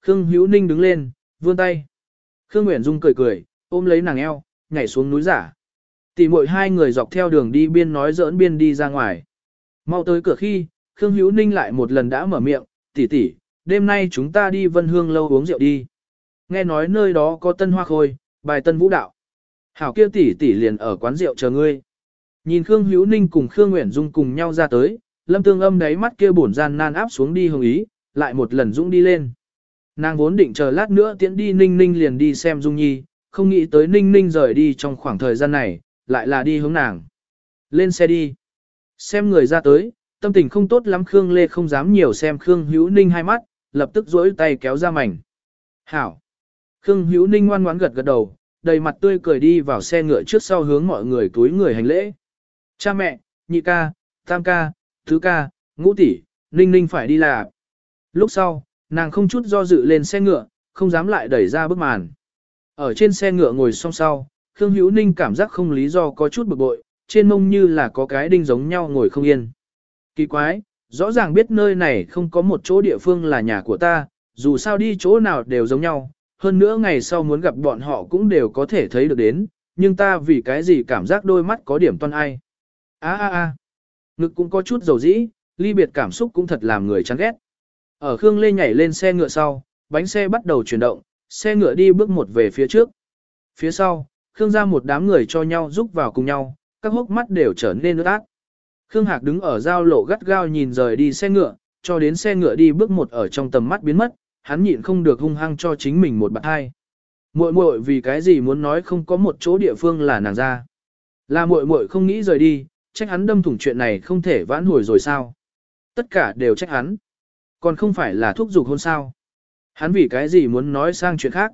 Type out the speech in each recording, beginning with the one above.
Khương Hữu Ninh đứng lên, vươn tay. Khương Nguyễn Dung cười cười, ôm lấy nàng eo, nhảy xuống núi giả. Tỷ muội hai người dọc theo đường đi biên nói giỡn biên đi ra ngoài. Mau tới cửa khi, Khương Hữu Ninh lại một lần đã mở miệng, tỷ tỷ, đêm nay chúng ta đi Vân Hương lâu uống rượu đi. Nghe nói nơi đó có tân hoa khôi, bài tân vũ đạo. Hảo kia tỷ tỷ liền ở quán rượu chờ ngươi. Nhìn Khương Hữu Ninh cùng Khương Nguyễn Dung cùng nhau ra tới, Lâm Tương Âm đáy mắt kia bổn gian nan áp xuống đi hồng ý, lại một lần dũng đi lên. Nàng vốn định chờ lát nữa tiễn đi Ninh Ninh liền đi xem Dung Nhi, không nghĩ tới Ninh Ninh rời đi trong khoảng thời gian này, lại là đi hướng nàng. Lên xe đi. Xem người ra tới, tâm tình không tốt lắm Khương Lê không dám nhiều xem Khương Hữu Ninh hai mắt, lập tức duỗi tay kéo ra mảnh. Hảo. Khương Hữu Ninh ngoan ngoãn gật gật đầu, đầy mặt tươi cười đi vào xe ngựa trước sau hướng mọi người túi người hành lễ. Cha mẹ, nhị ca, tam ca, tứ ca, ngũ tỷ, Ninh Ninh phải đi là. Lúc sau, nàng không chút do dự lên xe ngựa, không dám lại đẩy ra bức màn. Ở trên xe ngựa ngồi song sau, Khương Hữu Ninh cảm giác không lý do có chút bực bội, trên mông như là có cái đinh giống nhau ngồi không yên. Kỳ quái, rõ ràng biết nơi này không có một chỗ địa phương là nhà của ta, dù sao đi chỗ nào đều giống nhau, hơn nữa ngày sau muốn gặp bọn họ cũng đều có thể thấy được đến, nhưng ta vì cái gì cảm giác đôi mắt có điểm toan ai. Á á á, ngực cũng có chút dầu dĩ, ly biệt cảm xúc cũng thật làm người chán ghét. Ở Khương Lê nhảy lên xe ngựa sau, bánh xe bắt đầu chuyển động, xe ngựa đi bước một về phía trước. Phía sau, Khương ra một đám người cho nhau giúp vào cùng nhau, các hốc mắt đều trở nên ướt át. Khương Hạc đứng ở giao lộ gắt gao nhìn rời đi xe ngựa, cho đến xe ngựa đi bước một ở trong tầm mắt biến mất, hắn nhịn không được hung hăng cho chính mình một bạn hai. Muội muội vì cái gì muốn nói không có một chỗ địa phương là nàng ra. Là muội muội không nghĩ rời đi, trách hắn đâm thủng chuyện này không thể vãn hồi rồi sao. Tất cả đều trách hắn. Còn không phải là thuốc giục hôn sao. Hắn vì cái gì muốn nói sang chuyện khác.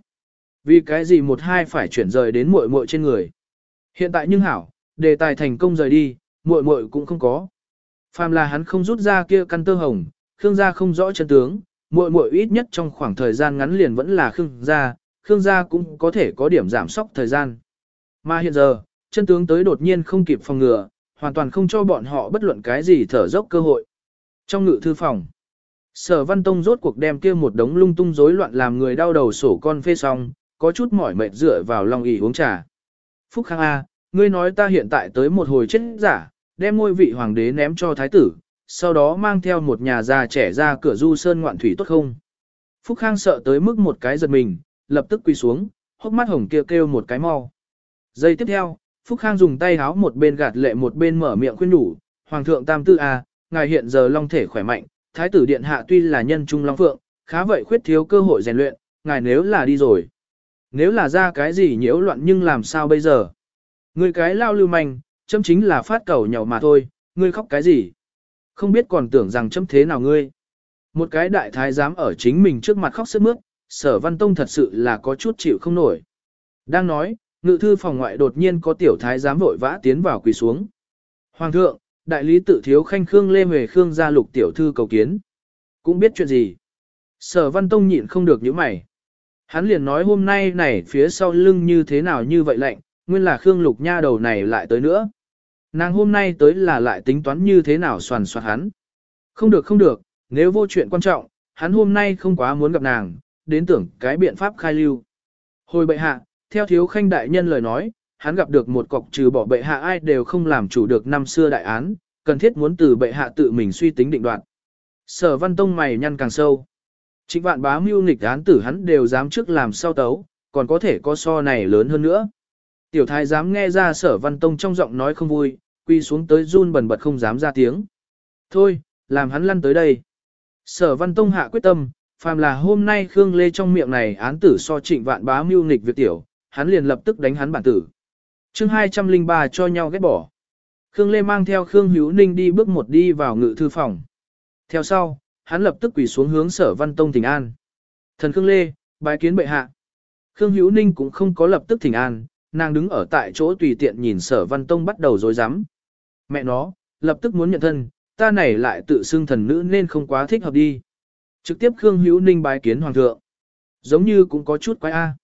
Vì cái gì một hai phải chuyển rời đến muội muội trên người. Hiện tại nhưng hảo, đề tài thành công rời đi, muội muội cũng không có. Phàm là hắn không rút ra kia căn tơ hồng, Khương gia không rõ chân tướng, muội muội ít nhất trong khoảng thời gian ngắn liền vẫn là Khương gia, Khương gia cũng có thể có điểm giảm sóc thời gian. Mà hiện giờ, chân tướng tới đột nhiên không kịp phòng ngừa, hoàn toàn không cho bọn họ bất luận cái gì thở dốc cơ hội. Trong ngự thư phòng, Sở Văn Tông rốt cuộc đem kia một đống lung tung rối loạn làm người đau đầu sổ con phê xong, có chút mỏi mệt dựa vào lòng ỉ uống trà. Phúc Khang A, ngươi nói ta hiện tại tới một hồi chết giả, đem ngôi vị hoàng đế ném cho thái tử, sau đó mang theo một nhà già trẻ ra cửa du sơn ngoạn thủy tốt không? Phúc Khang sợ tới mức một cái giật mình, lập tức quỳ xuống, hốc mắt hồng kia kêu, kêu một cái mau. Giây tiếp theo, Phúc Khang dùng tay háo một bên gạt lệ một bên mở miệng khuyên nhủ, Hoàng thượng Tam Tư A, ngài hiện giờ long thể khỏe mạnh, Thái tử Điện Hạ tuy là nhân trung long phượng, khá vậy khuyết thiếu cơ hội rèn luyện, ngài nếu là đi rồi. Nếu là ra cái gì nhiễu loạn nhưng làm sao bây giờ? Người cái lao lưu manh, chấm chính là phát cầu nhậu mà thôi, ngươi khóc cái gì? Không biết còn tưởng rằng chấm thế nào ngươi? Một cái đại thái dám ở chính mình trước mặt khóc sướt mướt, sở văn tông thật sự là có chút chịu không nổi. Đang nói, ngự thư phòng ngoại đột nhiên có tiểu thái dám vội vã tiến vào quỳ xuống. Hoàng thượng, đại lý tự thiếu khanh Khương Lê Huệ Khương gia lục tiểu thư cầu kiến. Cũng biết chuyện gì. Sở văn tông nhịn không được những mày. Hắn liền nói hôm nay này phía sau lưng như thế nào như vậy lạnh, nguyên là Khương lục nha đầu này lại tới nữa. Nàng hôm nay tới là lại tính toán như thế nào soàn soạt hắn. Không được không được, nếu vô chuyện quan trọng, hắn hôm nay không quá muốn gặp nàng, đến tưởng cái biện pháp khai lưu. Hồi bệ hạ, theo thiếu khanh đại nhân lời nói, hắn gặp được một cọc trừ bỏ bệ hạ ai đều không làm chủ được năm xưa đại án, cần thiết muốn từ bệ hạ tự mình suy tính định đoạt. Sở văn tông mày nhăn càng sâu. Trịnh vạn bá mưu nghịch án tử hắn đều dám trước làm sau tấu, còn có thể có so này lớn hơn nữa. Tiểu thái dám nghe ra sở văn tông trong giọng nói không vui, quy xuống tới run bần bật không dám ra tiếng. Thôi, làm hắn lăn tới đây. Sở văn tông hạ quyết tâm, phàm là hôm nay Khương Lê trong miệng này án tử so trịnh vạn bá mưu nghịch việc tiểu, hắn liền lập tức đánh hắn bản tử chương 203 cho nhau ghét bỏ. Khương Lê mang theo Khương Hữu Ninh đi bước một đi vào ngự thư phòng. Theo sau, hắn lập tức quỳ xuống hướng sở văn tông thỉnh an. Thần Khương Lê, bái kiến bệ hạ. Khương Hữu Ninh cũng không có lập tức thỉnh an, nàng đứng ở tại chỗ tùy tiện nhìn sở văn tông bắt đầu dối rắm Mẹ nó, lập tức muốn nhận thân, ta này lại tự xưng thần nữ nên không quá thích hợp đi. Trực tiếp Khương Hữu Ninh bái kiến hoàng thượng. Giống như cũng có chút quái a.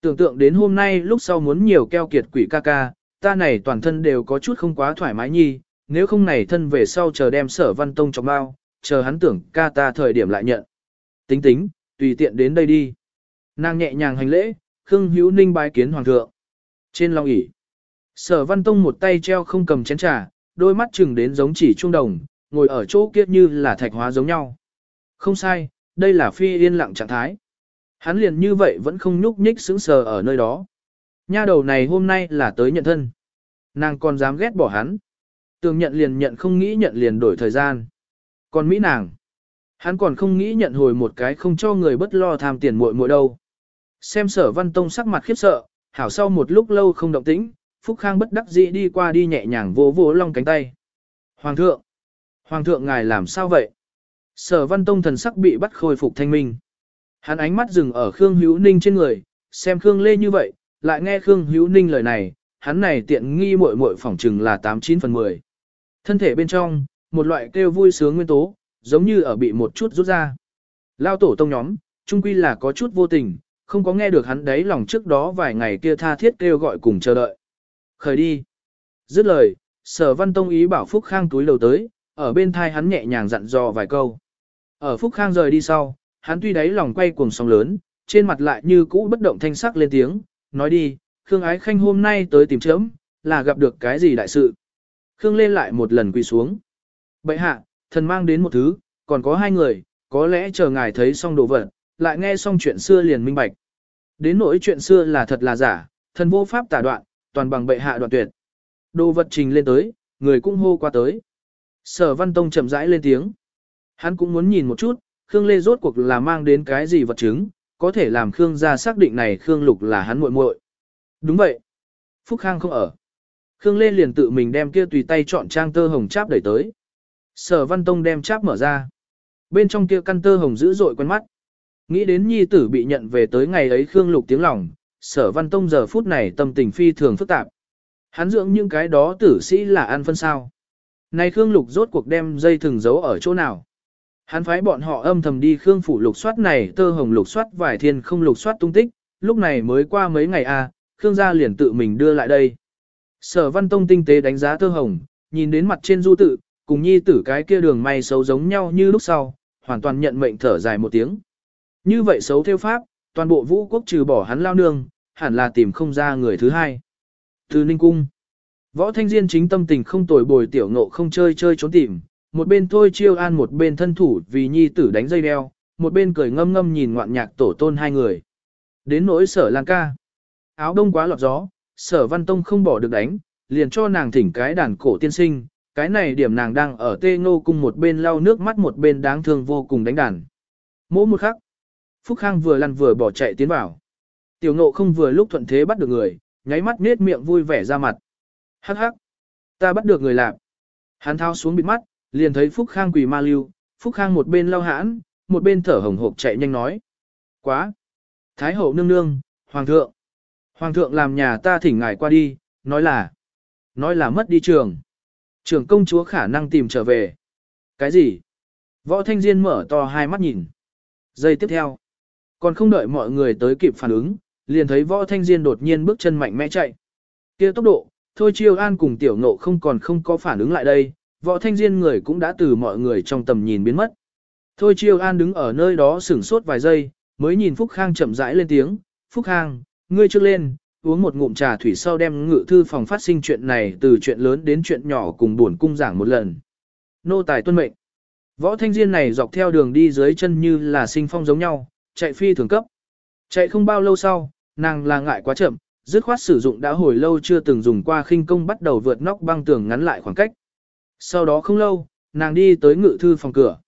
Tưởng tượng đến hôm nay lúc sau muốn nhiều keo kiệt quỷ ca ca, ta này toàn thân đều có chút không quá thoải mái nhi, nếu không này thân về sau chờ đem sở văn tông trong bao, chờ hắn tưởng ca ta thời điểm lại nhận. Tính tính, tùy tiện đến đây đi. Nàng nhẹ nhàng hành lễ, Khương Hữu Ninh bái kiến hoàng thượng. Trên long ỷ Sở Văn Tông một tay treo không cầm chén trà, đôi mắt chừng đến giống chỉ trung đồng, ngồi ở chỗ kia như là thạch hóa giống nhau. Không sai, đây là phi yên lặng trạng thái. Hắn liền như vậy vẫn không nhúc nhích sững sờ ở nơi đó. Nha đầu này hôm nay là tới nhận thân. Nàng còn dám ghét bỏ hắn. Tường nhận liền nhận không nghĩ nhận liền đổi thời gian. Còn Mỹ nàng. Hắn còn không nghĩ nhận hồi một cái không cho người bất lo tham tiền muội muội đâu. Xem sở văn tông sắc mặt khiếp sợ, hảo sau một lúc lâu không động tĩnh, Phúc Khang bất đắc dĩ đi qua đi nhẹ nhàng vỗ vỗ long cánh tay. Hoàng thượng! Hoàng thượng ngài làm sao vậy? Sở văn tông thần sắc bị bắt khôi phục thanh minh. Hắn ánh mắt dừng ở Khương Hữu Ninh trên người, xem Khương Lê như vậy, lại nghe Khương Hữu Ninh lời này, hắn này tiện nghi muội muội phỏng chừng là 89 phần 10. Thân thể bên trong, một loại kêu vui sướng nguyên tố, giống như ở bị một chút rút ra. Lao tổ tông nhóm, trung quy là có chút vô tình, không có nghe được hắn đấy lòng trước đó vài ngày kia tha thiết kêu gọi cùng chờ đợi. Khởi đi. Dứt lời, sở văn tông ý bảo Phúc Khang túi đầu tới, ở bên thai hắn nhẹ nhàng dặn dò vài câu. Ở Phúc Khang rời đi sau, hắn tuy đáy lòng quay cuồng sóng lớn, trên mặt lại như cũ bất động thanh sắc lên tiếng, nói đi, Khương Ái Khanh hôm nay tới tìm chấm, là gặp được cái gì đại sự. Khương lên lại một lần quỳ xuống. Bậy hạ, thần mang đến một thứ, còn có hai người, có lẽ chờ ngài thấy xong đồ vật, lại nghe xong chuyện xưa liền minh bạch. Đến nỗi chuyện xưa là thật là giả, thần vô pháp tả đoạn, toàn bằng bệ hạ đoạn tuyệt. Đồ vật trình lên tới, người cũng hô qua tới. Sở Văn Tông chậm rãi lên tiếng. Hắn cũng muốn nhìn một chút, Khương Lê rốt cuộc là mang đến cái gì vật chứng, có thể làm Khương gia xác định này Khương Lục là hắn muội muội. Đúng vậy. Phúc Khang không ở. Khương Lê liền tự mình đem kia tùy tay chọn trang tơ hồng cháp đẩy tới. Sở Văn Tông đem cháp mở ra. Bên trong kia căn tơ hồng dữ dội quen mắt. Nghĩ đến nhi tử bị nhận về tới ngày ấy Khương Lục tiếng lòng, Sở Văn Tông giờ phút này tâm tình phi thường phức tạp. Hắn dưỡng những cái đó tử sĩ là ăn phân sao. Này Khương Lục rốt cuộc đem dây thừng giấu ở chỗ nào? Hắn phái bọn họ âm thầm đi Khương phủ lục soát này tơ hồng lục soát vài thiên không lục soát tung tích, lúc này mới qua mấy ngày a, à, Khương gia liền tự mình đưa lại đây. Sở Văn Tông tinh tế đánh giá tơ hồng, nhìn đến mặt trên du tự, cùng nhi tử cái kia đường may xấu giống nhau như lúc sau, hoàn toàn nhận mệnh thở dài một tiếng. Như vậy xấu theo pháp, toàn bộ vũ quốc trừ bỏ hắn lao nương, hẳn là tìm không ra người thứ hai. Từ Ninh Cung Võ Thanh Diên chính tâm tình không tồi bồi tiểu ngộ không chơi chơi trốn tìm, một bên thôi chiêu an một bên thân thủ vì nhi tử đánh dây đeo, một bên cười ngâm ngâm nhìn ngoạn nhạc tổ tôn hai người. Đến nỗi sở lang ca. Áo đông quá lọt gió, sở văn tông không bỏ được đánh, liền cho nàng thỉnh cái đàn cổ tiên sinh, cái này điểm nàng đang ở tê ngô cùng một bên lau nước mắt một bên đáng thương vô cùng đánh đàn. Mỗi một khắc, Phúc Khang vừa lăn vừa bỏ chạy tiến vào. Tiểu ngộ không vừa lúc thuận thế bắt được người, nháy mắt nết miệng vui vẻ ra mặt. Hắc hắc, ta bắt được người lạc. Hắn thao xuống bịt mắt, liền thấy Phúc Khang quỳ ma lưu, Phúc Khang một bên lau hãn, một bên thở hồng hộc chạy nhanh nói. Quá! Thái hậu nương nương, hoàng thượng! Hoàng thượng làm nhà ta thỉnh ngài qua đi, nói là, nói là mất đi trường. Trường công chúa khả năng tìm trở về. Cái gì? Võ Thanh Diên mở to hai mắt nhìn. Giây tiếp theo. Còn không đợi mọi người tới kịp phản ứng, liền thấy Võ Thanh Diên đột nhiên bước chân mạnh mẽ chạy. kia tốc độ, thôi chiêu an cùng tiểu nộ không còn không có phản ứng lại đây, võ thanh diên người cũng đã từ mọi người trong tầm nhìn biến mất. Thôi chiêu an đứng ở nơi đó sửng sốt vài giây, mới nhìn Phúc Khang chậm rãi lên tiếng, Phúc Khang, ngươi trước lên, uống một ngụm trà thủy sau đem ngự thư phòng phát sinh chuyện này từ chuyện lớn đến chuyện nhỏ cùng buồn cung giảng một lần. Nô tài tuân mệnh. Võ thanh diên này dọc theo đường đi dưới chân như là sinh phong giống nhau, chạy phi thường cấp. Chạy không bao lâu sau, nàng là ngại quá chậm, dứt khoát sử dụng đã hồi lâu chưa từng dùng qua khinh công bắt đầu vượt nóc băng tường ngắn lại khoảng cách. Sau đó không lâu, nàng đi tới ngự thư phòng cửa.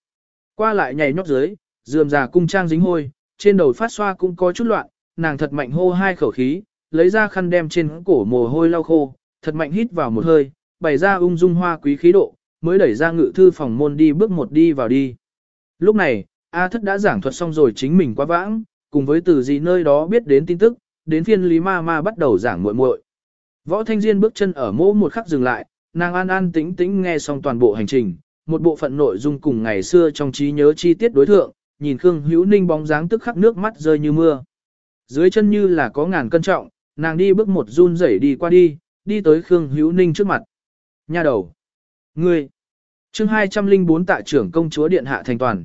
Qua lại nhảy nhót dưới, dườm già cung trang dính hôi, trên đầu phát xoa cũng có chút loạn, nàng thật mạnh hô hai khẩu khí, lấy ra khăn đem trên cổ mồ hôi lau khô, thật mạnh hít vào một hơi, bày ra ung dung hoa quý khí độ, mới đẩy ra ngự thư phòng môn đi bước một đi vào đi. Lúc này, A thất đã giảng thuật xong rồi chính mình quá vãng, cùng với từ gì nơi đó biết đến tin tức, đến phiên Lý Ma Ma bắt đầu giảng muội muội. Võ Thanh Diên bước chân ở mỗ một khắc dừng lại, nàng an an tĩnh tĩnh nghe xong toàn bộ hành trình, một bộ phận nội dung cùng ngày xưa trong trí nhớ chi tiết đối thượng, nhìn Khương Hữu Ninh bóng dáng tức khắc nước mắt rơi như mưa. Dưới chân như là có ngàn cân trọng, nàng đi bước một run rẩy đi qua đi, đi tới Khương Hữu Ninh trước mặt. Nha đầu. Ngươi. chương 204 tạ trưởng công chúa điện hạ thành toàn.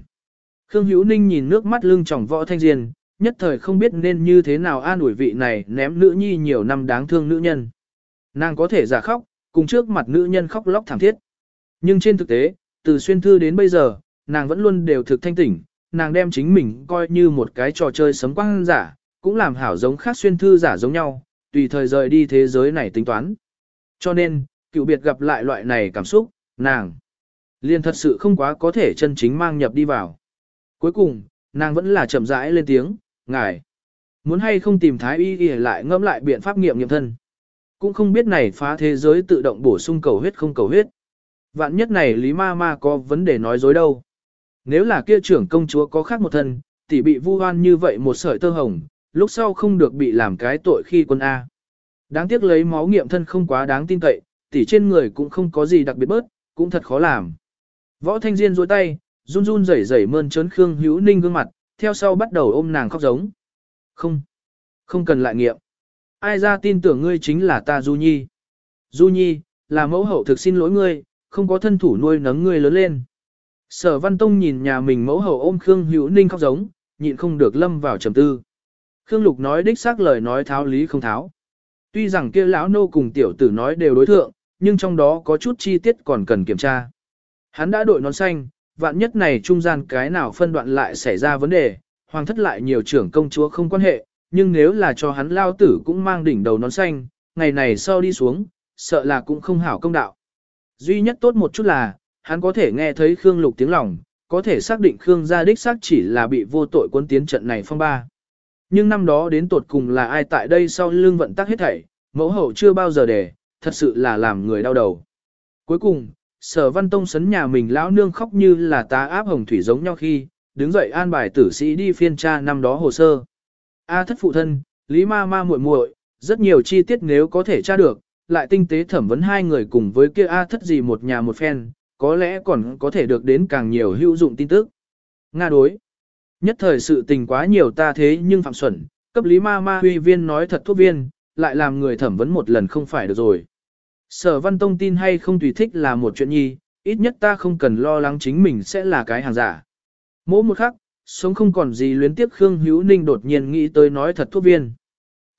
Khương Hữu Ninh nhìn nước mắt lưng tròng võ thanh diên, nhất thời không biết nên như thế nào an ủi vị này ném nữ nhi nhiều năm đáng thương nữ nhân. Nàng có thể giả khóc, cùng trước mặt nữ nhân khóc lóc thảm thiết. Nhưng trên thực tế, từ xuyên thư đến bây giờ, nàng vẫn luôn đều thực thanh tỉnh, nàng đem chính mình coi như một cái trò chơi sấm quang giả, cũng làm hảo giống khác xuyên thư giả giống nhau, tùy thời rời đi thế giới này tính toán. Cho nên, cựu biệt gặp lại loại này cảm xúc, nàng liền thật sự không quá có thể chân chính mang nhập đi vào. Cuối cùng, nàng vẫn là chậm rãi lên tiếng, ngài, muốn hay không tìm thái y y lại ngẫm lại biện pháp nghiệm nghiệm thân. Cũng không biết này phá thế giới tự động bổ sung cầu huyết không cầu huyết. Vạn nhất này Lý Ma Ma có vấn đề nói dối đâu. Nếu là kia trưởng công chúa có khác một thân, tỷ bị vu hoan như vậy một sợi tơ hồng, lúc sau không được bị làm cái tội khi quân A. Đáng tiếc lấy máu nghiệm thân không quá đáng tin cậy, tỷ trên người cũng không có gì đặc biệt bớt, cũng thật khó làm. Võ Thanh Diên duỗi tay, run run rẩy rẩy mơn trớn Khương Hữu Ninh gương mặt, theo sau bắt đầu ôm nàng khóc giống. Không, không cần lại nghiệm. Ai ra tin tưởng ngươi chính là ta Du Nhi. Du Nhi, là mẫu hậu thực xin lỗi ngươi, không có thân thủ nuôi nấng ngươi lớn lên. Sở Văn Tông nhìn nhà mình mẫu hậu ôm Khương Hữu Ninh khóc giống, nhịn không được lâm vào trầm tư. Khương Lục nói đích xác lời nói tháo lý không tháo. Tuy rằng kia lão nô cùng tiểu tử nói đều đối thượng, nhưng trong đó có chút chi tiết còn cần kiểm tra. Hắn đã đội nón xanh, vạn nhất này trung gian cái nào phân đoạn lại xảy ra vấn đề, hoàng thất lại nhiều trưởng công chúa không quan hệ, nhưng nếu là cho hắn lao tử cũng mang đỉnh đầu nón xanh, ngày này sau đi xuống, sợ là cũng không hảo công đạo. Duy nhất tốt một chút là, hắn có thể nghe thấy Khương Lục tiếng lòng, có thể xác định Khương gia đích xác chỉ là bị vô tội quân tiến trận này phong ba. Nhưng năm đó đến tột cùng là ai tại đây sau lưng vận tắc hết thảy, mẫu hậu chưa bao giờ để, thật sự là làm người đau đầu. Cuối cùng, sở văn tông sấn nhà mình lão nương khóc như là tá áp hồng thủy giống nhau khi, đứng dậy an bài tử sĩ đi phiên tra năm đó hồ sơ. A thất phụ thân, Lý ma ma muội muội, rất nhiều chi tiết nếu có thể tra được, lại tinh tế thẩm vấn hai người cùng với kia A thất gì một nhà một phen, có lẽ còn có thể được đến càng nhiều hữu dụng tin tức. Nga đối. Nhất thời sự tình quá nhiều ta thế nhưng phạm xuẩn, cấp lý ma ma huy viên nói thật thuốc viên, lại làm người thẩm vấn một lần không phải được rồi. Sở văn tông tin hay không tùy thích là một chuyện nhi, ít nhất ta không cần lo lắng chính mình sẽ là cái hàng giả. Mỗi một khắc, sống không còn gì luyến tiếp Khương Hữu Ninh đột nhiên nghĩ tới nói thật thuốc viên.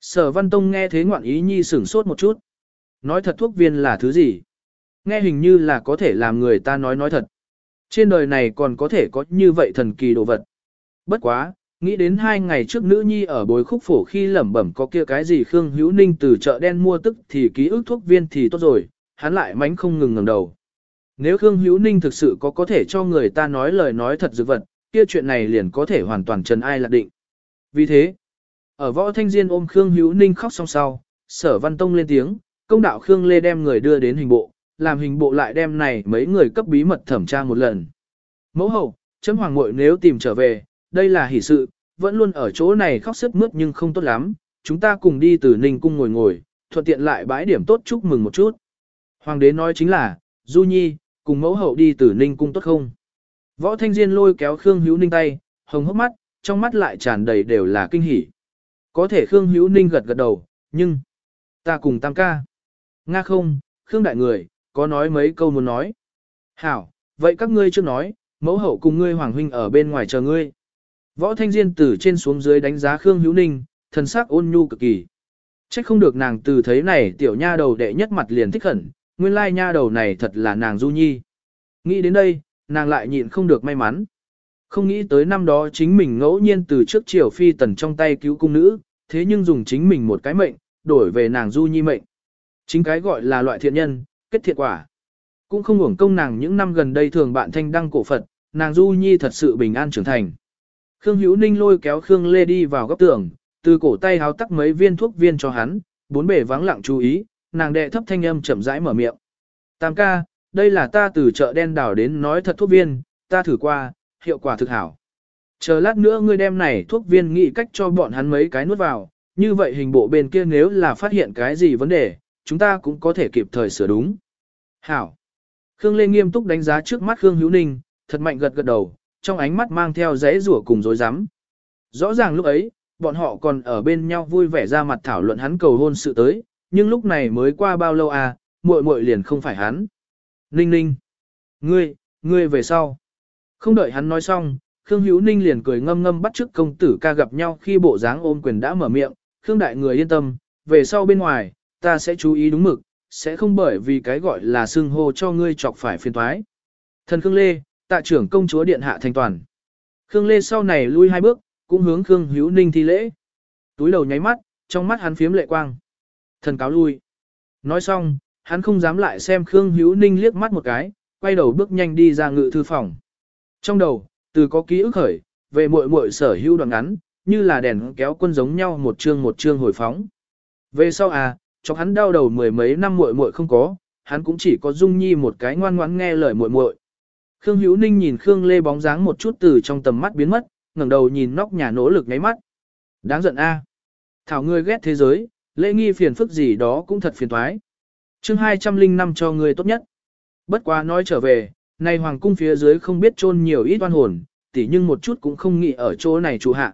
Sở văn tông nghe thế ngoạn ý nhi sửng sốt một chút. Nói thật thuốc viên là thứ gì? Nghe hình như là có thể làm người ta nói nói thật. Trên đời này còn có thể có như vậy thần kỳ đồ vật. Bất quá, nghĩ đến hai ngày trước nữ nhi ở bối khúc phổ khi lẩm bẩm có kia cái gì Khương Hữu Ninh từ chợ đen mua tức thì ký ức thuốc viên thì tốt rồi, hắn lại mánh không ngừng ngẩng đầu. Nếu Khương Hữu Ninh thực sự có có thể cho người ta nói lời nói thật dữ vật, kia chuyện này liền có thể hoàn toàn trần ai lạc định. Vì thế, ở võ thanh diên ôm Khương Hữu Ninh khóc song sau, sở văn tông lên tiếng, công đạo Khương Lê đem người đưa đến hình bộ, làm hình bộ lại đem này mấy người cấp bí mật thẩm tra một lần. Mẫu hậu, chấm hoàng muội nếu tìm trở về, đây là hỷ sự, vẫn luôn ở chỗ này khóc sức mướt nhưng không tốt lắm, chúng ta cùng đi từ Ninh cung ngồi ngồi, thuận tiện lại bãi điểm tốt chúc mừng một chút. Hoàng đế nói chính là, Du Nhi, cùng mẫu hậu đi từ Ninh cung tốt không? Võ Thanh Diên lôi kéo Khương Hữu Ninh tay, hồng hốc mắt, trong mắt lại tràn đầy đều là kinh hỉ. Có thể Khương Hữu Ninh gật gật đầu, nhưng ta cùng tam ca. Nga không, Khương đại người, có nói mấy câu muốn nói. Hảo, vậy các ngươi chưa nói, mẫu hậu cùng ngươi hoàng huynh ở bên ngoài chờ ngươi. Võ Thanh Diên từ trên xuống dưới đánh giá Khương Hữu Ninh, thần sắc ôn nhu cực kỳ. Trách không được nàng từ thấy này tiểu nha đầu đệ nhất mặt liền thích khẩn, nguyên lai nha đầu này thật là nàng Du Nhi. Nghĩ đến đây, nàng lại nhịn không được may mắn. Không nghĩ tới năm đó chính mình ngẫu nhiên từ trước triều phi tần trong tay cứu cung nữ, thế nhưng dùng chính mình một cái mệnh, đổi về nàng Du Nhi mệnh. Chính cái gọi là loại thiện nhân, kết thiện quả. Cũng không hưởng công nàng những năm gần đây thường bạn thanh đăng cổ Phật, nàng Du Nhi thật sự bình an trưởng thành. Khương Hữu Ninh lôi kéo Khương Lê đi vào góc tường, từ cổ tay háo tắc mấy viên thuốc viên cho hắn, bốn bề vắng lặng chú ý, nàng đệ thấp thanh âm chậm rãi mở miệng. Tam ca, đây là ta từ chợ đen đảo đến nói thật thuốc viên, ta thử qua, hiệu quả thực hảo. Chờ lát nữa ngươi đem này thuốc viên nghĩ cách cho bọn hắn mấy cái nuốt vào, như vậy hình bộ bên kia nếu là phát hiện cái gì vấn đề, chúng ta cũng có thể kịp thời sửa đúng. Hảo. Khương Lê nghiêm túc đánh giá trước mắt Khương Hữu Ninh, thật mạnh gật gật đầu, trong ánh mắt mang theo dễ rủa cùng dối rắm Rõ ràng lúc ấy, bọn họ còn ở bên nhau vui vẻ ra mặt thảo luận hắn cầu hôn sự tới, nhưng lúc này mới qua bao lâu à, muội muội liền không phải hắn. Ninh ninh. Ngươi, ngươi về sau. Không đợi hắn nói xong, Khương Hữu Ninh liền cười ngâm ngâm bắt trước công tử ca gặp nhau khi bộ dáng ôm quyền đã mở miệng, Khương đại người yên tâm, về sau bên ngoài, ta sẽ chú ý đúng mực, sẽ không bởi vì cái gọi là xưng hô cho ngươi chọc phải phiền toái. Thần Khương Lê, tạ trưởng công chúa điện hạ thành toàn. Khương Lê sau này lui hai bước, cũng hướng Khương Hữu Ninh thi lễ. Túi đầu nháy mắt, trong mắt hắn phiếm lệ quang. Thần cáo lui. Nói xong, hắn không dám lại xem Khương Hữu Ninh liếc mắt một cái, quay đầu bước nhanh đi ra ngự thư phòng. Trong đầu, từ có ký ức khởi, về muội muội sở hữu đoạn ngắn, như là đèn kéo quân giống nhau một chương một chương hồi phóng. Về sau à, cho hắn đau đầu mười mấy năm muội muội không có, hắn cũng chỉ có Dung Nhi một cái ngoan ngoãn nghe lời muội muội. Khương Hữu Ninh nhìn Khương Lê bóng dáng một chút từ trong tầm mắt biến mất, ngẩng đầu nhìn nóc nhà nỗ lực nháy mắt. Đáng giận a. Thảo ngươi ghét thế giới, lễ nghi phiền phức gì đó cũng thật phiền toái. Chương 205 cho người tốt nhất. Bất quá nói trở về, nay hoàng cung phía dưới không biết chôn nhiều ít oan hồn, tỉ nhưng một chút cũng không nghĩ ở chỗ này chủ hạ.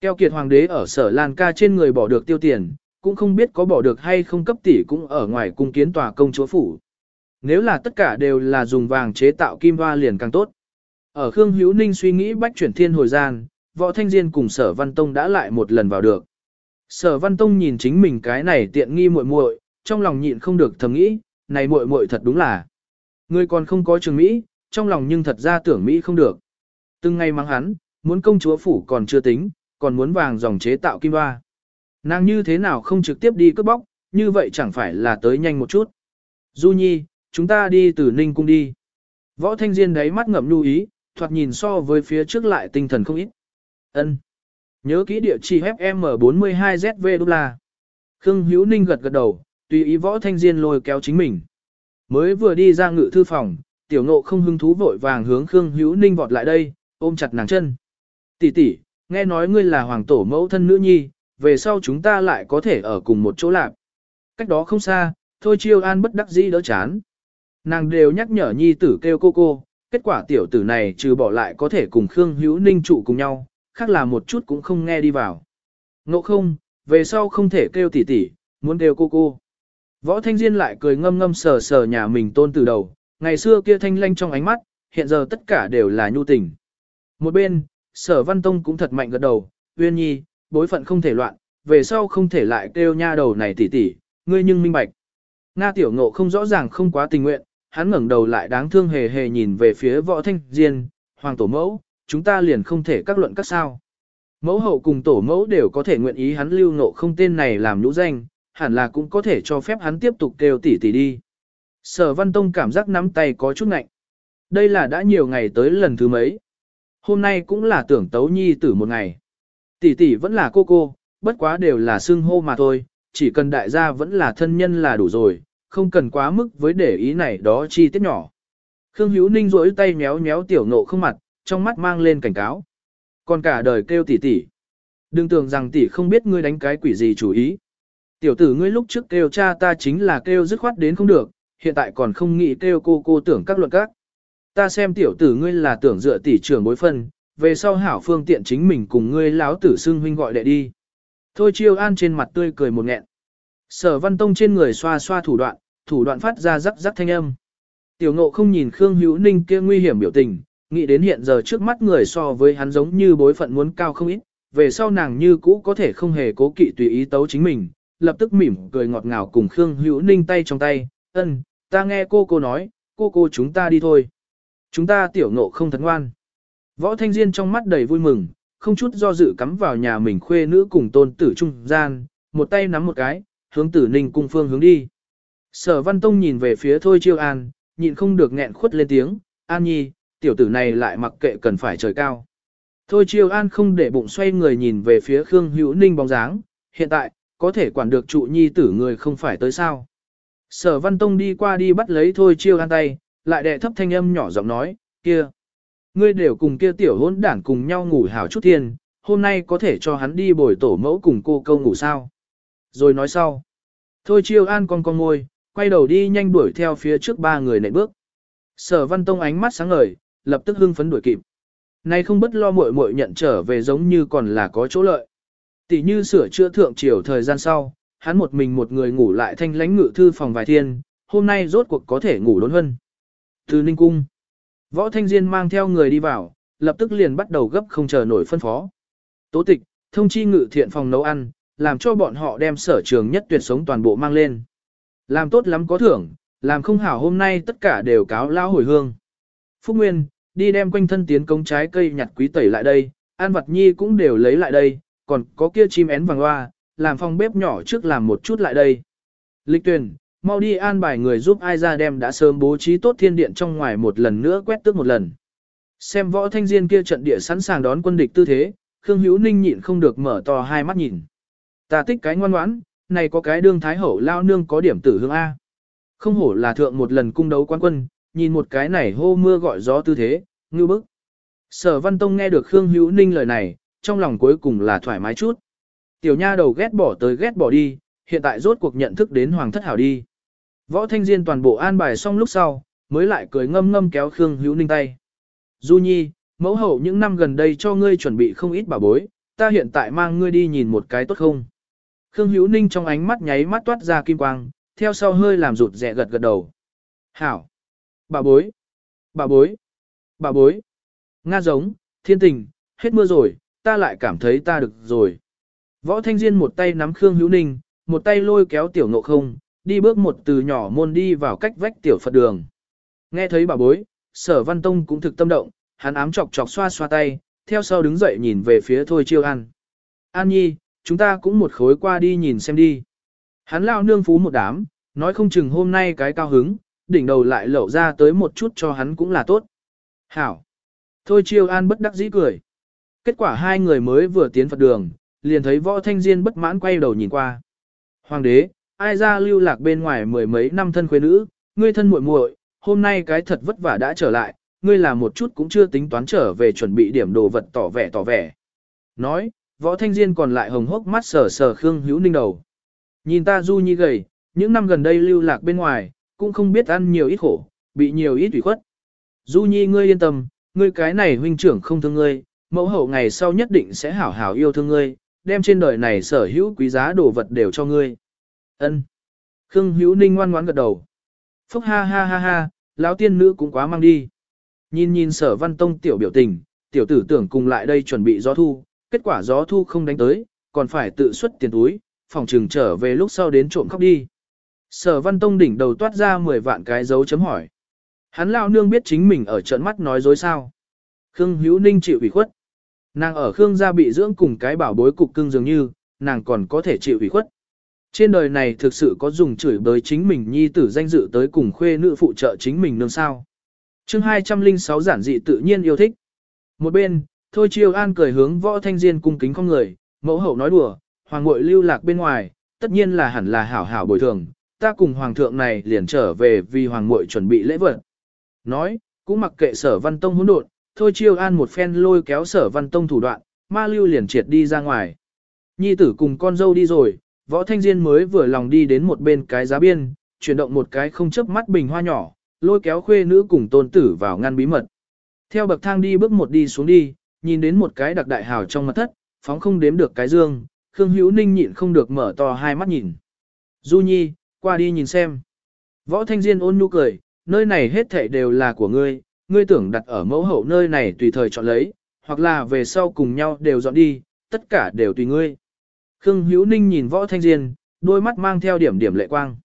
Keo kiệt hoàng đế ở sở Lan ca trên người bỏ được tiêu tiền, cũng không biết có bỏ được hay không cấp tỷ cũng ở ngoài cung kiến tòa công chúa phủ. Nếu là tất cả đều là dùng vàng chế tạo kim hoa liền càng tốt. Ở Khương Hữu Ninh suy nghĩ bách chuyển thiên hồi gian, võ thanh diên cùng sở văn tông đã lại một lần vào được. Sở văn tông nhìn chính mình cái này tiện nghi muội muội, trong lòng nhịn không được thầm nghĩ, này muội muội thật đúng là. Người còn không có trường Mỹ, trong lòng nhưng thật ra tưởng Mỹ không được. Từng ngày mang hắn, muốn công chúa phủ còn chưa tính, còn muốn vàng dòng chế tạo kim hoa. Nàng như thế nào không trực tiếp đi cướp bóc, như vậy chẳng phải là tới nhanh một chút. Du Nhi, chúng ta đi từ Ninh Cung đi. Võ Thanh Diên đấy mắt ngậm lưu ý, thoạt nhìn so với phía trước lại tinh thần không ít. Ân, Nhớ kỹ địa chỉ FM42ZV đô la. Khương Hữu Ninh gật gật đầu, tùy ý Võ Thanh Diên lôi kéo chính mình. Mới vừa đi ra ngự thư phòng, tiểu ngộ không hứng thú vội vàng hướng Khương Hữu Ninh vọt lại đây, ôm chặt nàng chân. Tỷ tỷ, nghe nói ngươi là hoàng tổ mẫu thân nữ nhi, về sau chúng ta lại có thể ở cùng một chỗ lạc. Cách đó không xa, thôi chiêu an bất đắc dĩ đỡ chán. Nàng đều nhắc nhở nhi tử kêu cô cô, kết quả tiểu tử này trừ bỏ lại có thể cùng Khương Hữu Ninh trụ cùng nhau, khác là một chút cũng không nghe đi vào. Ngộ không, về sau không thể kêu tỷ tỷ, muốn kêu cô cô. Võ Thanh Diên lại cười ngâm ngâm sờ sờ nhà mình tôn từ đầu, ngày xưa kia thanh lanh trong ánh mắt, hiện giờ tất cả đều là nhu tình. Một bên, sở văn tông cũng thật mạnh gật đầu, uyên nhi, bối phận không thể loạn, về sau không thể lại kêu nha đầu này tỷ tỷ, ngươi nhưng minh bạch. Nga tiểu ngộ không rõ ràng không quá tình nguyện, hắn ngẩng đầu lại đáng thương hề hề nhìn về phía võ thanh diên, hoàng tổ mẫu, chúng ta liền không thể các luận các sao. Mẫu hậu cùng tổ mẫu đều có thể nguyện ý hắn lưu ngộ không tên này làm nhũ danh, hẳn là cũng có thể cho phép hắn tiếp tục kêu tỷ tỷ đi. Sở Văn Tông cảm giác nắm tay có chút ngạnh. Đây là đã nhiều ngày tới lần thứ mấy. Hôm nay cũng là tưởng tấu nhi tử một ngày. Tỷ tỷ vẫn là cô cô, bất quá đều là xưng hô mà thôi, chỉ cần đại gia vẫn là thân nhân là đủ rồi, không cần quá mức với để ý này đó chi tiết nhỏ. Khương Hữu Ninh rỗi tay méo méo tiểu nộ không mặt, trong mắt mang lên cảnh cáo. Còn cả đời kêu tỷ tỷ. Đừng tưởng rằng tỷ không biết ngươi đánh cái quỷ gì chủ ý. Tiểu tử ngươi lúc trước kêu cha ta chính là kêu dứt khoát đến không được, hiện tại còn không nghĩ kêu cô cô tưởng các luận các. Ta xem tiểu tử ngươi là tưởng dựa tỷ trưởng bối phân, về sau hảo phương tiện chính mình cùng ngươi láo tử xưng huynh gọi đệ đi. Thôi chiêu an trên mặt tươi cười một nghẹn. Sở văn tông trên người xoa xoa thủ đoạn, thủ đoạn phát ra rắc rắc thanh âm. Tiểu ngộ không nhìn Khương Hữu Ninh kia nguy hiểm biểu tình, nghĩ đến hiện giờ trước mắt người so với hắn giống như bối phận muốn cao không ít, về sau nàng như cũ có thể không hề cố kỵ tùy ý tấu chính mình, lập tức mỉm cười ngọt ngào cùng Khương Hữu Ninh tay trong tay, ân, ta nghe cô cô nói, cô cô chúng ta đi thôi. Chúng ta tiểu ngộ không thật ngoan. Võ Thanh Diên trong mắt đầy vui mừng, không chút do dự cắm vào nhà mình khuê nữ cùng tôn tử trung gian, một tay nắm một cái, hướng tử ninh cung phương hướng đi. Sở Văn Tông nhìn về phía Thôi Chiêu An, nhịn không được nghẹn khuất lên tiếng, An Nhi, tiểu tử này lại mặc kệ cần phải trời cao. Thôi Chiêu An không để bụng xoay người nhìn về phía Khương Hữu Ninh bóng dáng, hiện tại, có thể quản được trụ nhi tử người không phải tới sao. Sở Văn Tông đi qua đi bắt lấy Thôi Chiêu An tay, lại đệ thấp thanh âm nhỏ giọng nói, kia. Ngươi đều cùng kia tiểu hỗn đảng cùng nhau ngủ hảo chút thiên, hôm nay có thể cho hắn đi bồi tổ mẫu cùng cô câu ngủ sao. Rồi nói sau. Thôi chiêu an con con ngôi, quay đầu đi nhanh đuổi theo phía trước ba người nệ bước. Sở văn tông ánh mắt sáng ngời, lập tức hưng phấn đuổi kịp. Nay không bất lo muội muội nhận trở về giống như còn là có chỗ lợi. Tỷ như sửa chữa thượng triều thời gian sau, hắn một mình một người ngủ lại thanh lãnh ngự thư phòng vài thiên, hôm nay rốt cuộc có thể ngủ đốn hơn. Từ Ninh Cung, Võ Thanh Diên mang theo người đi vào, lập tức liền bắt đầu gấp không chờ nổi phân phó. Tố tịch, thông chi ngự thiện phòng nấu ăn, làm cho bọn họ đem sở trường nhất tuyệt sống toàn bộ mang lên. Làm tốt lắm có thưởng, làm không hảo hôm nay tất cả đều cáo lao hồi hương. Phúc Nguyên, đi đem quanh thân tiến công trái cây nhặt quý tẩy lại đây, an vật nhi cũng đều lấy lại đây, còn có kia chim én vàng hoa, làm phòng bếp nhỏ trước làm một chút lại đây. Lịch tuyển, mau đi an bài người giúp ai ra đem đã sớm bố trí tốt thiên điện trong ngoài một lần nữa quét tước một lần. Xem võ thanh diên kia trận địa sẵn sàng đón quân địch tư thế, Khương Hữu Ninh nhịn không được mở to hai mắt nhìn. Ta thích cái ngoan ngoãn, này có cái đương thái hậu lao nương có điểm tử hương A. Không hổ là thượng một lần cung đấu quan quân, nhìn một cái này hô mưa gọi gió tư thế, ngư bức. Sở Văn Tông nghe được Khương Hữu Ninh lời này, trong lòng cuối cùng là thoải mái chút. Tiểu nha đầu ghét bỏ tới ghét bỏ đi, hiện tại rốt cuộc nhận thức đến Hoàng thất hảo đi. Võ Thanh Diên toàn bộ an bài xong lúc sau, mới lại cười ngâm ngâm kéo Khương Hữu Ninh tay. Du Nhi, mẫu hậu những năm gần đây cho ngươi chuẩn bị không ít bảo bối, ta hiện tại mang ngươi đi nhìn một cái tốt không? Khương Hữu Ninh trong ánh mắt nháy mắt toát ra kim quang, theo sau hơi làm rụt rẹ gật gật đầu. Hảo! Bà bối! Bà bối! Bà bối! Nga giống, thiên tình, hết mưa rồi, ta lại cảm thấy ta được rồi. Võ Thanh Diên một tay nắm Khương Hữu Ninh, một tay lôi kéo tiểu ngộ không, đi bước một từ nhỏ môn đi vào cách vách tiểu Phật đường. Nghe thấy bà bối, sở văn tông cũng thực tâm động, hắn ám chọc chọc xoa xoa tay, theo sau đứng dậy nhìn về phía thôi chiêu an. An nhi, chúng ta cũng một khối qua đi nhìn xem đi. Hắn lao nương phú một đám, nói không chừng hôm nay cái cao hứng, đỉnh đầu lại lậu ra tới một chút cho hắn cũng là tốt. Hảo. Thôi chiêu an bất đắc dĩ cười. Kết quả hai người mới vừa tiến Phật đường, liền thấy võ thanh diên bất mãn quay đầu nhìn qua. Hoàng đế, ai ra lưu lạc bên ngoài mười mấy năm thân khuê nữ, ngươi thân muội muội, hôm nay cái thật vất vả đã trở lại, ngươi làm một chút cũng chưa tính toán trở về chuẩn bị điểm đồ vật tỏ vẻ tỏ vẻ. Nói, võ thanh diên còn lại hồng hốc mắt sờ sờ Khương Hữu Ninh đầu. Nhìn ta du nhi gầy, những năm gần đây lưu lạc bên ngoài, cũng không biết ăn nhiều ít khổ, bị nhiều ít ủy khuất. Du nhi ngươi yên tâm, ngươi cái này huynh trưởng không thương ngươi, mẫu hậu ngày sau nhất định sẽ hảo hảo yêu thương ngươi, đem trên đời này sở hữu quý giá đồ vật đều cho ngươi. Ân. Khương Hữu Ninh ngoan ngoãn gật đầu. Phúc ha ha ha ha, lão tiên nữ cũng quá mang đi. Nhìn nhìn sở văn tông tiểu biểu tình, tiểu tử tưởng cùng lại đây chuẩn bị gió thu, kết quả gió thu không đánh tới, còn phải tự xuất tiền túi, phòng trường trở về lúc sau đến trộm khóc đi. Sở văn tông đỉnh đầu toát ra 10 vạn cái dấu chấm hỏi. Hắn lão nương biết chính mình ở trận mắt nói dối sao. Khương Hữu Ninh chịu ủy khuất. Nàng ở Khương gia bị dưỡng cùng cái bảo bối cục cưng dường như, nàng còn có thể chịu ủy khuất. Trên đời này thực sự có dùng chửi bới chính mình nhi tử danh dự tới cùng khuê nữ phụ trợ chính mình nương sao. chương 206 giản dị tự nhiên yêu thích. Một bên, Thôi Chiêu An cười hướng võ thanh diên cung kính con người, mẫu hậu nói đùa, hoàng ngội lưu lạc bên ngoài, tất nhiên là hẳn là hảo hảo bồi thường, ta cùng hoàng thượng này liền trở về vì hoàng ngội chuẩn bị lễ vật. Nói, cũng mặc kệ sở văn tông hỗn độn, thôi chiêu an một phen lôi kéo sở văn tông thủ đoạn, ma lưu liền triệt đi ra ngoài. Nhi tử cùng con dâu đi rồi, võ thanh diên mới vừa lòng đi đến một bên cái giá biên, chuyển động một cái không chớp mắt bình hoa nhỏ, lôi kéo khuê nữ cùng tôn tử vào ngăn bí mật. Theo bậc thang đi bước một đi xuống đi, nhìn đến một cái đặc đại hào trong mặt thất, phóng không đếm được cái dương, Khương Hữu Ninh nhịn không được mở to hai mắt nhìn. Du Nhi, qua đi nhìn xem. Võ Thanh Diên ôn nhu cười, nơi này hết thảy đều là của ngươi, ngươi tưởng đặt ở mẫu hậu nơi này tùy thời chọn lấy, hoặc là về sau cùng nhau đều dọn đi, tất cả đều tùy ngươi. Khương Hữu Ninh nhìn Võ Thanh Diên, đôi mắt mang theo điểm điểm lệ quang.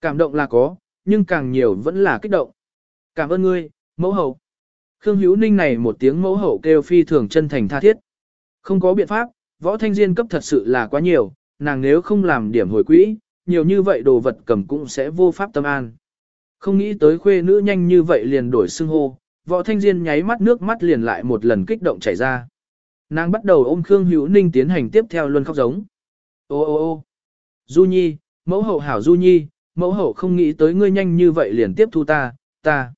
Cảm động là có, nhưng càng nhiều vẫn là kích động. Cảm ơn ngươi, mẫu hậu. Khương Hữu Ninh này một tiếng mẫu hậu kêu phi thường chân thành tha thiết. Không có biện pháp, Võ Thanh Diên cấp thật sự là quá nhiều, nàng nếu không làm điểm hồi quỹ, nhiều như vậy đồ vật cầm cũng sẽ vô pháp tâm an. Không nghĩ tới khuê nữ nhanh như vậy liền đổi xưng hô, võ thanh diên nháy mắt nước mắt liền lại một lần kích động chảy ra. Nàng bắt đầu ôm Khương Hữu Ninh tiến hành tiếp theo luân khóc giống. Ô ô ô Du Nhi, mẫu hậu hảo Du Nhi, mẫu hậu không nghĩ tới ngươi nhanh như vậy liền tiếp thu ta, ta,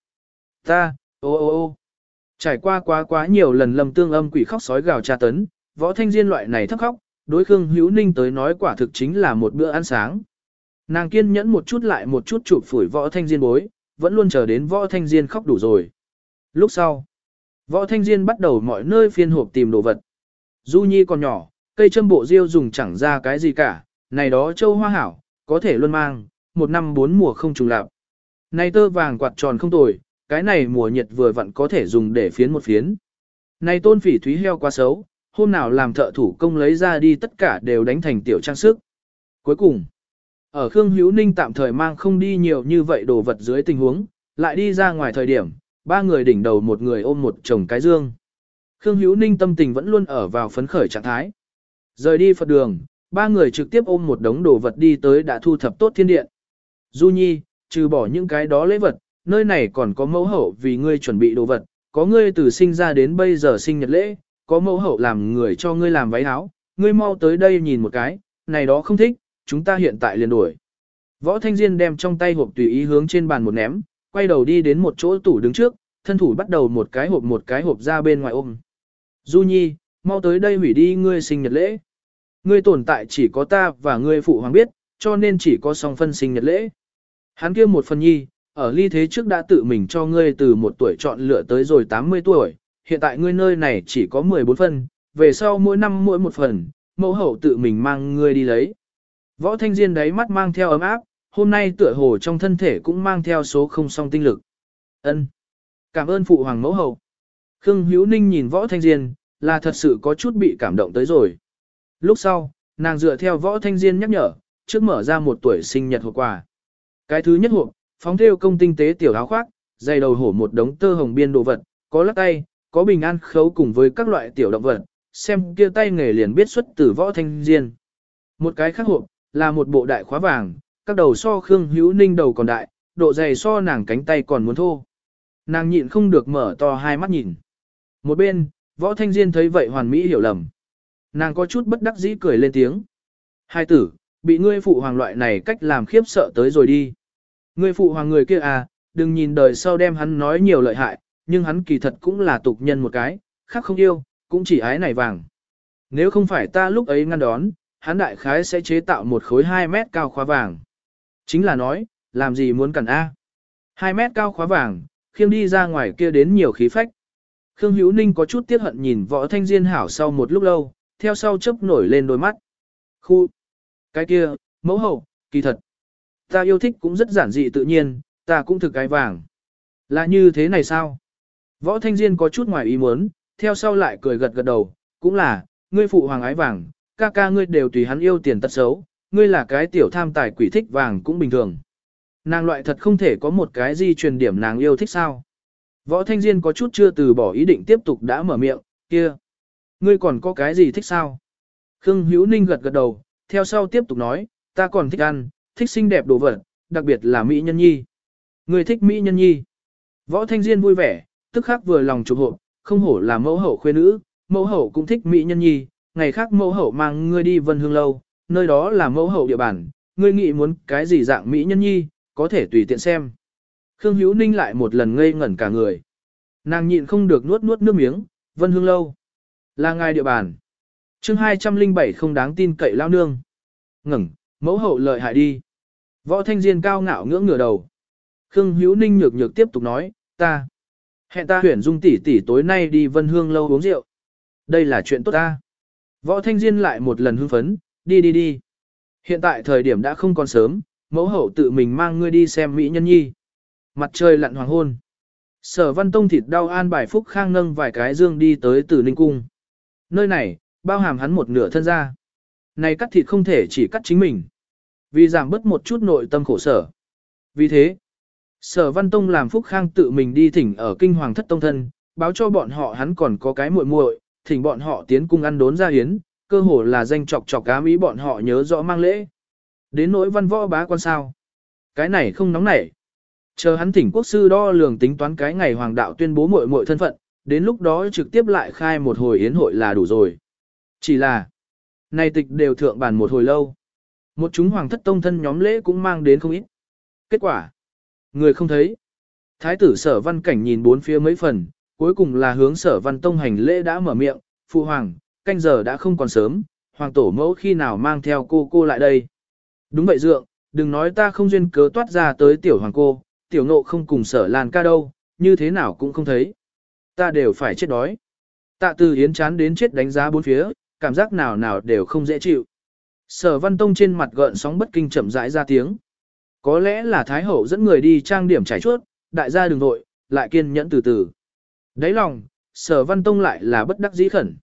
ta, ô ô ô Trải qua quá quá nhiều lần lầm tương âm quỷ khóc sói gào tra tấn, võ thanh diên loại này thấp khóc, đối Khương Hữu Ninh tới nói quả thực chính là một bữa ăn sáng. Nàng kiên nhẫn một chút lại một chút chụp phủi võ thanh diên bối, vẫn luôn chờ đến võ thanh diên khóc đủ rồi. Lúc sau, võ thanh diên bắt đầu mọi nơi phiên hộp tìm đồ vật. Du Nhi còn nhỏ, cây châm bộ diêu dùng chẳng ra cái gì cả, này đó châu hoa hảo, có thể luôn mang, một năm bốn mùa không trùng lạp. Này tơ vàng quạt tròn không tồi, cái này mùa nhiệt vừa vặn có thể dùng để phiến một phiến. Này tôn phỉ thúy heo quá xấu, hôm nào làm thợ thủ công lấy ra đi tất cả đều đánh thành tiểu trang sức. Cuối cùng, ở Khương Hữu Ninh tạm thời mang không đi nhiều như vậy đồ vật dưới tình huống, lại đi ra ngoài thời điểm, ba người đỉnh đầu một người ôm một chồng cái dương. Khương Hữu Ninh tâm tình vẫn luôn ở vào phấn khởi trạng thái. Rời đi Phật đường, ba người trực tiếp ôm một đống đồ vật đi tới đã thu thập tốt thiên điện. Du Nhi, trừ bỏ những cái đó lễ vật, nơi này còn có mẫu hậu vì ngươi chuẩn bị đồ vật, có ngươi từ sinh ra đến bây giờ sinh nhật lễ, có mẫu hậu làm người cho ngươi làm váy áo, ngươi mau tới đây nhìn một cái, này đó không thích, chúng ta hiện tại liền đuổi. Võ Thanh Diên đem trong tay hộp tùy ý hướng trên bàn một ném, quay đầu đi đến một chỗ tủ đứng trước, thân thủ bắt đầu một cái hộp một cái hộp ra bên ngoài ôm. Du Nhi, mau tới đây hủy đi ngươi sinh nhật lễ. Ngươi tồn tại chỉ có ta và ngươi phụ hoàng biết, cho nên chỉ có song phân sinh nhật lễ. Hắn kia một phần nhi, ở ly thế trước đã tự mình cho ngươi từ một tuổi chọn lựa tới rồi 80 tuổi, hiện tại ngươi nơi này chỉ có 14 phân, về sau mỗi năm mỗi một phần, mẫu hậu tự mình mang ngươi đi lấy. Võ Thanh Diên đáy mắt mang theo ấm áp, hôm nay tựa hồ trong thân thể cũng mang theo số không song tinh lực. Ân, Cảm ơn phụ hoàng mẫu hậu. Khương Hữu Ninh nhìn Võ Thanh Diên, là thật sự có chút bị cảm động tới rồi. Lúc sau, nàng dựa theo Võ Thanh Diên nhắc nhở, trước mở ra một tuổi sinh nhật hộp quà. Cái thứ nhất hộp, phóng theo công tinh tế tiểu áo khoác, dày đầu hổ một đống tơ hồng biên đồ vật, có lắc tay, có bình an khấu cùng với các loại tiểu động vật, xem kia tay nghề liền biết xuất từ võ thanh diên. Một cái khác hộp, là một bộ đại khóa vàng, các đầu so Khương Hữu Ninh đầu còn đại, độ dày so nàng cánh tay còn muốn thô. Nàng nhịn không được mở to hai mắt nhìn. Một bên, võ thanh diên thấy vậy hoàn mỹ hiểu lầm. Nàng có chút bất đắc dĩ cười lên tiếng. Hai tử, bị ngươi phụ hoàng loại này cách làm khiếp sợ tới rồi đi. Ngươi phụ hoàng người kia à, đừng nhìn đời sau đem hắn nói nhiều lợi hại, nhưng hắn kỳ thật cũng là tục nhân một cái, khác không yêu, cũng chỉ ái này vàng. Nếu không phải ta lúc ấy ngăn đón, hắn đại khái sẽ chế tạo một khối 2 mét cao khóa vàng. Chính là nói, làm gì muốn cần A. 2 mét cao khóa vàng, khiêng đi ra ngoài kia đến nhiều khí phách. Khương Hữu Ninh có chút tiếc hận nhìn võ thanh diên hảo sau một lúc lâu, theo sau chớp nổi lên đôi mắt. Khu! Cái kia, mẫu hậu, kỳ thật. Ta yêu thích cũng rất giản dị tự nhiên, ta cũng thực cái vàng. Là như thế này sao? Võ Thanh Diên có chút ngoài ý muốn, theo sau lại cười gật gật đầu, cũng là, ngươi phụ hoàng ái vàng, ca ca ngươi đều tùy hắn yêu tiền tật xấu, ngươi là cái tiểu tham tài quỷ thích vàng cũng bình thường. Nàng loại thật không thể có một cái gì truyền điểm nàng yêu thích sao. Võ Thanh Diên có chút chưa từ bỏ ý định tiếp tục đã mở miệng, kia. Ngươi còn có cái gì thích sao? Khương Hữu Ninh gật gật đầu, theo sau tiếp tục nói, ta còn thích ăn, thích xinh đẹp đồ vật, đặc biệt là Mỹ Nhân Nhi. Ngươi thích Mỹ Nhân Nhi. Võ Thanh Diên vui vẻ, tức khắc vừa lòng chụp hộ, không hổ là mẫu hậu khuê nữ, mẫu hậu cũng thích Mỹ Nhân Nhi, ngày khác mẫu hậu mang ngươi đi vân hương lâu, nơi đó là mẫu hậu địa bàn, ngươi nghĩ muốn cái gì dạng Mỹ Nhân Nhi, có thể tùy tiện xem. Khương Hữu Ninh lại một lần ngây ngẩn cả người. Nàng nhịn không được nuốt nuốt nước miếng, vân hương lâu. Là ngài địa bàn. chương 207 không đáng tin cậy lao nương. Ngừng, mẫu hậu lợi hại đi. Võ Thanh Diên cao ngạo ngưỡng ngửa đầu. Khương Hữu Ninh nhược nhược tiếp tục nói, ta. Hẹn ta huyển dung tỷ tỷ tối nay đi vân hương lâu uống rượu. Đây là chuyện tốt ta. Võ Thanh Diên lại một lần hưng phấn, đi đi đi. Hiện tại thời điểm đã không còn sớm, mẫu hậu tự mình mang ngươi đi xem Mỹ Nhân Nhi. Mặt trời lặn hoàng hôn. Sở văn tông thịt đau an bài phúc khang nâng vài cái dương đi tới từ Ninh Cung. Nơi này, bao hàm hắn một nửa thân ra. Này cắt thịt không thể chỉ cắt chính mình. Vì giảm bớt một chút nội tâm khổ sở. Vì thế, Sở Văn Tông làm Phúc Khang tự mình đi thỉnh ở kinh hoàng thất tông thân, báo cho bọn họ hắn còn có cái muội muội, thỉnh bọn họ tiến cung ăn đốn ra hiến, cơ hồ là danh chọc chọc cá mỹ bọn họ nhớ rõ mang lễ. Đến nỗi văn võ bá quan sao. Cái này không nóng nảy. Chờ hắn thỉnh quốc sư đo lường tính toán cái ngày hoàng đạo tuyên bố muội muội thân phận, đến lúc đó trực tiếp lại khai một hồi yến hội là đủ rồi. Chỉ là, này tịch đều thượng bàn một hồi lâu. Một chúng hoàng thất tông thân nhóm lễ cũng mang đến không ít. Kết quả, người không thấy. Thái tử sở văn cảnh nhìn bốn phía mấy phần, cuối cùng là hướng sở văn tông hành lễ đã mở miệng, phụ hoàng, canh giờ đã không còn sớm, hoàng tổ mẫu khi nào mang theo cô cô lại đây. Đúng vậy dượng, đừng nói ta không duyên cớ toát ra tới tiểu hoàng cô, tiểu nộ không cùng sở làn ca đâu, như thế nào cũng không thấy. Ta đều phải chết đói. Tạ từ yến chán đến chết đánh giá bốn phía, cảm giác nào nào đều không dễ chịu. Sở văn tông trên mặt gợn sóng bất kinh chậm rãi ra tiếng. Có lẽ là Thái Hậu dẫn người đi trang điểm trải chuốt, đại gia đừng nội, lại kiên nhẫn từ từ. Đấy lòng, sở văn tông lại là bất đắc dĩ khẩn.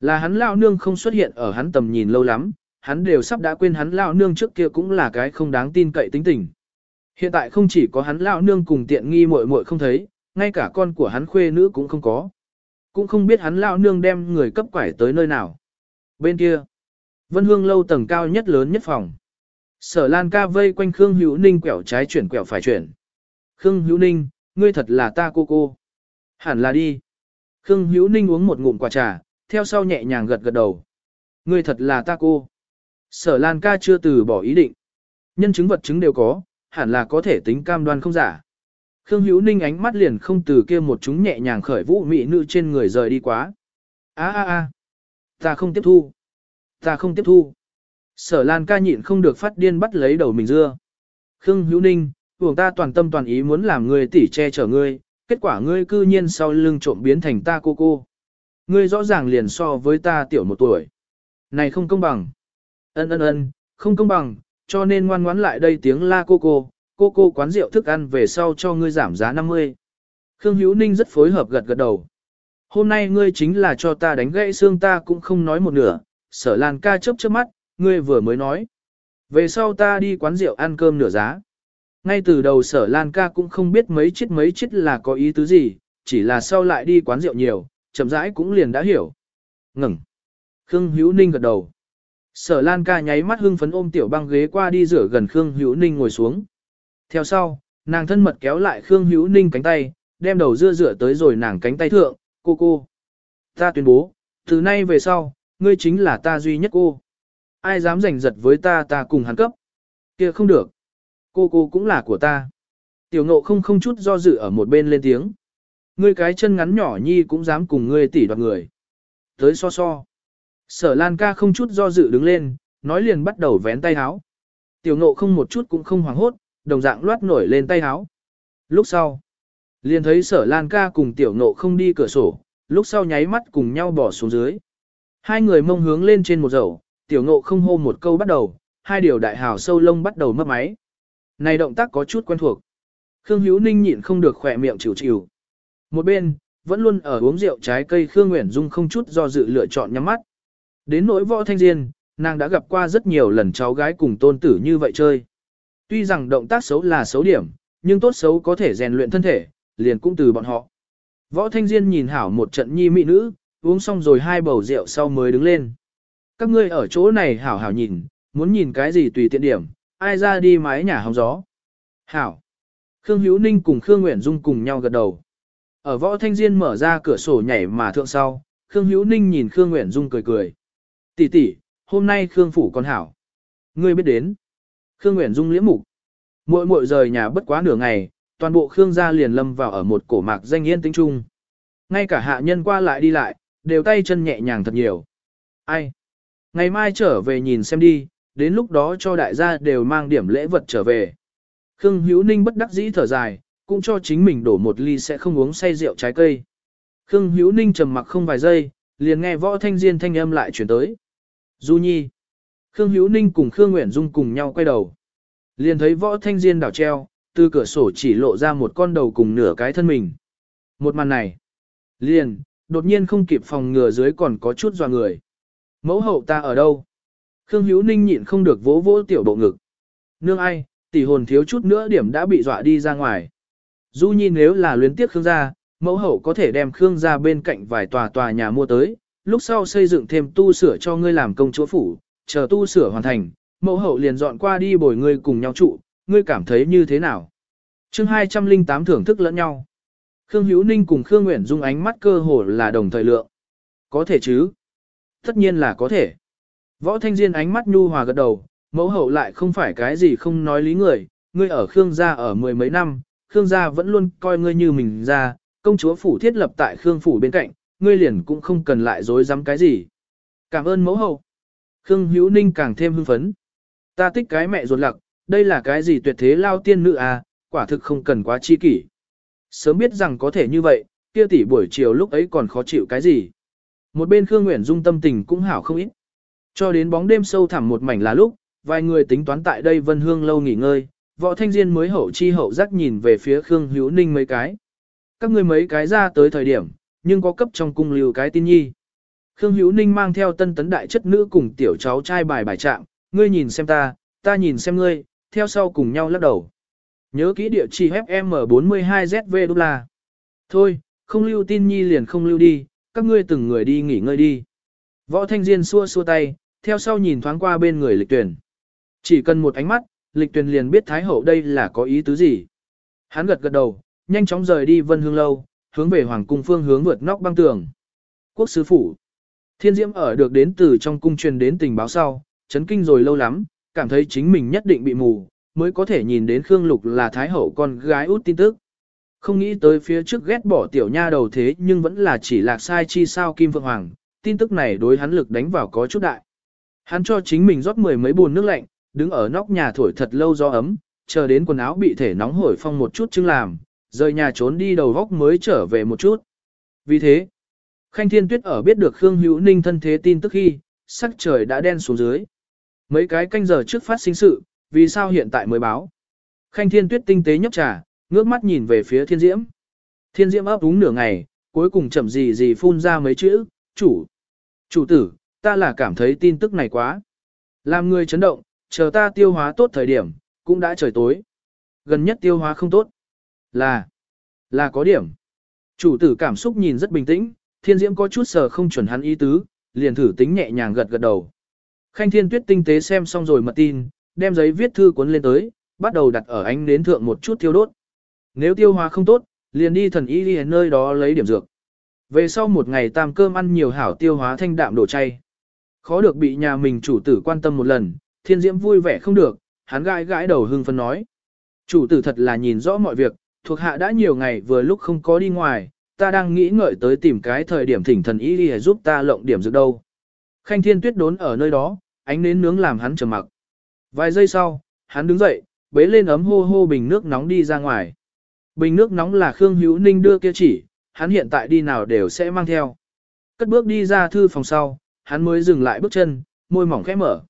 Là hắn lão nương không xuất hiện ở hắn tầm nhìn lâu lắm, hắn đều sắp đã quên hắn lão nương trước kia cũng là cái không đáng tin cậy tính tình. Hiện tại không chỉ có hắn lão nương cùng tiện nghi muội muội không thấy, ngay cả con của hắn khuê nữ cũng không có. Cũng không biết hắn lão nương đem người cấp quải tới nơi nào. Bên kia, Vân Hương lâu tầng cao nhất lớn nhất phòng. Sở Lan ca vây quanh Khương Hữu Ninh quẹo trái chuyển quẹo phải chuyển. Khương Hữu Ninh, ngươi thật là ta cô cô. Hẳn là đi. Khương Hữu Ninh uống một ngụm quả trà, theo sau nhẹ nhàng gật gật đầu. Ngươi thật là ta cô. Sở Lan ca chưa từ bỏ ý định. Nhân chứng vật chứng đều có, hẳn là có thể tính cam đoan không giả. Khương Hữu Ninh ánh mắt liền không từ kia một chúng nhẹ nhàng khởi vũ mỹ nữ trên người rời đi quá. A a a, ta không tiếp thu. Ta không tiếp thu. Sở Lan ca nhịn không được phát điên bắt lấy đầu mình dưa. Khương Hữu Ninh, vùng ta toàn tâm toàn ý muốn làm người tỉ che chở ngươi, kết quả ngươi cư nhiên sau lưng trộm biến thành ta cô cô. Ngươi rõ ràng liền so với ta tiểu một tuổi. Này không công bằng. Ân ân ân, không công bằng, cho nên ngoan ngoãn lại đây tiếng la cô cô, cô cô quán rượu thức ăn về sau cho ngươi giảm giá 50. Khương Hữu Ninh rất phối hợp gật gật đầu. Hôm nay ngươi chính là cho ta đánh gãy xương ta cũng không nói một nửa, sở lan ca chớp chớp mắt, ngươi vừa mới nói. Về sau ta đi quán rượu ăn cơm nửa giá. Ngay từ đầu sở lan ca cũng không biết mấy chết mấy chết là có ý tứ gì, chỉ là sau lại đi quán rượu nhiều, chậm rãi cũng liền đã hiểu. Ngừng. Khương Hữu Ninh gật đầu. Sở Lan ca nháy mắt hưng phấn ôm tiểu băng ghế qua đi rửa gần Khương Hữu Ninh ngồi xuống. Theo sau, nàng thân mật kéo lại Khương Hữu Ninh cánh tay, đem đầu dưa rửa tới rồi nàng cánh tay thượng, cô cô. Ta tuyên bố, từ nay về sau, ngươi chính là ta duy nhất cô. Ai dám giành giật với ta ta cùng hắn cấp. kia không được. Cô cô cũng là của ta. Tiểu ngộ không không chút do dự ở một bên lên tiếng. Ngươi cái chân ngắn nhỏ nhi cũng dám cùng ngươi tỉ đoạt người. Tới so so. Sở Lan ca không chút do dự đứng lên, nói liền bắt đầu vén tay háo. Tiểu ngộ không một chút cũng không hoảng hốt, đồng dạng loát nổi lên tay háo. Lúc sau, liền thấy sở Lan ca cùng tiểu ngộ không đi cửa sổ, lúc sau nháy mắt cùng nhau bỏ xuống dưới. Hai người mông hướng lên trên một dầu, tiểu ngộ không hô một câu bắt đầu, hai điều đại hào sâu lông bắt đầu mất máy. Này động tác có chút quen thuộc. Khương Hữu Ninh nhịn không được khỏe miệng chịu chịu. Một bên, vẫn luôn ở uống rượu trái cây Khương Nguyễn Dung không chút do dự lựa chọn nhắm mắt. Đến nỗi võ thanh diên, nàng đã gặp qua rất nhiều lần cháu gái cùng tôn tử như vậy chơi. Tuy rằng động tác xấu là xấu điểm, nhưng tốt xấu có thể rèn luyện thân thể, liền cũng từ bọn họ. Võ thanh diên nhìn hảo một trận nhi mỹ nữ, uống xong rồi hai bầu rượu sau mới đứng lên. Các ngươi ở chỗ này hảo hảo nhìn, muốn nhìn cái gì tùy tiện điểm, ai ra đi mái nhà hóng gió. Hảo. Khương Hữu Ninh cùng Khương Nguyễn Dung cùng nhau gật đầu. Ở võ thanh diên mở ra cửa sổ nhảy mà thượng sau, Khương Hữu Ninh nhìn Khương Nguyễn Dung cười cười. Tỷ tỷ, hôm nay Khương phủ còn hảo. Ngươi biết đến. Khương Nguyễn Dung liễm mục. Muội muội rời nhà bất quá nửa ngày, toàn bộ Khương gia liền lâm vào ở một cổ mạc danh yên tĩnh trung. Ngay cả hạ nhân qua lại đi lại, đều tay chân nhẹ nhàng thật nhiều. Ai? Ngày mai trở về nhìn xem đi, đến lúc đó cho đại gia đều mang điểm lễ vật trở về. Khương Hữu Ninh bất đắc dĩ thở dài, cũng cho chính mình đổ một ly sẽ không uống say rượu trái cây. Khương Hữu Ninh trầm mặc không vài giây, liền nghe võ thanh diên thanh âm lại chuyển tới. Du Nhi. Khương Hữu Ninh cùng Khương Nguyễn Dung cùng nhau quay đầu. Liền thấy võ thanh diên đảo treo, từ cửa sổ chỉ lộ ra một con đầu cùng nửa cái thân mình. Một màn này. Liền, đột nhiên không kịp phòng ngừa dưới còn có chút dò người. Mẫu hậu ta ở đâu? Khương Hữu Ninh nhịn không được vỗ vỗ tiểu bộ ngực. Nương ai, tỷ hồn thiếu chút nữa điểm đã bị dọa đi ra ngoài. Du Nhi nếu là luyến tiếc Khương gia, mẫu hậu có thể đem Khương gia bên cạnh vài tòa tòa nhà mua tới, lúc sau xây dựng thêm tu sửa cho ngươi làm công chúa phủ, chờ tu sửa hoàn thành, mẫu hậu liền dọn qua đi bồi ngươi cùng nhau trụ, ngươi cảm thấy như thế nào? chương 208 thưởng thức lẫn nhau. Khương Hữu Ninh cùng Khương Nguyễn Dung ánh mắt cơ hồ là đồng thời lượng. Có thể chứ? Tất nhiên là có thể. Võ Thanh Diên ánh mắt nhu hòa gật đầu, mẫu hậu lại không phải cái gì không nói lý người, ngươi ở Khương gia ở mười mấy năm, Khương gia vẫn luôn coi ngươi như mình ra, công chúa phủ thiết lập tại Khương phủ bên cạnh, ngươi liền cũng không cần lại dối dám cái gì. Cảm ơn mẫu hậu. Khương Hữu Ninh càng thêm hưng phấn. Ta thích cái mẹ ruột lặc, đây là cái gì tuyệt thế lao tiên nữ à, quả thực không cần quá chi kỷ. Sớm biết rằng có thể như vậy, kia tỷ buổi chiều lúc ấy còn khó chịu cái gì. Một bên Khương Nguyễn Dung tâm tình cũng hảo không ít. Cho đến bóng đêm sâu thẳm một mảnh là lúc, vài người tính toán tại đây Vân Hương lâu nghỉ ngơi, võ thanh diên mới hậu chi hậu giác nhìn về phía Khương Hữu Ninh mấy cái. Các ngươi mấy cái ra tới thời điểm, nhưng có cấp trong cung lưu cái tin nhi. Khương Hữu Ninh mang theo tân tấn đại chất nữ cùng tiểu cháu trai bài bài trạng, ngươi nhìn xem ta, ta nhìn xem ngươi, theo sau cùng nhau lắc đầu. Nhớ kỹ địa chỉ FM42ZV đô la. Thôi, không lưu tin nhi liền không lưu đi, các ngươi từng người đi nghỉ ngơi đi. Võ Thanh Diên xua xua tay, theo sau nhìn thoáng qua bên người lịch tuyển. Chỉ cần một ánh mắt, lịch tuyển liền biết Thái Hậu đây là có ý tứ gì. Hắn gật gật đầu, nhanh chóng rời đi vân hương lâu, hướng về hoàng cung phương hướng vượt nóc băng tường. Quốc sứ phủ. Thiên Diễm ở được đến từ trong cung truyền đến tình báo sau, chấn kinh rồi lâu lắm, cảm thấy chính mình nhất định bị mù, mới có thể nhìn đến Khương Lục là Thái Hậu con gái út tin tức. Không nghĩ tới phía trước ghét bỏ tiểu nha đầu thế nhưng vẫn là chỉ lạc sai chi sao Kim Phượng Hoàng, tin tức này đối hắn lực đánh vào có chút đại. Hắn cho chính mình rót mười mấy bồn nước lạnh, đứng ở nóc nhà thổi thật lâu do ấm, chờ đến quần áo bị thể nóng hổi phong một chút chứng làm, rời nhà trốn đi đầu góc mới trở về một chút. Vì thế, Khanh Thiên Tuyết ở biết được Khương Hữu Ninh thân thế tin tức khi, sắc trời đã đen xuống dưới. Mấy cái canh giờ trước phát sinh sự, vì sao hiện tại mới báo. Khanh Thiên Tuyết tinh tế nhấp trà, ngước mắt nhìn về phía Thiên Diễm. Thiên Diễm ấp úng nửa ngày, cuối cùng chậm gì gì phun ra mấy chữ, chủ. Chủ tử, ta là cảm thấy tin tức này quá. Làm người chấn động, chờ ta tiêu hóa tốt thời điểm, cũng đã trời tối. Gần nhất tiêu hóa không tốt. Là, là có điểm. Chủ tử cảm xúc nhìn rất bình tĩnh, thiên diễm có chút sờ không chuẩn hắn ý tứ, liền thử tính nhẹ nhàng gật gật đầu. Khanh thiên tuyết tinh tế xem xong rồi mật tin, đem giấy viết thư cuốn lên tới, bắt đầu đặt ở ánh nến thượng một chút tiêu đốt. Nếu tiêu hóa không tốt, liền đi thần y đi nơi đó lấy điểm dược. Về sau một ngày tam cơm ăn nhiều hảo tiêu hóa thanh đạm đồ chay. Khó được bị nhà mình chủ tử quan tâm một lần, thiên diễm vui vẻ không được, hắn gãi gãi đầu hưng phấn nói. Chủ tử thật là nhìn rõ mọi việc, thuộc hạ đã nhiều ngày vừa lúc không có đi ngoài, ta đang nghĩ ngợi tới tìm cái thời điểm thỉnh thần y đi giúp ta lộng điểm dược đâu. Khanh thiên tuyết đốn ở nơi đó, ánh nến nướng làm hắn trầm mặc. Vài giây sau, hắn đứng dậy, bế lên ấm hô hô bình nước nóng đi ra ngoài. Bình nước nóng là Khương Hữu Ninh đưa kia chỉ, hắn hiện tại đi nào đều sẽ mang theo. Cất bước đi ra thư phòng sau, hắn mới dừng lại bước chân, môi mỏng khẽ mở.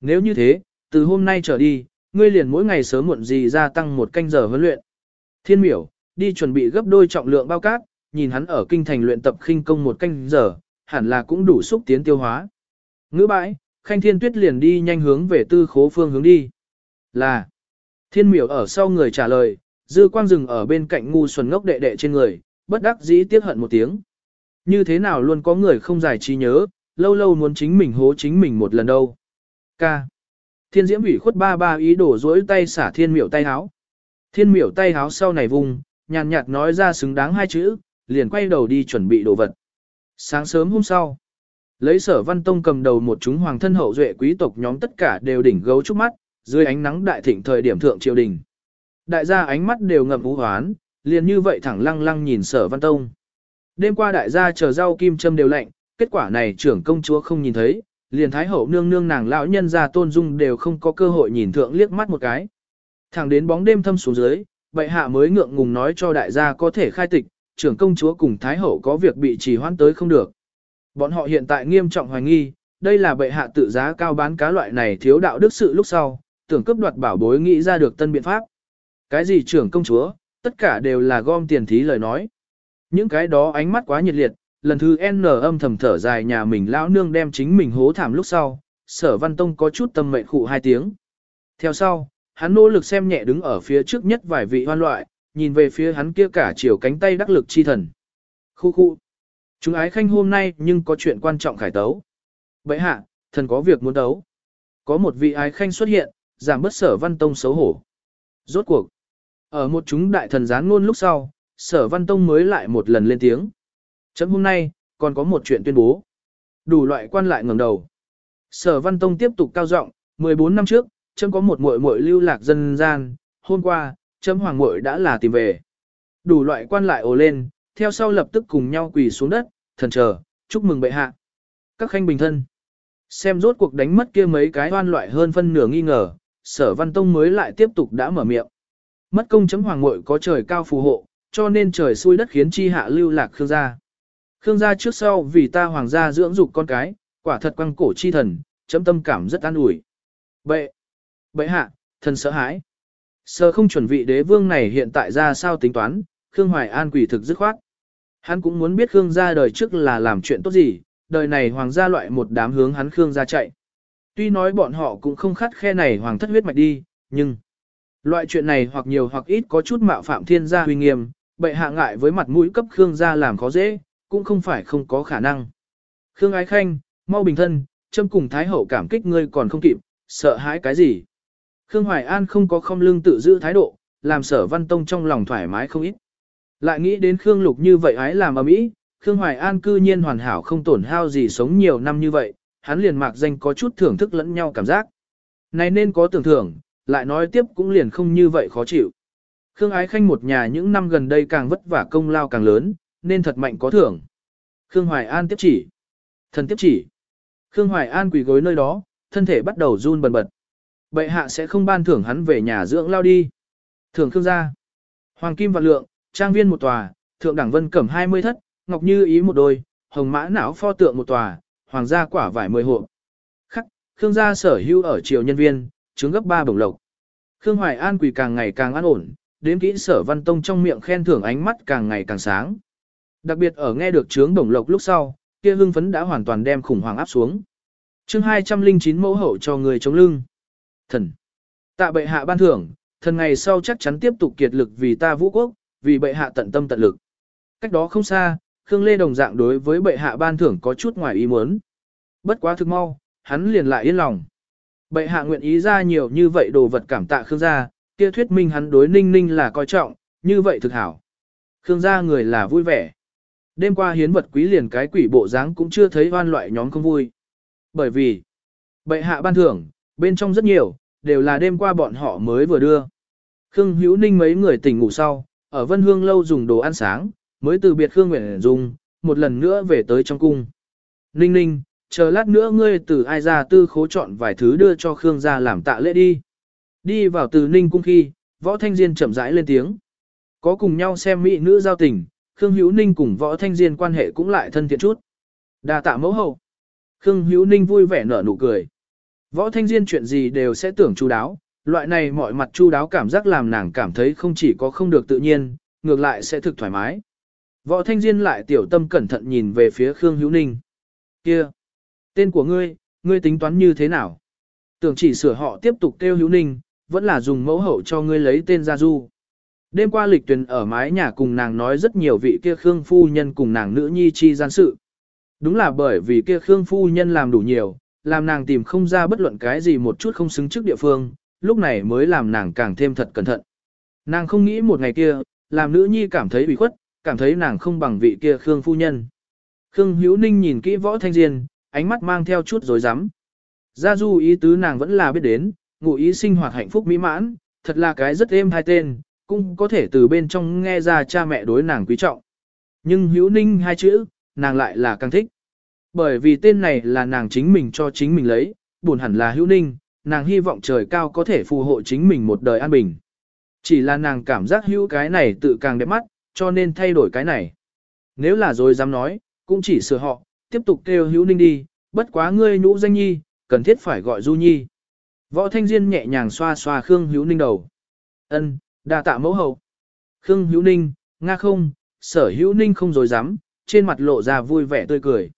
Nếu như thế, từ hôm nay trở đi, ngươi liền mỗi ngày sớm muộn gì gia tăng một canh giờ huấn luyện. Thiên miểu, đi chuẩn bị gấp đôi trọng lượng bao cát, nhìn hắn ở kinh thành luyện tập khinh công một canh giờ, hẳn là cũng đủ xúc tiến tiêu hóa. Ngữ bãi, khanh thiên tuyết liền đi nhanh hướng về tư khố phương hướng đi. Là, thiên miểu ở sau người trả lời, dư quang rừng ở bên cạnh ngu xuẩn ngốc đệ đệ trên người, bất đắc dĩ tiếc hận một tiếng. Như thế nào luôn có người không giải trí nhớ, lâu lâu muốn chính mình hố chính mình một lần đâu. Ca. Thiên diễm ủy khuất ba ba ý đổ dỗi tay xả thiên miểu tay háo. Thiên miểu tay háo sau này vùng, nhàn nhạt nói ra xứng đáng hai chữ, liền quay đầu đi chuẩn bị đồ vật. Sáng sớm hôm sau, lấy sở văn tông cầm đầu một chúng hoàng thân hậu duệ quý tộc nhóm tất cả đều đỉnh gấu trúc mắt, dưới ánh nắng đại thịnh thời điểm thượng triều đình. Đại gia ánh mắt đều ngậm ú hoán, liền như vậy thẳng lăng lăng nhìn sở văn tông. Đêm qua đại gia chờ rau kim châm đều lạnh, kết quả này trưởng công chúa không nhìn thấy, liền thái hậu nương nương nàng lão nhân ra tôn dung đều không có cơ hội nhìn thượng liếc mắt một cái. Thẳng đến bóng đêm thâm xuống dưới, bệ hạ mới ngượng ngùng nói cho đại gia có thể khai tịch, trưởng công chúa cùng thái hậu có việc bị trì hoãn tới không được. Bọn họ hiện tại nghiêm trọng hoài nghi, đây là bệ hạ tự giá cao bán cá loại này thiếu đạo đức sự lúc sau, tưởng cấp đoạt bảo bối nghĩ ra được tân biện pháp. Cái gì trưởng công chúa, tất cả đều là gom tiền thí lời nói. Những cái đó ánh mắt quá nhiệt liệt, lần thứ N âm thầm thở dài nhà mình lão nương đem chính mình hố thảm lúc sau, sở văn tông có chút tâm mệnh khụ hai tiếng. Theo sau, hắn nỗ lực xem nhẹ đứng ở phía trước nhất vài vị hoan loại, nhìn về phía hắn kia cả chiều cánh tay đắc lực chi thần. Khu khu. Chúng ái khanh hôm nay nhưng có chuyện quan trọng khải tấu. Vậy hạ, thần có việc muốn đấu Có một vị ái khanh xuất hiện, giảm bớt sở văn tông xấu hổ. Rốt cuộc. Ở một chúng đại thần gián ngôn lúc sau, sở văn tông mới lại một lần lên tiếng. Chấm hôm nay, còn có một chuyện tuyên bố. Đủ loại quan lại ngẩng đầu. Sở văn tông tiếp tục cao giọng 14 năm trước, chấm có một muội muội lưu lạc dân gian, hôm qua, chấm hoàng muội đã là tìm về. Đủ loại quan lại ồ lên, theo sau lập tức cùng nhau quỳ xuống đất, thần chờ, chúc mừng bệ hạ. Các khanh bình thân. Xem rốt cuộc đánh mất kia mấy cái oan loại hơn phân nửa nghi ngờ, sở văn tông mới lại tiếp tục đã mở miệng. Mất công chấm hoàng muội có trời cao phù hộ, cho nên trời xui đất khiến chi hạ lưu lạc Khương gia. Khương gia trước sau vì ta hoàng gia dưỡng dục con cái, quả thật quăng cổ chi thần, chấm tâm cảm rất an ủi. Bệ, bệ hạ, thần sợ hãi. Sơ không chuẩn vị đế vương này hiện tại ra sao tính toán, Khương Hoài An quỷ thực dứt khoát. Hắn cũng muốn biết Khương gia đời trước là làm chuyện tốt gì, đời này hoàng gia loại một đám hướng hắn Khương gia chạy. Tuy nói bọn họ cũng không khắt khe này hoàng thất huyết mạch đi, nhưng loại chuyện này hoặc nhiều hoặc ít có chút mạo phạm thiên gia huy nghiêm, bệ hạ ngại với mặt mũi cấp Khương gia làm khó dễ, cũng không phải không có khả năng. Khương Ái Khanh, mau bình thân, châm cùng Thái Hậu cảm kích ngươi còn không kịp, sợ hãi cái gì. Khương Hoài An không có không lương tự giữ thái độ, làm sở văn tông trong lòng thoải mái không ít. Lại nghĩ đến Khương Lục như vậy ái làm ở mỹ, Khương Hoài An cư nhiên hoàn hảo không tổn hao gì sống nhiều năm như vậy, hắn liền mạc danh có chút thưởng thức lẫn nhau cảm giác. Này nên có tưởng thưởng, lại nói tiếp cũng liền không như vậy khó chịu. Khương Ái Khanh một nhà những năm gần đây càng vất vả công lao càng lớn, nên thật mạnh có thưởng. Khương Hoài An tiếp chỉ. Thần tiếp chỉ. Khương Hoài An quỳ gối nơi đó, thân thể bắt đầu run bần bật. Bệ hạ sẽ không ban thưởng hắn về nhà dưỡng lao đi. Thưởng Khương gia. Hoàng Kim Vạn Lượng, trang viên một tòa, thượng đẳng vân cẩm 20 thất, ngọc như ý một đôi, hồng mã não pho tượng một tòa, hoàng gia quả vải 10 hộp. Khắc, Khương gia sở hữu ở triều nhân viên, chứng gấp 3 bổng lộc. Khương Hoài An quỳ càng ngày càng an ổn, đến kỹ sở văn tông trong miệng khen thưởng ánh mắt càng ngày càng sáng. Đặc biệt ở nghe được trướng đồng lộc lúc sau, kia hưng phấn đã hoàn toàn đem khủng hoảng áp xuống. chương 209 mẫu hậu cho người chống lưng. Thần. Tạ bệ hạ ban thưởng, thần ngày sau chắc chắn tiếp tục kiệt lực vì ta vũ quốc, vì bệ hạ tận tâm tận lực. Cách đó không xa, Khương Lê đồng dạng đối với bệ hạ ban thưởng có chút ngoài ý muốn. Bất quá thực mau, hắn liền lại yên lòng. Bệ hạ nguyện ý ra nhiều như vậy đồ vật cảm tạ Khương gia, kia thuyết minh hắn đối ninh ninh là coi trọng, như vậy thực hảo. Khương gia người là vui vẻ. Đêm qua hiến vật quý liền cái quỷ bộ dáng cũng chưa thấy hoan loại nhóm không vui. Bởi vì, bệ hạ ban thưởng, bên trong rất nhiều, đều là đêm qua bọn họ mới vừa đưa. Khương Hữu Ninh mấy người tỉnh ngủ sau, ở Vân Hương lâu dùng đồ ăn sáng, mới từ biệt Khương Nguyễn Dung, một lần nữa về tới trong cung. Ninh ninh, chờ lát nữa ngươi từ ai ra tư khố chọn vài thứ đưa cho Khương gia làm tạ lễ đi. Đi vào từ ninh cung khi, võ thanh diên chậm rãi lên tiếng. Có cùng nhau xem mỹ nữ giao tình, Khương Hữu Ninh cùng võ thanh diên quan hệ cũng lại thân thiện chút. đa tạ mẫu hậu. Khương Hữu Ninh vui vẻ nở nụ cười. Võ thanh diên chuyện gì đều sẽ tưởng chu đáo, loại này mọi mặt chu đáo cảm giác làm nàng cảm thấy không chỉ có không được tự nhiên, ngược lại sẽ thực thoải mái. Võ thanh diên lại tiểu tâm cẩn thận nhìn về phía Khương Hữu Ninh. Kia! Tên của ngươi, ngươi tính toán như thế nào? Tưởng chỉ sửa họ tiếp tục kêu Hữu Ninh, vẫn là dùng mẫu hậu cho ngươi lấy tên gia du. Đêm qua lịch tuyển ở mái nhà cùng nàng nói rất nhiều vị kia Khương phu nhân cùng nàng nữ nhi chi gian sự. Đúng là bởi vì kia Khương phu nhân làm đủ nhiều, làm nàng tìm không ra bất luận cái gì một chút không xứng trước địa phương, lúc này mới làm nàng càng thêm thật cẩn thận. Nàng không nghĩ một ngày kia, làm nữ nhi cảm thấy bị khuất, cảm thấy nàng không bằng vị kia Khương phu nhân. Khương Hữu Ninh nhìn kỹ võ thanh diên, ánh mắt mang theo chút dối rắm Gia du ý tứ nàng vẫn là biết đến, ngụ ý sinh hoạt hạnh phúc mỹ mãn, thật là cái rất êm hai tên, cũng có thể từ bên trong nghe ra cha mẹ đối nàng quý trọng. Nhưng Hữu Ninh hai chữ, nàng lại là càng thích. Bởi vì tên này là nàng chính mình cho chính mình lấy, buồn hẳn là Hữu Ninh, nàng hy vọng trời cao có thể phù hộ chính mình một đời an bình. Chỉ là nàng cảm giác hữu cái này tự càng đẹp mắt, cho nên thay đổi cái này. Nếu là rồi dám nói, cũng chỉ sửa họ, tiếp tục kêu hữu ninh đi, bất quá ngươi nhũ danh nhi, cần thiết phải gọi du nhi. Võ Thanh Diên nhẹ nhàng xoa xoa Khương Hữu Ninh đầu. Ân, đa tạ mẫu hậu. Khương Hữu Ninh, nga không, sở Hữu Ninh không dối dám, trên mặt lộ ra vui vẻ tươi cười.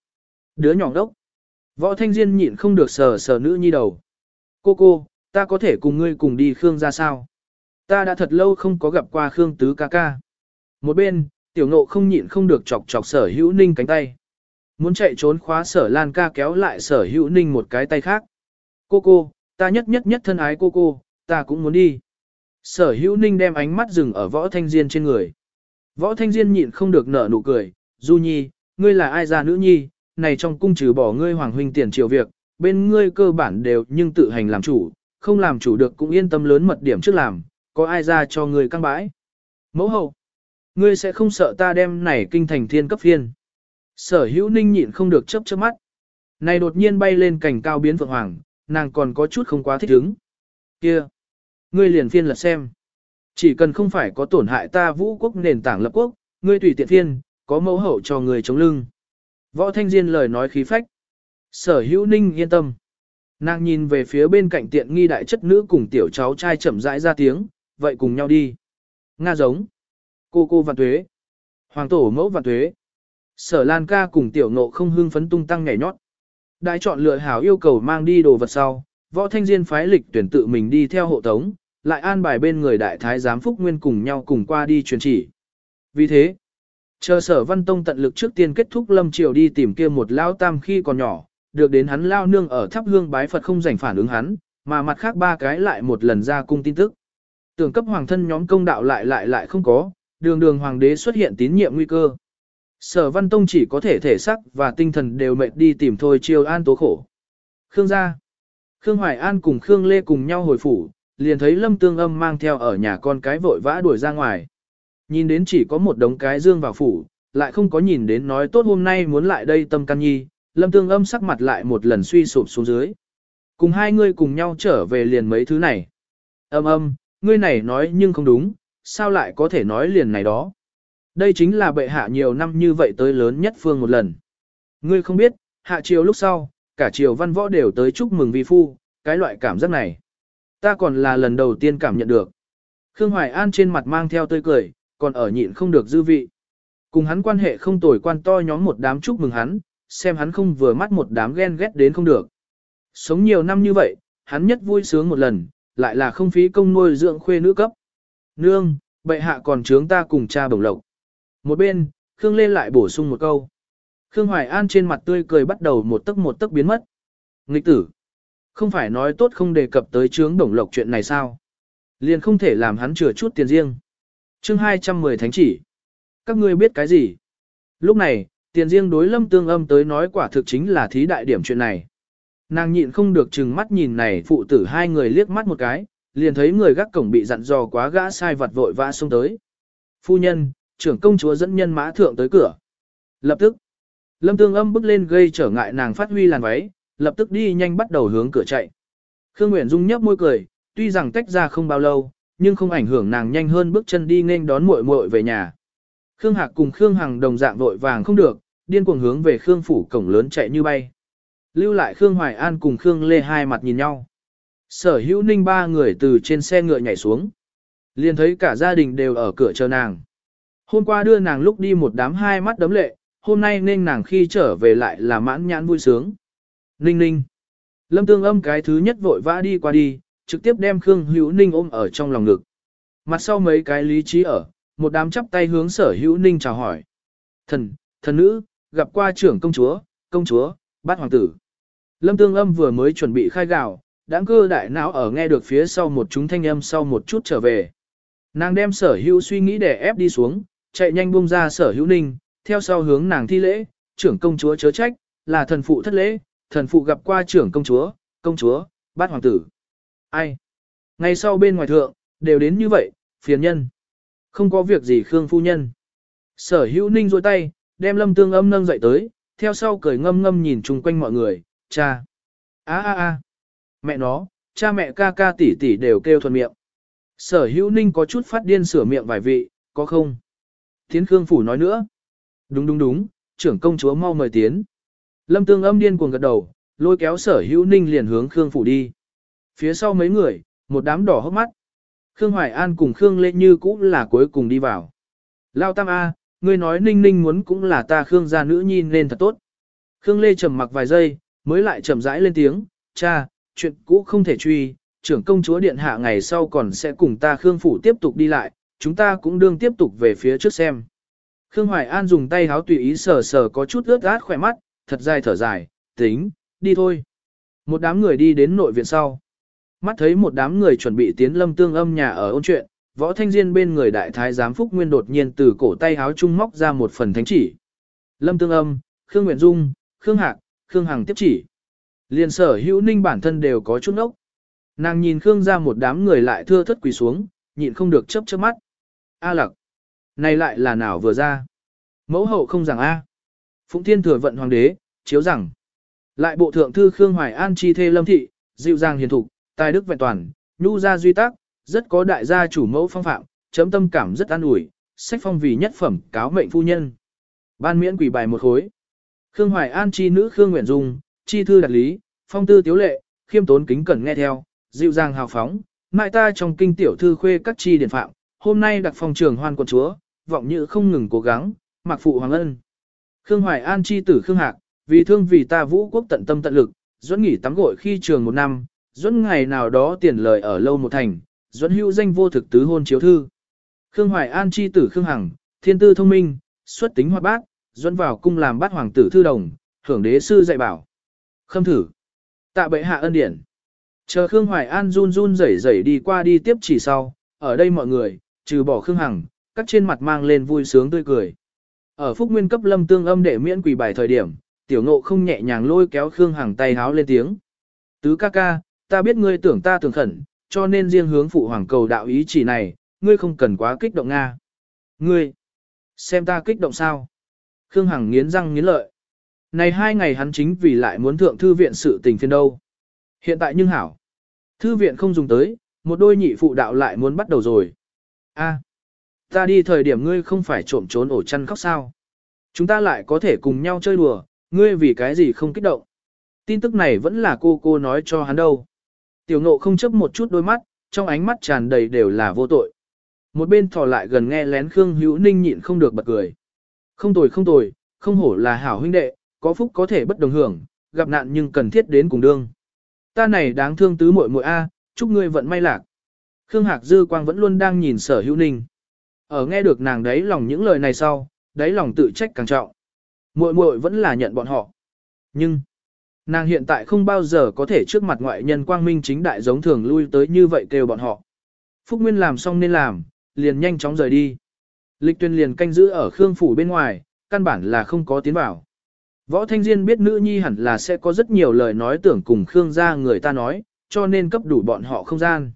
Đứa nhỏ đốc. Võ Thanh Diên nhịn không được sờ sờ nữ nhi đầu. Cô cô, ta có thể cùng ngươi cùng đi Khương ra sao? Ta đã thật lâu không có gặp qua Khương Tứ ca ca. Một bên, tiểu ngộ không nhịn không được chọc chọc sở hữu ninh cánh tay. Muốn chạy trốn khóa sở lan ca kéo lại sở hữu ninh một cái tay khác. Cô cô, ta nhất nhất nhất thân ái cô cô, ta cũng muốn đi. Sở hữu ninh đem ánh mắt dừng ở võ thanh diên trên người. Võ thanh diên nhịn không được nở nụ cười, du nhi, ngươi là ai ra nữ nhi, này trong cung trừ bỏ ngươi hoàng huynh tiền triều việc, bên ngươi cơ bản đều nhưng tự hành làm chủ, không làm chủ được cũng yên tâm lớn mật điểm trước làm, có ai ra cho ngươi căng bãi. Mẫu hậu, Ngươi sẽ không sợ ta đem này kinh thành thiên cấp phiên. Sở hữu ninh nhịn không được chớp chớp mắt. Này đột nhiên bay lên cảnh cao biến phượng hoàng, nàng còn có chút không quá thích ứng. Kia! Ngươi liền phiên lật xem. Chỉ cần không phải có tổn hại ta vũ quốc nền tảng lập quốc, ngươi tùy tiện phiên, có mẫu hậu cho người chống lưng. Võ Thanh Diên lời nói khí phách. Sở hữu ninh yên tâm. Nàng nhìn về phía bên cạnh tiện nghi đại chất nữ cùng tiểu cháu trai chậm rãi ra tiếng, vậy cùng nhau đi. Nga giống. Cô cô vạn tuế. Hoàng tổ mẫu và tuế. Sở Lan ca cùng tiểu ngộ không hưng phấn tung tăng nhảy nhót. Đại chọn lựa hảo yêu cầu mang đi đồ vật sau, võ thanh diên phái lịch tuyển tự mình đi theo hộ tống, lại an bài bên người đại thái giám Phúc Nguyên cùng nhau cùng qua đi truyền chỉ. Vì thế, chờ sở văn tông tận lực trước tiên kết thúc lâm triều đi tìm kia một lao tam khi còn nhỏ, được đến hắn lao nương ở tháp hương bái Phật không rảnh phản ứng hắn, mà mặt khác ba cái lại một lần ra cung tin tức. Tưởng cấp hoàng thân nhóm công đạo lại lại lại không có, đường đường hoàng đế xuất hiện tín nhiệm nguy cơ. Sở văn tông chỉ có thể thể sắc và tinh thần đều mệt đi tìm thôi chiêu an tố khổ. Khương gia. Khương Hoài An cùng Khương Lê cùng nhau hồi phủ, liền thấy Lâm Tương Âm mang theo ở nhà con cái vội vã đuổi ra ngoài. Nhìn đến chỉ có một đống cái dương vào phủ, lại không có nhìn đến nói tốt hôm nay muốn lại đây tâm can nhi, Lâm Tương Âm sắc mặt lại một lần suy sụp xuống dưới. Cùng hai người cùng nhau trở về liền mấy thứ này. Âm âm, ngươi này nói nhưng không đúng, sao lại có thể nói liền này đó. Đây chính là bệ hạ nhiều năm như vậy tới lớn nhất phương một lần. Ngươi không biết, hạ triều lúc sau, cả triều văn võ đều tới chúc mừng vi phu, cái loại cảm giác này. Ta còn là lần đầu tiên cảm nhận được. Khương Hoài An trên mặt mang theo tươi cười, còn ở nhịn không được dư vị. Cùng hắn quan hệ không tồi quan to nhóm một đám chúc mừng hắn, xem hắn không vừa mắt một đám ghen ghét đến không được. Sống nhiều năm như vậy, hắn nhất vui sướng một lần, lại là không phí công nuôi dưỡng khuê nữ cấp. Nương, bệ hạ còn trướng ta cùng cha bổng lộc. Một bên, Khương Lê lại bổ sung một câu. Khương Hoài An trên mặt tươi cười bắt đầu một tấc một tấc biến mất. Nghịch tử. Không phải nói tốt không đề cập tới chướng đồng lộc chuyện này sao? Liền không thể làm hắn chừa chút tiền riêng. chương 210 thánh chỉ. Các ngươi biết cái gì? Lúc này, tiền riêng đối lâm tương âm tới nói quả thực chính là thí đại điểm chuyện này. Nàng nhịn không được chừng mắt nhìn này phụ tử hai người liếc mắt một cái, liền thấy người gác cổng bị dặn dò quá gã sai vặt vội vã xông tới. Phu nhân, trưởng công chúa dẫn nhân mã thượng tới cửa. Lập tức, lâm tương âm bước lên gây trở ngại nàng phát huy làn váy, lập tức đi nhanh bắt đầu hướng cửa chạy. Khương Nguyễn Dung nhấp môi cười, tuy rằng tách ra không bao lâu, nhưng không ảnh hưởng nàng nhanh hơn bước chân đi nên đón muội muội về nhà. Khương Hạc cùng Khương Hằng đồng dạng vội vàng không được, điên cuồng hướng về Khương phủ cổng lớn chạy như bay. Lưu lại Khương Hoài An cùng Khương Lê hai mặt nhìn nhau. Sở hữu ninh ba người từ trên xe ngựa nhảy xuống. Liền thấy cả gia đình đều ở cửa chờ nàng. Hôm qua đưa nàng lúc đi một đám hai mắt đấm lệ, hôm nay nên nàng khi trở về lại là mãn nhãn vui sướng. Ninh ninh. Lâm tương âm cái thứ nhất vội vã đi qua đi, trực tiếp đem Khương Hữu Ninh ôm ở trong lòng ngực. Mặt sau mấy cái lý trí ở, một đám chắp tay hướng sở Hữu Ninh chào hỏi. Thần, thần nữ, gặp qua trưởng công chúa, công chúa, bát hoàng tử. Lâm tương âm vừa mới chuẩn bị khai gạo, đáng cơ đại não ở nghe được phía sau một chúng thanh âm sau một chút trở về. Nàng đem sở hữu suy nghĩ để ép đi xuống, chạy nhanh buông ra sở hữu ninh, theo sau hướng nàng thi lễ, trưởng công chúa chớ trách, là thần phụ thất lễ, thần phụ gặp qua trưởng công chúa, công chúa, bát hoàng tử. Ai? Ngày sau bên ngoài thượng, đều đến như vậy, phiền nhân. Không có việc gì Khương phu nhân. Sở hữu ninh rôi tay, đem lâm tương âm nâng dậy tới, theo sau cười ngâm ngâm nhìn chung quanh mọi người, cha. a a a Mẹ nó, cha mẹ ca ca tỷ tỷ đều kêu thuần miệng. Sở hữu ninh có chút phát điên sửa miệng vài vị, có không? Tiến Khương Phủ nói nữa. Đúng đúng đúng, trưởng công chúa mau mời tiến. Lâm tương âm điên cuồng gật đầu, lôi kéo sở hữu ninh liền hướng Khương Phủ đi. Phía sau mấy người, một đám đỏ hốc mắt. Khương Hoài An cùng Khương Lê Như cũng là cuối cùng đi vào. Lao Tam A, ngươi nói ninh ninh muốn cũng là ta Khương gia nữ nhi nên thật tốt. Khương Lê trầm mặc vài giây, mới lại chậm rãi lên tiếng, cha, chuyện cũ không thể truy, trưởng công chúa điện hạ ngày sau còn sẽ cùng ta Khương Phủ tiếp tục đi lại, chúng ta cũng đương tiếp tục về phía trước xem. Khương Hoài An dùng tay háo tùy ý sờ sờ có chút ướt át khỏe mắt, thật dài thở dài, tính, đi thôi. Một đám người đi đến nội viện sau. Mắt thấy một đám người chuẩn bị tiến lâm tương âm nhà ở ôn chuyện, võ thanh diên bên người đại thái giám Phúc Nguyên đột nhiên từ cổ tay háo trung móc ra một phần thánh chỉ. Lâm tương âm, Khương Nguyện Dung, Khương Hạc, Khương Hằng tiếp chỉ. Liên sở hữu ninh bản thân đều có chút ốc. Nàng nhìn Khương ra một đám người lại thưa thất quỳ xuống, nhịn không được chớp chớp mắt. A lặc. Này lại là nào vừa ra? Mẫu hậu không rằng A. Phụng thiên thừa vận hoàng đế, chiếu rằng. Lại bộ thượng thư Khương Hoài An chi thê lâm thị, dịu dàng hiền thục, tài đức vẹn toàn, nhu gia duy tác, rất có đại gia chủ mẫu phong phạm, chấm tâm cảm rất an ủi, sách phong vì nhất phẩm cáo mệnh phu nhân. Ban miễn quỷ bài một khối. Khương Hoài An chi nữ Khương Nguyễn Dung, chi thư đặt lý, phong tư tiếu lệ, khiêm tốn kính cẩn nghe theo, dịu dàng hào phóng, mại ta trong kinh tiểu thư khuê các chi điển phạm, hôm nay đặt phòng trường hoan quận chúa, vọng như không ngừng cố gắng, mặc phụ hoàng ân. Khương Hoài An chi tử Khương Hạc, vì thương vì ta vũ quốc tận tâm tận lực, duẫn nghỉ tắm gội khi trường một năm, duẫn ngày nào đó tiền lời ở lâu một thành, duẫn hữu danh vô thực tứ hôn chiếu thư. Khương Hoài An chi tử Khương Hằng, thiên tư thông minh, xuất tính hoạt bát, duẫn vào cung làm bát hoàng tử thư đồng, hưởng đế sư dạy bảo. Khâm thử. Tạ bệ hạ ân điển. Chờ Khương Hoài An run run rẩy rẩy đi qua đi tiếp chỉ sau, ở đây mọi người, trừ bỏ Khương Hằng, các trên mặt mang lên vui sướng tươi cười. Ở phúc nguyên cấp lâm tương âm đệ miễn quỷ bài thời điểm, tiểu ngộ không nhẹ nhàng lôi kéo Khương Hằng tay háo lên tiếng. Tứ ca ca, ta biết ngươi tưởng ta tưởng khẩn, cho nên riêng hướng phụ hoàng cầu đạo ý chỉ này, ngươi không cần quá kích động Nga. Ngươi, xem ta kích động sao? Khương Hằng nghiến răng nghiến lợi. Này hai ngày hắn chính vì lại muốn thượng thư viện sự tình phiên đâu. Hiện tại nhưng hảo. Thư viện không dùng tới, một đôi nhị phụ đạo lại muốn bắt đầu rồi. A, ta đi thời điểm ngươi không phải trộm trốn ổ chăn khóc sao. Chúng ta lại có thể cùng nhau chơi đùa, ngươi vì cái gì không kích động. Tin tức này vẫn là cô cô nói cho hắn đâu. Tiểu ngộ không chấp một chút đôi mắt, trong ánh mắt tràn đầy đều là vô tội. Một bên thò lại gần nghe lén Khương Hữu Ninh nhịn không được bật cười. Không tồi không tồi, không hổ là hảo huynh đệ, có phúc có thể bất đồng hưởng, gặp nạn nhưng cần thiết đến cùng đương. Ta này đáng thương tứ muội muội a, chúc ngươi vận may lạc. Khương Hạc Dư Quang vẫn luôn đang nhìn sở hữu ninh. Ở nghe được nàng đấy lòng những lời này sau, đấy lòng tự trách càng trọng. Muội muội vẫn là nhận bọn họ. Nhưng, nàng hiện tại không bao giờ có thể trước mặt ngoại nhân quang minh chính đại giống thường lui tới như vậy kêu bọn họ. Phúc Nguyên làm xong nên làm, liền nhanh chóng rời đi. Lịch tuyên liền canh giữ ở Khương Phủ bên ngoài, căn bản là không có tiến vào. Võ Thanh Diên biết nữ nhi hẳn là sẽ có rất nhiều lời nói tưởng cùng Khương gia người ta nói, cho nên cấp đủ bọn họ không gian.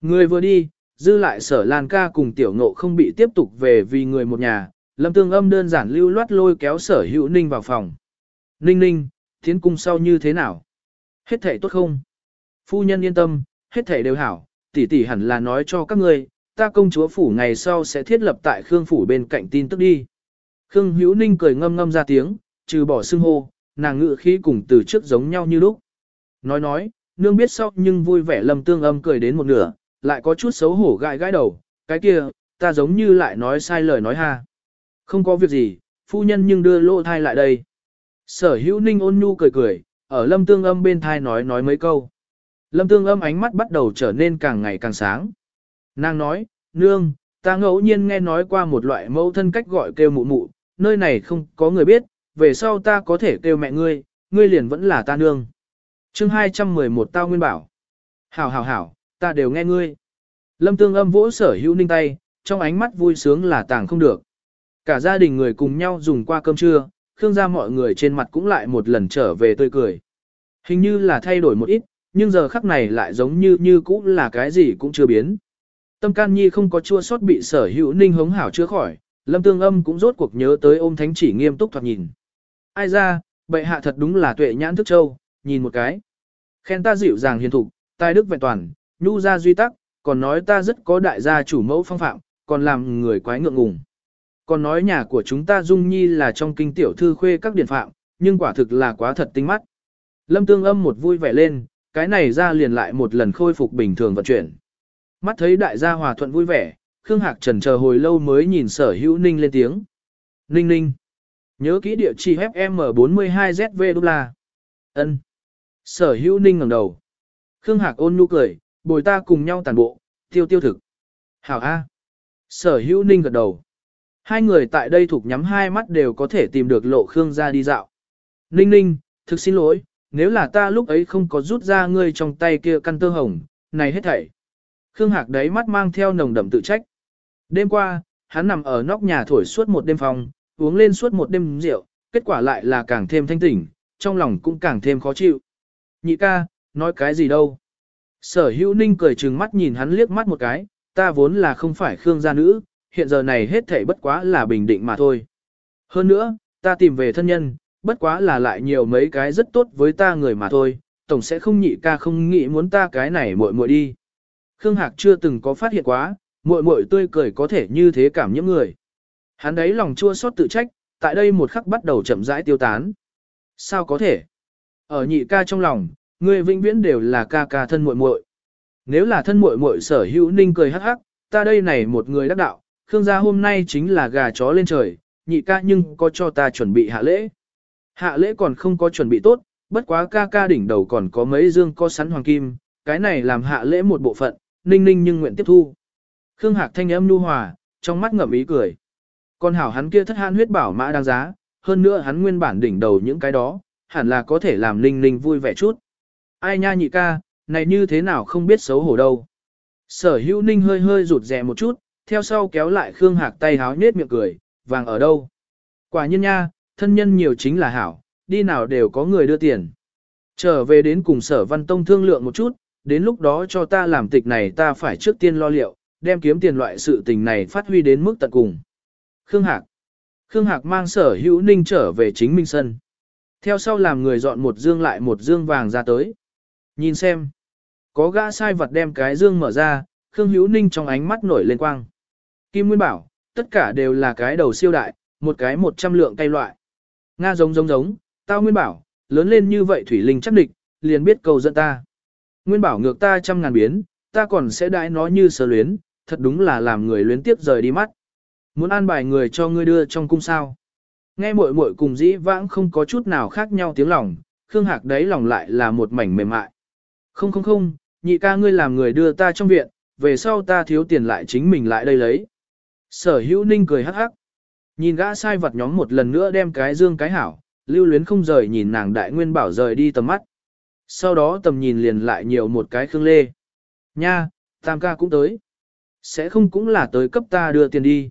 Người vừa đi, dư lại sở Lan ca cùng tiểu ngộ không bị tiếp tục về vì người một nhà, lâm tương âm đơn giản lưu loát lôi kéo sở hữu ninh vào phòng. Ninh ninh, tiến cung sau như thế nào? Hết thể tốt không? Phu nhân yên tâm, hết thể đều hảo, tỷ tỷ hẳn là nói cho các ngươi, ta công chúa phủ ngày sau sẽ thiết lập tại Khương phủ bên cạnh tin tức đi. Khương Hữu Ninh cười ngâm ngâm ra tiếng, trừ bỏ xưng hô, nàng ngự khí cùng từ trước giống nhau như lúc. Nói nói, nương biết sau nhưng vui vẻ lâm tương âm cười đến một nửa, lại có chút xấu hổ gãi gãi đầu, cái kia, ta giống như lại nói sai lời nói ha. Không có việc gì, phu nhân nhưng đưa lỗ thai lại đây. Sở hữu ninh ôn nhu cười cười, ở lâm tương âm bên thai nói nói mấy câu. Lâm tương âm ánh mắt bắt đầu trở nên càng ngày càng sáng. Nàng nói, nương, ta ngẫu nhiên nghe nói qua một loại mẫu thân cách gọi kêu mụ mụ, nơi này không có người biết, về sau ta có thể kêu mẹ ngươi, ngươi liền vẫn là ta nương. chương 211 tao nguyên bảo. Hảo hảo hảo, ta đều nghe ngươi. Lâm tương âm vỗ sở hữu ninh tay, trong ánh mắt vui sướng là tàng không được. Cả gia đình người cùng nhau dùng qua cơm trưa, Khương gia mọi người trên mặt cũng lại một lần trở về tươi cười. Hình như là thay đổi một ít, nhưng giờ khắc này lại giống như như cũ là cái gì cũng chưa biến. Tâm can nhi không có chua sót bị sở hữu ninh hống hảo chữa khỏi, lâm tương âm cũng rốt cuộc nhớ tới ôm thánh chỉ nghiêm túc thoạt nhìn. Ai ra, bệ hạ thật đúng là tuệ nhãn thức châu, nhìn một cái. Khen ta dịu dàng hiền thục, tài đức vẹn toàn, nhu ra duy tắc, còn nói ta rất có đại gia chủ mẫu phong phạm, còn làm người quái ngượng ngùng. Còn nói nhà của chúng ta dung nhi là trong kinh tiểu thư khuê các điển phạm, nhưng quả thực là quá thật tinh mắt. Lâm tương âm một vui vẻ lên, cái này ra liền lại một lần khôi phục bình thường vận chuyển. Mắt thấy đại gia hòa thuận vui vẻ, Khương Hạc trần chờ hồi lâu mới nhìn sở hữu ninh lên tiếng. Ninh ninh. Nhớ kỹ địa chỉ FM42ZV đô la. Ân. Sở hữu ninh ngẩng đầu. Khương Hạc ôn nhu cười, bồi ta cùng nhau tàn bộ, tiêu tiêu thực. Hảo A. Sở hữu ninh gật đầu. Hai người tại đây thuộc nhắm hai mắt đều có thể tìm được lộ Khương ra đi dạo. Ninh ninh, thực xin lỗi, nếu là ta lúc ấy không có rút ra ngươi trong tay kia căn tơ hồng, này hết thảy. Khương Hạc đấy mắt mang theo nồng đậm tự trách. Đêm qua, hắn nằm ở nóc nhà thổi suốt một đêm phòng, uống lên suốt một đêm rượu, kết quả lại là càng thêm thanh tỉnh, trong lòng cũng càng thêm khó chịu. Nhị ca, nói cái gì đâu? Sở hữu ninh cười trừng mắt nhìn hắn liếc mắt một cái, ta vốn là không phải Khương gia nữ, hiện giờ này hết thảy bất quá là bình định mà thôi. Hơn nữa, ta tìm về thân nhân, bất quá là lại nhiều mấy cái rất tốt với ta người mà thôi, tổng sẽ không nhị ca không nghĩ muốn ta cái này muội muội đi. Khương Hạc chưa từng có phát hiện quá, muội muội tươi cười có thể như thế cảm nhiễm người. Hắn đấy lòng chua xót tự trách, tại đây một khắc bắt đầu chậm rãi tiêu tán. Sao có thể? Ở nhị ca trong lòng, người vĩnh viễn đều là ca ca thân muội muội. Nếu là thân muội muội sở hữu ninh cười hắc hắc, ta đây này một người đắc đạo, Khương gia hôm nay chính là gà chó lên trời, nhị ca nhưng có cho ta chuẩn bị hạ lễ. Hạ lễ còn không có chuẩn bị tốt, bất quá ca ca đỉnh đầu còn có mấy dương có sắn hoàng kim, cái này làm hạ lễ một bộ phận, ninh ninh nhưng nguyện tiếp thu. Khương Hạc thanh âm nu hòa, trong mắt ngậm ý cười. Còn hảo hắn kia thất hạn huyết bảo mã đáng giá, hơn nữa hắn nguyên bản đỉnh đầu những cái đó, hẳn là có thể làm ninh ninh vui vẻ chút. Ai nha nhị ca, này như thế nào không biết xấu hổ đâu. Sở hữu ninh hơi hơi rụt rè một chút, theo sau kéo lại Khương Hạc tay háo nết miệng cười, vàng ở đâu. Quả nhiên nha, thân nhân nhiều chính là hảo, đi nào đều có người đưa tiền. Trở về đến cùng sở văn tông thương lượng một chút, đến lúc đó cho ta làm tịch này ta phải trước tiên lo liệu, đem kiếm tiền loại sự tình này phát huy đến mức tận cùng. Khương Hạc Khương Hạc mang sở hữu ninh trở về chính minh sân. Theo sau làm người dọn một dương lại một dương vàng ra tới. Nhìn xem. Có gã sai vật đem cái dương mở ra, Khương Hữu Ninh trong ánh mắt nổi lên quang. Kim Nguyên bảo, tất cả đều là cái đầu siêu đại, một cái một trăm lượng cây loại. Nga giống giống giống, tao Nguyên bảo, lớn lên như vậy thủy linh chắc địch, liền biết cầu dẫn ta. Nguyên bảo ngược ta trăm ngàn biến, ta còn sẽ đãi nó như sơ luyến, thật đúng là làm người luyến tiếp rời đi mắt. Muốn an bài người cho ngươi đưa trong cung sao. Nghe muội muội cùng dĩ vãng không có chút nào khác nhau tiếng lòng, Khương Hạc đấy lòng lại là một mảnh mềm mại. Không không không, nhị ca ngươi làm người đưa ta trong viện, về sau ta thiếu tiền lại chính mình lại đây lấy. Sở hữu ninh cười hắc hắc. Nhìn gã sai vật nhóm một lần nữa đem cái dương cái hảo, lưu luyến không rời nhìn nàng đại nguyên bảo rời đi tầm mắt. Sau đó tầm nhìn liền lại nhiều một cái khương lê. Nha, tam ca cũng tới. Sẽ không cũng là tới cấp ta đưa tiền đi.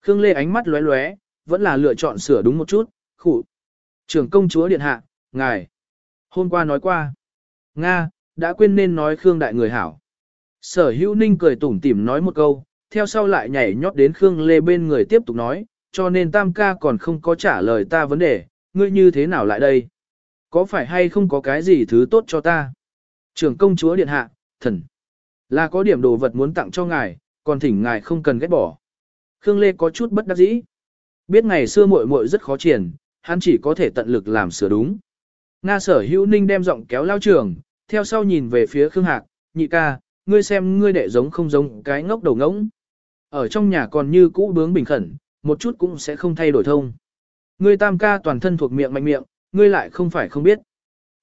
Khương lê ánh mắt lóe lóe, vẫn là lựa chọn sửa đúng một chút, khủ. Trưởng công chúa điện hạ, ngài. Hôm qua nói qua. Nga, đã quên nên nói Khương đại người hảo. Sở hữu ninh cười tủm tỉm nói một câu, theo sau lại nhảy nhót đến Khương Lê bên người tiếp tục nói, cho nên tam ca còn không có trả lời ta vấn đề, ngươi như thế nào lại đây? Có phải hay không có cái gì thứ tốt cho ta? Trưởng công chúa điện hạ, thần, là có điểm đồ vật muốn tặng cho ngài, còn thỉnh ngài không cần ghét bỏ. Khương Lê có chút bất đắc dĩ. Biết ngày xưa muội muội rất khó triển, hắn chỉ có thể tận lực làm sửa đúng. Nga sở hữu ninh đem giọng kéo lao trường, theo sau nhìn về phía Khương Hạc, nhị ca, ngươi xem ngươi đệ giống không giống cái ngốc đầu ngỗng. Ở trong nhà còn như cũ bướng bình khẩn, một chút cũng sẽ không thay đổi thông. Ngươi tam ca toàn thân thuộc miệng mạnh miệng, ngươi lại không phải không biết.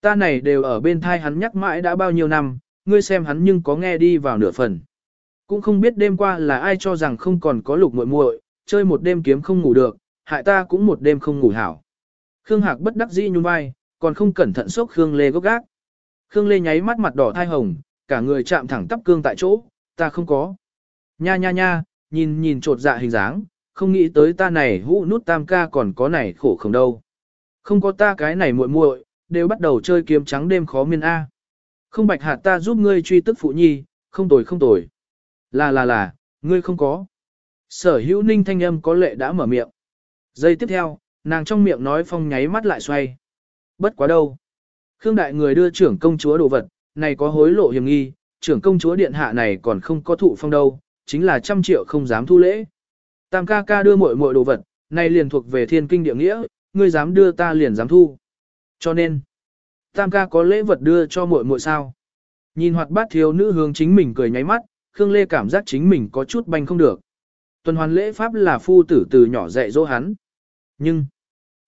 Ta này đều ở bên thai hắn nhắc mãi đã bao nhiêu năm, ngươi xem hắn nhưng có nghe đi vào nửa phần. Cũng không biết đêm qua là ai cho rằng không còn có lục muội muội, chơi một đêm kiếm không ngủ được, hại ta cũng một đêm không ngủ hảo. Khương Hạc bất đắc dĩ nhún vai, còn không cẩn thận sốc Khương Lê gốc gác. Khương Lê nháy mắt mặt đỏ thai hồng, cả người chạm thẳng tắp cương tại chỗ, ta không có. Nha nha nha, nhìn nhìn trột dạ hình dáng, không nghĩ tới ta này hũ nút tam ca còn có này khổ không đâu. Không có ta cái này muội muội, đều bắt đầu chơi kiếm trắng đêm khó miên A. Không bạch hạt ta giúp ngươi truy tức phụ nhi, không tồi không tồi. Là là là, ngươi không có. Sở hữu ninh thanh âm có lệ đã mở miệng. Giây tiếp theo, nàng trong miệng nói phong nháy mắt lại xoay. Bất quá đâu. Khương đại người đưa trưởng công chúa đồ vật, này có hối lộ hiểm nghi, trưởng công chúa điện hạ này còn không có thụ phong đâu, chính là trăm triệu không dám thu lễ. Tam ca ca đưa muội muội đồ vật, này liền thuộc về thiên kinh địa nghĩa, ngươi dám đưa ta liền dám thu. Cho nên, tam ca có lễ vật đưa cho muội muội sao? Nhìn hoạt bát thiếu nữ hướng chính mình cười nháy mắt, Khương Lê cảm giác chính mình có chút banh không được. Tuần hoàn lễ pháp là phu tử từ nhỏ dạy dỗ hắn. Nhưng,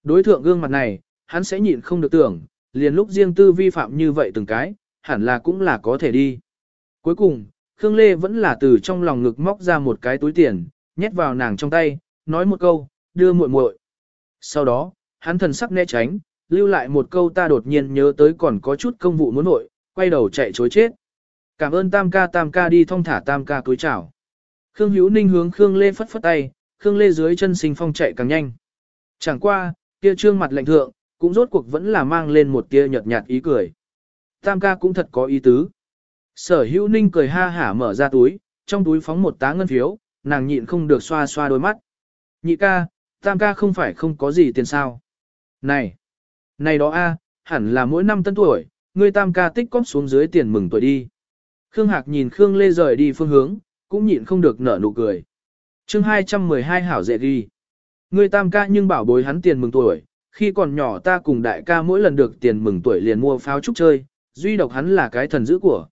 đối thượng gương mặt này, hắn sẽ nhịn không được tưởng, liền lúc riêng tư vi phạm như vậy từng cái, hẳn là cũng là có thể đi. Cuối cùng, Khương Lê vẫn là từ trong lòng ngực móc ra một cái túi tiền, nhét vào nàng trong tay, nói một câu, đưa muội muội. Sau đó, hắn thần sắc né tránh, lưu lại một câu ta đột nhiên nhớ tới còn có chút công vụ muốn nội, quay đầu chạy chối chết. Cảm ơn tam ca tam ca đi thong thả tam ca cúi chào. Khương Hữu Ninh hướng Khương Lê phất phất tay, Khương Lê dưới chân sinh phong chạy càng nhanh. Chẳng qua, kia trương mặt lạnh thượng, cũng rốt cuộc vẫn là mang lên một tia nhợt nhạt ý cười. Tam ca cũng thật có ý tứ. Sở hữu ninh cười ha hả mở ra túi, trong túi phóng một tá ngân phiếu, nàng nhịn không được xoa xoa đôi mắt. Nhị ca, tam ca không phải không có gì tiền sao. Này, này đó a, hẳn là mỗi năm tân tuổi, ngươi tam ca tích cóp xuống dưới tiền mừng tuổi đi. Khương Hạc nhìn Khương Lê rời đi phương hướng, cũng nhịn không được nở nụ cười. chương 212 hảo dễ đi. Ngươi tam ca nhưng bảo bối hắn tiền mừng tuổi, khi còn nhỏ ta cùng đại ca mỗi lần được tiền mừng tuổi liền mua pháo trúc chơi, duy độc hắn là cái thần dữ của.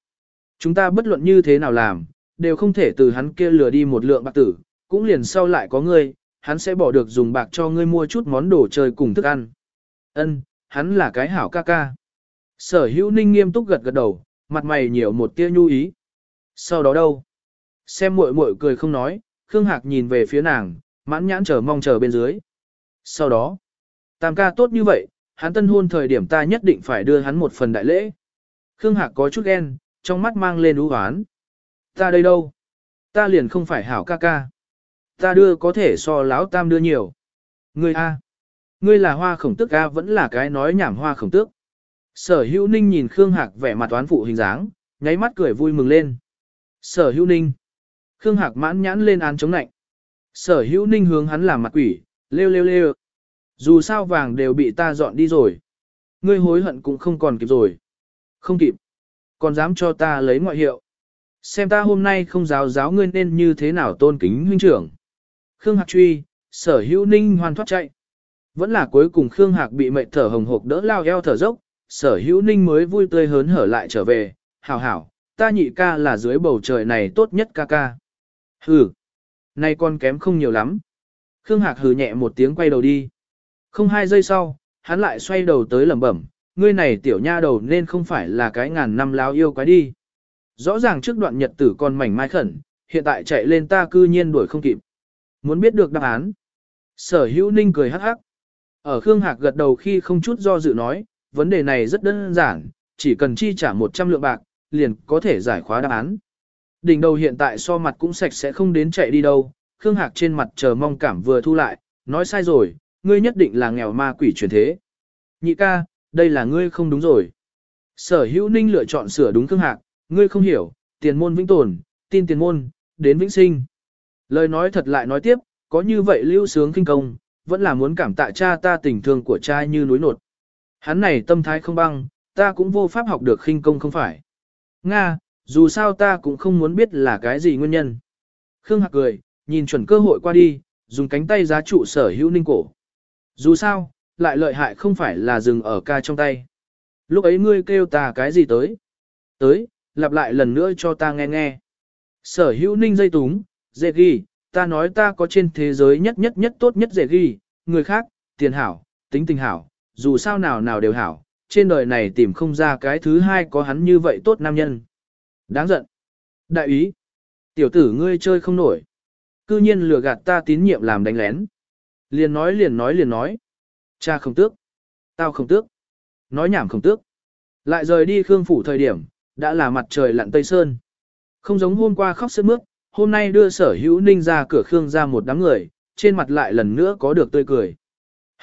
Chúng ta bất luận như thế nào làm, đều không thể từ hắn kia lừa đi một lượng bạc tử, cũng liền sau lại có ngươi, hắn sẽ bỏ được dùng bạc cho ngươi mua chút món đồ chơi cùng thức ăn. Ân, hắn là cái hảo ca ca. Sở hữu ninh nghiêm túc gật gật đầu, mặt mày nhiều một tia nhu ý. Sau đó đâu? Xem muội muội cười không nói, Khương Hạc nhìn về phía nàng, mãn nhãn chờ mong chờ bên dưới. Sau đó, tam ca tốt như vậy, hắn tân hôn thời điểm ta nhất định phải đưa hắn một phần đại lễ. Khương Hạc có chút ghen, trong mắt mang lên ú hoán. Ta đây đâu? Ta liền không phải hảo ca ca. Ta đưa có thể so láo tam đưa nhiều. Ngươi A. Ngươi là hoa khổng tước A vẫn là cái nói nhảm hoa khổng tước. Sở hữu ninh nhìn Khương Hạc vẻ mặt toán phụ hình dáng, nháy mắt cười vui mừng lên. Sở hữu ninh. Khương Hạc mãn nhãn lên án chống nạnh. Sở hữu ninh hướng hắn làm mặt quỷ, lêu lêu lêu. Dù sao vàng đều bị ta dọn đi rồi. Ngươi hối hận cũng không còn kịp rồi. Không kịp. Còn dám cho ta lấy ngoại hiệu. Xem ta hôm nay không giáo giáo ngươi nên như thế nào tôn kính huynh trưởng. Khương Hạc truy, sở hữu ninh hoàn thoát chạy. Vẫn là cuối cùng Khương Hạc bị mệt thở hồng hộc đỡ lao eo thở dốc, sở hữu ninh mới vui tươi hớn hở lại trở về, hảo hảo, ta nhị ca là dưới bầu trời này tốt nhất ca ca. Hừ, nay con kém không nhiều lắm. Khương Hạc hừ nhẹ một tiếng quay đầu đi. Không hai giây sau, hắn lại xoay đầu tới lẩm bẩm, ngươi này tiểu nha đầu nên không phải là cái ngàn năm láo yêu quái đi. Rõ ràng trước đoạn nhật tử còn mảnh mai khẩn, hiện tại chạy lên ta cư nhiên đuổi không kịp. Muốn biết được đáp án. Sở hữu ninh cười hắc hắc. Ở Khương Hạc gật đầu khi không chút do dự nói, vấn đề này rất đơn giản, chỉ cần chi trả 100 lượng bạc, liền có thể giải khóa đáp án. Đỉnh đầu hiện tại so mặt cũng sạch sẽ không đến chạy đi đâu, Khương Hạc trên mặt chờ mong cảm vừa thu lại, nói sai rồi, ngươi nhất định là nghèo ma quỷ truyền thế. Nhị ca, đây là ngươi không đúng rồi. Sở hữu ninh lựa chọn sửa đúng Khương Hạc, ngươi không hiểu, tiền môn vĩnh tồn, tin tiền môn, đến vĩnh sinh. Lời nói thật lại nói tiếp, có như vậy lưu sướng kinh công, vẫn là muốn cảm tạ cha ta tình thương của cha như núi nột. Hắn này tâm thái không băng, ta cũng vô pháp học được khinh công không phải. Nga, dù sao ta cũng không muốn biết là cái gì nguyên nhân. Khương Hạc cười, nhìn chuẩn cơ hội qua đi, dùng cánh tay giá trụ sở hữu ninh cổ. Dù sao, lại lợi hại không phải là dừng ở ca trong tay. Lúc ấy ngươi kêu ta cái gì tới? Tới, lặp lại lần nữa cho ta nghe nghe. Sở hữu ninh dây túng, dễ ghi, ta nói ta có trên thế giới nhất nhất nhất tốt nhất dễ ghi, người khác, tiền hảo, tính tình hảo, dù sao nào nào đều hảo, trên đời này tìm không ra cái thứ hai có hắn như vậy tốt nam nhân. Đáng giận. Đại ý. Tiểu tử ngươi chơi không nổi. Cư nhiên lừa gạt ta tín nhiệm làm đánh lén. Liền nói liền nói liền nói. Cha không tước. Tao không tước. Nói nhảm không tước. Lại rời đi Khương Phủ thời điểm, đã là mặt trời lặn Tây Sơn. Không giống hôm qua khóc sướt mướt, hôm nay đưa sở hữu ninh ra cửa Khương ra một đám người, trên mặt lại lần nữa có được tươi cười.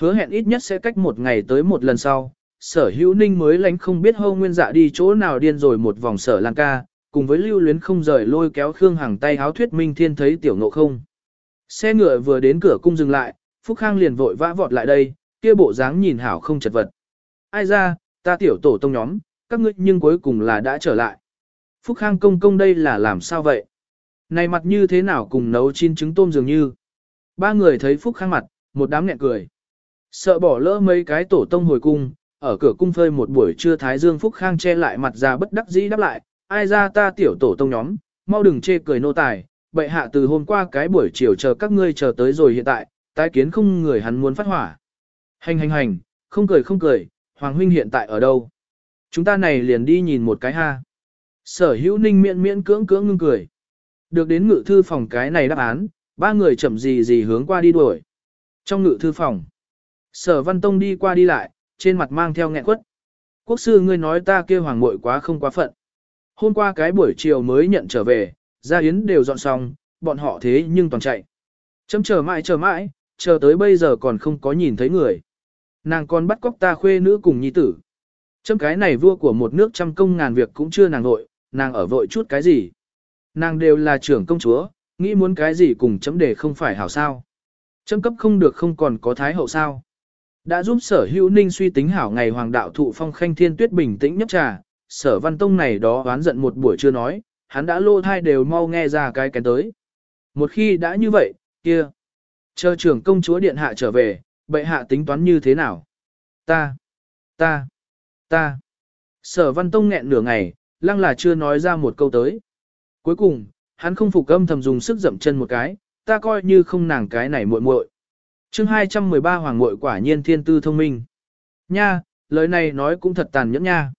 Hứa hẹn ít nhất sẽ cách một ngày tới một lần sau, sở hữu ninh mới lánh không biết hâu nguyên dạ đi chỗ nào điên rồi một vòng sở lan ca, cùng với lưu luyến không rời lôi kéo Khương hàng tay háo thuyết minh thiên thấy tiểu ngộ không. Xe ngựa vừa đến cửa cung dừng lại, Phúc Khang liền vội vã vọt lại đây, kia bộ dáng nhìn hảo không chật vật. Ai ra, ta tiểu tổ tông nhóm, các ngươi nhưng cuối cùng là đã trở lại. Phúc Khang công công đây là làm sao vậy? Này mặt như thế nào cùng nấu chín trứng tôm dường như? Ba người thấy Phúc Khang mặt, một đám nghẹn cười. Sợ bỏ lỡ mấy cái tổ tông hồi cung, ở cửa cung phơi một buổi trưa Thái Dương Phúc Khang che lại mặt ra bất đắc dĩ đáp lại, ai ra ta tiểu tổ tông nhóm, mau đừng chê cười nô tài, bệ hạ từ hôm qua cái buổi chiều chờ các ngươi chờ tới rồi hiện tại, tái kiến không người hắn muốn phát hỏa. Hành hành hành, không cười không cười, Hoàng huynh hiện tại ở đâu? Chúng ta này liền đi nhìn một cái ha. Sở hữu ninh miễn miễn cưỡng cưỡng ngưng cười. Được đến ngự thư phòng cái này đáp án, ba người chậm gì gì hướng qua đi đuổi. Trong ngự thư phòng, sở văn tông đi qua đi lại, trên mặt mang theo nghẹn quất. Quốc sư ngươi nói ta kia hoàng muội quá không quá phận. Hôm qua cái buổi chiều mới nhận trở về, gia yến đều dọn xong, bọn họ thế nhưng toàn chạy. Chấm chờ mãi chờ mãi, chờ tới bây giờ còn không có nhìn thấy người. Nàng còn bắt cóc ta khuê nữ cùng nhi tử. Chấm cái này vua của một nước trăm công ngàn việc cũng chưa nàng nội, nàng ở vội chút cái gì. Nàng đều là trưởng công chúa, nghĩ muốn cái gì cùng chấm để không phải hảo sao. Chấm cấp không được không còn có thái hậu sao. Đã giúp sở hữu ninh suy tính hảo ngày hoàng đạo thụ phong khanh thiên tuyết bình tĩnh nhấp trà, sở văn tông này đó oán giận một buổi chưa nói, hắn đã lô thai đều mau nghe ra cái kén tới. Một khi đã như vậy, kia, chờ trưởng công chúa điện hạ trở về, bệ hạ tính toán như thế nào? Ta, ta, ta. Sở văn tông nghẹn nửa ngày, lăng là chưa nói ra một câu tới. Cuối cùng, hắn không phục âm thầm dùng sức dậm chân một cái, ta coi như không nàng cái này muội muội. Chương 213 Hoàng muội quả nhiên thiên tư thông minh. Nha, lời này nói cũng thật tàn nhẫn nha.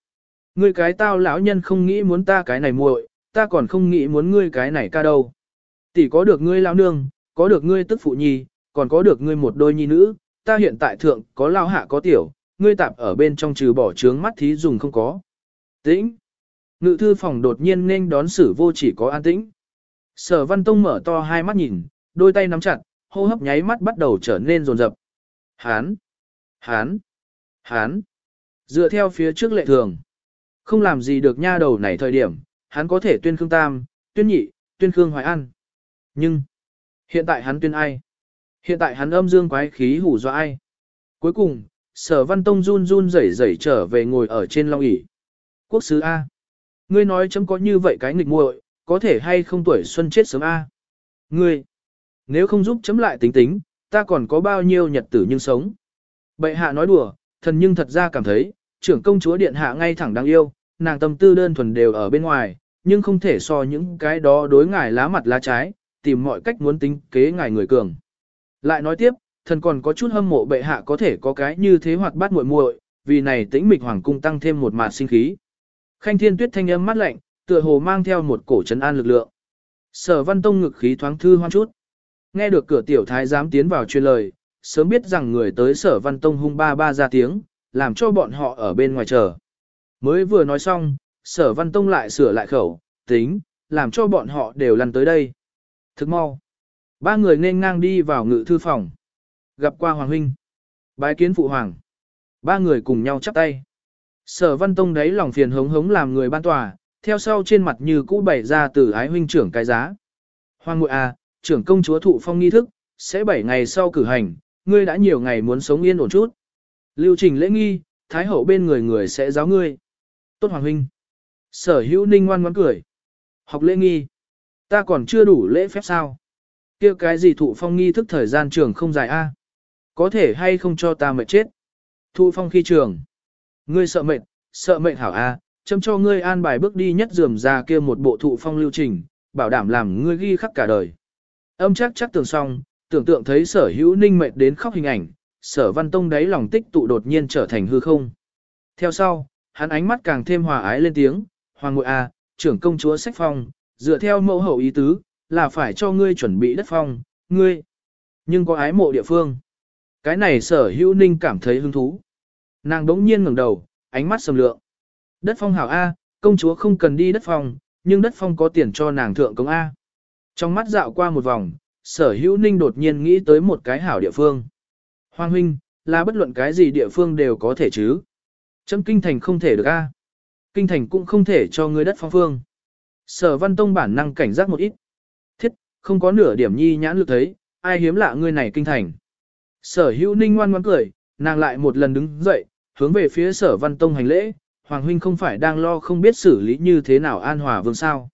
Ngươi cái tao lão nhân không nghĩ muốn ta cái này muội, ta còn không nghĩ muốn ngươi cái này ca đâu. Tỷ có được ngươi lão nương, có được ngươi tức phụ nhi, còn có được ngươi một đôi nhi nữ, ta hiện tại thượng có lao hạ có tiểu, ngươi tạp ở bên trong trừ bỏ trướng mắt thí dùng không có. Tĩnh. Ngự thư phòng đột nhiên nên đón sử vô chỉ có an tĩnh. Sở văn tông mở to hai mắt nhìn, đôi tay nắm chặt, hô hấp nháy mắt bắt đầu trở nên rồn rập. Hán! Hán! Hán! Dựa theo phía trước lệ thường. Không làm gì được nha đầu này thời điểm, hắn có thể tuyên Khương Tam, tuyên Nhị, tuyên Khương Hoài An. Nhưng, hiện tại hắn tuyên ai? Hiện tại hắn âm dương quái khí hủ do ai? Cuối cùng, sở văn tông run run rẩy rẩy trở về ngồi ở trên long ỷ Quốc sứ A. Ngươi nói chấm có như vậy cái nghịch muội, có thể hay không tuổi xuân chết sớm A. Ngươi, nếu không giúp chấm lại tính tính, ta còn có bao nhiêu nhật tử nhưng sống. Bệ hạ nói đùa, thần nhưng thật ra cảm thấy, trưởng công chúa điện hạ ngay thẳng đáng yêu, nàng tâm tư đơn thuần đều ở bên ngoài, nhưng không thể so những cái đó đối ngài lá mặt lá trái, tìm mọi cách muốn tính kế ngài người cường. Lại nói tiếp, thần còn có chút hâm mộ bệ hạ có thể có cái như thế hoặc bát muội muội, vì này tĩnh mịch hoàng cung tăng thêm một mạt sinh khí. Khanh thiên tuyết thanh âm mát lạnh, tựa hồ mang theo một cổ trấn an lực lượng. Sở văn tông ngực khí thoáng thư hoan chút. Nghe được cửa tiểu thái giám tiến vào truyền lời, sớm biết rằng người tới sở văn tông hung ba ba ra tiếng, làm cho bọn họ ở bên ngoài chờ. Mới vừa nói xong, sở văn tông lại sửa lại khẩu, tính, làm cho bọn họ đều lăn tới đây. Thức mau. Ba người nên ngang đi vào ngự thư phòng. Gặp qua Hoàng Huynh. Bái kiến Phụ Hoàng. Ba người cùng nhau chắp tay. Sở văn tông đấy lòng phiền hống hống làm người ban tòa, theo sau trên mặt như cũ bày ra từ ái huynh trưởng cái giá. Hoàng Ngụy à, trưởng công chúa thụ phong nghi thức, sẽ 7 ngày sau cử hành, ngươi đã nhiều ngày muốn sống yên ổn chút. Lưu trình lễ nghi, thái hậu bên người người sẽ giáo ngươi. Tốt hoàng huynh. Sở hữu ninh ngoan ngoãn cười. Học lễ nghi. Ta còn chưa đủ lễ phép sao? Kia cái gì thụ phong nghi thức thời gian trường không dài a? À? Có thể hay không cho ta mệt chết? Thụ phong khi trường. Ngươi sợ mệt, sợ mệt hảo a, à? châm cho ngươi an bài bước đi nhất dườm ra kia một bộ thụ phong lưu trình, bảo đảm làm ngươi ghi khắc cả đời. Âm chắc chắc tưởng xong, tưởng tượng thấy sở hữu ninh mệt đến khóc hình ảnh, sở văn tông đáy lòng tích tụ đột nhiên trở thành hư không. Theo sau, hắn ánh mắt càng thêm hòa ái lên tiếng, hoàng ngội a, trưởng công chúa sách phong, dựa theo mẫu hậu ý tứ, là phải cho ngươi chuẩn bị đất phong, ngươi. Nhưng có ái mộ địa phương. Cái này sở hữu ninh cảm thấy hứng thú. Nàng đống nhiên ngẩng đầu, ánh mắt sầm lượng. Đất phong hảo A, công chúa không cần đi đất phong, nhưng đất phong có tiền cho nàng thượng công A. Trong mắt dạo qua một vòng, sở hữu ninh đột nhiên nghĩ tới một cái hảo địa phương. Hoàng huynh, là bất luận cái gì địa phương đều có thể chứ. Chấm kinh thành không thể được A. Kinh thành cũng không thể cho ngươi đất phong phương. Sở văn tông bản năng cảnh giác một ít. Không có nửa điểm nhi nhãn lực thấy, ai hiếm lạ ngươi này kinh thành. Sở hữu ninh ngoan ngoãn cười, nàng lại một lần đứng dậy, hướng về phía sở văn tông hành lễ, Hoàng huynh không phải đang lo không biết xử lý như thế nào an hòa vương sao.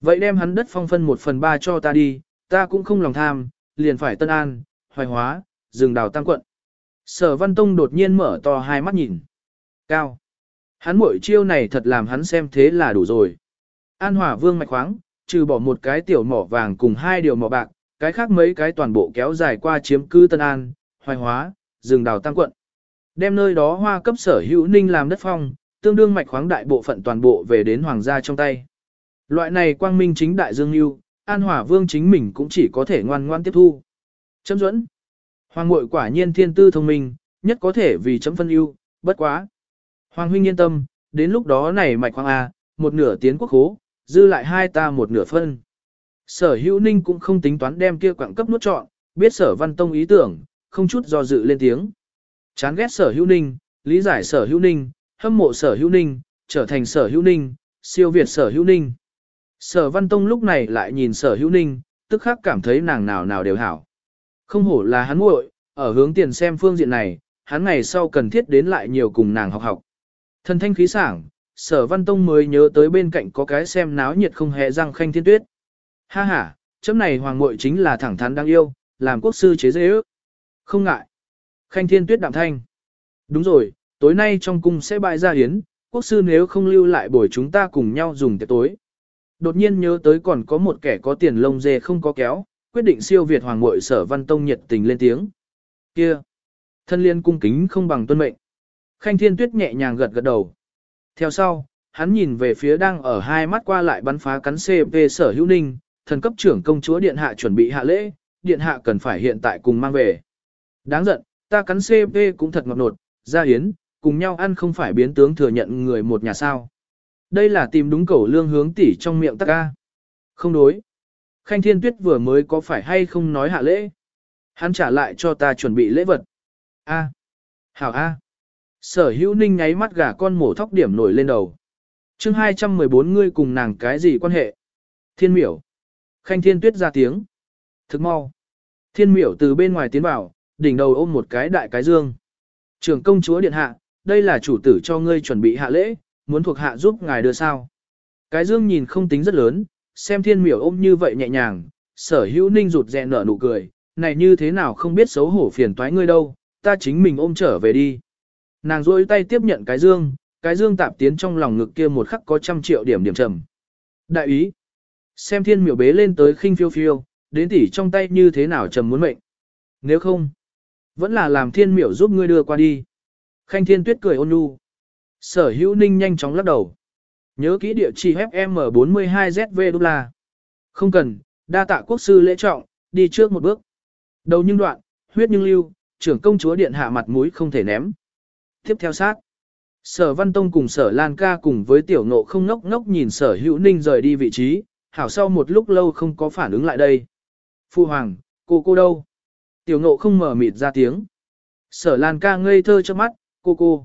Vậy đem hắn đất phong phân một phần ba cho ta đi, ta cũng không lòng tham, liền phải tân an, hoài hóa, rừng đào tăng quận. Sở văn tông đột nhiên mở to hai mắt nhìn. Cao. Hắn mỗi chiêu này thật làm hắn xem thế là đủ rồi. An hòa vương mạch khoáng, trừ bỏ một cái tiểu mỏ vàng cùng hai điều mỏ bạc, cái khác mấy cái toàn bộ kéo dài qua chiếm cư Tân An, Hoài Hóa, rừng đào tăng quận. Đem nơi đó hoa cấp sở hữu ninh làm đất phong, tương đương mạch khoáng đại bộ phận toàn bộ về đến hoàng gia trong tay. Loại này quang minh chính đại dương lưu, An Hỏa Vương chính mình cũng chỉ có thể ngoan ngoan tiếp thu. Chấm dẫn. Hoàng muội quả nhiên thiên tư thông minh, nhất có thể vì chấm phân ưu, bất quá. Hoàng huynh yên tâm, đến lúc đó này mạch khoáng A, một nửa tiến quốc hố, dư lại hai ta một nửa phân. Sở hữu ninh cũng không tính toán đem kia quảng cấp nuốt trọn biết sở văn tông ý tưởng, không chút do dự lên tiếng. Chán ghét sở hữu ninh, lý giải sở hữu ninh, hâm mộ sở hữu ninh, trở thành sở hữu ninh, siêu việt sở hữu ninh. Sở văn tông lúc này lại nhìn sở hữu ninh, tức khắc cảm thấy nàng nào nào đều hảo. Không hổ là hắn muội, ở hướng tiền xem phương diện này, hắn ngày sau cần thiết đến lại nhiều cùng nàng học học. Thân thanh khí sảng, sở văn tông mới nhớ tới bên cạnh có cái xem náo nhiệt không hề răng khanh thiên tuyết. Ha ha, chấm này hoàng muội chính là thẳng thắn đang yêu, làm quốc sư chế dễ ước. Không ngại. Khanh thiên tuyết đạm thanh. Đúng rồi, tối nay trong cung sẽ bại ra hiến, quốc sư nếu không lưu lại buổi chúng ta cùng nhau dùng tiệc tối. Đột nhiên nhớ tới còn có một kẻ có tiền lông dê không có kéo, quyết định siêu việt hoàng muội sở văn tông nhiệt tình lên tiếng. Kia! Thân liên cung kính không bằng tuân mệnh. Khanh thiên tuyết nhẹ nhàng gật gật đầu. Theo sau, hắn nhìn về phía đang ở hai mắt qua lại bắn phá cắn CP sở hữu ninh, thần cấp trưởng công chúa điện hạ chuẩn bị hạ lễ, điện hạ cần phải hiện tại cùng mang về. Đáng giận, ta cắn CP cũng thật ngọt nột, ra hiến, cùng nhau ăn không phải biến tướng thừa nhận người một nhà sao. Đây là tìm đúng cầu lương hướng tỉ trong miệng tắc ca. Không đối. Khanh Thiên Tuyết vừa mới có phải hay không nói hạ lễ. Hắn trả lại cho ta chuẩn bị lễ vật. A. Hảo A. Sở hữu ninh nháy mắt gà con mổ thóc điểm nổi lên đầu. chương 214 ngươi cùng nàng cái gì quan hệ? Thiên miểu. Khanh Thiên Tuyết ra tiếng. Thức mau. Thiên miểu từ bên ngoài tiến vào, đỉnh đầu ôm một cái đại cái dương. Trưởng công chúa điện hạ, đây là chủ tử cho ngươi chuẩn bị hạ lễ, muốn thuộc hạ giúp ngài đưa sao. Cái dương nhìn không tính rất lớn, xem thiên miểu ôm như vậy nhẹ nhàng, sở hữu ninh rụt rè nở nụ cười, này như thế nào không biết xấu hổ phiền toái ngươi đâu, ta chính mình ôm trở về đi. Nàng rôi tay tiếp nhận cái dương, cái dương tạp tiến trong lòng ngực kia một khắc có trăm triệu điểm điểm trầm. Đại ý, xem thiên miểu bế lên tới khinh phiêu phiêu, đến tỉ trong tay như thế nào trầm muốn mệnh. Nếu không, vẫn là làm thiên miểu giúp ngươi đưa qua đi. Khanh thiên tuyết cười ôn nhu. Sở hữu ninh nhanh chóng lắc đầu. Nhớ kỹ địa chỉ FM42ZV đô la. Không cần, đa tạ quốc sư lễ trọng, đi trước một bước. Đầu nhưng đoạn, huyết nhưng lưu, trưởng công chúa điện hạ mặt mũi không thể ném. Tiếp theo sát. Sở Văn Tông cùng Sở Lan Ca cùng với tiểu ngộ không ngốc ngốc nhìn Sở Hữu Ninh rời đi vị trí, hảo sau một lúc lâu không có phản ứng lại đây. Phu Hoàng, cô cô đâu? Tiểu ngộ không mở mịt ra tiếng. Sở Lan Ca ngây thơ cho mắt, cô cô.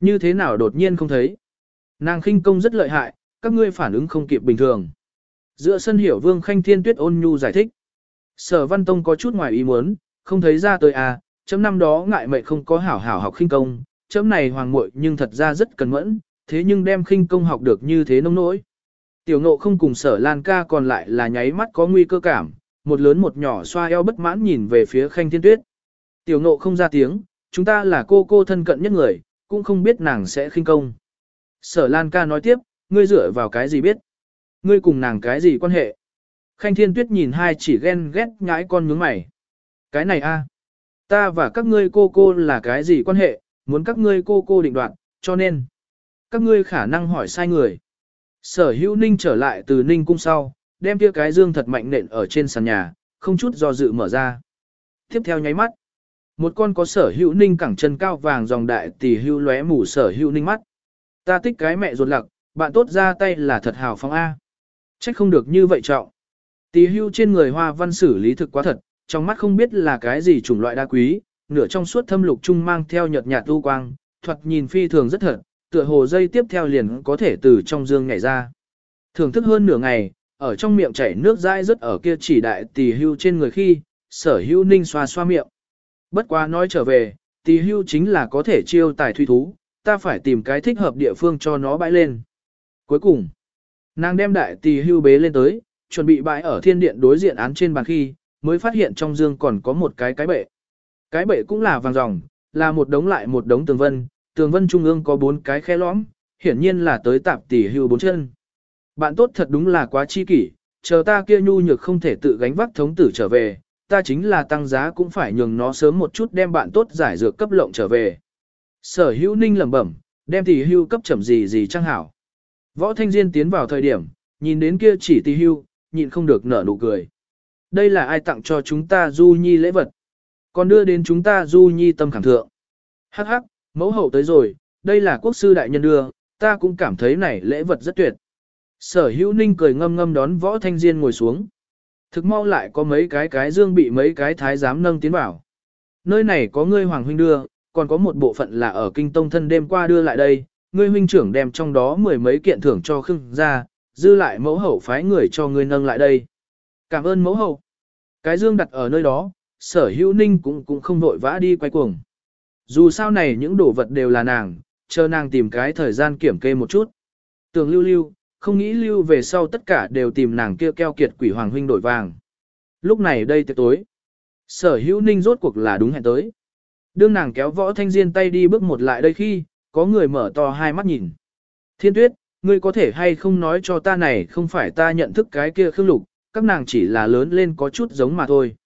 Như thế nào đột nhiên không thấy? Nàng khinh công rất lợi hại, các ngươi phản ứng không kịp bình thường. Giữa sân hiểu vương khanh thiên tuyết ôn nhu giải thích. Sở Văn Tông có chút ngoài ý muốn, không thấy ra tôi à, chấm năm đó ngại mệnh không có hảo hảo học khinh công, chấm này hoàng muội nhưng thật ra rất cần mẫn, thế nhưng đem khinh công học được như thế nông nỗi. Tiểu ngộ không cùng sở lan ca còn lại là nháy mắt có nguy cơ cảm, một lớn một nhỏ xoa eo bất mãn nhìn về phía khanh thiên tuyết. Tiểu ngộ không ra tiếng, chúng ta là cô cô thân cận nhất người, cũng không biết nàng sẽ khinh công. Sở lan ca nói tiếp, ngươi dựa vào cái gì biết? Ngươi cùng nàng cái gì quan hệ? Khanh thiên tuyết nhìn hai chỉ ghen ghét nhãi con nhướng mày. Cái này a, Ta và các ngươi cô cô là cái gì quan hệ, muốn các ngươi cô cô định đoạt, cho nên. Các ngươi khả năng hỏi sai người. Sở hữu ninh trở lại từ ninh cung sau, đem kia cái dương thật mạnh nện ở trên sàn nhà, không chút do dự mở ra. Tiếp theo nháy mắt. Một con có sở hữu ninh cẳng chân cao vàng dòng đại tỷ Hưu lóe mù sở hữu ninh mắt. Ta thích cái mẹ ruột lặc, bạn tốt ra tay là thật hào phóng A. Trách không được như vậy trọng. Tỷ hưu trên người hoa văn xử lý thực quá thật, trong mắt không biết là cái gì chủng loại đa quý, nửa trong suốt thâm lục trung mang theo nhợt nhạt u quang, thuật nhìn phi thường rất thật, tựa hồ dây tiếp theo liền có thể từ trong dương nhảy ra. Thưởng thức hơn nửa ngày, ở trong miệng chảy nước dãi rất ở kia chỉ đại tỷ hưu trên người khi, sở hưu ninh xoa xoa miệng. Bất quá nói trở về, tỷ hưu chính là có thể chiêu tài thuy thú, ta phải tìm cái thích hợp địa phương cho nó bãi lên. Cuối cùng, nàng đem đại tỷ hưu bế lên tới, chuẩn bị bãi ở thiên điện đối diện án trên bàn khi, mới phát hiện trong dương còn có một cái cái bệ. Cái bệ cũng là vàng ròng, là một đống lại một đống tường vân, tường vân trung ương có bốn cái khe lõm, hiển nhiên là tới tạp tỷ hưu bốn chân. Bạn tốt thật đúng là quá chi kỷ, chờ ta kia nhu nhược không thể tự gánh vác thống tử trở về, ta chính là tăng giá cũng phải nhường nó sớm một chút đem bạn tốt giải dược cấp lộng trở về. Sở hữu ninh lẩm bẩm, đem tỷ hưu cấp chậm gì gì chăng hảo. Võ Thanh Diên tiến vào thời điểm, nhìn đến kia chỉ tỷ hưu, nhịn không được nở nụ cười. Đây là ai tặng cho chúng ta Du Nhi lễ vật? Còn đưa đến chúng ta Du Nhi tâm khảm thượng. Hắc hắc, mẫu hậu tới rồi, đây là quốc sư đại nhân đưa, ta cũng cảm thấy này lễ vật rất tuyệt. Sở hữu ninh cười ngâm ngâm đón võ thanh diên ngồi xuống. Thực mau lại có mấy cái cái dương bị mấy cái thái giám nâng tiến vào. Nơi này có ngươi hoàng huynh đưa, còn có một bộ phận là ở kinh tông thân đêm qua đưa lại đây, ngươi huynh trưởng đem trong đó mười mấy kiện thưởng cho khưng ra, dư lại mẫu hậu phái người cho ngươi nâng lại đây. Cảm ơn mẫu hậu. Cái dương đặt ở nơi đó, sở hữu ninh cũng cũng không vội vã đi quay cuồng. Dù sao này những đồ vật đều là nàng, chờ nàng tìm cái thời gian kiểm kê một chút. Tưởng lưu lưu, không nghĩ lưu về sau tất cả đều tìm nàng kia keo kiệt quỷ hoàng huynh đổi vàng. Lúc này đây tiệc tối. Sở hữu ninh rốt cuộc là đúng hẹn tới. Đương nàng kéo võ thanh diên tay đi bước một lại đây khi, có người mở to hai mắt nhìn. Thiên tuyết, ngươi có thể hay không nói cho ta này không phải ta nhận thức cái kia khương lục, các nàng chỉ là lớn lên có chút giống mà thôi.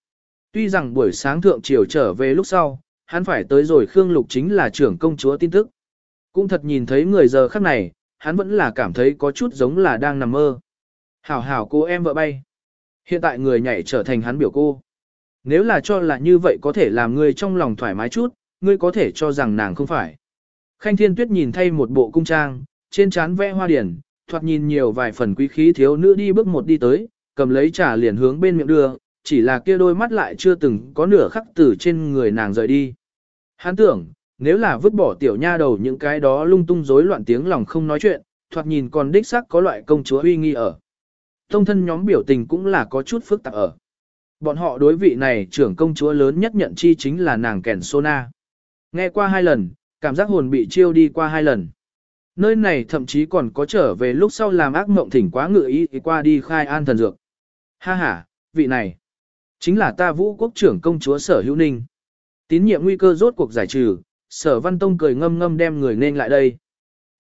Tuy rằng buổi sáng thượng chiều trở về lúc sau, hắn phải tới rồi Khương Lục chính là trưởng công chúa tin tức. Cũng thật nhìn thấy người giờ khắc này, hắn vẫn là cảm thấy có chút giống là đang nằm mơ. Hảo hảo cô em vợ bay. Hiện tại người nhảy trở thành hắn biểu cô. Nếu là cho là như vậy có thể làm ngươi trong lòng thoải mái chút, ngươi có thể cho rằng nàng không phải. Khanh Thiên Tuyết nhìn thay một bộ cung trang, trên trán vẽ hoa điển, thoạt nhìn nhiều vài phần quý khí thiếu nữ đi bước một đi tới, cầm lấy trà liền hướng bên miệng đưa, chỉ là kia đôi mắt lại chưa từng có nửa khắc từ trên người nàng rời đi. Hắn tưởng, nếu là vứt bỏ tiểu nha đầu những cái đó lung tung rối loạn tiếng lòng không nói chuyện, thoạt nhìn còn đích xác có loại công chúa uy nghi ở. Thông thân nhóm biểu tình cũng là có chút phức tạp ở. Bọn họ đối vị này trưởng công chúa lớn nhất nhận chi chính là nàng kèn Sona. Nghe qua hai lần, cảm giác hồn bị chiêu đi qua hai lần. Nơi này thậm chí còn có trở về lúc sau làm ác mộng thỉnh quá ngự ý qua đi khai an thần dược. Ha ha, vị này, chính là ta vũ quốc trưởng công chúa sở hữu ninh. Tín nhiệm nguy cơ rốt cuộc giải trừ, sở văn tông cười ngâm ngâm đem người nên lại đây.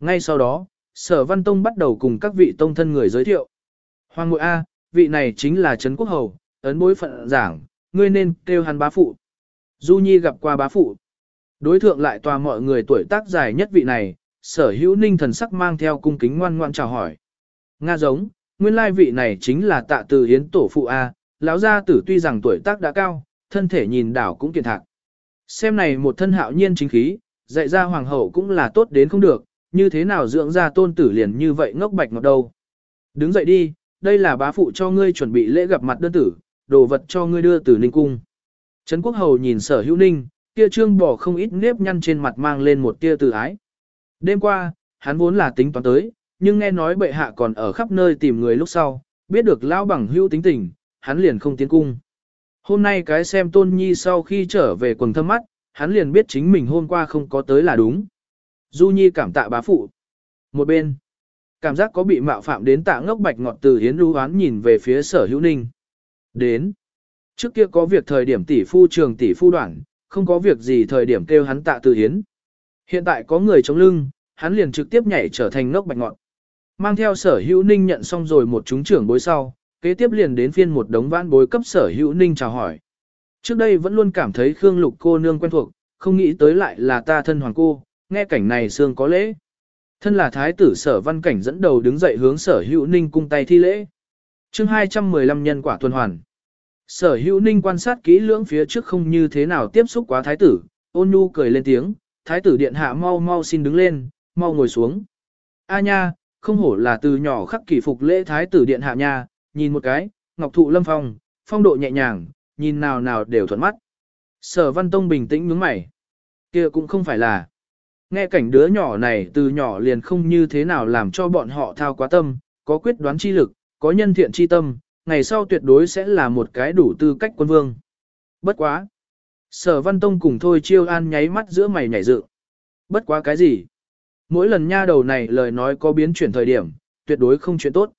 Ngay sau đó, sở văn tông bắt đầu cùng các vị tông thân người giới thiệu. Hoàng ngội A, vị này chính là Trấn Quốc Hầu, ấn bối phận giảng, ngươi nên kêu hắn bá phụ. Du Nhi gặp qua bá phụ. Đối thượng lại tòa mọi người tuổi tác dài nhất vị này, sở hữu ninh thần sắc mang theo cung kính ngoan ngoan chào hỏi. Nga giống, nguyên lai vị này chính là tạ từ hiến tổ phụ A, lão gia tử tuy rằng tuổi tác đã cao, thân thể nhìn đảo cũng kiệt thạc. Xem này một thân hạo nhiên chính khí, dạy ra hoàng hậu cũng là tốt đến không được, như thế nào dưỡng ra tôn tử liền như vậy ngốc bạch ngọt đâu. Đứng dậy đi, đây là bá phụ cho ngươi chuẩn bị lễ gặp mặt đơn tử, đồ vật cho ngươi đưa từ Ninh Cung. Trấn Quốc Hầu nhìn sở hữu ninh, kia trương bỏ không ít nếp nhăn trên mặt mang lên một tia từ ái. Đêm qua, hắn vốn là tính toán tới, nhưng nghe nói bệ hạ còn ở khắp nơi tìm người lúc sau, biết được lão bằng hữu tính tình, hắn liền không tiến cung. Hôm nay cái xem tôn nhi sau khi trở về quần thâm mắt, hắn liền biết chính mình hôm qua không có tới là đúng. Du nhi cảm tạ bá phụ. Một bên, cảm giác có bị mạo phạm đến tạ ngốc bạch ngọt từ hiến lưu hoán nhìn về phía sở hữu ninh. Đến. Trước kia có việc thời điểm tỷ phu trường tỷ phu đoạn, không có việc gì thời điểm kêu hắn tạ từ hiến. Hiện tại có người chống lưng, hắn liền trực tiếp nhảy trở thành ngốc bạch ngọt. Mang theo sở hữu ninh nhận xong rồi một chúng trưởng bối sau, kế tiếp liền đến phiên một đống vãn bối cấp sở hữu ninh chào hỏi. Trước đây vẫn luôn cảm thấy Khương Lục cô nương quen thuộc, không nghĩ tới lại là ta thân hoàng cô, nghe cảnh này xương có lễ. Thân là thái tử sở văn cảnh dẫn đầu đứng dậy hướng sở hữu ninh cung tay thi lễ. chương 215 nhân quả tuần hoàn. Sở hữu ninh quan sát kỹ lưỡng phía trước không như thế nào tiếp xúc quá thái tử, ôn nhu cười lên tiếng, thái tử điện hạ mau mau xin đứng lên, mau ngồi xuống. A nha, không hổ là từ nhỏ khắc kỷ phục lễ thái tử điện hạ nha, nhìn một cái, ngọc thụ lâm phong, phong độ nhẹ nhàng, nhìn nào nào đều thuận mắt. Sở văn tông bình tĩnh nhướng mày. kia cũng không phải là. Nghe cảnh đứa nhỏ này từ nhỏ liền không như thế nào làm cho bọn họ thao quá tâm, có quyết đoán chi lực, có nhân thiện chi tâm, ngày sau tuyệt đối sẽ là một cái đủ tư cách quân vương. Bất quá. Sở văn tông cùng thôi chiêu an nháy mắt giữa mày nhảy dự. Bất quá cái gì? Mỗi lần nha đầu này lời nói có biến chuyển thời điểm, tuyệt đối không chuyện tốt.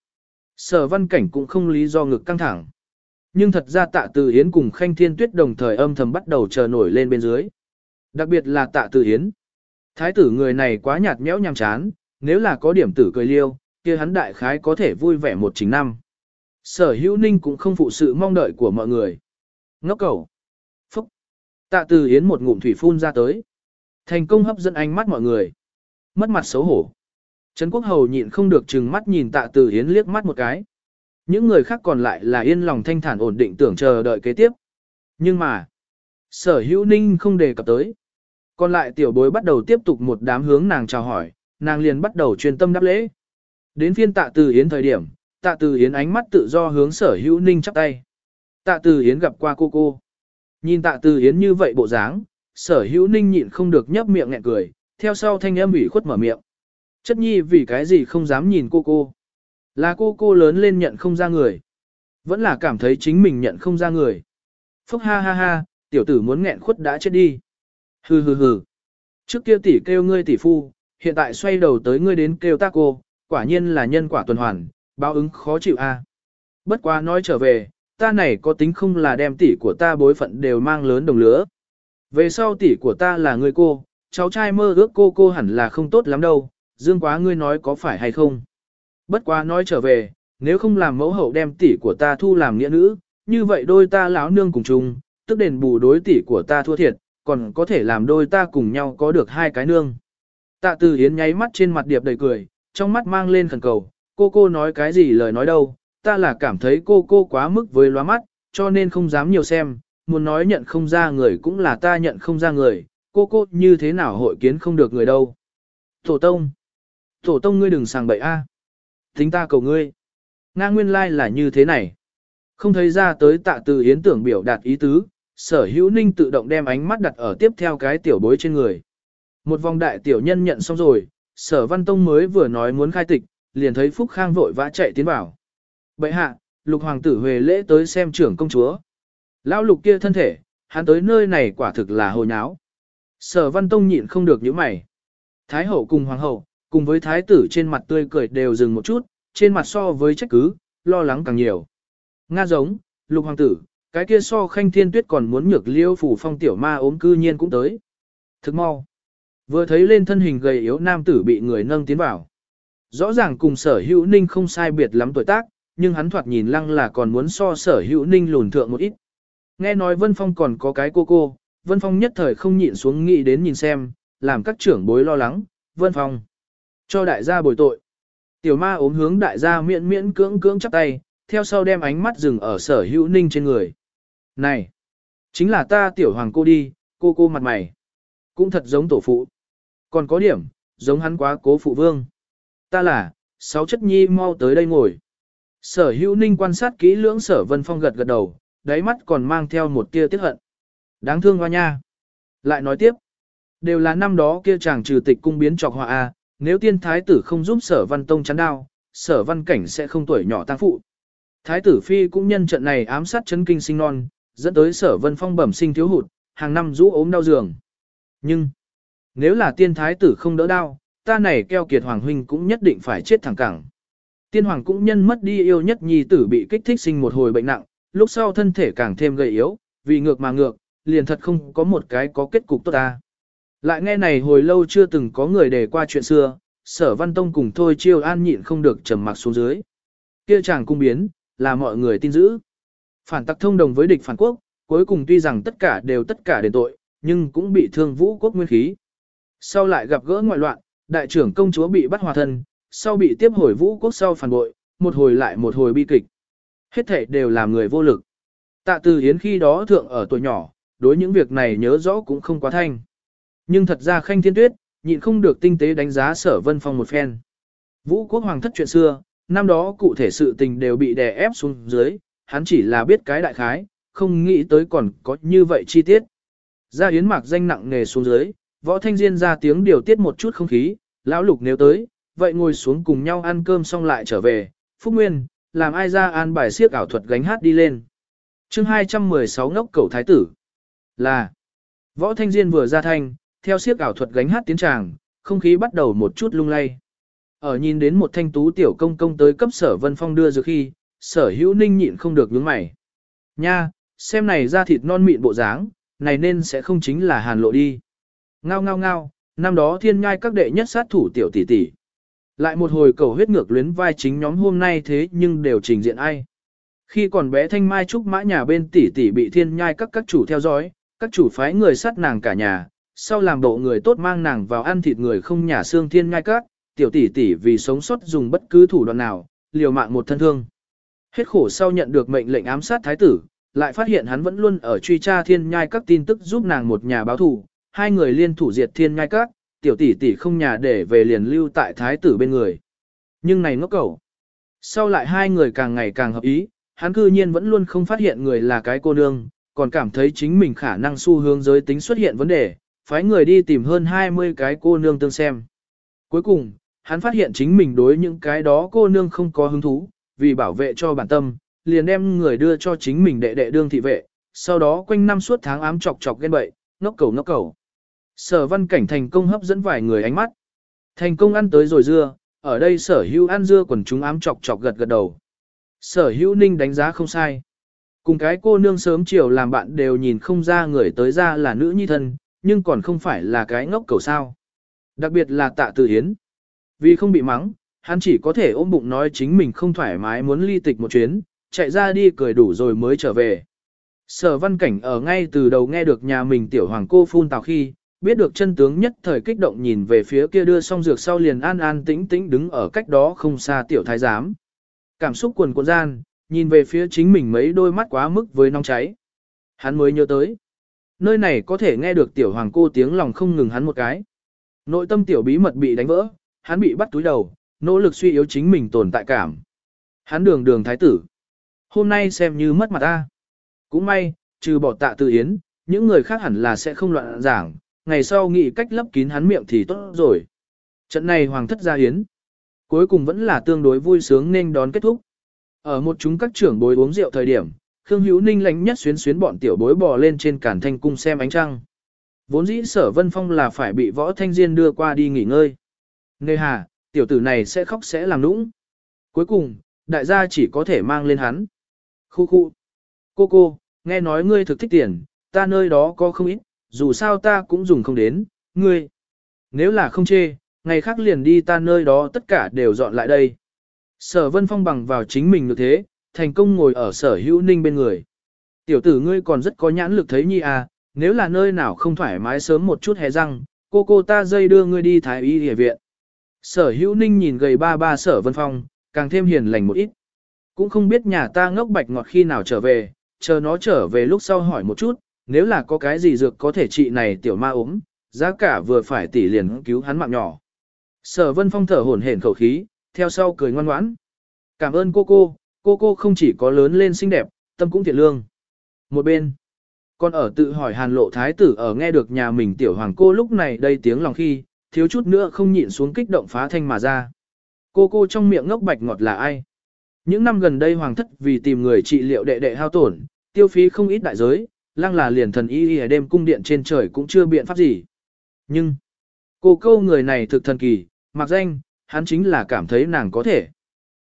Sở văn cảnh cũng không lý do ngực căng thẳng. Nhưng thật ra tạ từ Hiến cùng Khanh Thiên Tuyết đồng thời âm thầm bắt đầu chờ nổi lên bên dưới. Đặc biệt là tạ từ Hiến. Thái tử người này quá nhạt nhẽo nhàm chán, nếu là có điểm tử cười liêu, kia hắn đại khái có thể vui vẻ một chính năm. Sở hữu ninh cũng không phụ sự mong đợi của mọi người. Ngốc cầu. Phúc. Tạ từ Hiến một ngụm thủy phun ra tới. Thành công hấp dẫn ánh mắt mọi người. Mất mặt xấu hổ. Trấn Quốc Hầu nhịn không được chừng mắt nhìn tạ từ Hiến liếc mắt một cái. Những người khác còn lại là yên lòng thanh thản ổn định tưởng chờ đợi kế tiếp. Nhưng mà, sở hữu ninh không đề cập tới. Còn lại tiểu bối bắt đầu tiếp tục một đám hướng nàng chào hỏi, nàng liền bắt đầu chuyên tâm đáp lễ. Đến phiên tạ từ Hiến thời điểm, tạ từ Hiến ánh mắt tự do hướng sở hữu ninh chắp tay. Tạ từ Hiến gặp qua cô cô. Nhìn tạ từ Hiến như vậy bộ dáng, sở hữu ninh nhịn không được nhấp miệng nghẹn cười, theo sau thanh âm ủy khuất mở miệng. Chất nhi vì cái gì không dám nhìn cô cô. Là cô cô lớn lên nhận không ra người. Vẫn là cảm thấy chính mình nhận không ra người. Phúc ha ha ha, tiểu tử muốn nghẹn khuất đã chết đi. Hừ hừ hừ. Trước kia tỷ kêu ngươi tỷ phu, hiện tại xoay đầu tới ngươi đến kêu ta cô, quả nhiên là nhân quả tuần hoàn, báo ứng khó chịu a. Bất quá nói trở về, ta này có tính không là đem tỷ của ta bối phận đều mang lớn đồng lứa. Về sau tỷ của ta là người cô, cháu trai mơ ước cô cô hẳn là không tốt lắm đâu, dương quá ngươi nói có phải hay không. Bất quá nói trở về, Nếu không làm mẫu hậu đem tỷ của ta thu làm nghĩa nữ, như vậy đôi ta lão nương cùng chung, tức đền bù đối tỷ của ta thua thiệt, còn có thể làm đôi ta cùng nhau có được hai cái nương. Tạ Từ Hiến nháy mắt trên mặt điệp đầy cười, trong mắt mang lên khẩn cầu, cô cô nói cái gì lời nói đâu, ta là cảm thấy cô cô quá mức với loa mắt, cho nên không dám nhiều xem, muốn nói nhận không ra người cũng là ta nhận không ra người, cô cô như thế nào hội kiến không được người đâu. Tổ tông, tổ tông ngươi đừng sàng bậy a, à. tính ta cầu ngươi. Nga nguyên lai like là như thế này. Không thấy ra tới tạ từ hiến tưởng biểu đạt ý tứ, sở hữu ninh tự động đem ánh mắt đặt ở tiếp theo cái tiểu bối trên người. Một vòng đại tiểu nhân nhận xong rồi, sở văn tông mới vừa nói muốn khai tịch, liền thấy Phúc Khang vội vã chạy tiến vào. Bậy hạ, lục hoàng tử huề lễ tới xem trưởng công chúa. Lão lục kia thân thể, hắn tới nơi này quả thực là hồ nháo. Sở văn tông nhịn không được những mày. Thái hậu cùng hoàng hậu, cùng với thái tử trên mặt tươi cười đều dừng một chút, trên mặt so với trách cứ, lo lắng càng nhiều. Nga giống, lục hoàng tử, cái kia so khanh thiên tuyết còn muốn nhược liêu phủ phong tiểu ma ốm cư nhiên cũng tới. thực mau. Vừa thấy lên thân hình gầy yếu nam tử bị người nâng tiến vào. Rõ ràng cùng sở hữu ninh không sai biệt lắm tuổi tác, nhưng hắn thoạt nhìn lăng là còn muốn so sở hữu ninh lùn thượng một ít. Nghe nói Vân Phong còn có cái cô cô, Vân Phong nhất thời không nhịn xuống nghĩ đến nhìn xem, làm các trưởng bối lo lắng, Vân Phong. Cho đại gia bồi tội. Tiểu ma ốm hướng đại gia miễn miễn cưỡng cưỡng chắp tay, theo sau đem ánh mắt dừng ở sở hữu ninh trên người. Này, chính là ta tiểu hoàng cô đi, cô cô mặt mày. Cũng thật giống tổ phụ. Còn có điểm, giống hắn quá cố phụ vương. Ta là, sáu chất nhi mau tới đây ngồi. Sở hữu ninh quan sát kỹ lưỡng sở vân phong gật gật đầu, đáy mắt còn mang theo một tia tiếc hận. Đáng thương hoa nha. Lại nói tiếp, đều là năm đó kia chàng trừ tịch cung biến trọc họa a, nếu tiên thái tử không giúp sở văn tông chắn đao, sở văn cảnh sẽ không tuổi nhỏ tăng phụ. Thái tử phi cũng nhân trận này ám sát chấn kinh sinh non, dẫn tới sở vân phong bẩm sinh thiếu hụt, hàng năm rũ ốm đau giường. Nhưng, nếu là tiên thái tử không đỡ đau, ta này keo kiệt hoàng huynh cũng nhất định phải chết thẳng cẳng. Tiên hoàng cũng nhân mất đi yêu nhất nhi tử bị kích thích sinh một hồi bệnh nặng, lúc sau thân thể càng thêm gầy yếu, vì ngược mà ngược, liền thật không có một cái có kết cục tốt ta. Lại nghe này hồi lâu chưa từng có người đề qua chuyện xưa, sở văn tông cùng thôi chiêu an nhịn không được trầm mặc xuống dưới. Kia chàng cung biến, là mọi người tin giữ. Phản tắc thông đồng với địch phản quốc, cuối cùng tuy rằng tất cả đều tất cả đền tội, nhưng cũng bị thương vũ quốc nguyên khí. Sau lại gặp gỡ ngoại loạn, đại trưởng công chúa bị bắt hòa thân, sau bị tiếp hồi vũ quốc sau phản bội, một hồi lại một hồi bi kịch. Hết thể đều làm người vô lực. Tạ từ hiến khi đó thượng ở tuổi nhỏ, đối những việc này nhớ rõ cũng không quá thanh. Nhưng thật ra khanh thiên tuyết, nhịn không được tinh tế đánh giá sở vân phong một phen. Vũ quốc hoàng thất chuyện xưa, năm đó cụ thể sự tình đều bị đè ép xuống dưới, hắn chỉ là biết cái đại khái, không nghĩ tới còn có như vậy chi tiết. Gia Yến mạc danh nặng nề xuống dưới, võ thanh diên ra tiếng điều tiết một chút không khí, lão lục nếu tới, vậy ngồi xuống cùng nhau ăn cơm xong lại trở về, Phúc Nguyên, làm ai ra an bài siếc ảo thuật gánh hát đi lên. chương 216 ngốc cầu thái tử là võ thanh diên vừa ra thanh, theo siếc ảo thuật gánh hát tiến tràng, không khí bắt đầu một chút lung lay. Ở nhìn đến một thanh tú tiểu công công tới cấp sở vân phong đưa dược khi, sở hữu ninh nhịn không được nhướng mày. Nha, xem này da thịt non mịn bộ dáng, này nên sẽ không chính là hàn lộ đi. Ngao ngao ngao, năm đó thiên ngai các đệ nhất sát thủ tiểu tỷ tỷ. Lại một hồi cầu huyết ngược luyến vai chính nhóm hôm nay thế nhưng đều trình diện ai. Khi còn bé thanh mai trúc mã nhà bên tỷ tỷ bị thiên nhai các các chủ theo dõi, các chủ phái người sát nàng cả nhà, sau làm bộ người tốt mang nàng vào ăn thịt người không nhà xương thiên ngai các, tiểu tỷ tỷ vì sống sót dùng bất cứ thủ đoạn nào, liều mạng một thân thương. Hết khổ sau nhận được mệnh lệnh ám sát thái tử, lại phát hiện hắn vẫn luôn ở truy tra thiên nhai các tin tức giúp nàng một nhà báo thù, hai người liên thủ diệt thiên nhai các, tiểu tỷ tỷ không nhà để về liền lưu tại thái tử bên người. Nhưng này ngốc cầu. Sau lại hai người càng ngày càng hợp ý, hắn cư nhiên vẫn luôn không phát hiện người là cái cô nương, còn cảm thấy chính mình khả năng xu hướng giới tính xuất hiện vấn đề, phái người đi tìm hơn 20 cái cô nương tương xem. Cuối cùng, hắn phát hiện chính mình đối những cái đó cô nương không có hứng thú, vì bảo vệ cho bản tâm, liền đem người đưa cho chính mình đệ đệ đương thị vệ, sau đó quanh năm suốt tháng ám chọc chọc ghen bậy, ngốc cầu ngốc cầu. Sở văn cảnh thành công hấp dẫn vài người ánh mắt. Thành công ăn tới rồi dưa, ở đây sở hữu ăn dưa quần chúng ám chọc chọc gật gật đầu. Sở hữu ninh đánh giá không sai. Cùng cái cô nương sớm chiều làm bạn đều nhìn không ra người tới ra là nữ nhi thân, nhưng còn không phải là cái ngốc cầu sao. Đặc biệt là tạ tử hiến. Vì không bị mắng, hắn chỉ có thể ôm bụng nói chính mình không thoải mái muốn ly tịch một chuyến, chạy ra đi cười đủ rồi mới trở về. Sở văn cảnh ở ngay từ đầu nghe được nhà mình tiểu hoàng cô phun tào khi, biết được chân tướng nhất thời kích động nhìn về phía kia đưa xong dược sau liền an an tĩnh tĩnh đứng ở cách đó không xa tiểu thái giám. Cảm xúc quần cuộn gian, nhìn về phía chính mình mấy đôi mắt quá mức với nóng cháy. Hắn mới nhớ tới. Nơi này có thể nghe được tiểu hoàng cô tiếng lòng không ngừng hắn một cái. Nội tâm tiểu bí mật bị đánh vỡ, hắn bị bắt túi đầu, nỗ lực suy yếu chính mình tồn tại cảm. Hắn đường đường thái tử. Hôm nay xem như mất mặt ta. Cũng may, trừ bỏ tạ tự yến, những người khác hẳn là sẽ không loạn giảng, ngày sau nghĩ cách lấp kín hắn miệng thì tốt rồi. Trận này hoàng thất gia yến. Cuối cùng vẫn là tương đối vui sướng nên đón kết thúc. Ở một chúng các trưởng bối uống rượu thời điểm, Khương Hữu Ninh lạnh nhất xuyến xuyến bọn tiểu bối bò lên trên cản thanh cung xem ánh trăng. Vốn dĩ sở vân phong là phải bị võ thanh diên đưa qua đi nghỉ ngơi. Nề hà, tiểu tử này sẽ khóc sẽ làm nũng. Cuối cùng, đại gia chỉ có thể mang lên hắn. Khu khu. Cô cô, nghe nói ngươi thực thích tiền, ta nơi đó có không ít, dù sao ta cũng dùng không đến, ngươi. Nếu là không chê, ngày khác liền đi ta nơi đó tất cả đều dọn lại đây. Sở vân phong bằng vào chính mình được thế, thành công ngồi ở sở hữu ninh bên người. Tiểu tử ngươi còn rất có nhãn lực thấy nhi à, nếu là nơi nào không thoải mái sớm một chút hé răng, cô cô ta dây đưa ngươi đi thái y địa viện. Sở hữu ninh nhìn gầy ba ba sở vân phong, càng thêm hiền lành một ít. Cũng không biết nhà ta ngốc bạch ngọt khi nào trở về, chờ nó trở về lúc sau hỏi một chút, nếu là có cái gì dược có thể trị này tiểu ma ốm, giá cả vừa phải tỷ liền cứu hắn mạng nhỏ. Sở vân phong thở hổn hển khẩu khí, theo sau cười ngoan ngoãn. Cảm ơn cô cô, cô cô không chỉ có lớn lên xinh đẹp, tâm cũng thiện lương. Một bên, còn ở tự hỏi hàn lộ thái tử ở nghe được nhà mình tiểu hoàng cô lúc này đây tiếng lòng khi, thiếu chút nữa không nhịn xuống kích động phá thanh mà ra. Cô cô trong miệng ngốc bạch ngọt là ai? Những năm gần đây hoàng thất vì tìm người trị liệu đệ đệ hao tổn, tiêu phí không ít đại giới, lăng là liền thần y y đêm cung điện trên trời cũng chưa biện pháp gì. Nhưng, cô câu người này thực thần kỳ, mặc danh, hắn chính là cảm thấy nàng có thể.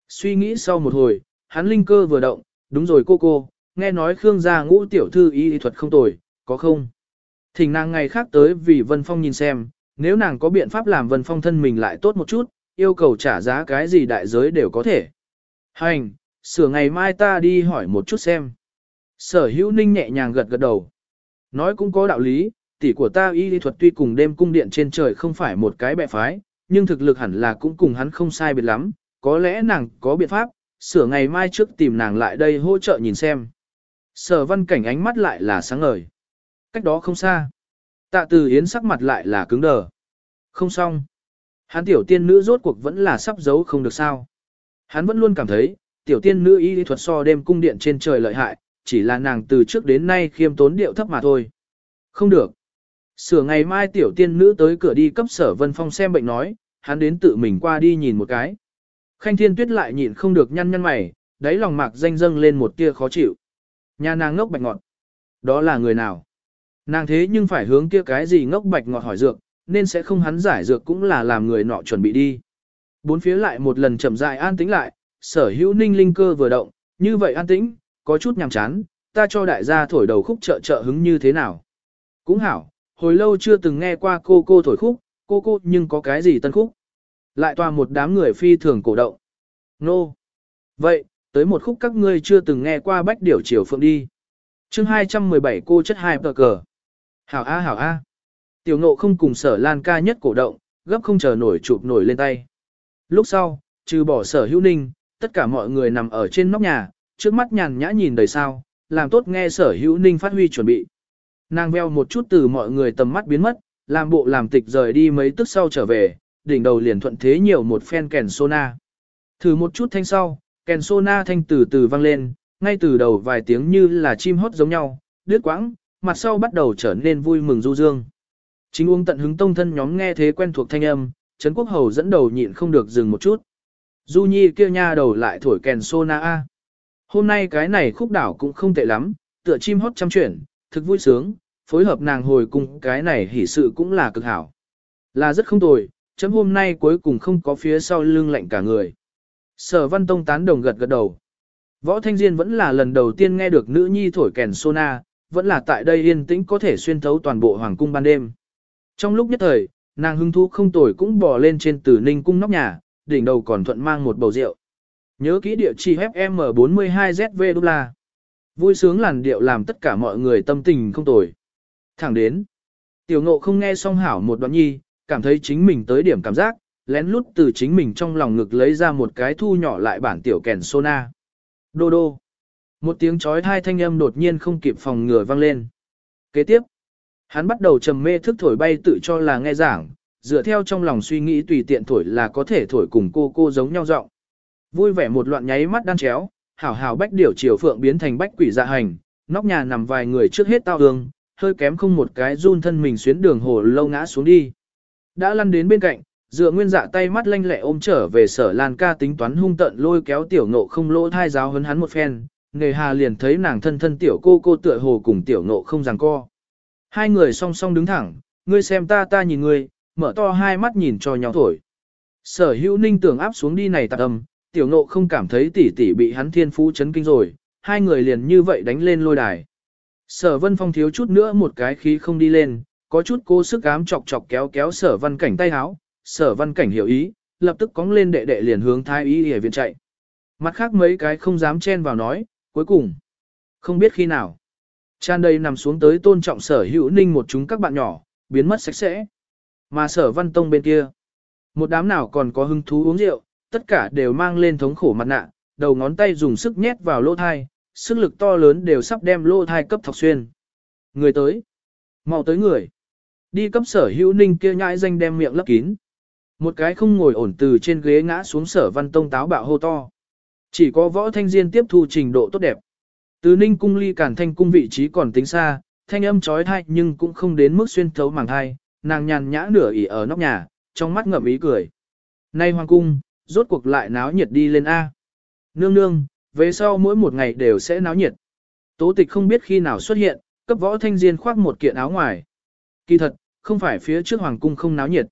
Suy nghĩ sau một hồi, hắn linh cơ vừa động, đúng rồi cô cô, nghe nói Khương gia ngũ tiểu thư y thuật không tồi, có không? Thỉnh nàng ngày khác tới vì Vân Phong nhìn xem, nếu nàng có biện pháp làm Vân Phong thân mình lại tốt một chút, yêu cầu trả giá cái gì đại giới đều có thể. Hành, sửa ngày mai ta đi hỏi một chút xem. Sở hữu ninh nhẹ nhàng gật gật đầu. Nói cũng có đạo lý, tỷ của ta y lý thuật tuy cùng đêm cung điện trên trời không phải một cái bệ phái, nhưng thực lực hẳn là cũng cùng hắn không sai biệt lắm, có lẽ nàng có biện pháp, sửa ngày mai trước tìm nàng lại đây hỗ trợ nhìn xem. Sở văn cảnh ánh mắt lại là sáng ngời. Cách đó không xa. Tạ từ yến sắc mặt lại là cứng đờ. Không xong. Hắn tiểu tiên nữ rốt cuộc vẫn là sắp giấu không được sao. Hắn vẫn luôn cảm thấy, tiểu tiên nữ y thuật so đêm cung điện trên trời lợi hại, chỉ là nàng từ trước đến nay khiêm tốn điệu thấp mà thôi. Không được. Sửa ngày mai tiểu tiên nữ tới cửa đi cấp sở vân phong xem bệnh nói, hắn đến tự mình qua đi nhìn một cái. Khanh thiên tuyết lại nhịn không được nhăn nhăn mày, đáy lòng mạc danh dâng lên một tia khó chịu. Nhà nàng ngốc bạch ngọt. Đó là người nào? Nàng thế nhưng phải hướng kia cái gì ngốc bạch ngọt hỏi dược, nên sẽ không hắn giải dược cũng là làm người nọ chuẩn bị đi. Bốn phía lại một lần chậm rãi an tĩnh lại, sở hữu ninh linh cơ vừa động, như vậy an tĩnh, có chút nhàm chán, ta cho đại gia thổi đầu khúc trợ trợ hứng như thế nào. Cũng hảo, hồi lâu chưa từng nghe qua cô cô thổi khúc, cô cô nhưng có cái gì tân khúc. Lại toa một đám người phi thường cổ động. Nô. Vậy, tới một khúc các ngươi chưa từng nghe qua bách điểu triều phượng đi. chương 217 cô chất hai tờ cờ. Hảo A hảo A. Tiểu ngộ không cùng sở lan ca nhất cổ động, gấp không chờ nổi chụp nổi lên tay. Lúc sau, trừ bỏ sở hữu ninh, tất cả mọi người nằm ở trên nóc nhà, trước mắt nhàn nhã nhìn đầy sao, làm tốt nghe sở hữu ninh phát huy chuẩn bị. Nàng veo một chút từ mọi người tầm mắt biến mất, làm bộ làm tịch rời đi mấy tức sau trở về, đỉnh đầu liền thuận thế nhiều một phen kèn sona. Thử một chút thanh sau, kèn sona thanh từ từ vang lên, ngay từ đầu vài tiếng như là chim hót giống nhau, đứt quãng, mặt sau bắt đầu trở nên vui mừng du dương. Chính uống tận hứng tông thân nhóm nghe thế quen thuộc thanh âm, Trấn Quốc Hầu dẫn đầu nhịn không được dừng một chút. Du Nhi kia nha đầu lại thổi kèn sona a. Hôm nay cái này khúc đảo cũng không tệ lắm, tựa chim hót trăm chuyển, thực vui sướng, phối hợp nàng hồi cùng cái này hỉ sự cũng là cực hảo. Là rất không tồi, chấm hôm nay cuối cùng không có phía sau lưng lạnh cả người. Sở Văn Tông tán đồng gật gật đầu. Võ Thanh Diên vẫn là lần đầu tiên nghe được nữ nhi thổi kèn sona, vẫn là tại đây yên tĩnh có thể xuyên thấu toàn bộ hoàng cung ban đêm. Trong lúc nhất thời, nàng hưng thú không tồi cũng bò lên trên tử ninh cung nóc nhà, đỉnh đầu còn thuận mang một bầu rượu. Nhớ kỹ địa chỉ FM42ZV đô la. Vui sướng làn điệu làm tất cả mọi người tâm tình không tồi. Thẳng đến. Tiểu ngộ không nghe xong hảo một đoạn nhi, cảm thấy chính mình tới điểm cảm giác, lén lút từ chính mình trong lòng ngực lấy ra một cái thu nhỏ lại bản tiểu kèn sona. Đô đô. Một tiếng chói thai thanh âm đột nhiên không kịp phòng ngừa vang lên. Kế tiếp, hắn bắt đầu trầm mê thức thổi bay tự cho là nghe giảng, dựa theo trong lòng suy nghĩ tùy tiện thổi là có thể thổi cùng cô cô giống nhau giọng. Vui vẻ một loạn nháy mắt đan chéo, hảo hảo bách điểu chiều phượng biến thành bách quỷ dạ hành, nóc nhà nằm vài người trước hết tao hương, hơi kém không một cái run thân mình xuyến đường hồ lâu ngã xuống đi. Đã lăn đến bên cạnh, dựa nguyên dạ tay mắt lanh lẹ ôm trở về sở lan ca tính toán hung tận lôi kéo tiểu ngộ không lỗ thai giáo hấn hắn một phen, nghề hà liền thấy nàng thân thân tiểu cô cô tựa hồ cùng tiểu ngộ không giằng co. Hai người song song đứng thẳng, ngươi xem ta ta nhìn ngươi, mở to hai mắt nhìn cho nhau thổi. Sở hữu ninh tưởng áp xuống đi này tạc âm, tiểu ngộ không cảm thấy tỷ tỷ bị hắn thiên phú chấn kinh rồi, hai người liền như vậy đánh lên lôi đài. Sở vân phong thiếu chút nữa một cái khí không đi lên, có chút cố sức ám chọc chọc kéo kéo sở văn cảnh tay háo, sở văn cảnh hiểu ý, lập tức cóng lên đệ đệ liền hướng thái y hề viện chạy. Mặt khác mấy cái không dám chen vào nói, cuối cùng, không biết khi nào. Chan đây nằm xuống tới tôn trọng sở hữu ninh một chúng các bạn nhỏ, biến mất sạch sẽ. Mà sở văn tông bên kia, một đám nào còn có hứng thú uống rượu, tất cả đều mang lên thống khổ mặt nạ, đầu ngón tay dùng sức nhét vào lỗ thai, sức lực to lớn đều sắp đem lỗ thai cấp thọc xuyên. Người tới, mau tới người. Đi cấp sở hữu ninh kia nhãi danh đem miệng lấp kín. Một cái không ngồi ổn từ trên ghế ngã xuống sở văn tông táo bạo hô to. Chỉ có võ thanh diên tiếp thu trình độ tốt đẹp. Từ ninh cung ly cản thanh cung vị trí còn tính xa, thanh âm trói thai nhưng cũng không đến mức xuyên thấu màng thai, nàng nhàn nhã nửa ỉ ở nóc nhà, trong mắt ngậm ý cười. Nay hoàng cung, rốt cuộc lại náo nhiệt đi lên A. Nương nương, về sau mỗi một ngày đều sẽ náo nhiệt. Tố tịch không biết khi nào xuất hiện, cấp võ thanh diên khoác một kiện áo ngoài. Kỳ thật, không phải phía trước hoàng cung không náo nhiệt.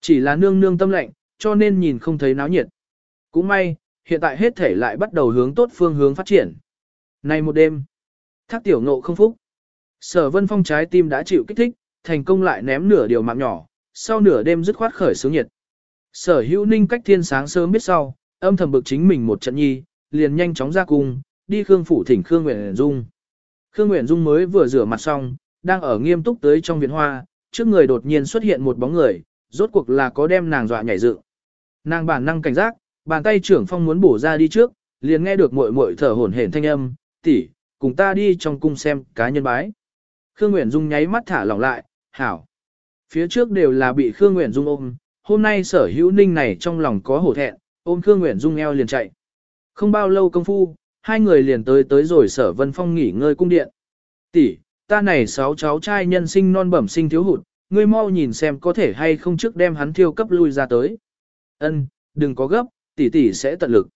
Chỉ là nương nương tâm lệnh, cho nên nhìn không thấy náo nhiệt. Cũng may, hiện tại hết thể lại bắt đầu hướng tốt phương hướng phát triển. Nay một đêm, thác tiểu ngộ không phúc. Sở vân phong trái tim đã chịu kích thích, thành công lại ném nửa điều mạng nhỏ, sau nửa đêm dứt khoát khởi sướng nhiệt. Sở hữu ninh cách thiên sáng sớm biết sau, âm thầm bực chính mình một trận nhi, liền nhanh chóng ra cung, đi Khương phủ thỉnh Khương Nguyễn Dung. Khương Nguyễn Dung mới vừa rửa mặt xong, đang ở nghiêm túc tới trong viện hoa, trước người đột nhiên xuất hiện một bóng người, rốt cuộc là có đem nàng dọa nhảy dựng. Nàng bản năng cảnh giác, bàn tay trưởng phong muốn bổ ra đi trước, liền nghe được muội muội thở hổn hển thanh âm, "Tỷ, cùng ta đi trong cung xem cá nhân bái." Khương Nguyễn Dung nháy mắt thả lỏng lại, "Hảo." Phía trước đều là bị Khương Nguyễn Dung ôm, hôm nay Sở Hữu Ninh này trong lòng có hổ thẹn, ôm Khương Nguyễn Dung eo liền chạy. Không bao lâu công phu, hai người liền tới tới rồi Sở Vân Phong nghỉ ngơi cung điện. "Tỷ, ta này sáu cháu trai nhân sinh non bẩm sinh thiếu hụt, ngươi mau nhìn xem có thể hay không trước đem hắn thiêu cấp lui ra tới. Ân, đừng có gấp, tỷ tỷ sẽ tận lực.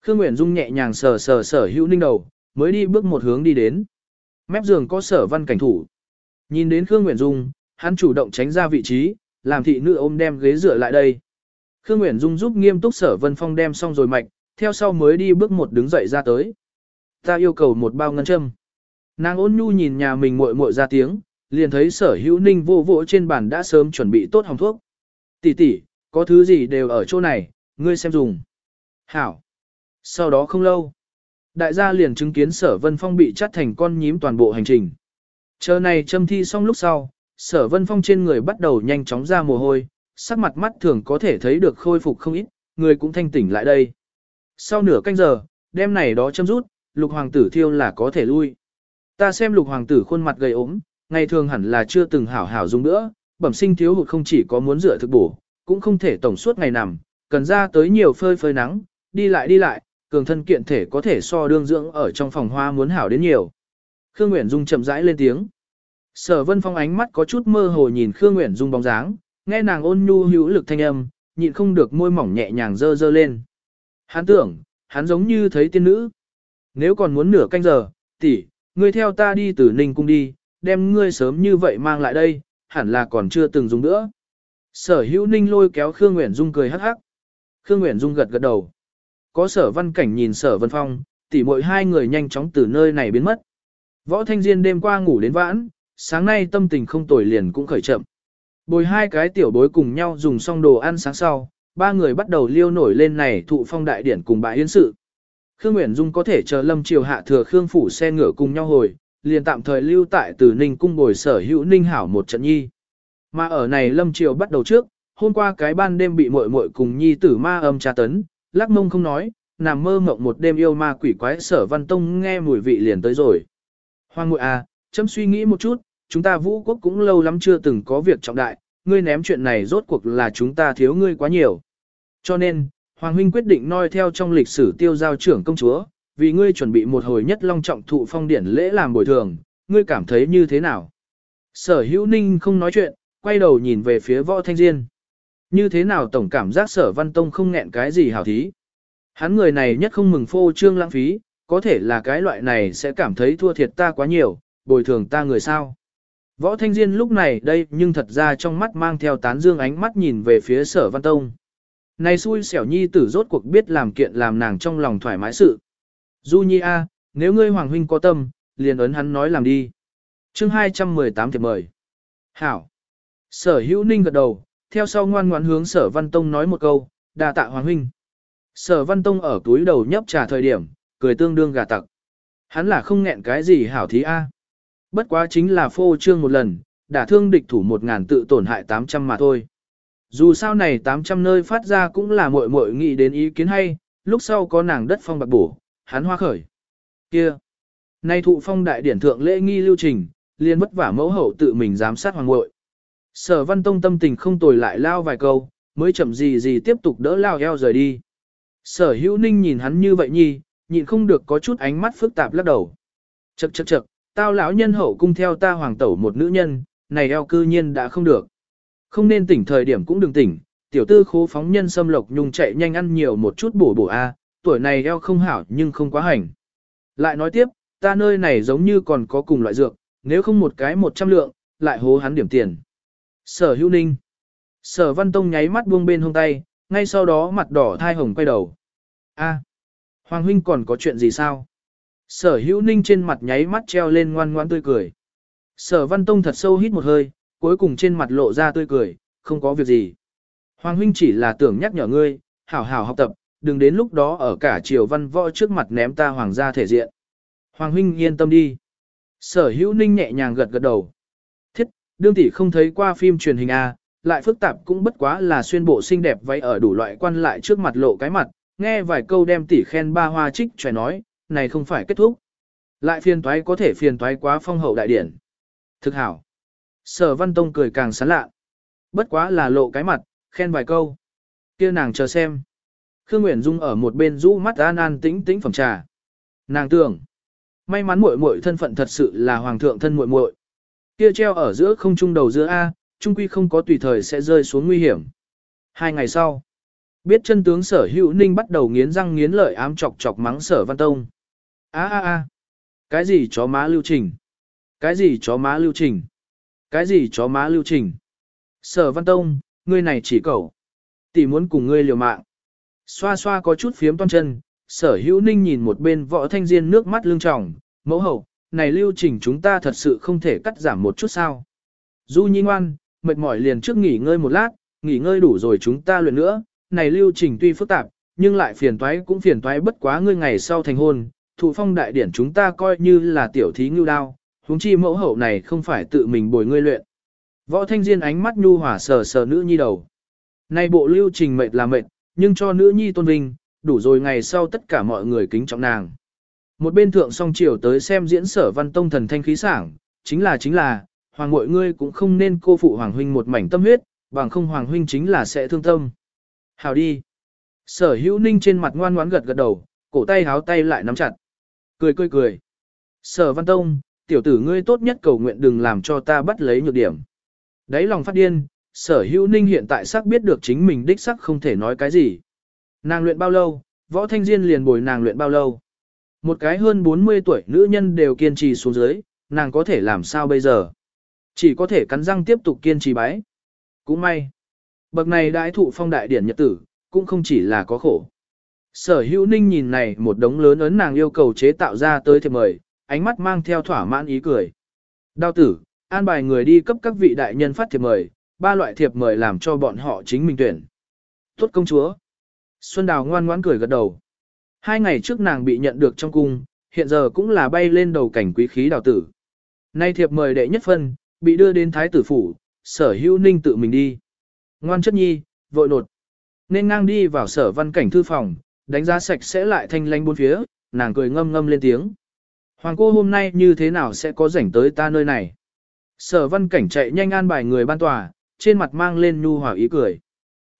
Khương Nguyễn Dung nhẹ nhàng sờ sờ sở hữu ninh đầu, mới đi bước một hướng đi đến. Mép giường có sở văn cảnh thủ. Nhìn đến Khương Nguyễn Dung, hắn chủ động tránh ra vị trí, làm thị nữ ôm đem ghế rửa lại đây. Khương Nguyễn Dung giúp nghiêm túc sở vân phong đem xong rồi mạch, theo sau mới đi bước một đứng dậy ra tới. Ta yêu cầu một bao ngân châm. Nàng ôn nhu nhìn nhà mình muội muội ra tiếng, liền thấy sở hữu ninh vô vỗ trên bàn đã sớm chuẩn bị tốt hồng thuốc. Tỷ tỷ, có thứ gì đều ở chỗ này, ngươi xem dùng. Hảo. Sau đó không lâu, đại gia liền chứng kiến sở vân phong bị chắt thành con nhím toàn bộ hành trình. Chờ này châm thi xong lúc sau, sở vân phong trên người bắt đầu nhanh chóng ra mồ hôi, sắc mặt mắt thường có thể thấy được khôi phục không ít, người cũng thanh tỉnh lại đây. Sau nửa canh giờ, đêm này đó châm rút, lục hoàng tử thiêu là có thể lui. Ta xem lục hoàng tử khuôn mặt gầy ốm, ngày thường hẳn là chưa từng hảo hảo dùng nữa, bẩm sinh thiếu hụt không chỉ có muốn rửa thực bổ, cũng không thể tổng suốt ngày nằm, cần ra tới nhiều phơi phơi nắng, đi lại đi lại, cường thân kiện thể có thể so đương dưỡng ở trong phòng hoa muốn hảo đến nhiều. Khương Nguyễn Dung chậm rãi lên tiếng. Sở Vân Phong ánh mắt có chút mơ hồ nhìn Khương Nguyễn Dung bóng dáng, nghe nàng ôn nhu hữu lực thanh âm, nhịn không được môi mỏng nhẹ nhàng dơ dơ lên. Hắn tưởng, hắn giống như thấy tiên nữ. Nếu còn muốn nửa canh giờ, tỷ, ngươi theo ta đi từ Ninh cung đi, đem ngươi sớm như vậy mang lại đây, hẳn là còn chưa từng dùng nữa. Sở hữu ninh lôi kéo Khương Nguyễn Dung cười hắc hắc. Khương Nguyễn Dung gật gật đầu. Có sở văn cảnh nhìn sở vân phong, tỉ mỗi hai người nhanh chóng từ nơi này biến mất. Võ Thanh Diên đêm qua ngủ đến vãn, sáng nay tâm tình không tồi liền cũng khởi chậm. Bồi hai cái tiểu bối cùng nhau dùng xong đồ ăn sáng sau, ba người bắt đầu liêu nổi lên này thụ phong đại điển cùng bãi yến sự. Khương Uyển Dung có thể chờ Lâm Triều hạ thừa Khương phủ xe ngựa cùng nhau hồi, liền tạm thời lưu tại Từ Ninh cung bồi sở hữu Ninh hảo một trận nhi. Mà ở này Lâm Triều bắt đầu trước, hôm qua cái ban đêm bị muội muội cùng nhi tử ma âm tra tấn, lắc mông không nói, nằm mơ mộng một đêm yêu ma quỷ quái sở văn tông nghe mùi vị liền tới rồi. Hoàng muội à, chấm suy nghĩ một chút, chúng ta vũ quốc cũng lâu lắm chưa từng có việc trọng đại, ngươi ném chuyện này rốt cuộc là chúng ta thiếu ngươi quá nhiều. Cho nên, Hoàng huynh quyết định noi theo trong lịch sử tiêu giao trưởng công chúa, vì ngươi chuẩn bị một hồi nhất long trọng thụ phong điển lễ làm bồi thường, ngươi cảm thấy như thế nào? Sở hữu ninh không nói chuyện, quay đầu nhìn về phía võ thanh diên. Như thế nào tổng cảm giác sở văn tông không nghẹn cái gì hảo thí? Hắn người này nhất không mừng phô trương lãng phí, có thể là cái loại này sẽ cảm thấy thua thiệt ta quá nhiều, bồi thường ta người sao. Võ Thanh Diên lúc này đây nhưng thật ra trong mắt mang theo tán dương ánh mắt nhìn về phía sở văn tông. Này xui xẻo nhi tử rốt cuộc biết làm kiện làm nàng trong lòng thoải mái sự. Du nhi a, nếu ngươi hoàng huynh có tâm, liền ấn hắn nói làm đi. chương 218 thiệp mời. Hảo. Sở hữu ninh gật đầu, theo sau ngoan ngoãn hướng sở văn tông nói một câu, đà tạ hoàng huynh. Sở văn tông ở túi đầu nhấp trà thời điểm, cười tương đương gà tặc. Hắn là không nghẹn cái gì hảo thí a. Bất quá chính là phô trương một lần, đả thương địch thủ một ngàn tự tổn hại 800 mà thôi. Dù sao này 800 nơi phát ra cũng là muội muội nghĩ đến ý kiến hay, lúc sau có nàng đất phong bạc bổ, hắn hoa khởi. Kia! Nay thụ phong đại điển thượng lễ nghi lưu trình, liền vất vả mẫu hậu tự mình giám sát hoàng muội. Sở văn tông tâm tình không tồi lại lao vài câu, mới chậm gì gì tiếp tục đỡ lao eo rời đi. Sở hữu ninh nhìn hắn như vậy nhi, nhịn không được có chút ánh mắt phức tạp lắc đầu. Chậc chậc chậc, tao lão nhân hậu cung theo ta hoàng tẩu một nữ nhân, này eo cư nhiên đã không được. Không nên tỉnh thời điểm cũng đừng tỉnh, tiểu tư khố phóng nhân xâm lộc nhung chạy nhanh ăn nhiều một chút bổ bổ a, tuổi này eo không hảo nhưng không quá hành. Lại nói tiếp, ta nơi này giống như còn có cùng loại dược, nếu không một cái một trăm lượng, lại hố hắn điểm tiền. Sở hữu ninh. Sở văn tông nháy mắt buông bên hông tay, ngay sau đó mặt đỏ thai hồng quay đầu. a Hoàng huynh còn có chuyện gì sao? Sở hữu ninh trên mặt nháy mắt treo lên ngoan ngoan tươi cười. Sở văn tông thật sâu hít một hơi, cuối cùng trên mặt lộ ra tươi cười, không có việc gì. Hoàng huynh chỉ là tưởng nhắc nhở ngươi, hảo hảo học tập, đừng đến lúc đó ở cả triều văn võ trước mặt ném ta hoàng gia thể diện. Hoàng huynh yên tâm đi. Sở hữu ninh nhẹ nhàng gật gật đầu. Thiết, đương tỷ không thấy qua phim truyền hình A, lại phức tạp cũng bất quá là xuyên bộ xinh đẹp váy ở đủ loại quan lại trước mặt lộ cái mặt, nghe vài câu đem tỷ khen ba hoa trích trẻ nói, này không phải kết thúc. Lại phiền toái có thể phiền toái quá phong hậu đại điển. Thực hảo. Sở Văn Tông cười càng sán lạ. Bất quá là lộ cái mặt, khen vài câu. kia nàng chờ xem. Khương Nguyễn Dung ở một bên rũ mắt an an tĩnh tĩnh phẩm trà. Nàng tưởng. May mắn muội muội thân phận thật sự là hoàng thượng thân muội muội. Kia treo ở giữa không trung đầu giữa A, trung quy không có tùy thời sẽ rơi xuống nguy hiểm. Hai ngày sau, biết chân tướng sở hữu ninh bắt đầu nghiến răng nghiến lợi ám chọc chọc mắng sở văn tông. a a a cái gì chó má lưu trình? Cái gì chó má lưu trình? Cái gì chó má lưu trình? Sở văn tông, ngươi này chỉ cẩu. Tỷ muốn cùng ngươi liều mạng. Xoa xoa có chút phiếm toan chân, sở hữu ninh nhìn một bên võ thanh diên nước mắt lưng tròng, mẫu hậu, này lưu trình chúng ta thật sự không thể cắt giảm một chút sao. Du nhi ngoan, mệt mỏi liền trước nghỉ ngơi một lát, nghỉ ngơi đủ rồi chúng ta luyện nữa, này lưu trình tuy phức tạp, nhưng lại phiền toái cũng phiền toái bất quá ngươi ngày sau thành hôn, thụ phong đại điển chúng ta coi như là tiểu thí ngưu đao, huống chi mẫu hậu này không phải tự mình bồi ngươi luyện. Võ thanh diên ánh mắt nhu hòa sờ sờ nữ nhi đầu. nay bộ lưu trình mệt là mệt, nhưng cho nữ nhi tôn vinh, đủ rồi ngày sau tất cả mọi người kính trọng nàng. Một bên thượng song chiều tới xem diễn sở văn tông thần thanh khí sảng, chính là chính là, hoàng mội ngươi cũng không nên cô phụ hoàng huynh một mảnh tâm huyết, bằng không hoàng huynh chính là sẽ thương tâm. Hào đi. Sở hữu ninh trên mặt ngoan ngoãn gật gật đầu, cổ tay háo tay lại nắm chặt. Cười cười cười. Sở văn tông, tiểu tử ngươi tốt nhất cầu nguyện đừng làm cho ta bắt lấy nhược điểm. Đấy lòng phát điên, sở hữu ninh hiện tại sắc biết được chính mình đích sắc không thể nói cái gì. Nàng luyện bao lâu, võ thanh diên liền bồi nàng luyện bao lâu. Một cái hơn 40 tuổi nữ nhân đều kiên trì xuống dưới, nàng có thể làm sao bây giờ? Chỉ có thể cắn răng tiếp tục kiên trì bái. Cũng may. Bậc này đãi thụ phong đại điển nhật tử, cũng không chỉ là có khổ. Sở hữu ninh nhìn này một đống lớn ấn nàng yêu cầu chế tạo ra tới thiệp mời, ánh mắt mang theo thỏa mãn ý cười. Đao tử, an bài người đi cấp các vị đại nhân phát thiệp mời, ba loại thiệp mời làm cho bọn họ chính mình tuyển. Tốt công chúa. Xuân Đào ngoan ngoãn cười gật đầu. Hai ngày trước nàng bị nhận được trong cung, hiện giờ cũng là bay lên đầu cảnh quý khí đào tử. Nay thiệp mời đệ nhất phân, bị đưa đến thái tử phủ, sở hữu ninh tự mình đi. Ngoan chất nhi, vội nột. Nên ngang đi vào sở văn cảnh thư phòng, đánh giá sạch sẽ lại thanh lanh bốn phía, nàng cười ngâm ngâm lên tiếng. Hoàng cô hôm nay như thế nào sẽ có rảnh tới ta nơi này? Sở văn cảnh chạy nhanh an bài người ban tòa, trên mặt mang lên nhu hòa ý cười.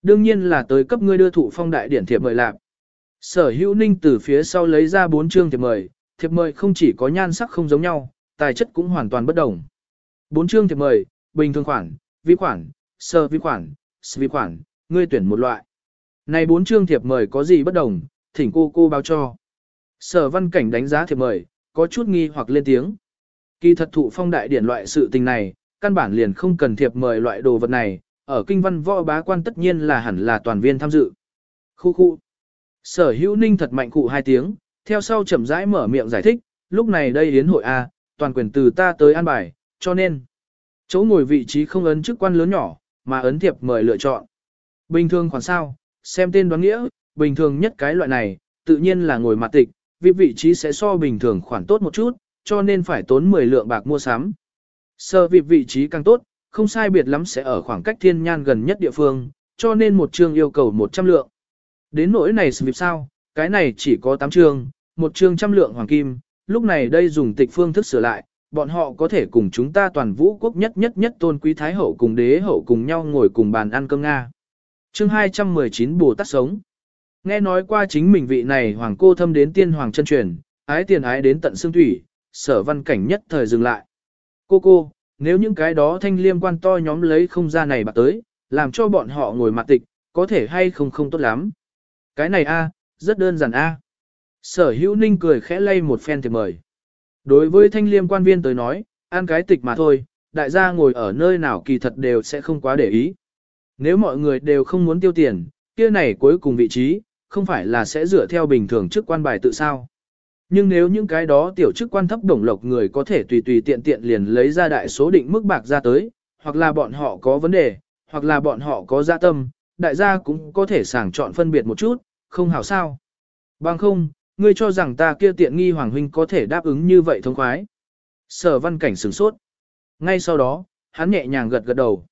Đương nhiên là tới cấp ngươi đưa thụ phong đại điển thiệp mời lạc. Sở hữu ninh từ phía sau lấy ra bốn chương thiệp mời, thiệp mời không chỉ có nhan sắc không giống nhau, tài chất cũng hoàn toàn bất đồng. Bốn chương thiệp mời, bình thường khoản, vi khoản, sơ vi khoản, vi khoản, ngươi tuyển một loại. Này bốn chương thiệp mời có gì bất đồng, thỉnh cô cô báo cho. Sở văn cảnh đánh giá thiệp mời, có chút nghi hoặc lên tiếng. Kỳ thật thụ phong đại điển loại sự tình này, căn bản liền không cần thiệp mời loại đồ vật này, ở kinh văn võ bá quan tất nhiên là hẳn là toàn viên tham dự. Khu khu. Sở hữu ninh thật mạnh cụ hai tiếng, theo sau chậm rãi mở miệng giải thích, lúc này đây yến hội A, toàn quyền từ ta tới an bài, cho nên, chỗ ngồi vị trí không ấn chức quan lớn nhỏ, mà ấn thiệp mời lựa chọn. Bình thường khoản sao, xem tên đoán nghĩa, bình thường nhất cái loại này, tự nhiên là ngồi mặt tịch, vị vị trí sẽ so bình thường khoản tốt một chút, cho nên phải tốn 10 lượng bạc mua sắm. Sơ vị vị trí càng tốt, không sai biệt lắm sẽ ở khoảng cách thiên nhan gần nhất địa phương, cho nên một chương yêu cầu 100 lượng. Đến nỗi này sự việc sao, cái này chỉ có 8 chương, một chương trăm lượng hoàng kim, lúc này đây dùng tịch phương thức sửa lại, bọn họ có thể cùng chúng ta toàn vũ quốc nhất nhất nhất tôn quý thái hậu cùng đế hậu cùng nhau ngồi cùng bàn ăn cơm Nga. Chương 219 Bồ Tát Sống Nghe nói qua chính mình vị này hoàng cô thâm đến tiên hoàng chân truyền, ái tiền ái đến tận xương thủy, sở văn cảnh nhất thời dừng lại. Cô cô, nếu những cái đó thanh liêm quan to nhóm lấy không ra này bạc tới, làm cho bọn họ ngồi mặt tịch, có thể hay không không tốt lắm. Cái này a, rất đơn giản a. Sở hữu ninh cười khẽ lay một phen thì mời. Đối với thanh liêm quan viên tới nói, ăn cái tịch mà thôi, đại gia ngồi ở nơi nào kỳ thật đều sẽ không quá để ý. Nếu mọi người đều không muốn tiêu tiền, kia này cuối cùng vị trí, không phải là sẽ dựa theo bình thường chức quan bài tự sao. Nhưng nếu những cái đó tiểu chức quan thấp đồng lộc người có thể tùy tùy tiện tiện liền lấy ra đại số định mức bạc ra tới, hoặc là bọn họ có vấn đề, hoặc là bọn họ có gia tâm, đại gia cũng có thể sàng chọn phân biệt một chút, không hảo sao. Bằng không, ngươi cho rằng ta kia tiện nghi hoàng huynh có thể đáp ứng như vậy thông khoái. Sở văn cảnh sửng sốt. Ngay sau đó, hắn nhẹ nhàng gật gật đầu.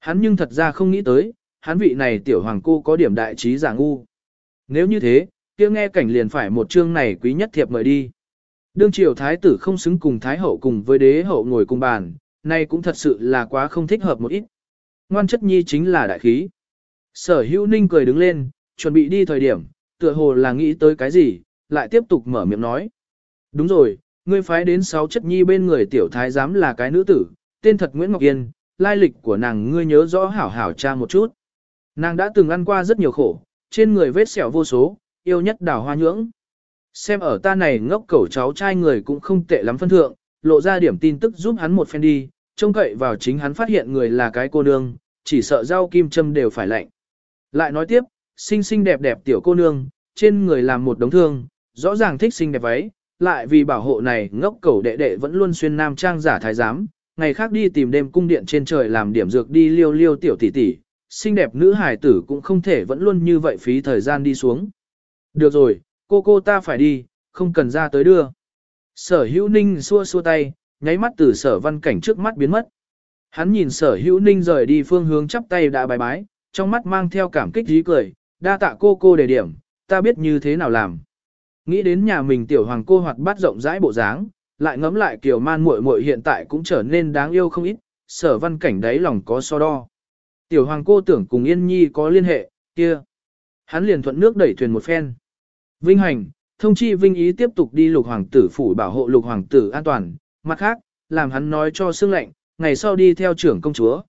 Hắn nhưng thật ra không nghĩ tới, hắn vị này tiểu hoàng cô có điểm đại trí giả ngu. Nếu như thế, kia nghe cảnh liền phải một chương này quý nhất thiệp mời đi. Đương triều thái tử không xứng cùng thái hậu cùng với đế hậu ngồi cùng bàn, nay cũng thật sự là quá không thích hợp một ít. Ngoan chất nhi chính là đại khí. Sở hữu ninh cười đứng lên, chuẩn bị đi thời điểm, tựa hồ là nghĩ tới cái gì, lại tiếp tục mở miệng nói. Đúng rồi, ngươi phái đến sáu chất nhi bên người tiểu thái giám là cái nữ tử, tên thật Nguyễn Ngọc Yên, lai lịch của nàng ngươi nhớ rõ hảo hảo cha một chút. Nàng đã từng ăn qua rất nhiều khổ, trên người vết sẹo vô số, yêu nhất đào hoa nhưỡng. Xem ở ta này ngốc cẩu cháu trai người cũng không tệ lắm phân thượng, lộ ra điểm tin tức giúp hắn một phen đi, trông cậy vào chính hắn phát hiện người là cái cô nương, chỉ sợ rau kim châm đều phải lạnh. Lại nói tiếp, xinh xinh đẹp đẹp tiểu cô nương, trên người làm một đống thương, rõ ràng thích xinh đẹp váy, lại vì bảo hộ này ngốc cẩu đệ đệ vẫn luôn xuyên nam trang giả thái giám, ngày khác đi tìm đêm cung điện trên trời làm điểm dược đi liêu liêu tiểu tỷ tỷ, xinh đẹp nữ hài tử cũng không thể vẫn luôn như vậy phí thời gian đi xuống. Được rồi, cô cô ta phải đi, không cần ra tới đưa. Sở hữu ninh xua xua tay, nháy mắt từ sở văn cảnh trước mắt biến mất. Hắn nhìn sở hữu ninh rời đi phương hướng chắp tay đã bài bái, trong mắt mang theo cảm kích dí cười, đa tạ cô cô đề điểm, ta biết như thế nào làm. Nghĩ đến nhà mình tiểu hoàng cô hoạt bát rộng rãi bộ dáng, lại ngẫm lại kiểu man muội muội hiện tại cũng trở nên đáng yêu không ít, sở văn cảnh đấy lòng có so đo. Tiểu hoàng cô tưởng cùng Yên Nhi có liên hệ, kia. Hắn liền thuận nước đẩy thuyền một phen. Vinh hành, thông chi Vinh ý tiếp tục đi lục hoàng tử phủ bảo hộ lục hoàng tử an toàn, mặt khác, làm hắn nói cho xương lệnh, ngày sau đi theo trưởng công chúa.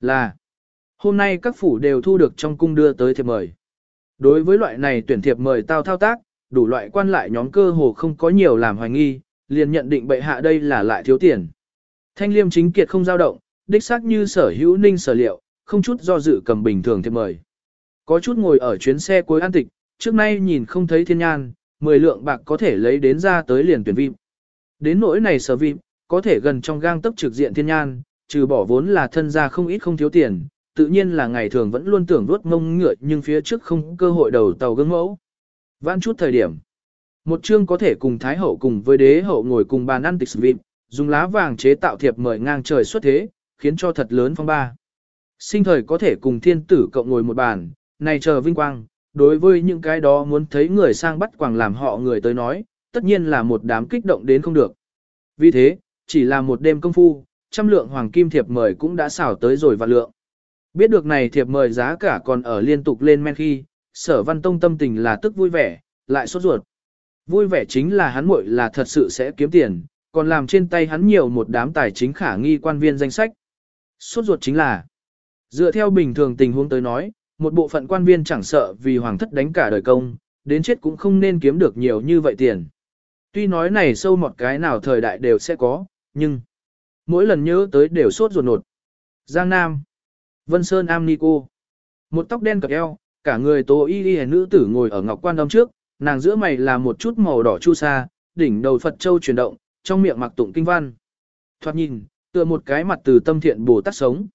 Là, hôm nay các phủ đều thu được trong cung đưa tới thiệp mời. Đối với loại này tuyển thiệp mời tao thao tác, đủ loại quan lại nhóm cơ hồ không có nhiều làm hoài nghi, liền nhận định bệ hạ đây là lại thiếu tiền. Thanh liêm chính kiệt không dao động, đích xác như sở hữu ninh sở liệu, không chút do dự cầm bình thường thiệp mời. Có chút ngồi ở chuyến xe cuối an tịch, trước nay nhìn không thấy thiên nhan, 10 lượng bạc có thể lấy đến ra tới liền tuyển vip. Đến nỗi này sở vip, có thể gần trong gang tấp trực diện thiên nhan, trừ bỏ vốn là thân gia không ít không thiếu tiền, tự nhiên là ngày thường vẫn luôn tưởng vuốt mông ngựa nhưng phía trước không cơ hội đầu tàu gương mẫu. Vãn chút thời điểm. Một chương có thể cùng Thái Hậu cùng với đế hậu ngồi cùng bàn ăn tịch vịt, dùng lá vàng chế tạo thiệp mời ngang trời xuất thế, khiến cho thật lớn phong ba. Sinh thời có thể cùng thiên tử cộng ngồi một bàn, này chờ vinh quang, đối với những cái đó muốn thấy người sang bắt quàng làm họ người tới nói, tất nhiên là một đám kích động đến không được. Vì thế, chỉ là một đêm công phu, trăm lượng hoàng kim thiệp mời cũng đã xảo tới rồi và lượng. Biết được này thiệp mời giá cả còn ở liên tục lên men khi, sở văn tông tâm tình là tức vui vẻ, lại sốt ruột. Vui vẻ chính là hắn muội là thật sự sẽ kiếm tiền, còn làm trên tay hắn nhiều một đám tài chính khả nghi quan viên danh sách. Sốt ruột chính là, dựa theo bình thường tình huống tới nói, một bộ phận quan viên chẳng sợ vì hoàng thất đánh cả đời công, đến chết cũng không nên kiếm được nhiều như vậy tiền. Tuy nói này sâu một cái nào thời đại đều sẽ có, nhưng mỗi lần nhớ tới đều sốt ruột nột. Giang Nam, Vân Sơn Am Nico, một tóc đen cặp eo, cả người tố y y nữ tử ngồi ở ngọc quan đông trước, nàng giữa mày là một chút màu đỏ chu sa, đỉnh đầu Phật châu chuyển động, trong miệng mặc tụng kinh văn. Thoạt nhìn, tựa một cái mặt từ tâm thiện Bồ Tát sống.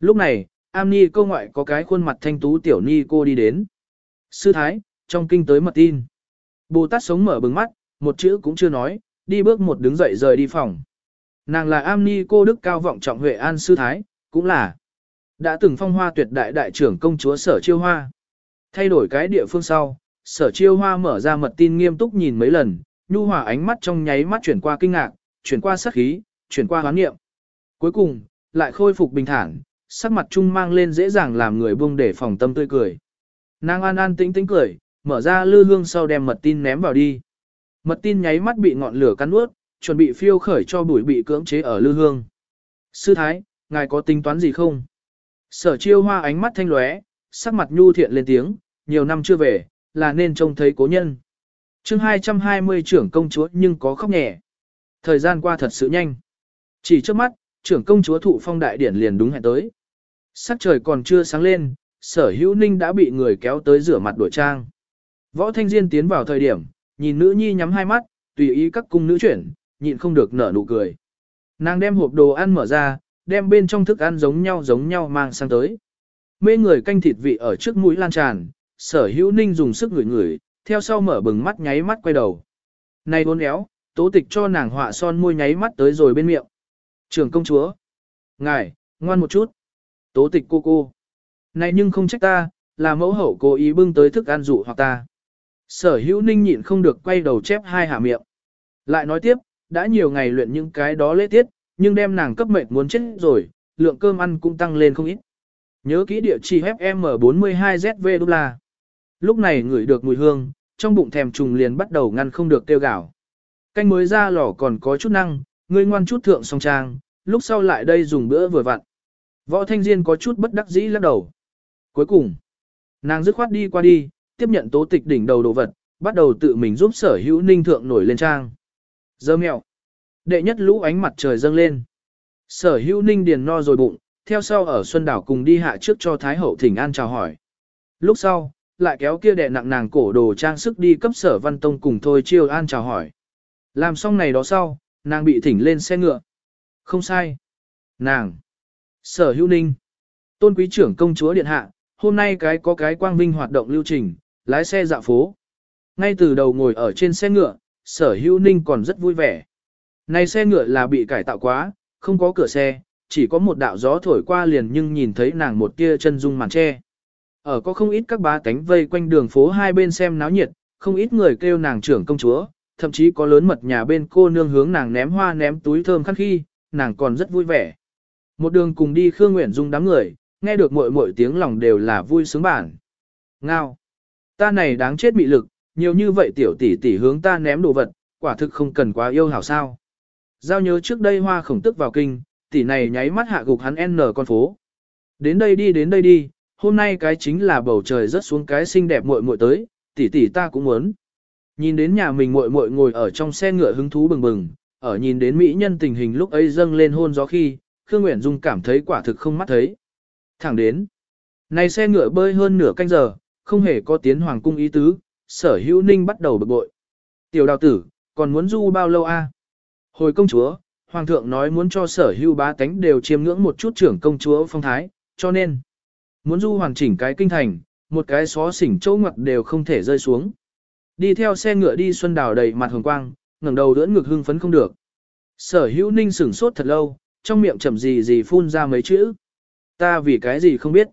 Lúc này, Am Ni cô ngoại có cái khuôn mặt thanh tú tiểu ni cô đi đến. Sư Thái, trong kinh tới mật tin. Bồ Tát sống mở bừng mắt, một chữ cũng chưa nói, đi bước một đứng dậy rời đi phòng. Nàng là Am Ni cô đức cao vọng trọng Huệ An Sư Thái, cũng là đã từng phong hoa tuyệt đại đại trưởng công chúa sở chiêu hoa. Thay đổi cái địa phương sau, sở chiêu hoa mở ra mật tin nghiêm túc nhìn mấy lần, nhu hòa ánh mắt trong nháy mắt chuyển qua kinh ngạc, chuyển qua sắc khí, chuyển qua hoán nghiệm. Cuối cùng, lại khôi phục bình thản, sắc mặt trung mang lên dễ dàng làm người buông để phòng tâm tươi cười. Nàng an an tĩnh tĩnh cười, mở ra lư hương sau đem mật tin ném vào đi. Mật tin nháy mắt bị ngọn lửa cắn ướt, chuẩn bị phiêu khởi cho bụi bị cưỡng chế ở lư hương. Sư Thái, ngài có tính toán gì không? Sở chiêu hoa ánh mắt thanh lóe, sắc mặt nhu thiện lên tiếng, nhiều năm chưa về, là nên trông thấy cố nhân. chương 220 trưởng công chúa nhưng có khóc nhẹ. Thời gian qua thật sự nhanh. Chỉ trước mắt, trưởng công chúa thụ phong đại điển liền đúng hẹn tới. Sắc trời còn chưa sáng lên, sở hữu ninh đã bị người kéo tới rửa mặt đổi trang. Võ Thanh Diên tiến vào thời điểm, nhìn nữ nhi nhắm hai mắt, tùy ý các cung nữ chuyển, nhịn không được nở nụ cười. Nàng đem hộp đồ ăn mở ra, đem bên trong thức ăn giống nhau giống nhau mang sang tới. Mê người canh thịt vị ở trước mũi lan tràn, sở hữu ninh dùng sức ngửi ngửi, theo sau mở bừng mắt nháy mắt quay đầu. Này bốn éo, tố tịch cho nàng họa son môi nháy mắt tới rồi bên miệng. Trường công chúa. Ngài, ngoan một chút. Tố tịch cô cô. Này nhưng không trách ta, là mẫu hậu cố ý bưng tới thức ăn dụ hoặc ta. Sở hữu ninh nhịn không được quay đầu chép hai hạ miệng. Lại nói tiếp, đã nhiều ngày luyện những cái đó lễ tiết, nhưng đem nàng cấp mệnh muốn chết rồi, lượng cơm ăn cũng tăng lên không ít. Nhớ kỹ địa chỉ FM42ZV đô la. Lúc này ngửi được mùi hương, trong bụng thèm trùng liền bắt đầu ngăn không được tiêu gạo. Canh mới ra lò còn có chút năng, ngươi ngoan chút thượng song trang, lúc sau lại đây dùng bữa vừa vặn. Võ Thanh Diên có chút bất đắc dĩ lắc đầu. Cuối cùng, nàng dứt khoát đi qua đi, tiếp nhận tố tịch đỉnh đầu đồ vật, bắt đầu tự mình giúp sở hữu ninh thượng nổi lên trang. Dơ mẹo. Đệ nhất lũ ánh mặt trời dâng lên. Sở hữu ninh điền no rồi bụng, theo sau ở Xuân Đảo cùng đi hạ trước cho Thái Hậu Thỉnh An chào hỏi. Lúc sau, lại kéo kia đệ nặng nàng cổ đồ trang sức đi cấp sở văn tông cùng thôi chiêu an chào hỏi. Làm xong này đó sau, nàng bị thỉnh lên xe ngựa. Không sai. Nàng. Sở hữu ninh. Tôn quý trưởng công chúa điện hạ, hôm nay cái có cái quang vinh hoạt động lưu trình, lái xe dạo phố. Ngay từ đầu ngồi ở trên xe ngựa, sở hữu ninh còn rất vui vẻ. Này xe ngựa là bị cải tạo quá, không có cửa xe, chỉ có một đạo gió thổi qua liền nhưng nhìn thấy nàng một tia chân dung màn tre. Ở có không ít các bá tánh vây quanh đường phố hai bên xem náo nhiệt, không ít người kêu nàng trưởng công chúa, thậm chí có lớn mật nhà bên cô nương hướng nàng ném hoa ném túi thơm khăn khi, nàng còn rất vui vẻ. Một đường cùng đi Khương Nguyễn Dung đám người, nghe được mọi mọi tiếng lòng đều là vui sướng bản. Ngao! Ta này đáng chết bị lực, nhiều như vậy tiểu tỷ tỷ hướng ta ném đồ vật, quả thực không cần quá yêu hảo sao. Giao nhớ trước đây hoa khổng tức vào kinh, tỷ này nháy mắt hạ gục hắn N con phố. Đến đây đi đến đây đi, hôm nay cái chính là bầu trời rớt xuống cái xinh đẹp muội muội tới, tỷ tỷ ta cũng muốn. Nhìn đến nhà mình muội muội ngồi ở trong xe ngựa hứng thú bừng bừng, ở nhìn đến mỹ nhân tình hình lúc ấy dâng lên hôn gió khi, Khương Nguyễn Dung cảm thấy quả thực không mắt thấy. Thẳng đến, này xe ngựa bơi hơn nửa canh giờ, không hề có tiến hoàng cung ý tứ, sở hữu ninh bắt đầu bực bội. Tiểu đào tử, còn muốn du bao lâu a? Hồi công chúa, hoàng thượng nói muốn cho sở hữu bá tánh đều chiêm ngưỡng một chút trưởng công chúa phong thái, cho nên, Muốn du hoàn chỉnh cái kinh thành, một cái xó xỉnh chỗ ngoặt đều không thể rơi xuống. Đi theo xe ngựa đi Xuân Đào đầy mặt hồng quang, ngẩng đầu đỡ ngực hưng phấn không được. Sở hữu ninh sửng sốt thật lâu, trong miệng chậm gì gì phun ra mấy chữ. Ta vì cái gì không biết.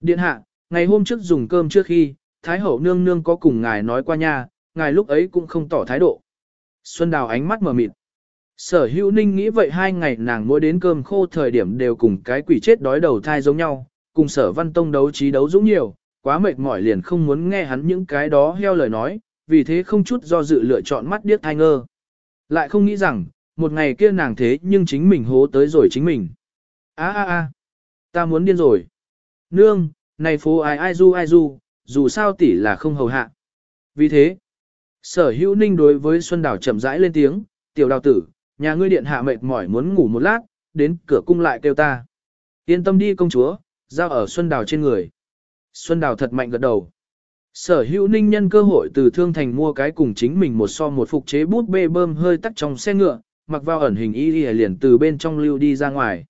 Điện hạ, ngày hôm trước dùng cơm trước khi, Thái hậu nương nương có cùng ngài nói qua nha, ngài lúc ấy cũng không tỏ thái độ. Xuân Đào ánh mắt mở mịt. Sở hữu ninh nghĩ vậy hai ngày nàng mỗi đến cơm khô thời điểm đều cùng cái quỷ chết đói đầu thai giống nhau, cùng sở văn tông đấu trí đấu dũng nhiều, quá mệt mỏi liền không muốn nghe hắn những cái đó heo lời nói, vì thế không chút do dự lựa chọn mắt điếc thai ngơ. Lại không nghĩ rằng, một ngày kia nàng thế nhưng chính mình hố tới rồi chính mình. a a a ta muốn điên rồi. Nương, này phố ai ai du ai du, dù sao tỷ là không hầu hạ. Vì thế, sở hữu ninh đối với Xuân Đào chậm rãi lên tiếng, tiểu đào tử, nhà ngươi điện hạ mệt mỏi muốn ngủ một lát, đến cửa cung lại kêu ta. Yên tâm đi công chúa, giao ở Xuân Đào trên người. Xuân Đào thật mạnh gật đầu. Sở hữu ninh nhân cơ hội từ thương thành mua cái cùng chính mình một so một phục chế bút bê bơm hơi tắt trong xe ngựa, mặc vào ẩn hình y liền từ bên trong lưu đi ra ngoài.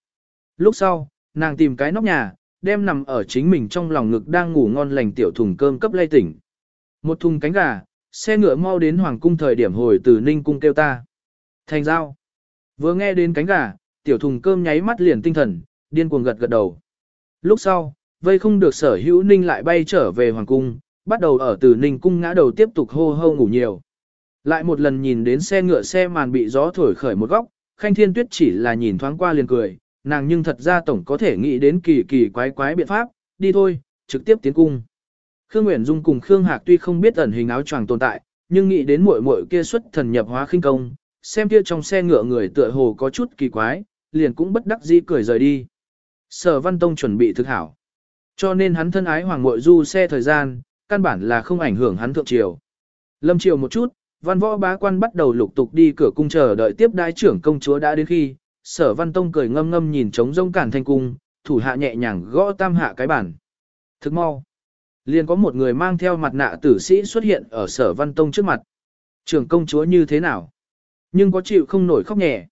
Lúc sau, nàng tìm cái nóc nhà, đem nằm ở chính mình trong lòng ngực đang ngủ ngon lành tiểu thùng cơm cấp lay tỉnh. Một thùng cánh gà, xe ngựa mau đến hoàng cung thời điểm hồi từ ninh cung kêu ta. Thành giao. Vừa nghe đến cánh gà, tiểu thùng cơm nháy mắt liền tinh thần, điên cuồng gật gật đầu. Lúc sau, vây không được sở hữu ninh lại bay trở về hoàng cung, bắt đầu ở từ ninh cung ngã đầu tiếp tục hô hô ngủ nhiều. Lại một lần nhìn đến xe ngựa xe màn bị gió thổi khởi một góc, khanh thiên tuyết chỉ là nhìn thoáng qua liền cười, nàng nhưng thật ra tổng có thể nghĩ đến kỳ kỳ quái quái biện pháp, đi thôi, trực tiếp tiến cung. Khương Nguyễn Dung cùng Khương Hạc tuy không biết ẩn hình áo choàng tồn tại, nhưng nghĩ đến muội muội kia xuất thần nhập hóa khinh công, xem kia trong xe ngựa người tựa hồ có chút kỳ quái, liền cũng bất đắc dĩ cười rời đi. Sở Văn Tông chuẩn bị thực hảo. Cho nên hắn thân ái hoàng muội du xe thời gian, căn bản là không ảnh hưởng hắn thượng triều. Lâm triều một chút, văn võ bá quan bắt đầu lục tục đi cửa cung chờ đợi tiếp đái trưởng công chúa đã đến khi, sở văn tông cười ngâm ngâm nhìn trống rông cản thanh cung, thủ hạ nhẹ nhàng gõ tam hạ cái bản. Thức mau. Liền có một người mang theo mặt nạ tử sĩ xuất hiện ở sở văn tông trước mặt. Trưởng công chúa như thế nào? Nhưng có chịu không nổi khóc nhẹ.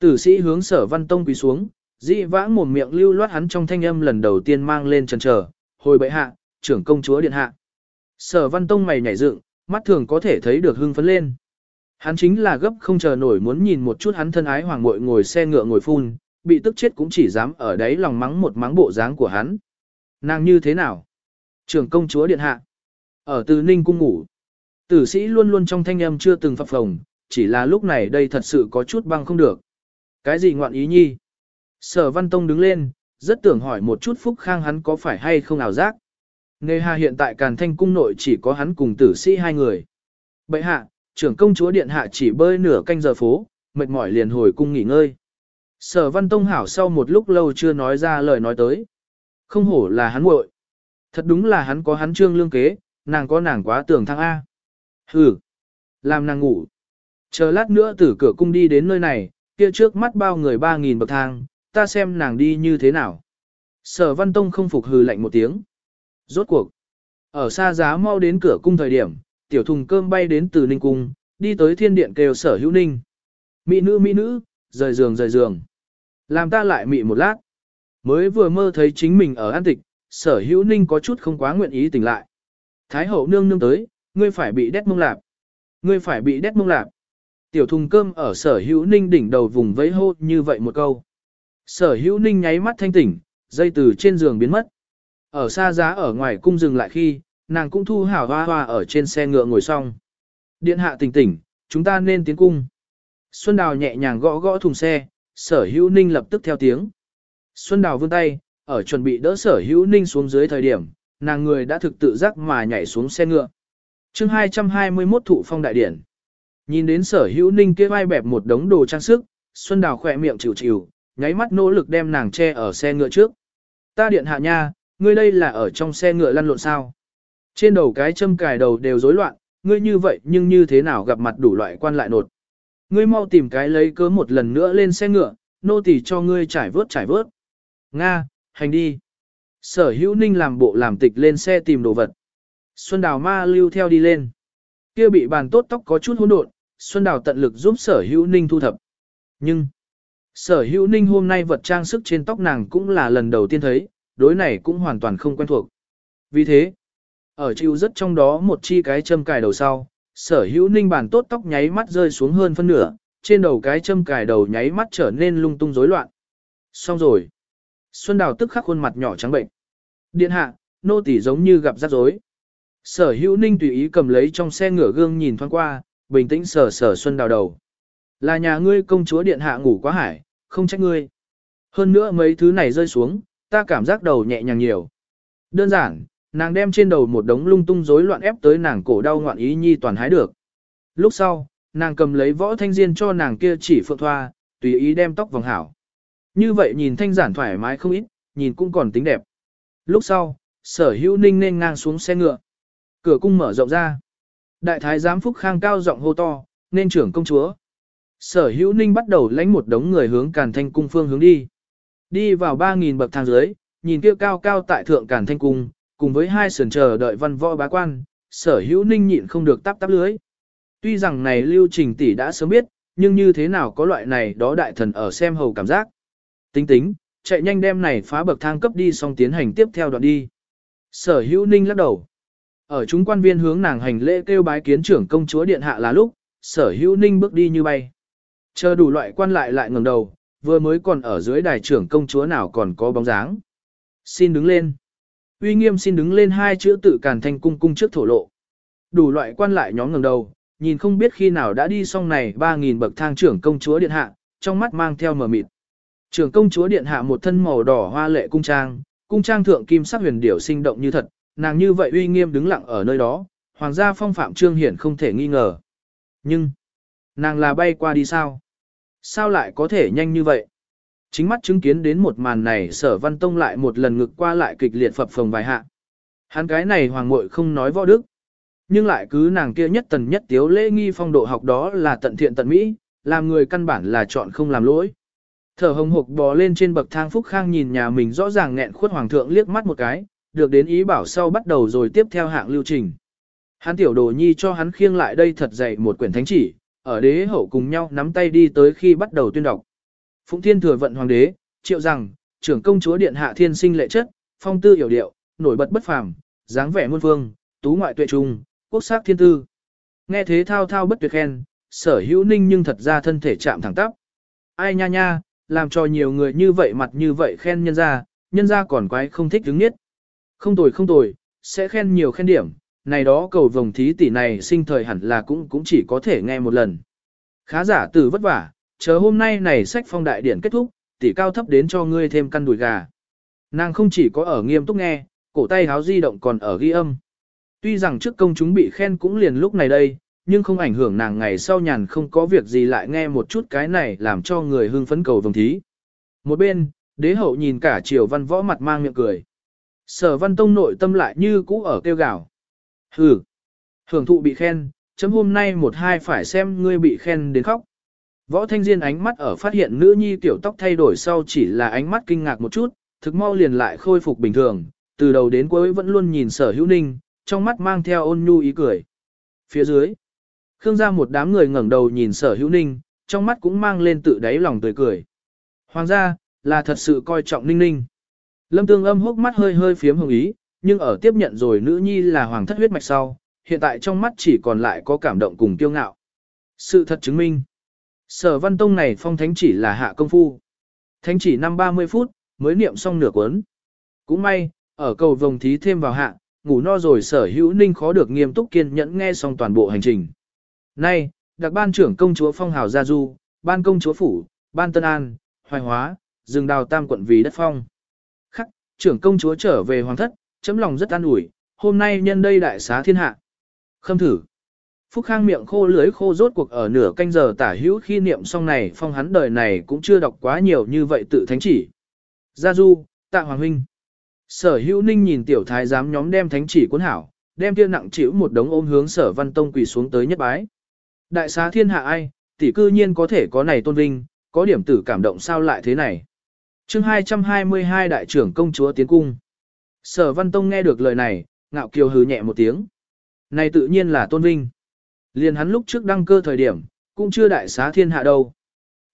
Tử sĩ hướng sở văn tông quỳ xuống, dị vãng mồm miệng lưu loát hắn trong thanh âm lần đầu tiên mang lên trần trở, hồi bệ hạ, trưởng công chúa điện hạ. Sở văn tông mày nhảy dựng, mắt thường có thể thấy được hưng phấn lên. Hắn chính là gấp không chờ nổi muốn nhìn một chút hắn thân ái hoàng muội ngồi xe ngựa ngồi phun, bị tức chết cũng chỉ dám ở đấy lòng mắng một mắng bộ dáng của hắn. Nàng như thế nào? Trưởng công chúa điện hạ. Ở từ ninh cung ngủ. Tử sĩ luôn luôn trong thanh âm chưa từng phập phồng, chỉ là lúc này đây thật sự có chút băng không được. Cái gì ngoạn ý nhi? Sở văn tông đứng lên, rất tưởng hỏi một chút phúc khang hắn có phải hay không ảo giác. Nề hà hiện tại càn thanh cung nội chỉ có hắn cùng tử sĩ hai người. Bậy hạ, trưởng công chúa điện hạ chỉ bơi nửa canh giờ phố, mệt mỏi liền hồi cung nghỉ ngơi. Sở văn tông hảo sau một lúc lâu chưa nói ra lời nói tới. Không hổ là hắn muội. Thật đúng là hắn có hắn trương lương kế, nàng có nàng quá tưởng thăng A. Hừ, làm nàng ngủ. Chờ lát nữa từ cửa cung đi đến nơi này, kia trước mắt bao người ba nghìn bậc thang, ta xem nàng đi như thế nào. Sở văn tông không phục hừ lạnh một tiếng. Rốt cuộc, ở xa giá mau đến cửa cung thời điểm, tiểu thùng cơm bay đến từ Ninh Cung, đi tới thiên điện kêu sở hữu ninh. Mỹ nữ mỹ nữ, rời giường rời giường. Làm ta lại mị một lát. Mới vừa mơ thấy chính mình ở an tịch, sở hữu ninh có chút không quá nguyện ý tỉnh lại. Thái hậu nương nương tới, ngươi phải bị đét mông lạp. Ngươi phải bị đét mông lạp. Tiểu thùng cơm ở sở hữu ninh đỉnh đầu vùng vẫy hô như vậy một câu. Sở hữu ninh nháy mắt thanh tỉnh, dây từ trên giường biến mất. Ở xa giá ở ngoài cung dừng lại khi, nàng cũng thu hảo hoa hoa ở trên xe ngựa ngồi xong. Điện hạ tỉnh tỉnh, chúng ta nên tiến cung. Xuân Đào nhẹ nhàng gõ gõ thùng xe, sở hữu ninh lập tức theo tiếng. Xuân Đào vươn tay, ở chuẩn bị đỡ sở hữu ninh xuống dưới thời điểm, nàng người đã thực tự giác mà nhảy xuống xe ngựa. chương 221 thụ phong đại điển. Nhìn đến sở hữu ninh kia vai bẹp một đống đồ trang sức, Xuân Đào khỏe miệng chịu chịu, nháy mắt nỗ lực đem nàng che ở xe ngựa trước. Ta điện hạ nha, ngươi đây là ở trong xe ngựa lăn lộn sao? Trên đầu cái châm cài đầu đều rối loạn, ngươi như vậy nhưng như thế nào gặp mặt đủ loại quan lại nột. Ngươi mau tìm cái lấy cớ một lần nữa lên xe ngựa, nô tỳ cho ngươi trải vớt trải vớt. Nga, hành đi. Sở hữu ninh làm bộ làm tịch lên xe tìm đồ vật. Xuân Đào ma lưu theo đi lên. Kia bị bàn tốt tóc có chút hỗn độn, Xuân Đào tận lực giúp sở hữu ninh thu thập. Nhưng, sở hữu ninh hôm nay vật trang sức trên tóc nàng cũng là lần đầu tiên thấy, đối này cũng hoàn toàn không quen thuộc. Vì thế, ở chịu rất trong đó một chi cái châm cài đầu sau, sở hữu ninh bản tốt tóc nháy mắt rơi xuống hơn phân nửa, trên đầu cái châm cài đầu nháy mắt trở nên lung tung rối loạn. Xong rồi. Xuân Đào tức khắc khuôn mặt nhỏ trắng bệnh. Điện hạ, nô tỳ giống như gặp rắc rối. Sở hữu ninh tùy ý cầm lấy trong xe ngửa gương nhìn thoáng qua, bình tĩnh sở sở Xuân Đào đầu. Là nhà ngươi công chúa điện hạ ngủ quá hải, không trách ngươi. Hơn nữa mấy thứ này rơi xuống, ta cảm giác đầu nhẹ nhàng nhiều. Đơn giản, nàng đem trên đầu một đống lung tung rối loạn ép tới nàng cổ đau ngoạn ý nhi toàn hái được. Lúc sau, nàng cầm lấy võ thanh diên cho nàng kia chỉ phượng thoa, tùy ý đem tóc vòng hảo. Như vậy nhìn thanh giản thoải mái không ít, nhìn cũng còn tính đẹp. Lúc sau, sở hữu ninh nên ngang xuống xe ngựa. Cửa cung mở rộng ra. Đại thái giám Phúc Khang cao giọng hô to, nên trưởng công chúa. Sở hữu ninh bắt đầu lãnh một đống người hướng càn thanh cung phương hướng đi. Đi vào 3.000 bậc thang dưới, nhìn kia cao cao tại thượng cản thanh cung, cùng với hai sườn chờ đợi văn võ bá quan, sở hữu ninh nhịn không được tắp tắp lưới. Tuy rằng này lưu trình tỷ đã sớm biết, nhưng như thế nào có loại này đó đại thần ở xem hầu cảm giác. Tính tính, chạy nhanh đem này phá bậc thang cấp đi xong tiến hành tiếp theo đoạn đi. Sở hữu ninh lắc đầu. Ở chúng quan viên hướng nàng hành lễ kêu bái kiến trưởng công chúa điện hạ là lúc, sở hữu ninh bước đi như bay. Chờ đủ loại quan lại lại ngẩng đầu, vừa mới còn ở dưới đài trưởng công chúa nào còn có bóng dáng. Xin đứng lên. Uy nghiêm xin đứng lên hai chữ tự càn thanh cung cung trước thổ lộ. Đủ loại quan lại nhóm ngẩng đầu, nhìn không biết khi nào đã đi xong này 3.000 bậc thang trưởng công chúa điện hạ, trong mắt mang theo mờ mịt. Trưởng công chúa điện hạ một thân màu đỏ hoa lệ cung trang, cung trang thượng kim sắc huyền điểu sinh động như thật, nàng như vậy uy nghiêm đứng lặng ở nơi đó, hoàng gia phong phạm trương hiển không thể nghi ngờ. Nhưng, nàng là bay qua đi sao? Sao lại có thể nhanh như vậy? Chính mắt chứng kiến đến một màn này sở văn tông lại một lần ngực qua lại kịch liệt phập phồng vài hạ. Hắn cái này hoàng muội không nói võ đức. Nhưng lại cứ nàng kia nhất tần nhất tiếu lễ nghi phong độ học đó là tận thiện tận mỹ, làm người căn bản là chọn không làm lỗi. Thở hồng hộc bò lên trên bậc thang Phúc Khang nhìn nhà mình rõ ràng nghẹn khuất hoàng thượng liếc mắt một cái, được đến ý bảo sau bắt đầu rồi tiếp theo hạng lưu trình. Hắn tiểu đồ nhi cho hắn khiêng lại đây thật dày một quyển thánh chỉ, ở đế hậu cùng nhau nắm tay đi tới khi bắt đầu tuyên đọc. Phụng Thiên thừa vận hoàng đế, triệu rằng, trưởng công chúa điện hạ thiên sinh lệ chất, phong tư hiểu điệu, nổi bật bất phàm, dáng vẻ muôn phương, tú ngoại tuệ trung, quốc sắc thiên tư. Nghe thế thao thao bất tuyệt khen, sở hữu ninh nhưng thật ra thân thể chạm thẳng tắp. Ai nha nha, làm cho nhiều người như vậy mặt như vậy khen nhân ra, nhân ra còn quái không thích đứng nhất. Không tồi không tồi, sẽ khen nhiều khen điểm, này đó cầu vồng thí tỷ này sinh thời hẳn là cũng cũng chỉ có thể nghe một lần. Khá giả từ vất vả, chờ hôm nay này sách phong đại điển kết thúc, tỷ cao thấp đến cho ngươi thêm căn đùi gà. Nàng không chỉ có ở nghiêm túc nghe, cổ tay háo di động còn ở ghi âm. Tuy rằng trước công chúng bị khen cũng liền lúc này đây, nhưng không ảnh hưởng nàng ngày sau nhàn không có việc gì lại nghe một chút cái này làm cho người hưng phấn cầu vồng thí. Một bên, đế hậu nhìn cả triều văn võ mặt mang miệng cười. Sở văn tông nội tâm lại như cũ ở kêu gào. Hừ, hưởng thụ bị khen, chấm hôm nay một hai phải xem ngươi bị khen đến khóc. Võ Thanh Diên ánh mắt ở phát hiện nữ nhi tiểu tóc thay đổi sau chỉ là ánh mắt kinh ngạc một chút, thực mau liền lại khôi phục bình thường, từ đầu đến cuối vẫn luôn nhìn sở hữu ninh, trong mắt mang theo ôn nhu ý cười. Phía dưới, Khương gia một đám người ngẩng đầu nhìn sở hữu ninh, trong mắt cũng mang lên tự đáy lòng tươi cười. Hoàng gia, là thật sự coi trọng ninh ninh. Lâm tương âm hốc mắt hơi hơi phiếm hồng ý, nhưng ở tiếp nhận rồi nữ nhi là hoàng thất huyết mạch sau, hiện tại trong mắt chỉ còn lại có cảm động cùng kiêu ngạo. Sự thật chứng minh, sở văn tông này phong thánh chỉ là hạ công phu. Thánh chỉ năm 30 phút, mới niệm xong nửa cuốn. Cũng may, ở cầu vồng thí thêm vào hạ, ngủ no rồi sở hữu ninh khó được nghiêm túc kiên nhẫn nghe xong toàn bộ hành trình. Nay, đặc ban trưởng công chúa phong hào gia du, ban công chúa phủ, ban tân an, hoài hóa, rừng đào tam quận vì đất phong. Khắc, trưởng công chúa trở về hoàng thất, chấm lòng rất an ủi, hôm nay nhân đây đại xá thiên hạ. Khâm thử. Phúc Khang miệng khô lưới khô rốt cuộc ở nửa canh giờ tả hữu khi niệm xong này phong hắn đời này cũng chưa đọc quá nhiều như vậy tự thánh chỉ. Gia Du, Tạ Hoàng Huynh. Sở hữu ninh nhìn tiểu thái giám nhóm đem thánh chỉ cuốn hảo, đem kia nặng chịu một đống ôm hướng sở văn tông quỳ xuống tới nhất bái. Đại xá thiên hạ ai, tỷ cư nhiên có thể có này tôn vinh, có điểm tử cảm động sao lại thế này. chương 222 đại trưởng công chúa tiến cung. Sở văn tông nghe được lời này, ngạo kiều hừ nhẹ một tiếng. Này tự nhiên là tôn vinh. Liền hắn lúc trước đăng cơ thời điểm, cũng chưa đại xá thiên hạ đâu.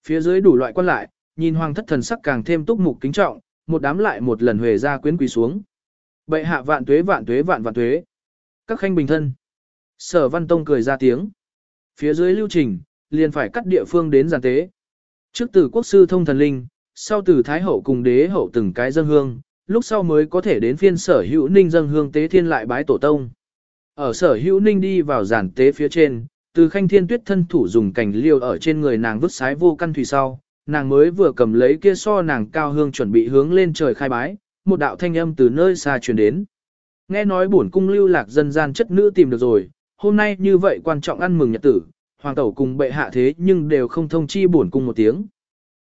Phía dưới đủ loại quan lại, nhìn hoàng thất thần sắc càng thêm túc mục kính trọng, một đám lại một lần huề ra quyến quỳ xuống. Bệ hạ vạn tuế vạn tuế vạn vạn tuế. Các khanh bình thân. Sở Văn Tông cười ra tiếng. Phía dưới lưu trình, liền phải cắt địa phương đến giàn tế. Trước từ quốc sư thông thần linh, sau từ thái hậu cùng đế hậu từng cái dân hương, lúc sau mới có thể đến phiên sở hữu ninh dân hương tế thiên lại bái tổ tông. Ở sở hữu ninh đi vào giản tế phía trên, từ khanh thiên tuyết thân thủ dùng cành liêu ở trên người nàng vứt sái vô căn thủy sau, nàng mới vừa cầm lấy kia so nàng cao hương chuẩn bị hướng lên trời khai bái, một đạo thanh âm từ nơi xa truyền đến. Nghe nói bổn cung lưu lạc dân gian chất nữ tìm được rồi, hôm nay như vậy quan trọng ăn mừng nhật tử, hoàng tẩu cùng bệ hạ thế nhưng đều không thông chi bổn cung một tiếng.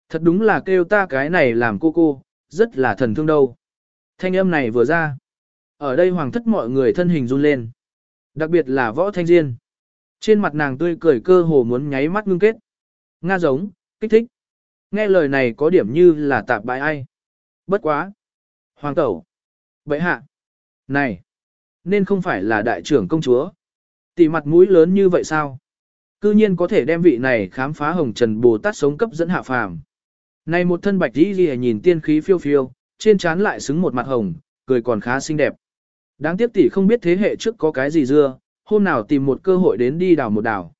Thật đúng là kêu ta cái này làm cô cô, rất là thần thương đâu. Thanh âm này vừa ra. Ở đây hoàng thất mọi người thân hình run lên. Đặc biệt là võ thanh diên. Trên mặt nàng tươi cười cơ hồ muốn nháy mắt ngưng kết. Nga giống, kích thích. Nghe lời này có điểm như là tạp bại ai. Bất quá. Hoàng tẩu. Bệ hạ. Này. Nên không phải là đại trưởng công chúa. Tỷ mặt mũi lớn như vậy sao? Cư nhiên có thể đem vị này khám phá hồng trần Bồ Tát sống cấp dẫn hạ phàm. Này một thân bạch đi ghi nhìn tiên khí phiêu phiêu, trên trán lại xứng một mặt hồng, cười còn khá xinh đẹp. Đáng tiếc tỷ không biết thế hệ trước có cái gì dưa, hôm nào tìm một cơ hội đến đi đào một đào.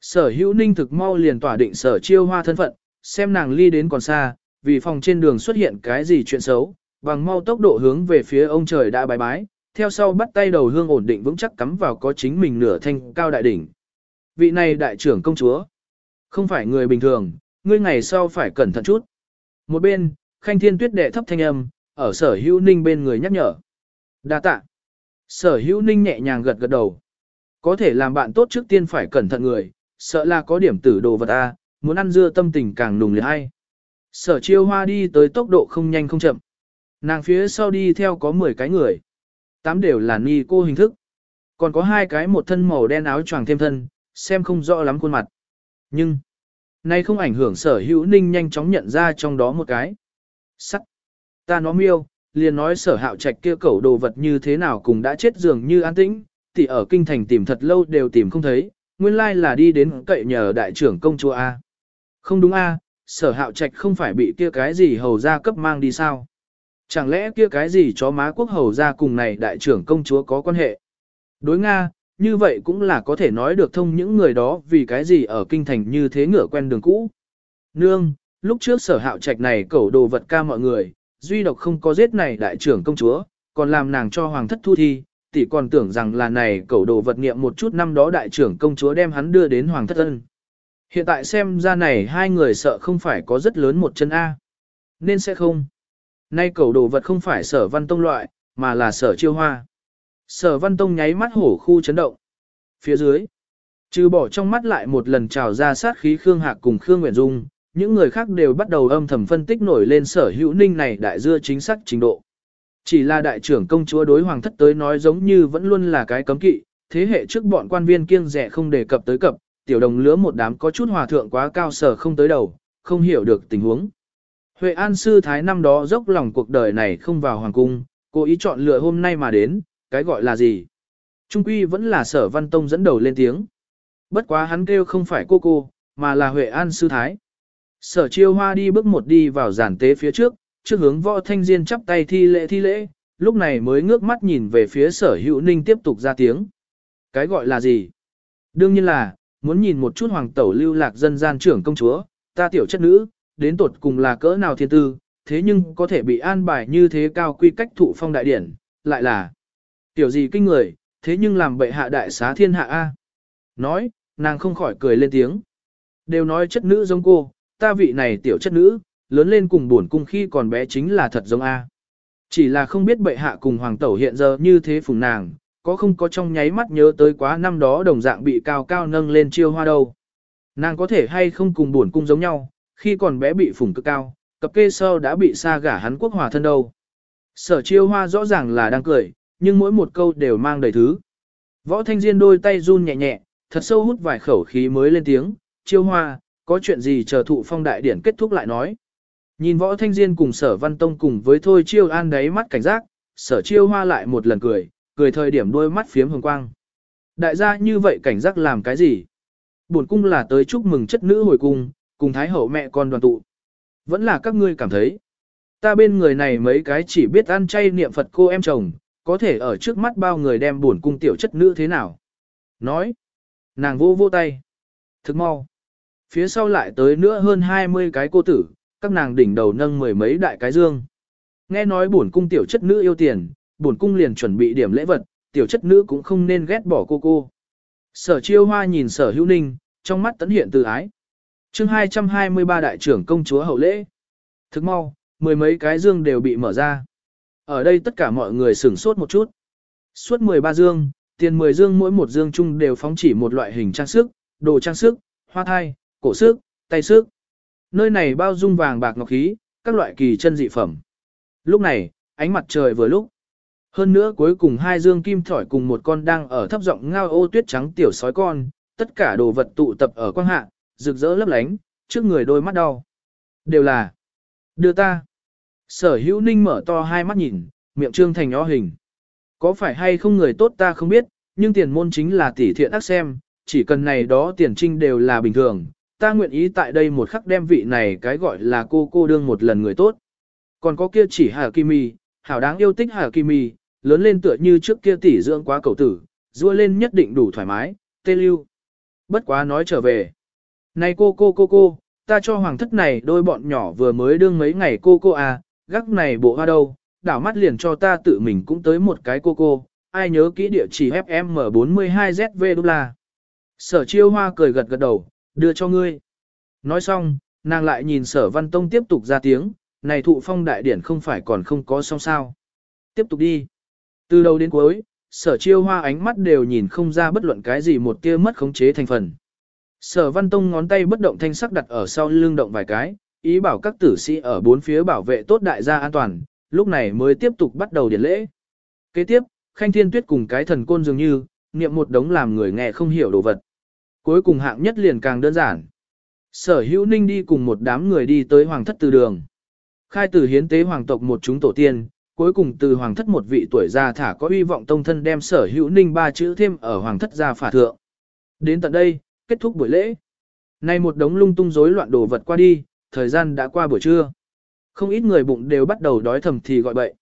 Sở hữu ninh thực mau liền tỏa định sở chiêu hoa thân phận, xem nàng ly đến còn xa, vì phòng trên đường xuất hiện cái gì chuyện xấu, bằng mau tốc độ hướng về phía ông trời đã bái bái, theo sau bắt tay đầu hương ổn định vững chắc cắm vào có chính mình nửa thanh cao đại đỉnh. Vị này đại trưởng công chúa, không phải người bình thường, ngươi ngày sau phải cẩn thận chút. Một bên, khanh thiên tuyết đệ thấp thanh âm, ở sở hữu ninh bên người nhắc nhở. đa tạ. Sở hữu ninh nhẹ nhàng gật gật đầu. Có thể làm bạn tốt trước tiên phải cẩn thận người, sợ là có điểm tử đồ vật A, muốn ăn dưa tâm tình càng nùng liệt hay. Sở chiêu hoa đi tới tốc độ không nhanh không chậm. Nàng phía sau đi theo có 10 cái người. Tám đều là ni cô hình thức. Còn có hai cái một thân màu đen áo choàng thêm thân, xem không rõ lắm khuôn mặt. Nhưng, nay không ảnh hưởng sở hữu ninh nhanh chóng nhận ra trong đó một cái. Sắc. Ta nó miêu, liền nói sở hạo trạch kia cẩu đồ vật như thế nào cũng đã chết dường như an tĩnh, thì ở kinh thành tìm thật lâu đều tìm không thấy, nguyên lai là đi đến cậy nhờ đại trưởng công chúa A. Không đúng A, sở hạo trạch không phải bị kia cái gì hầu ra cấp mang đi sao? Chẳng lẽ kia cái gì chó má quốc hầu ra cùng này đại trưởng công chúa có quan hệ? Đối Nga, như vậy cũng là có thể nói được thông những người đó vì cái gì ở kinh thành như thế ngựa quen đường cũ. Nương, lúc trước sở hạo trạch này cẩu đồ vật ca mọi người, duy độc không có giết này đại trưởng công chúa, còn làm nàng cho hoàng thất thu thi, tỷ còn tưởng rằng là này cẩu đồ vật nghiệm một chút năm đó đại trưởng công chúa đem hắn đưa đến hoàng thất ân. Hiện tại xem ra này hai người sợ không phải có rất lớn một chân A. Nên sẽ không. Nay cẩu đồ vật không phải sở văn tông loại, mà là sở chiêu hoa. Sở văn tông nháy mắt hổ khu chấn động. Phía dưới, trừ bỏ trong mắt lại một lần trào ra sát khí Khương Hạc cùng Khương Nguyễn Dung, những người khác đều bắt đầu âm thầm phân tích nổi lên sở hữu ninh này đại dưa chính xác trình độ. Chỉ là đại trưởng công chúa đối hoàng thất tới nói giống như vẫn luôn là cái cấm kỵ, thế hệ trước bọn quan viên kiêng rẻ không đề cập tới cập, tiểu đồng lứa một đám có chút hòa thượng quá cao sở không tới đầu, không hiểu được tình huống. Huệ An sư thái năm đó dốc lòng cuộc đời này không vào hoàng cung, cố ý chọn lựa hôm nay mà đến, cái gọi là gì? Trung quy vẫn là sở văn tông dẫn đầu lên tiếng. Bất quá hắn kêu không phải cô cô, mà là Huệ An sư thái. Sở chiêu hoa đi bước một đi vào giản tế phía trước, trước hướng võ thanh diên chắp tay thi lễ thi lễ, lúc này mới ngước mắt nhìn về phía sở hữu ninh tiếp tục ra tiếng. Cái gọi là gì? Đương nhiên là, muốn nhìn một chút hoàng tẩu lưu lạc dân gian trưởng công chúa, ta tiểu chất nữ, đến tột cùng là cỡ nào thiên tư, thế nhưng có thể bị an bài như thế cao quy cách thụ phong đại điển, lại là tiểu gì kinh người, thế nhưng làm bệ hạ đại xá thiên hạ A. Nói, nàng không khỏi cười lên tiếng. Đều nói chất nữ giống cô, ta vị này tiểu chất nữ, lớn lên cùng buồn cung khi còn bé chính là thật giống A. Chỉ là không biết bệ hạ cùng hoàng tẩu hiện giờ như thế phùng nàng, có không có trong nháy mắt nhớ tới quá năm đó đồng dạng bị cao cao nâng lên chiêu hoa đâu. Nàng có thể hay không cùng buồn cung giống nhau, khi còn bé bị phùng cực cao, cập kê sau đã bị xa gả hắn quốc hòa thân đâu. Sở chiêu hoa rõ ràng là đang cười, nhưng mỗi một câu đều mang đầy thứ. Võ thanh diên đôi tay run nhẹ nhẹ, thật sâu hút vài khẩu khí mới lên tiếng, chiêu hoa, có chuyện gì chờ thụ phong đại điển kết thúc lại nói. Nhìn võ thanh diên cùng sở văn tông cùng với thôi chiêu an đáy mắt cảnh giác, sở chiêu hoa lại một lần cười, cười thời điểm đôi mắt phiếm hồng quang. Đại gia như vậy cảnh giác làm cái gì? Buồn cung là tới chúc mừng chất nữ hồi cung, cùng thái hậu mẹ con đoàn tụ. Vẫn là các ngươi cảm thấy. Ta bên người này mấy cái chỉ biết ăn chay niệm Phật cô em chồng, có thể ở trước mắt bao người đem buồn cung tiểu chất nữ thế nào. Nói, nàng vô vô tay. Thức mau. Phía sau lại tới nữa hơn 20 cái cô tử, các nàng đỉnh đầu nâng mười mấy đại cái dương. Nghe nói bổn cung tiểu chất nữ yêu tiền, bổn cung liền chuẩn bị điểm lễ vật, tiểu chất nữ cũng không nên ghét bỏ cô cô. Sở chiêu hoa nhìn sở hữu ninh, trong mắt tấn hiện từ ái. chương 223 đại trưởng công chúa hậu lễ. Thức mau, mười mấy cái dương đều bị mở ra. Ở đây tất cả mọi người sửng sốt một chút. Suốt 13 dương, tiền 10 dương mỗi một dương chung đều phóng chỉ một loại hình trang sức, đồ trang sức, hoa thai, cổ sức, tay sức. Nơi này bao dung vàng bạc ngọc khí, các loại kỳ chân dị phẩm. Lúc này, ánh mặt trời vừa lúc. Hơn nữa cuối cùng hai dương kim thỏi cùng một con đang ở thấp giọng ngao ô tuyết trắng tiểu sói con, tất cả đồ vật tụ tập ở quang hạ, rực rỡ lấp lánh, trước người đôi mắt đau. Đều là đưa ta. Sở hữu ninh mở to hai mắt nhìn, miệng trương thành o hình. Có phải hay không người tốt ta không biết, nhưng tiền môn chính là tỷ thiện ác xem, chỉ cần này đó tiền trinh đều là bình thường, ta nguyện ý tại đây một khắc đem vị này cái gọi là cô cô đương một lần người tốt. Còn có kia chỉ Hà Kimi, hảo đáng yêu thích Hà Kimi, lớn lên tựa như trước kia tỷ dưỡng quá cầu tử, rua lên nhất định đủ thoải mái, tê lưu. Bất quá nói trở về. Này cô cô cô cô, ta cho hoàng thất này đôi bọn nhỏ vừa mới đương mấy ngày cô cô à, gác này bộ hoa đâu, đảo mắt liền cho ta tự mình cũng tới một cái cô cô, ai nhớ kỹ địa chỉ FM42ZV đô la. Sở chiêu hoa cười gật gật đầu, đưa cho ngươi. Nói xong, nàng lại nhìn sở văn tông tiếp tục ra tiếng, này thụ phong đại điển không phải còn không có xong sao. Tiếp tục đi. Từ đầu đến cuối, sở chiêu hoa ánh mắt đều nhìn không ra bất luận cái gì một tia mất khống chế thành phần. Sở văn tông ngón tay bất động thanh sắc đặt ở sau lưng động vài cái, ý bảo các tử sĩ ở bốn phía bảo vệ tốt đại gia an toàn, lúc này mới tiếp tục bắt đầu điển lễ. Kế tiếp, khanh thiên tuyết cùng cái thần côn dường như, niệm một đống làm người nghe không hiểu đồ vật. Cuối cùng hạng nhất liền càng đơn giản. Sở hữu ninh đi cùng một đám người đi tới hoàng thất từ đường. Khai tử hiến tế hoàng tộc một chúng tổ tiên, cuối cùng từ hoàng thất một vị tuổi già thả có uy vọng tông thân đem sở hữu ninh ba chữ thêm ở hoàng thất gia phả thượng. Đến tận đây, kết thúc buổi lễ. Nay một đống lung tung rối loạn đồ vật qua đi, thời gian đã qua buổi trưa. Không ít người bụng đều bắt đầu đói thầm thì gọi bậy.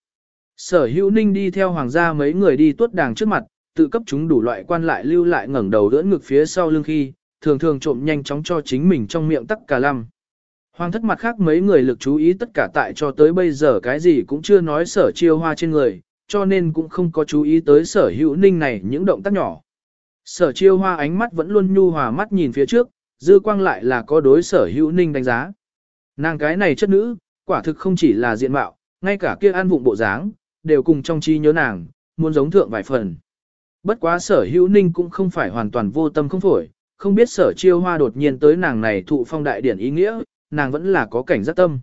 Sở hữu ninh đi theo hoàng gia mấy người đi tuốt đàng trước mặt, tự cấp chúng đủ loại quan lại lưu lại ngẩng đầu đỡ ngực phía sau lưng khi, thường thường trộm nhanh chóng cho chính mình trong miệng tắc cả lăm. Hoàng thất mặt khác mấy người lực chú ý tất cả tại cho tới bây giờ cái gì cũng chưa nói sở chiêu hoa trên người, cho nên cũng không có chú ý tới sở hữu ninh này những động tác nhỏ. Sở chiêu hoa ánh mắt vẫn luôn nhu hòa mắt nhìn phía trước, dư quang lại là có đối sở hữu ninh đánh giá. Nàng cái này chất nữ, quả thực không chỉ là diện mạo, ngay cả kia an vụng bộ dáng, đều cùng trong chi nhớ nàng, muốn giống thượng vài phần. Bất quá sở hữu ninh cũng không phải hoàn toàn vô tâm không phổi, không biết sở chiêu hoa đột nhiên tới nàng này thụ phong đại điển ý nghĩa, nàng vẫn là có cảnh giác tâm.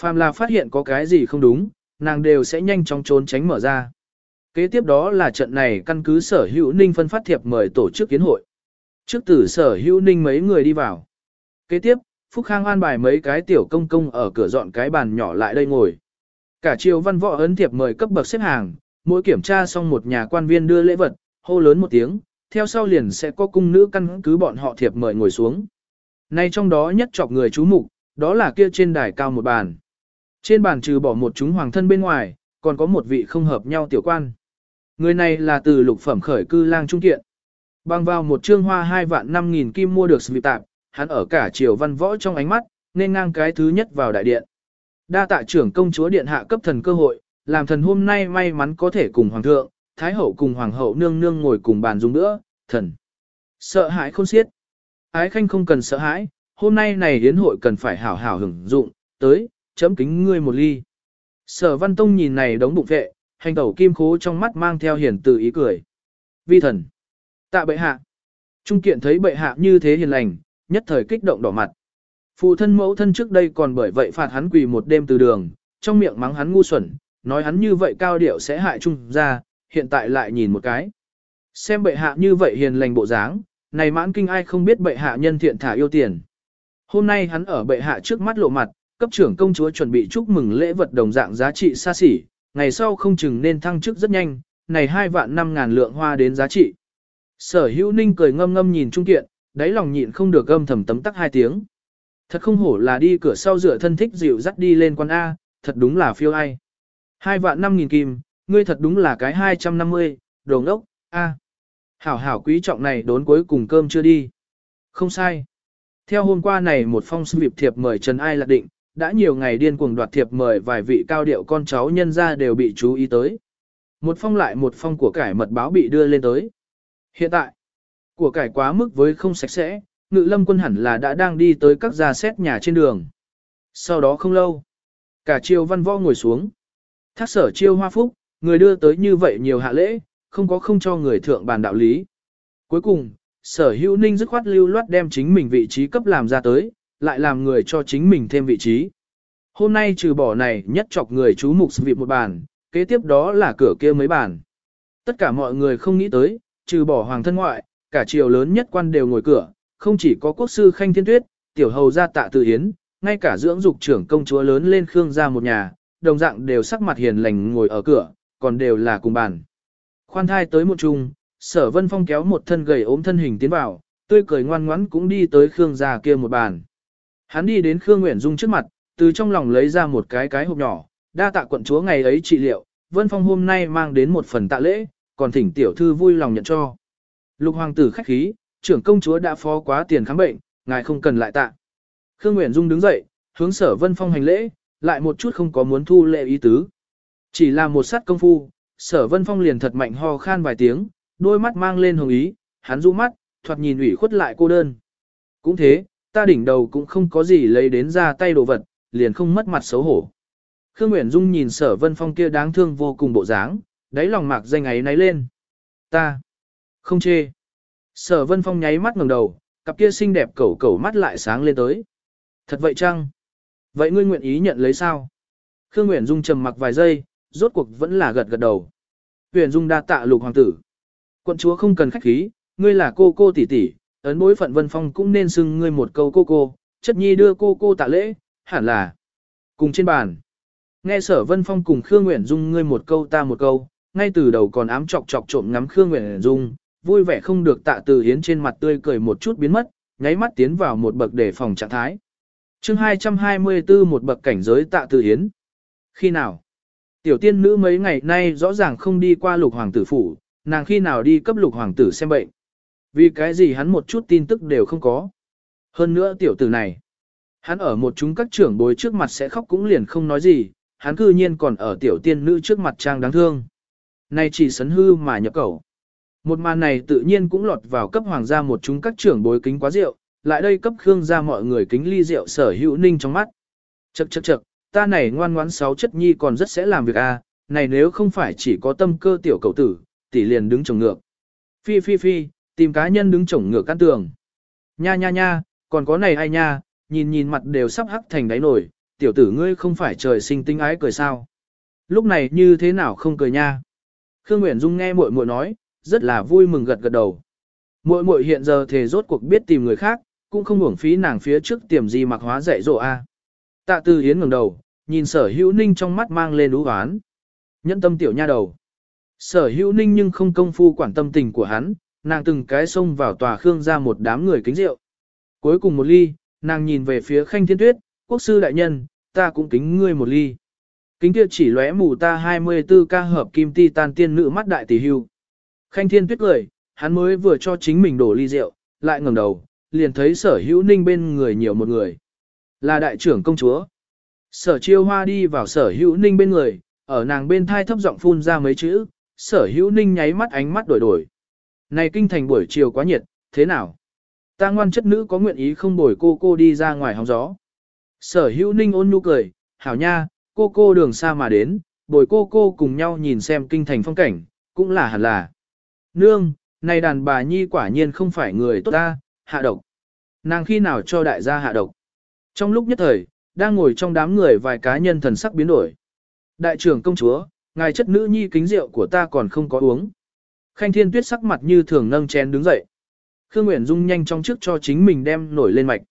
Phàm là phát hiện có cái gì không đúng, nàng đều sẽ nhanh chóng trốn tránh mở ra. Kế tiếp đó là trận này căn cứ sở hữu ninh phân phát thiệp mời tổ chức kiến hội. Trước tử sở hữu ninh mấy người đi vào. Kế tiếp, Phúc Khang an bài mấy cái tiểu công công ở cửa dọn cái bàn nhỏ lại đây ngồi. Cả triều văn võ ấn thiệp mời cấp bậc xếp hàng, mỗi kiểm tra xong một nhà quan viên đưa lễ vật, hô lớn một tiếng, theo sau liền sẽ có cung nữ căn cứ bọn họ thiệp mời ngồi xuống. Nay trong đó nhất chọc người chú mục, đó là kia trên đài cao một bàn. Trên bàn trừ bỏ một chúng hoàng thân bên ngoài, còn có một vị không hợp nhau tiểu quan. Người này là từ lục phẩm khởi cư lang trung kiện. Bằng vào một trương hoa hai vạn năm nghìn kim mua được sự tạp, hắn ở cả triều văn võ trong ánh mắt, nên ngang cái thứ nhất vào đại điện. Đa tạ trưởng công chúa điện hạ cấp thần cơ hội, làm thần hôm nay may mắn có thể cùng hoàng thượng, thái hậu cùng hoàng hậu nương nương ngồi cùng bàn dùng nữa, thần. Sợ hãi không xiết. Ái khanh không cần sợ hãi, hôm nay này hiến hội cần phải hảo hảo hưởng dụng, tới, chấm kính ngươi một ly. Sở văn tông nhìn này đống bụng vệ, hành tẩu kim khố trong mắt mang theo hiển từ ý cười. Vi thần. Tạ bệ hạ. Trung kiện thấy bệ hạ như thế hiền lành, nhất thời kích động đỏ mặt. Phụ thân mẫu thân trước đây còn bởi vậy phạt hắn quỳ một đêm từ đường, trong miệng mắng hắn ngu xuẩn, nói hắn như vậy cao điệu sẽ hại trung ra, hiện tại lại nhìn một cái. Xem bệ hạ như vậy hiền lành bộ dáng, này mãn kinh ai không biết bệ hạ nhân thiện thả yêu tiền. Hôm nay hắn ở bệ hạ trước mắt lộ mặt, cấp trưởng công chúa chuẩn bị chúc mừng lễ vật đồng dạng giá trị xa xỉ, ngày sau không chừng nên thăng chức rất nhanh, này hai vạn năm ngàn lượng hoa đến giá trị. Sở hữu ninh cười ngâm ngâm nhìn trung kiện, đáy lòng nhịn không được âm thầm tấm tắc hai tiếng. Thật không hổ là đi cửa sau rửa thân thích dịu dắt đi lên quan A, thật đúng là phiêu ai. Hai vạn năm nghìn kim, ngươi thật đúng là cái 250, đồ ngốc, a. Hảo hảo quý trọng này đốn cuối cùng cơm chưa đi. Không sai. Theo hôm qua này một phong sư vịp thiệp mời Trần Ai lạc định, đã nhiều ngày điên cuồng đoạt thiệp mời vài vị cao điệu con cháu nhân ra đều bị chú ý tới. Một phong lại một phong của cải mật báo bị đưa lên tới. Hiện tại, của cải quá mức với không sạch sẽ, ngự lâm quân hẳn là đã đang đi tới các gia xét nhà trên đường. Sau đó không lâu, cả triều văn võ ngồi xuống. Thác sở chiêu hoa phúc, người đưa tới như vậy nhiều hạ lễ, không có không cho người thượng bàn đạo lý. Cuối cùng, sở hữu ninh dứt khoát lưu loát đem chính mình vị trí cấp làm ra tới, lại làm người cho chính mình thêm vị trí. Hôm nay trừ bỏ này nhất chọc người chú mục sự việc một bàn, kế tiếp đó là cửa kia mấy bàn. Tất cả mọi người không nghĩ tới, trừ bỏ hoàng thân ngoại, cả triều lớn nhất quan đều ngồi cửa, không chỉ có quốc sư Khanh Thiên Tuyết, tiểu hầu gia tạ tự hiến, ngay cả dưỡng dục trưởng công chúa lớn lên Khương gia một nhà, đồng dạng đều sắc mặt hiền lành ngồi ở cửa, còn đều là cùng bàn. Khoan thai tới một chung, sở vân phong kéo một thân gầy ốm thân hình tiến vào, tươi cười ngoan ngoãn cũng đi tới Khương gia kia một bàn. Hắn đi đến Khương Nguyễn Dung trước mặt, từ trong lòng lấy ra một cái cái hộp nhỏ, đa tạ quận chúa ngày ấy trị liệu, Vân Phong hôm nay mang đến một phần tạ lễ, còn thỉnh tiểu thư vui lòng nhận cho. Lục hoàng tử khách khí, trưởng công chúa đã phó quá tiền khám bệnh, ngài không cần lại tạ. Khương Nguyễn Dung đứng dậy, hướng sở Vân Phong hành lễ, lại một chút không có muốn thu lệ ý tứ. Chỉ là một sát công phu, sở Vân Phong liền thật mạnh ho khan vài tiếng, đôi mắt mang lên hồng ý, hắn rũ mắt, thoạt nhìn ủy khuất lại cô đơn. Cũng thế, ta đỉnh đầu cũng không có gì lấy đến ra tay đồ vật, liền không mất mặt xấu hổ. Khương Nguyễn Dung nhìn sở vân phong kia đáng thương vô cùng bộ dáng, đáy lòng mạc danh ấy náy lên. Ta, không chê. Sở vân phong nháy mắt ngẩng đầu, cặp kia xinh đẹp cẩu cẩu mắt lại sáng lên tới. Thật vậy chăng? Vậy ngươi nguyện ý nhận lấy sao? Khương Nguyễn Dung trầm mặc vài giây, rốt cuộc vẫn là gật gật đầu. Huyền Dung đa tạ lục hoàng tử. Quận chúa không cần khách khí, ngươi là cô cô tỷ tỷ, ấn bối phận Vân Phong cũng nên xưng ngươi một câu cô cô, chất nhi đưa cô cô tạ lễ, hẳn là cùng trên bàn. Nghe sở Vân Phong cùng Khương Nguyễn Dung ngươi một câu ta một câu, ngay từ đầu còn ám chọc chọc trộm ngắm Khương Nguyễn Dung, vui vẻ không được tạ từ hiến trên mặt tươi cười một chút biến mất, nháy mắt tiến vào một bậc để phòng trạng thái. chương 224 một bậc cảnh giới tạ từ hiến. Khi nào? Tiểu tiên nữ mấy ngày nay rõ ràng không đi qua lục hoàng tử phủ, nàng khi nào đi cấp lục hoàng tử xem bệnh. Vì cái gì hắn một chút tin tức đều không có. Hơn nữa tiểu tử này, hắn ở một chúng các trưởng bối trước mặt sẽ khóc cũng liền không nói gì, hắn cư nhiên còn ở tiểu tiên nữ trước mặt trang đáng thương. Này chỉ sấn hư mà nhập cầu. Một màn này tự nhiên cũng lọt vào cấp hoàng gia một chúng các trưởng bối kính quá rượu, lại đây cấp khương gia mọi người kính ly rượu sở hữu ninh trong mắt. Chậc chậc chậc, ta này ngoan ngoãn sáu chất nhi còn rất sẽ làm việc a, này nếu không phải chỉ có tâm cơ tiểu cầu tử, tỷ liền đứng trồng ngược. Phi phi phi, Tìm cá nhân đứng chồng ngược căn tường. Nha nha nha, còn có này ai nha, nhìn nhìn mặt đều sắp hắc thành đáy nổi, tiểu tử ngươi không phải trời sinh tinh ái cười sao. Lúc này như thế nào không cười nha. Khương Nguyễn Dung nghe muội muội nói, rất là vui mừng gật gật đầu. Muội muội hiện giờ thề rốt cuộc biết tìm người khác, cũng không uổng phí nàng phía trước tiềm gì mặc hóa dạy dỗ a. Tạ Tư Yến ngẩng đầu, nhìn Sở Hữu Ninh trong mắt mang lên ú oán. Nhẫn tâm tiểu nha đầu. Sở Hữu Ninh nhưng không công phu quản tâm tình của hắn, nàng từng cái xông vào tòa khương ra một đám người kính rượu. Cuối cùng một ly, nàng nhìn về phía khanh thiên tuyết, quốc sư đại nhân, ta cũng kính ngươi một ly. Kính kia chỉ lóe mù ta 24 ca hợp kim ti tan tiên nữ mắt đại tỷ hưu. Khanh thiên tuyết cười, hắn mới vừa cho chính mình đổ ly rượu, lại ngẩng đầu, liền thấy sở hữu ninh bên người nhiều một người. Là đại trưởng công chúa. Sở chiêu hoa đi vào sở hữu ninh bên người, ở nàng bên thai thấp giọng phun ra mấy chữ, sở hữu ninh nháy mắt ánh mắt đổi đổi. Này kinh thành buổi chiều quá nhiệt, thế nào? Ta ngoan chất nữ có nguyện ý không bồi cô cô đi ra ngoài hóng gió. Sở hữu ninh ôn nhu cười, hảo nha, cô cô đường xa mà đến, bồi cô cô cùng nhau nhìn xem kinh thành phong cảnh, cũng là hẳn là. Nương, này đàn bà nhi quả nhiên không phải người tốt ta, hạ độc. Nàng khi nào cho đại gia hạ độc? Trong lúc nhất thời, đang ngồi trong đám người vài cá nhân thần sắc biến đổi. Đại trưởng công chúa, ngài chất nữ nhi kính rượu của ta còn không có uống. Khanh Thiên Tuyết sắc mặt như thường nâng chén đứng dậy. Khương Nguyễn Dung nhanh trong trước cho chính mình đem nổi lên mạch.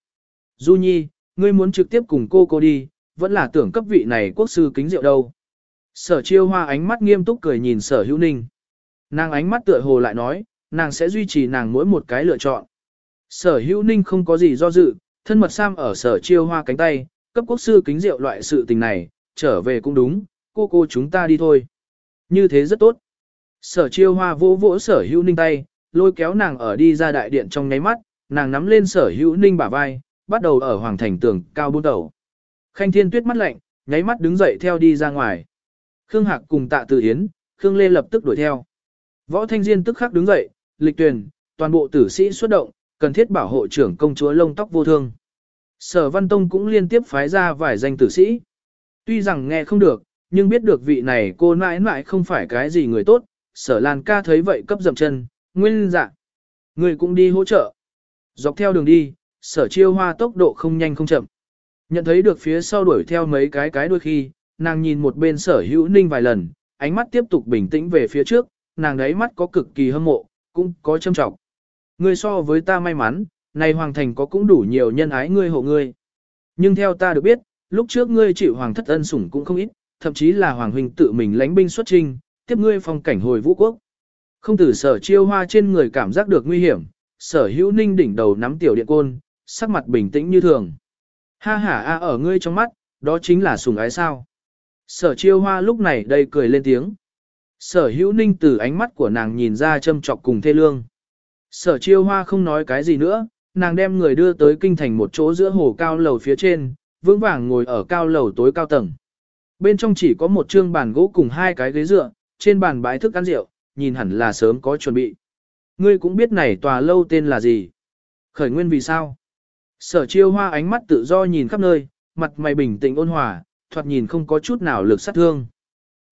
Du Nhi, ngươi muốn trực tiếp cùng cô cô đi, vẫn là tưởng cấp vị này quốc sư kính rượu đâu. Sở chiêu hoa ánh mắt nghiêm túc cười nhìn sở hữu ninh. Nàng ánh mắt tựa hồ lại nói, nàng sẽ duy trì nàng mỗi một cái lựa chọn. Sở hữu ninh không có gì do dự, thân mật sam ở sở chiêu hoa cánh tay, cấp quốc sư kính rượu loại sự tình này, trở về cũng đúng, cô cô chúng ta đi thôi. Như thế rất tốt. Sở chiêu hoa vỗ vỗ sở hữu ninh tay, lôi kéo nàng ở đi ra đại điện trong nháy mắt, nàng nắm lên sở hữu ninh bả vai, bắt đầu ở hoàng thành tường cao buôn đầu. Khanh thiên tuyết mắt lạnh, nháy mắt đứng dậy theo đi ra ngoài. Khương Hạc cùng tạ tử yến, Khương Lê lập tức đuổi theo. Võ Thanh Diên tức khắc đứng dậy, lịch tuyển, toàn bộ tử sĩ xuất động, cần thiết bảo hộ trưởng công chúa lông tóc vô thương. Sở Văn Tông cũng liên tiếp phái ra vài danh tử sĩ. Tuy rằng nghe không được, nhưng biết được vị này cô nãi nãi không phải cái gì người tốt, sở Lan ca thấy vậy cấp dậm chân, nguyên dạ. Người cũng đi hỗ trợ. Dọc theo đường đi, sở chiêu hoa tốc độ không nhanh không chậm. Nhận thấy được phía sau đuổi theo mấy cái cái đuôi khi, nàng nhìn một bên sở hữu ninh vài lần, ánh mắt tiếp tục bình tĩnh về phía trước, nàng đấy mắt có cực kỳ hâm mộ, cũng có châm trọng. Ngươi so với ta may mắn, này hoàng thành có cũng đủ nhiều nhân ái ngươi hộ ngươi. Nhưng theo ta được biết, lúc trước ngươi chịu hoàng thất ân sủng cũng không ít, thậm chí là hoàng huynh tự mình lãnh binh xuất trinh, tiếp ngươi phong cảnh hồi vũ quốc. Không tử sở chiêu hoa trên người cảm giác được nguy hiểm, sở hữu ninh đỉnh đầu nắm tiểu điện côn, sắc mặt bình tĩnh như thường. Ha ha a ở ngươi trong mắt, đó chính là sủng ái sao. Sở chiêu hoa lúc này đây cười lên tiếng. Sở hữu ninh từ ánh mắt của nàng nhìn ra châm trọc cùng thê lương. Sở chiêu hoa không nói cái gì nữa, nàng đem người đưa tới kinh thành một chỗ giữa hồ cao lầu phía trên, vững vàng ngồi ở cao lầu tối cao tầng. Bên trong chỉ có một trương bàn gỗ cùng hai cái ghế dựa, trên bàn bãi thức ăn rượu, nhìn hẳn là sớm có chuẩn bị. Ngươi cũng biết này tòa lâu tên là gì. Khởi nguyên vì sao? Sở chiêu hoa ánh mắt tự do nhìn khắp nơi, mặt mày bình tĩnh ôn hòa, thoạt nhìn không có chút nào lực sát thương.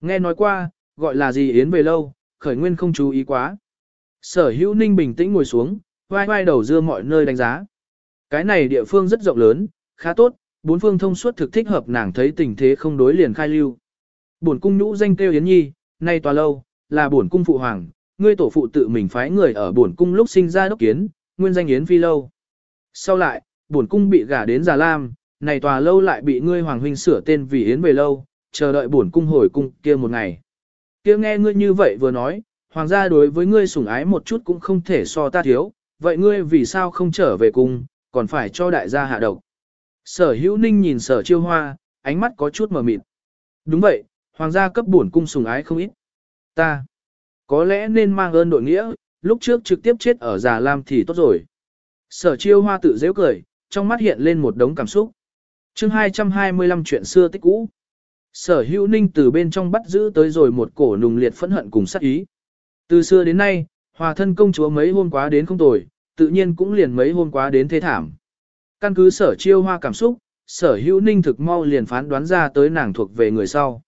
Nghe nói qua, gọi là gì yến về lâu, khởi nguyên không chú ý quá. Sở hữu ninh bình tĩnh ngồi xuống, vai vai đầu dưa mọi nơi đánh giá. Cái này địa phương rất rộng lớn, khá tốt, bốn phương thông suốt thực thích hợp nàng thấy tình thế không đối liền khai lưu. Bổn cung nhũ danh kêu Yến Nhi, nay tòa lâu, là bổn cung phụ hoàng, ngươi tổ phụ tự mình phái người ở bổn cung lúc sinh ra đốc kiến, nguyên danh Yến Phi lâu. Sau lại, bổn cung bị gả đến Già Lam, này tòa lâu lại bị ngươi hoàng huynh sửa tên vì Yến về lâu, chờ đợi bổn cung hồi cung kia một ngày. Kia nghe ngươi như vậy vừa nói, hoàng gia đối với ngươi sủng ái một chút cũng không thể so ta thiếu, vậy ngươi vì sao không trở về cung, còn phải cho đại gia hạ độc. Sở hữu ninh nhìn sở chiêu hoa, ánh mắt có chút mờ mịt. Đúng vậy, hoàng gia cấp bổn cung sủng ái không ít. Ta, có lẽ nên mang ơn đội nghĩa, lúc trước trực tiếp chết ở già lam thì tốt rồi. Sở chiêu hoa tự dễ cười, trong mắt hiện lên một đống cảm xúc. chương 225 chuyện xưa tích cũ. Sở hữu ninh từ bên trong bắt giữ tới rồi một cổ nùng liệt phẫn hận cùng sát ý. Từ xưa đến nay, hòa thân công chúa mấy hôm quá đến không tồi, tự nhiên cũng liền mấy hôm quá đến thế thảm. Căn cứ sở chiêu hoa cảm xúc, sở hữu ninh thực mau liền phán đoán ra tới nàng thuộc về người sau.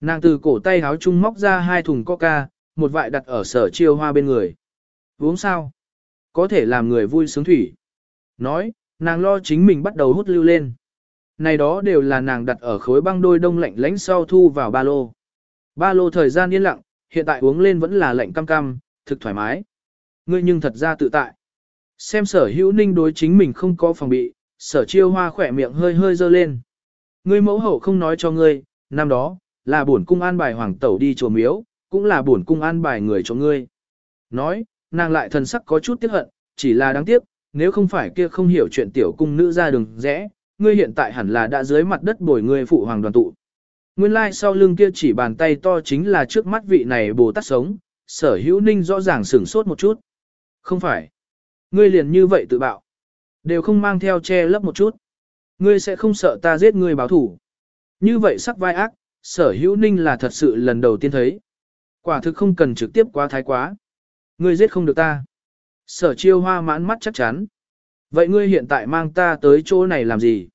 Nàng từ cổ tay háo chung móc ra hai thùng coca, một vại đặt ở sở chiêu hoa bên người. Uống sao? Có thể làm người vui sướng thủy. Nói, nàng lo chính mình bắt đầu hút lưu lên. Này đó đều là nàng đặt ở khối băng đôi đông lạnh lánh sau thu vào ba lô. Ba lô thời gian yên lặng, hiện tại uống lên vẫn là lạnh cam cam, thực thoải mái. Ngươi nhưng thật ra tự tại. Xem sở hữu ninh đối chính mình không có phòng bị, sở chiêu hoa khỏe miệng hơi hơi dơ lên. Ngươi mẫu hậu không nói cho ngươi, năm đó, là bổn cung an bài hoàng tẩu đi chùa miếu, cũng là bổn cung an bài người cho ngươi. Nói, nàng lại thần sắc có chút tiếc hận, chỉ là đáng tiếc, nếu không phải kia không hiểu chuyện tiểu cung nữ ra đường rẽ, ngươi hiện tại hẳn là đã dưới mặt đất bồi ngươi phụ hoàng đoàn tụ. Nguyên lai like sau lưng kia chỉ bàn tay to chính là trước mắt vị này Bồ Tát sống, sở hữu ninh rõ ràng sửng sốt một chút. Không phải. Ngươi liền như vậy tự bạo. Đều không mang theo che lấp một chút. Ngươi sẽ không sợ ta giết ngươi báo thủ. Như vậy sắc vai ác, sở hữu ninh là thật sự lần đầu tiên thấy. Quả thực không cần trực tiếp quá thái quá. Ngươi giết không được ta. Sở chiêu hoa mãn mắt chắc chắn. Vậy ngươi hiện tại mang ta tới chỗ này làm gì?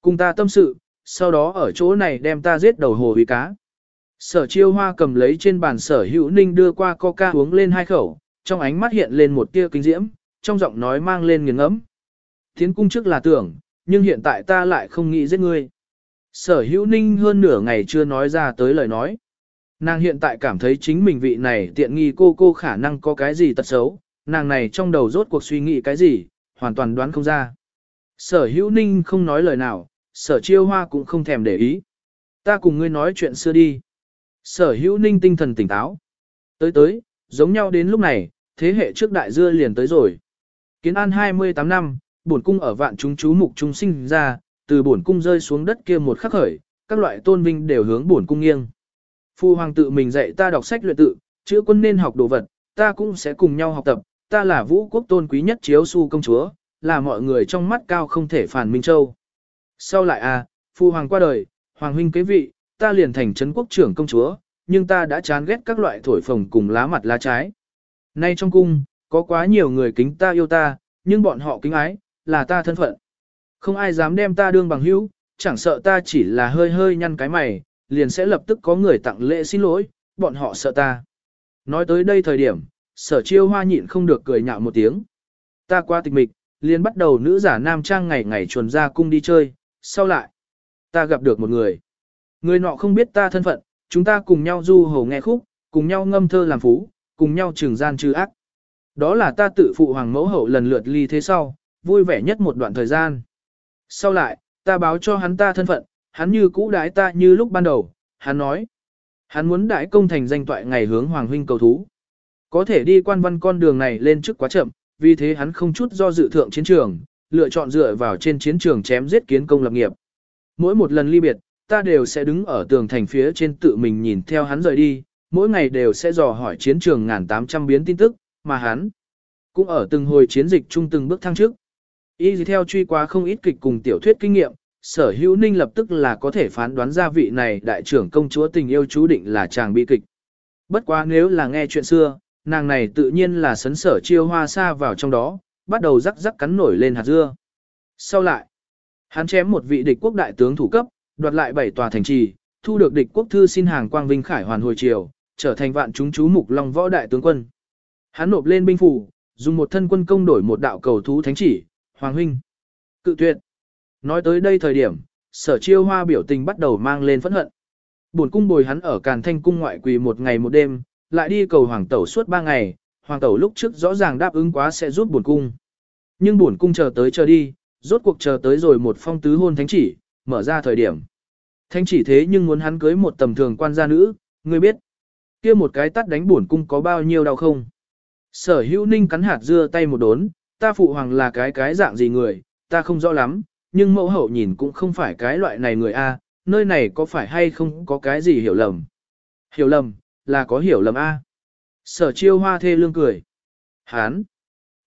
Cùng ta tâm sự, sau đó ở chỗ này đem ta giết đầu hồ uy cá. Sở chiêu hoa cầm lấy trên bàn sở hữu ninh đưa qua coca uống lên hai khẩu, trong ánh mắt hiện lên một tia kinh diễm, trong giọng nói mang lên nghiền ngẫm. thiến cung trước là tưởng, nhưng hiện tại ta lại không nghĩ giết ngươi. Sở hữu ninh hơn nửa ngày chưa nói ra tới lời nói. Nàng hiện tại cảm thấy chính mình vị này tiện nghi cô cô khả năng có cái gì tật xấu, nàng này trong đầu rốt cuộc suy nghĩ cái gì, hoàn toàn đoán không ra. Sở hữu ninh không nói lời nào, sở chiêu hoa cũng không thèm để ý. Ta cùng ngươi nói chuyện xưa đi. Sở hữu ninh tinh thần tỉnh táo. Tới tới, giống nhau đến lúc này, thế hệ trước đại dưa liền tới rồi. Kiến an 28 năm, bổn cung ở vạn chúng chú mục chúng sinh ra, từ bổn cung rơi xuống đất kia một khắc khởi, các loại tôn vinh đều hướng bổn cung nghiêng. Phu hoàng tự mình dạy ta đọc sách luyện tự, chữ quân nên học đồ vật, ta cũng sẽ cùng nhau học tập, ta là vũ quốc tôn quý nhất chiếu su công chúa, là mọi người trong mắt cao không thể phản Minh Châu. Sau lại à, phu hoàng qua đời, hoàng huynh kế vị, ta liền thành trấn quốc trưởng công chúa, nhưng ta đã chán ghét các loại thổi phồng cùng lá mặt lá trái. Nay trong cung, có quá nhiều người kính ta yêu ta, nhưng bọn họ kính ái, là ta thân phận. Không ai dám đem ta đương bằng hữu, chẳng sợ ta chỉ là hơi hơi nhăn cái mày, liền sẽ lập tức có người tặng lễ xin lỗi, bọn họ sợ ta. Nói tới đây thời điểm, sở chiêu hoa nhịn không được cười nhạo một tiếng. Ta qua tịch mịch, liền bắt đầu nữ giả nam trang ngày ngày chuồn ra cung đi chơi, sau lại, ta gặp được một người. Người nọ không biết ta thân phận, chúng ta cùng nhau du hồ nghe khúc, cùng nhau ngâm thơ làm phú, cùng nhau trừng gian trừ ác. Đó là ta tự phụ hoàng mẫu hậu lần lượt ly thế sau, vui vẻ nhất một đoạn thời gian. Sau lại, ta báo cho hắn ta thân phận, hắn như cũ đái ta như lúc ban đầu, hắn nói. Hắn muốn đãi công thành danh toại ngày hướng hoàng huynh cầu thú. Có thể đi quan văn con đường này lên trước quá chậm, vì thế hắn không chút do dự thượng chiến trường, lựa chọn dựa vào trên chiến trường chém giết kiến công lập nghiệp. Mỗi một lần ly biệt, ta đều sẽ đứng ở tường thành phía trên tự mình nhìn theo hắn rời đi, mỗi ngày đều sẽ dò hỏi chiến trường ngàn tám trăm biến tin tức, mà hắn cũng ở từng hồi chiến dịch chung từng bước thăng trước. Y theo truy qua không ít kịch cùng tiểu thuyết kinh nghiệm, sở hữu ninh lập tức là có thể phán đoán ra vị này đại trưởng công chúa tình yêu chú định là chàng bi kịch. Bất quá nếu là nghe chuyện xưa, nàng này tự nhiên là sấn sở chiêu hoa xa vào trong đó, bắt đầu rắc rắc cắn nổi lên hạt dưa. Sau lại, hắn chém một vị địch quốc đại tướng thủ cấp, đoạt lại bảy tòa thành trì, thu được địch quốc thư xin hàng quang vinh khải hoàn hồi triều, trở thành vạn chúng chú mục long võ đại tướng quân. Hắn nộp lên binh phủ, dùng một thân quân công đổi một đạo cầu thú thánh chỉ, hoàng huynh. Cự tuyệt. Nói tới đây thời điểm, sở chiêu hoa biểu tình bắt đầu mang lên phẫn hận. Buồn cung bồi hắn ở Càn Thanh cung ngoại quỳ một ngày một đêm, lại đi cầu hoàng tẩu suốt ba ngày, hoàng tẩu lúc trước rõ ràng đáp ứng quá sẽ giúp buồn cung. Nhưng buồn cung chờ tới chờ đi, rốt cuộc chờ tới rồi một phong tứ hôn thánh chỉ, mở ra thời điểm. Thánh chỉ thế nhưng muốn hắn cưới một tầm thường quan gia nữ, ngươi biết. kia một cái tắt đánh buồn cung có bao nhiêu đau không? Sở hữu ninh cắn hạt dưa tay một đốn, ta phụ hoàng là cái cái dạng gì người, ta không rõ lắm, nhưng mẫu hậu nhìn cũng không phải cái loại này người A, nơi này có phải hay không có cái gì hiểu lầm. Hiểu lầm, là có hiểu lầm A. Sở chiêu hoa thê lương cười. Hán,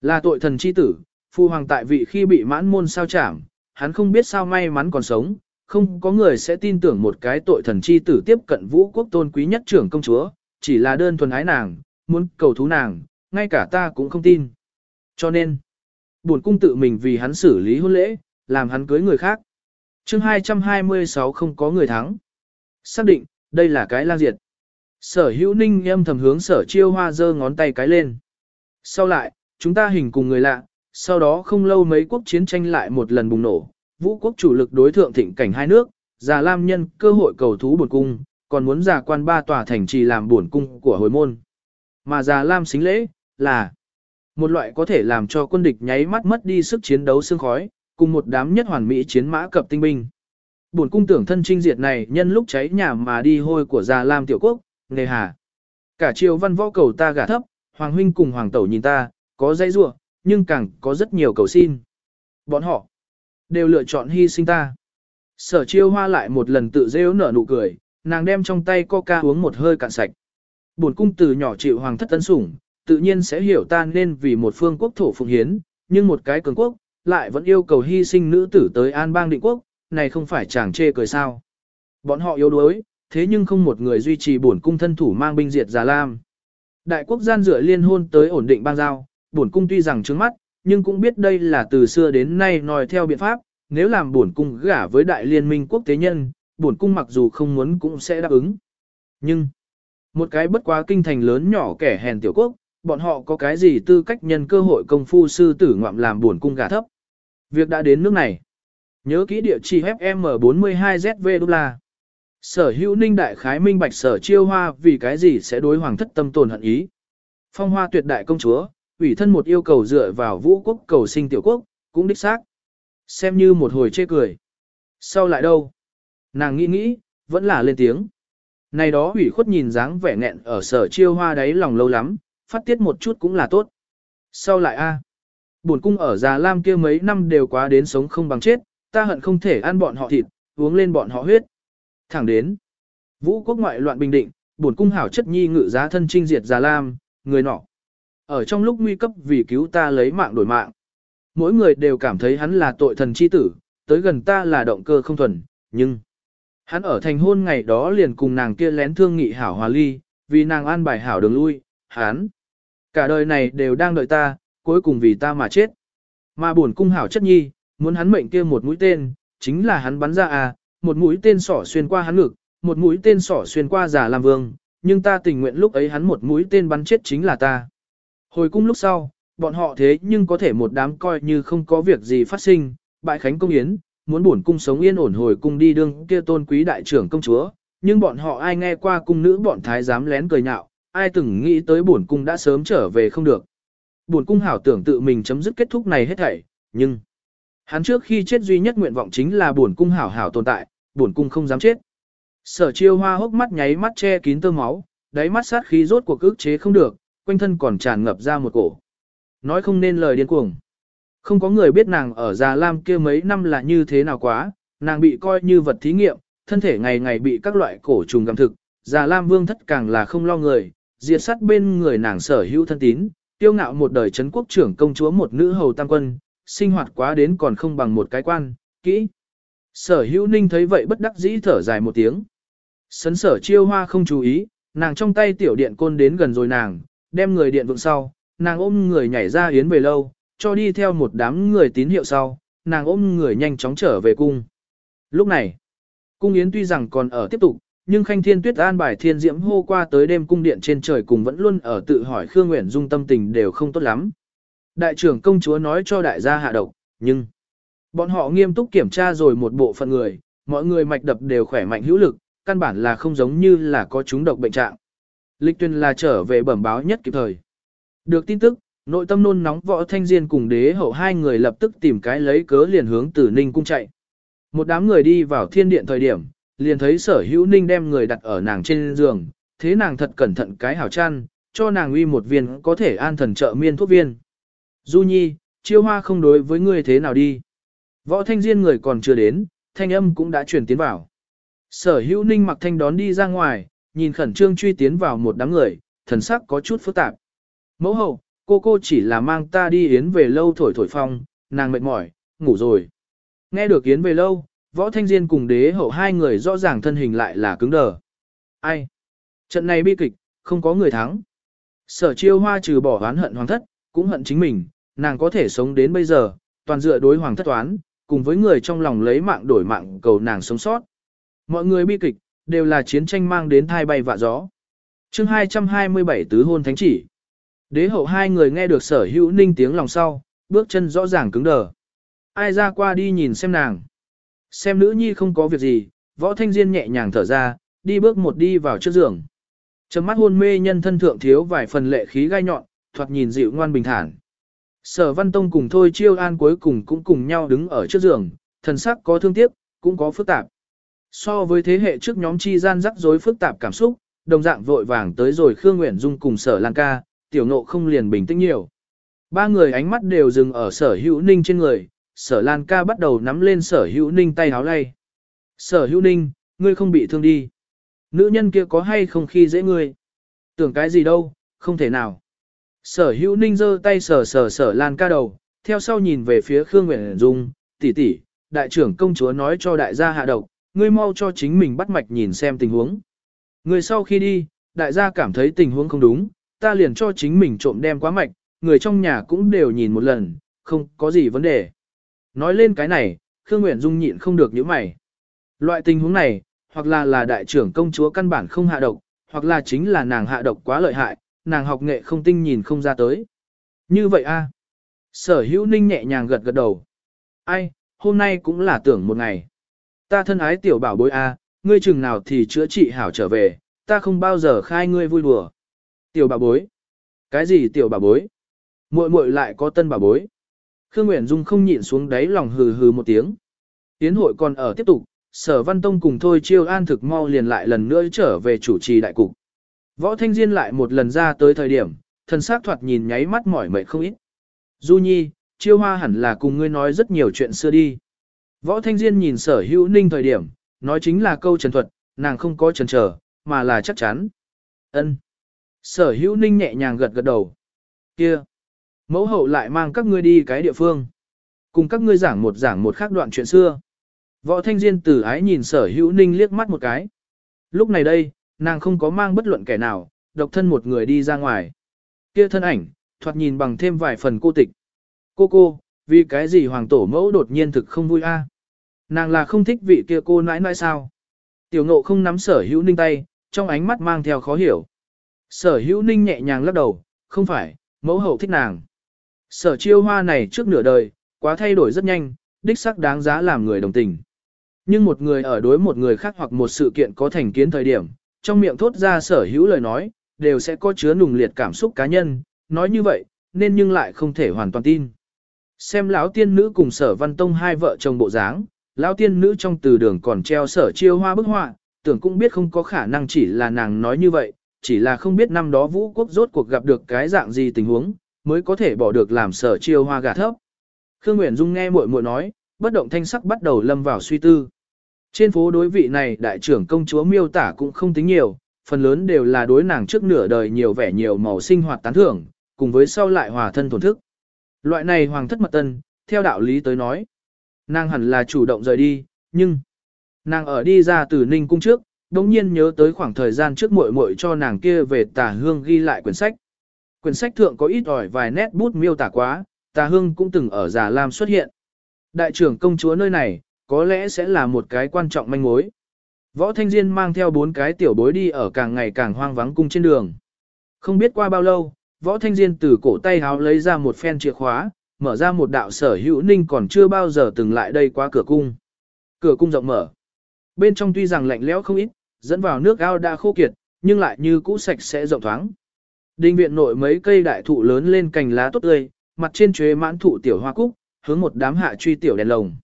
là tội thần chi tử, Phu hoàng tại vị khi bị mãn môn sao chảm, hắn không biết sao may mắn còn sống, không có người sẽ tin tưởng một cái tội thần chi tử tiếp cận vũ quốc tôn quý nhất trưởng công chúa, chỉ là đơn thuần ái nàng, muốn cầu thú nàng, ngay cả ta cũng không tin. Cho nên, buồn cung tự mình vì hắn xử lý hôn lễ, làm hắn cưới người khác. chương 226 không có người thắng. Xác định, đây là cái lang diệt. Sở hữu ninh âm thầm hướng sở chiêu hoa giơ ngón tay cái lên. Sau lại, chúng ta hình cùng người lạ, sau đó không lâu mấy quốc chiến tranh lại một lần bùng nổ. Vũ quốc chủ lực đối thượng thịnh cảnh hai nước, già lam nhân cơ hội cầu thú bổn cung, còn muốn giả quan ba tòa thành trì làm bổn cung của hồi môn. Mà già lam xính lễ, là một loại có thể làm cho quân địch nháy mắt mất đi sức chiến đấu xương khói, cùng một đám nhất hoàn mỹ chiến mã cập tinh binh. Bổn cung tưởng thân trinh diệt này nhân lúc cháy nhà mà đi hôi của già lam tiểu quốc, nề hà. Cả triều văn võ cầu ta gả thấp, hoàng huynh cùng hoàng tẩu nhìn ta, có dây rua, nhưng càng có rất nhiều cầu xin. Bọn họ đều lựa chọn hy sinh ta. Sở chiêu hoa lại một lần tự rêu nở nụ cười, nàng đem trong tay coca uống một hơi cạn sạch. Bổn cung từ nhỏ chịu hoàng thất tân sủng, tự nhiên sẽ hiểu ta nên vì một phương quốc thổ phụng hiến, nhưng một cái cường quốc, lại vẫn yêu cầu hy sinh nữ tử tới an bang định quốc, này không phải chàng chê cười sao. Bọn họ yếu đuối, thế nhưng không một người duy trì bổn cung thân thủ mang binh diệt Già Lam. Đại quốc gian dựa liên hôn tới ổn định bang giao, bổn cung tuy rằng trướng mắt, nhưng cũng biết đây là từ xưa đến nay nói theo biện pháp, nếu làm bổn cung gả với đại liên minh quốc tế nhân, bổn cung mặc dù không muốn cũng sẽ đáp ứng. Nhưng, một cái bất quá kinh thành lớn nhỏ kẻ hèn tiểu quốc, bọn họ có cái gì tư cách nhân cơ hội công phu sư tử ngoạm làm bổn cung gả thấp. Việc đã đến nước này. Nhớ kỹ địa chỉ FM42ZV đô la. Sở hữu ninh đại khái minh bạch sở chiêu hoa vì cái gì sẽ đối hoàng thất tâm tồn hận ý. Phong hoa tuyệt đại công chúa, ủy thân một yêu cầu dựa vào vũ quốc cầu sinh tiểu quốc, cũng đích xác. Xem như một hồi chê cười. Sau lại đâu? Nàng nghĩ nghĩ, vẫn là lên tiếng. Này đó ủy khuất nhìn dáng vẻ nghẹn ở sở chiêu hoa đáy lòng lâu lắm, phát tiết một chút cũng là tốt. Sau lại a, à? Cung ở Già Lam kia mấy năm đều quá đến sống không bằng chết, ta hận không thể ăn bọn họ thịt, uống lên bọn họ huyết. Thẳng đến, vũ quốc ngoại loạn bình định, bổn cung hảo chất nhi ngự giá thân trinh diệt Già Lam, người nọ. Ở trong lúc nguy cấp vì cứu ta lấy mạng đổi mạng. Mỗi người đều cảm thấy hắn là tội thần chi tử, tới gần ta là động cơ không thuần, nhưng... Hắn ở thành hôn ngày đó liền cùng nàng kia lén thương nghị hảo hòa ly, vì nàng an bài hảo đường lui, hắn. Cả đời này đều đang đợi ta, cuối cùng vì ta mà chết. Mà buồn cung hảo chất nhi, muốn hắn mệnh kia một mũi tên, chính là hắn bắn ra à, một mũi tên sỏ xuyên qua hắn ngực, một mũi tên sỏ xuyên qua giả làm vương, nhưng ta tình nguyện lúc ấy hắn một mũi tên bắn chết chính là ta. Hồi cung lúc sau, bọn họ thế nhưng có thể một đám coi như không có việc gì phát sinh, bại khánh công yến, muốn bổn cung sống yên ổn hồi cung đi đương kia tôn quý đại trưởng công chúa, nhưng bọn họ ai nghe qua cung nữ bọn thái giám lén cười nhạo, ai từng nghĩ tới bổn cung đã sớm trở về không được. Bổn cung hảo tưởng tự mình chấm dứt kết thúc này hết thảy, nhưng hắn trước khi chết duy nhất nguyện vọng chính là bổn cung hảo hảo tồn tại, bổn cung không dám chết. Sở Chiêu Hoa hốc mắt nháy mắt che kín tơ máu, đáy mắt sát khí rốt cuộc ức chế không được, quanh thân còn tràn ngập ra một cổ. Nói không nên lời điên cuồng. Không có người biết nàng ở Già Lam kia mấy năm là như thế nào quá, nàng bị coi như vật thí nghiệm, thân thể ngày ngày bị các loại cổ trùng gặm thực, Già Lam Vương thất càng là không lo người, diệt sát bên người nàng sở hữu thân tín, tiêu ngạo một đời chấn quốc trưởng công chúa một nữ hầu tam quân, sinh hoạt quá đến còn không bằng một cái quan, kỹ. Sở hữu ninh thấy vậy bất đắc dĩ thở dài một tiếng. Sấn sở chiêu hoa không chú ý, nàng trong tay tiểu điện côn đến gần rồi nàng, đem người điện vượng sau, nàng ôm người nhảy ra yến về lâu, cho đi theo một đám người tín hiệu sau, nàng ôm người nhanh chóng trở về cung. Lúc này, cung yến tuy rằng còn ở tiếp tục, nhưng Khanh Thiên Tuyết an bài thiên diễm hô qua tới đêm cung điện trên trời cùng vẫn luôn ở tự hỏi Khương Nguyễn Dung tâm tình đều không tốt lắm. Đại trưởng công chúa nói cho đại gia hạ độc, nhưng bọn họ nghiêm túc kiểm tra rồi một bộ phận người, mọi người mạch đập đều khỏe mạnh hữu lực, căn bản là không giống như là có chúng độc bệnh trạng. Lịch tuyên là trở về bẩm báo nhất kịp thời. Được tin tức, nội tâm nôn nóng võ thanh diên cùng đế hậu hai người lập tức tìm cái lấy cớ liền hướng từ ninh cung chạy. Một đám người đi vào thiên điện thời điểm, liền thấy sở hữu ninh đem người đặt ở nàng trên giường, thế nàng thật cẩn thận cái hảo chăn, cho nàng uy một viên có thể an thần trợ miên thuốc viên. Du nhi, chiêu hoa không đối với ngươi thế nào đi. Võ thanh diên người còn chưa đến, thanh âm cũng đã chuyển tiến vào. Sở hữu ninh mặc thanh đón đi ra ngoài, nhìn khẩn trương truy tiến vào một đám người, thần sắc có chút phức tạp. Mẫu hậu, cô cô chỉ là mang ta đi yến về lâu thổi thổi phong, nàng mệt mỏi, ngủ rồi. Nghe được yến về lâu, võ thanh diên cùng đế hậu hai người rõ ràng thân hình lại là cứng đờ. Ai? Trận này bi kịch, không có người thắng. Sở chiêu hoa trừ bỏ oán hận hoàng thất, cũng hận chính mình, nàng có thể sống đến bây giờ, toàn dựa đối hoàng thất toán, cùng với người trong lòng lấy mạng đổi mạng cầu nàng sống sót. Mọi người bi kịch, đều là chiến tranh mang đến thai bay vạ gió. chương 227 tứ hôn thánh chỉ. Đế hậu hai người nghe được sở hữu ninh tiếng lòng sau, bước chân rõ ràng cứng đờ. Ai ra qua đi nhìn xem nàng. Xem nữ nhi không có việc gì, võ thanh diên nhẹ nhàng thở ra, đi bước một đi vào trước giường. Trầm mắt hôn mê nhân thân thượng thiếu vài phần lệ khí gai nhọn, thoạt nhìn dịu ngoan bình thản. Sở Văn Tông cùng Thôi Chiêu An cuối cùng cũng cùng nhau đứng ở trước giường, thần sắc có thương tiếc, cũng có phức tạp. So với thế hệ trước nhóm chi gian rắc rối phức tạp cảm xúc, đồng dạng vội vàng tới rồi Khương Nguyễn Dung cùng Sở Lan Ca, tiểu ngộ không liền bình tĩnh nhiều. Ba người ánh mắt đều dừng ở Sở Hữu Ninh trên người, Sở Lan Ca bắt đầu nắm lên Sở Hữu Ninh tay háo lay. Sở Hữu Ninh, ngươi không bị thương đi. Nữ nhân kia có hay không khi dễ ngươi? Tưởng cái gì đâu, không thể nào. Sở Hữu Ninh giơ tay sờ sờ sờ Lan Ca đầu, theo sau nhìn về phía Khương Nguyễn Dung, tỷ tỷ, đại trưởng công chúa nói cho đại gia hạ độc, ngươi mau cho chính mình bắt mạch nhìn xem tình huống. Người sau khi đi, đại gia cảm thấy tình huống không đúng, ta liền cho chính mình trộm đem quá mạch, người trong nhà cũng đều nhìn một lần, không có gì vấn đề. Nói lên cái này, Khương Nguyễn Dung nhịn không được những mày. Loại tình huống này, hoặc là là đại trưởng công chúa căn bản không hạ độc, hoặc là chính là nàng hạ độc quá lợi hại, nàng học nghệ không tinh nhìn không ra tới. Như vậy a Sở hữu ninh nhẹ nhàng gật gật đầu. Ai, hôm nay cũng là tưởng một ngày. Ta thân ái tiểu bảo bối A, ngươi chừng nào thì chữa trị hảo trở về, ta không bao giờ khai ngươi vui đùa. Tiểu bảo bối? Cái gì tiểu bảo bối? muội muội lại có tân bảo bối. Khương Nguyễn Dung không nhịn xuống đáy lòng hừ hừ một tiếng. Tiến hội còn ở tiếp tục, sở văn tông cùng thôi chiêu an thực mau liền lại lần nữa trở về chủ trì đại cục. Võ Thanh Diên lại một lần ra tới thời điểm, thần sắc thoạt nhìn nháy mắt mỏi mệt không ít. Du Nhi, chiêu hoa hẳn là cùng ngươi nói rất nhiều chuyện xưa đi. Võ Thanh Diên nhìn sở hữu ninh thời điểm, nói chính là câu trần thuật, nàng không có trần chờ, mà là chắc chắn. Ân. Sở hữu ninh nhẹ nhàng gật gật đầu. Kia. Mẫu hậu lại mang các ngươi đi cái địa phương. Cùng các ngươi giảng một giảng một khác đoạn chuyện xưa. Võ thanh diên tử ái nhìn sở hữu ninh liếc mắt một cái. Lúc này đây, nàng không có mang bất luận kẻ nào, độc thân một người đi ra ngoài. Kia thân ảnh, thoạt nhìn bằng thêm vài phần cô tịch. Cô cô, vì cái gì hoàng tổ mẫu đột nhiên thực không vui a? Nàng là không thích vị kia cô nãi nãi sao? Tiểu ngộ không nắm sở hữu ninh tay, trong ánh mắt mang theo khó hiểu. Sở hữu ninh nhẹ nhàng lắc đầu, không phải, mẫu hậu thích nàng. Sở chiêu hoa này trước nửa đời, quá thay đổi rất nhanh, đích sắc đáng giá làm người đồng tình. Nhưng một người ở đối một người khác hoặc một sự kiện có thành kiến thời điểm, trong miệng thốt ra sở hữu lời nói, đều sẽ có chứa nùng liệt cảm xúc cá nhân, nói như vậy, nên nhưng lại không thể hoàn toàn tin. Xem lão tiên nữ cùng sở văn tông hai vợ chồng bộ dáng, lão tiên nữ trong từ đường còn treo sở chiêu hoa bức họa, tưởng cũng biết không có khả năng chỉ là nàng nói như vậy, chỉ là không biết năm đó vũ quốc rốt cuộc gặp được cái dạng gì tình huống, mới có thể bỏ được làm sở chiêu hoa gà thấp. Khương Nguyễn Dung nghe muội muội nói, bất động thanh sắc bắt đầu lâm vào suy tư. Trên phố đối vị này đại trưởng công chúa miêu tả cũng không tính nhiều, phần lớn đều là đối nàng trước nửa đời nhiều vẻ nhiều màu sinh hoạt tán thưởng, cùng với sau lại hòa thân thổn thức. Loại này hoàng thất mật tân, theo đạo lý tới nói. Nàng hẳn là chủ động rời đi, nhưng nàng ở đi ra từ ninh cung trước, đống nhiên nhớ tới khoảng thời gian trước muội muội cho nàng kia về tà hương ghi lại quyển sách. Quyển sách thượng có ít ỏi vài nét bút miêu tả quá, tà hương cũng từng ở Già Lam xuất hiện. Đại trưởng công chúa nơi này, có lẽ sẽ là một cái quan trọng manh mối. Võ Thanh Diên mang theo bốn cái tiểu bối đi ở càng ngày càng hoang vắng cung trên đường. Không biết qua bao lâu, Võ Thanh Diên từ cổ tay háo lấy ra một phen chìa khóa, mở ra một đạo sở hữu ninh còn chưa bao giờ từng lại đây qua cửa cung. Cửa cung rộng mở. Bên trong tuy rằng lạnh lẽo không ít, dẫn vào nước ao đã khô kiệt, nhưng lại như cũ sạch sẽ rộng thoáng. đình viện nội mấy cây đại thụ lớn lên cành lá tốt tươi, mặt trên chuế mãn thụ tiểu hoa cúc, hướng một đám hạ truy tiểu đèn lồng.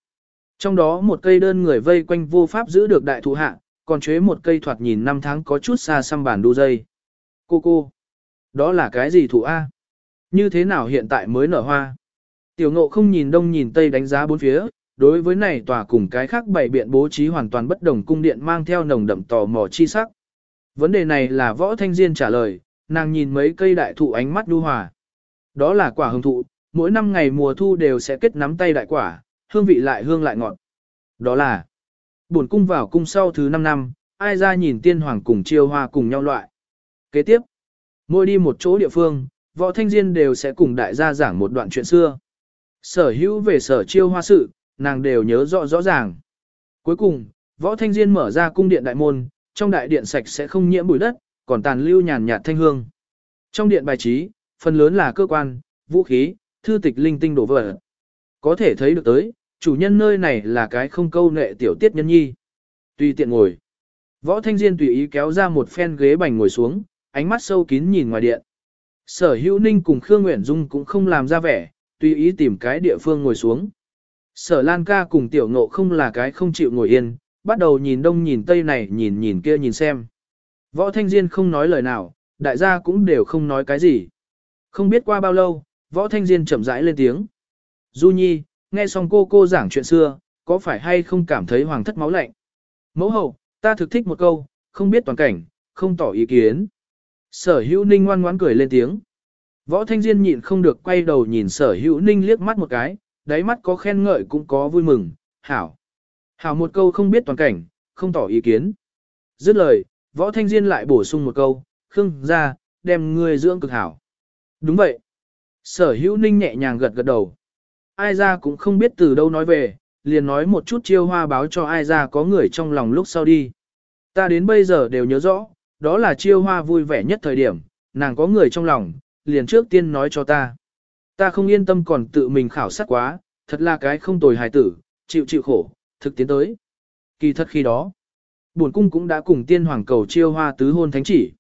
Trong đó một cây đơn người vây quanh vô pháp giữ được đại thụ hạ, còn chế một cây thoạt nhìn năm tháng có chút xa xăm bản đu dây. Cô cô, đó là cái gì thụ A? Như thế nào hiện tại mới nở hoa? Tiểu ngộ không nhìn đông nhìn tây đánh giá bốn phía, đối với này tòa cùng cái khác bảy biện bố trí hoàn toàn bất đồng cung điện mang theo nồng đậm tò mò chi sắc. Vấn đề này là võ thanh diên trả lời, nàng nhìn mấy cây đại thụ ánh mắt đu hòa. Đó là quả hồng thụ, mỗi năm ngày mùa thu đều sẽ kết nắm tay đại quả, hương vị lại hương lại ngọt. Đó là buồn cung vào cung sau thứ 5 năm, ai ra nhìn tiên hoàng cùng chiêu hoa cùng nhau loại. Kế tiếp, mỗi đi một chỗ địa phương, võ thanh diên đều sẽ cùng đại gia giảng một đoạn chuyện xưa. Sở hữu về sở chiêu hoa sự, nàng đều nhớ rõ rõ ràng. Cuối cùng, võ thanh diên mở ra cung điện đại môn, trong đại điện sạch sẽ không nhiễm bụi đất, còn tàn lưu nhàn nhạt thanh hương. Trong điện bài trí, phần lớn là cơ quan, vũ khí, thư tịch linh tinh đổ vỡ. Có thể thấy được tới, chủ nhân nơi này là cái không câu nệ tiểu tiết nhân nhi. Tùy tiện ngồi. Võ Thanh Diên tùy ý kéo ra một phen ghế bành ngồi xuống, ánh mắt sâu kín nhìn ngoài điện. Sở Hữu Ninh cùng Khương Nguyễn Dung cũng không làm ra vẻ, tùy ý tìm cái địa phương ngồi xuống. Sở Lan ca cùng tiểu ngộ không là cái không chịu ngồi yên, bắt đầu nhìn đông nhìn tây này nhìn nhìn kia nhìn xem. Võ Thanh Diên không nói lời nào, đại gia cũng đều không nói cái gì. Không biết qua bao lâu, Võ Thanh Diên chậm rãi lên tiếng. Du Nhi, nghe xong cô cô giảng chuyện xưa, có phải hay không cảm thấy hoàng thất máu lạnh? Mẫu hậu, ta thực thích một câu, không biết toàn cảnh, không tỏ ý kiến. Sở hữu ninh ngoan ngoãn cười lên tiếng. Võ Thanh Diên nhịn không được quay đầu nhìn sở hữu ninh liếc mắt một cái, đáy mắt có khen ngợi cũng có vui mừng, hảo. Hảo một câu không biết toàn cảnh, không tỏ ý kiến. Dứt lời, Võ Thanh Diên lại bổ sung một câu, khương ra, đem người dưỡng cực hảo. Đúng vậy. Sở hữu ninh nhẹ nhàng gật gật đầu. Ai ra cũng không biết từ đâu nói về, liền nói một chút chiêu hoa báo cho ai ra có người trong lòng lúc sau đi. Ta đến bây giờ đều nhớ rõ, đó là chiêu hoa vui vẻ nhất thời điểm, nàng có người trong lòng, liền trước tiên nói cho ta. Ta không yên tâm còn tự mình khảo sát quá, thật là cái không tồi hài tử, chịu chịu khổ, thực tiến tới. Kỳ thật khi đó, bổn cung cũng đã cùng tiên hoàng cầu chiêu hoa tứ hôn thánh chỉ.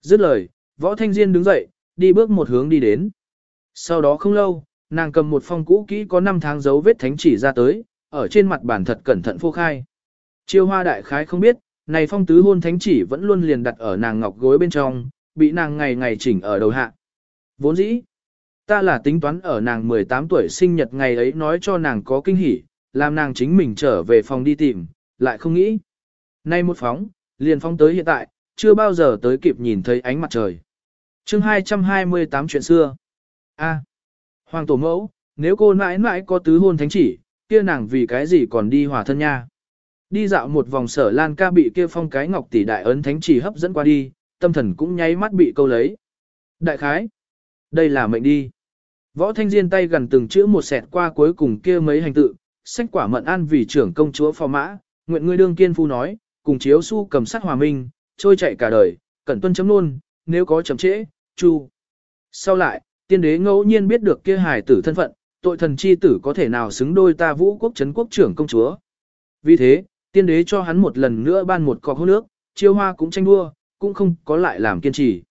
Dứt lời, võ thanh diên đứng dậy, đi bước một hướng đi đến. Sau đó không lâu, nàng cầm một phong cũ kỹ có 5 tháng dấu vết thánh chỉ ra tới, ở trên mặt bản thật cẩn thận phô khai. Chiêu hoa đại khái không biết, này phong tứ hôn thánh chỉ vẫn luôn liền đặt ở nàng ngọc gối bên trong, bị nàng ngày ngày chỉnh ở đầu hạ. Vốn dĩ, ta là tính toán ở nàng 18 tuổi sinh nhật ngày ấy nói cho nàng có kinh hỉ, làm nàng chính mình trở về phòng đi tìm, lại không nghĩ. Nay một phóng, liền phong tới hiện tại, chưa bao giờ tới kịp nhìn thấy ánh mặt trời. chương 228 chuyện xưa. A. Hoàng tổ mẫu, nếu cô mãi mãi có tứ hôn thánh chỉ, kia nàng vì cái gì còn đi hòa thân nha. Đi dạo một vòng sở lan ca bị kia phong cái ngọc tỷ đại ấn thánh chỉ hấp dẫn qua đi, tâm thần cũng nháy mắt bị câu lấy. Đại khái. Đây là mệnh đi. Võ thanh diên tay gần từng chữ một sẹt qua cuối cùng kia mấy hành tự, sách quả mận an vì trưởng công chúa phò mã, nguyện ngươi đương kiên phu nói, cùng chiếu su cầm sát hòa minh, trôi chạy cả đời, cẩn tuân chấm luôn, nếu có chậm trễ, chu. Sau lại, tiên đế ngẫu nhiên biết được kia hài tử thân phận, tội thần chi tử có thể nào xứng đôi ta vũ quốc chấn quốc trưởng công chúa. Vì thế, tiên đế cho hắn một lần nữa ban một cọc hôn nước, chiêu hoa cũng tranh đua, cũng không có lại làm kiên trì.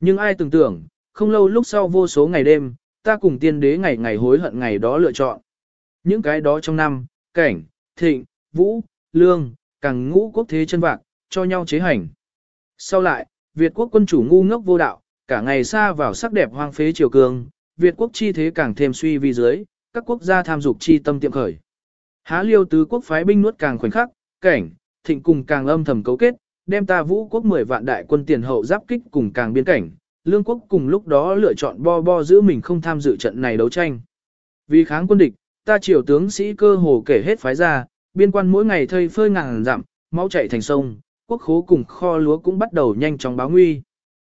Nhưng ai tưởng tưởng, không lâu lúc sau vô số ngày đêm, ta cùng tiên đế ngày ngày hối hận ngày đó lựa chọn. Những cái đó trong năm, cảnh, thịnh, vũ, lương, càng ngũ quốc thế chân vạc, cho nhau chế hành. Sau lại, Việt quốc quân chủ ngu ngốc vô đạo, cả ngày xa vào sắc đẹp hoang phế triều cường, Việt quốc chi thế càng thêm suy vi dưới, các quốc gia tham dục chi tâm tiệm khởi. Há liêu tứ quốc phái binh nuốt càng khoảnh khắc, cảnh, thịnh cùng càng âm thầm cấu kết, đem ta vũ quốc 10 vạn đại quân tiền hậu giáp kích cùng càng biên cảnh, lương quốc cùng lúc đó lựa chọn bo bo giữ mình không tham dự trận này đấu tranh. Vì kháng quân địch, ta triều tướng sĩ cơ hồ kể hết phái ra, biên quan mỗi ngày thây phơi ngàn dặm, máu chảy thành sông, quốc khố cùng kho lúa cũng bắt đầu nhanh chóng báo nguy.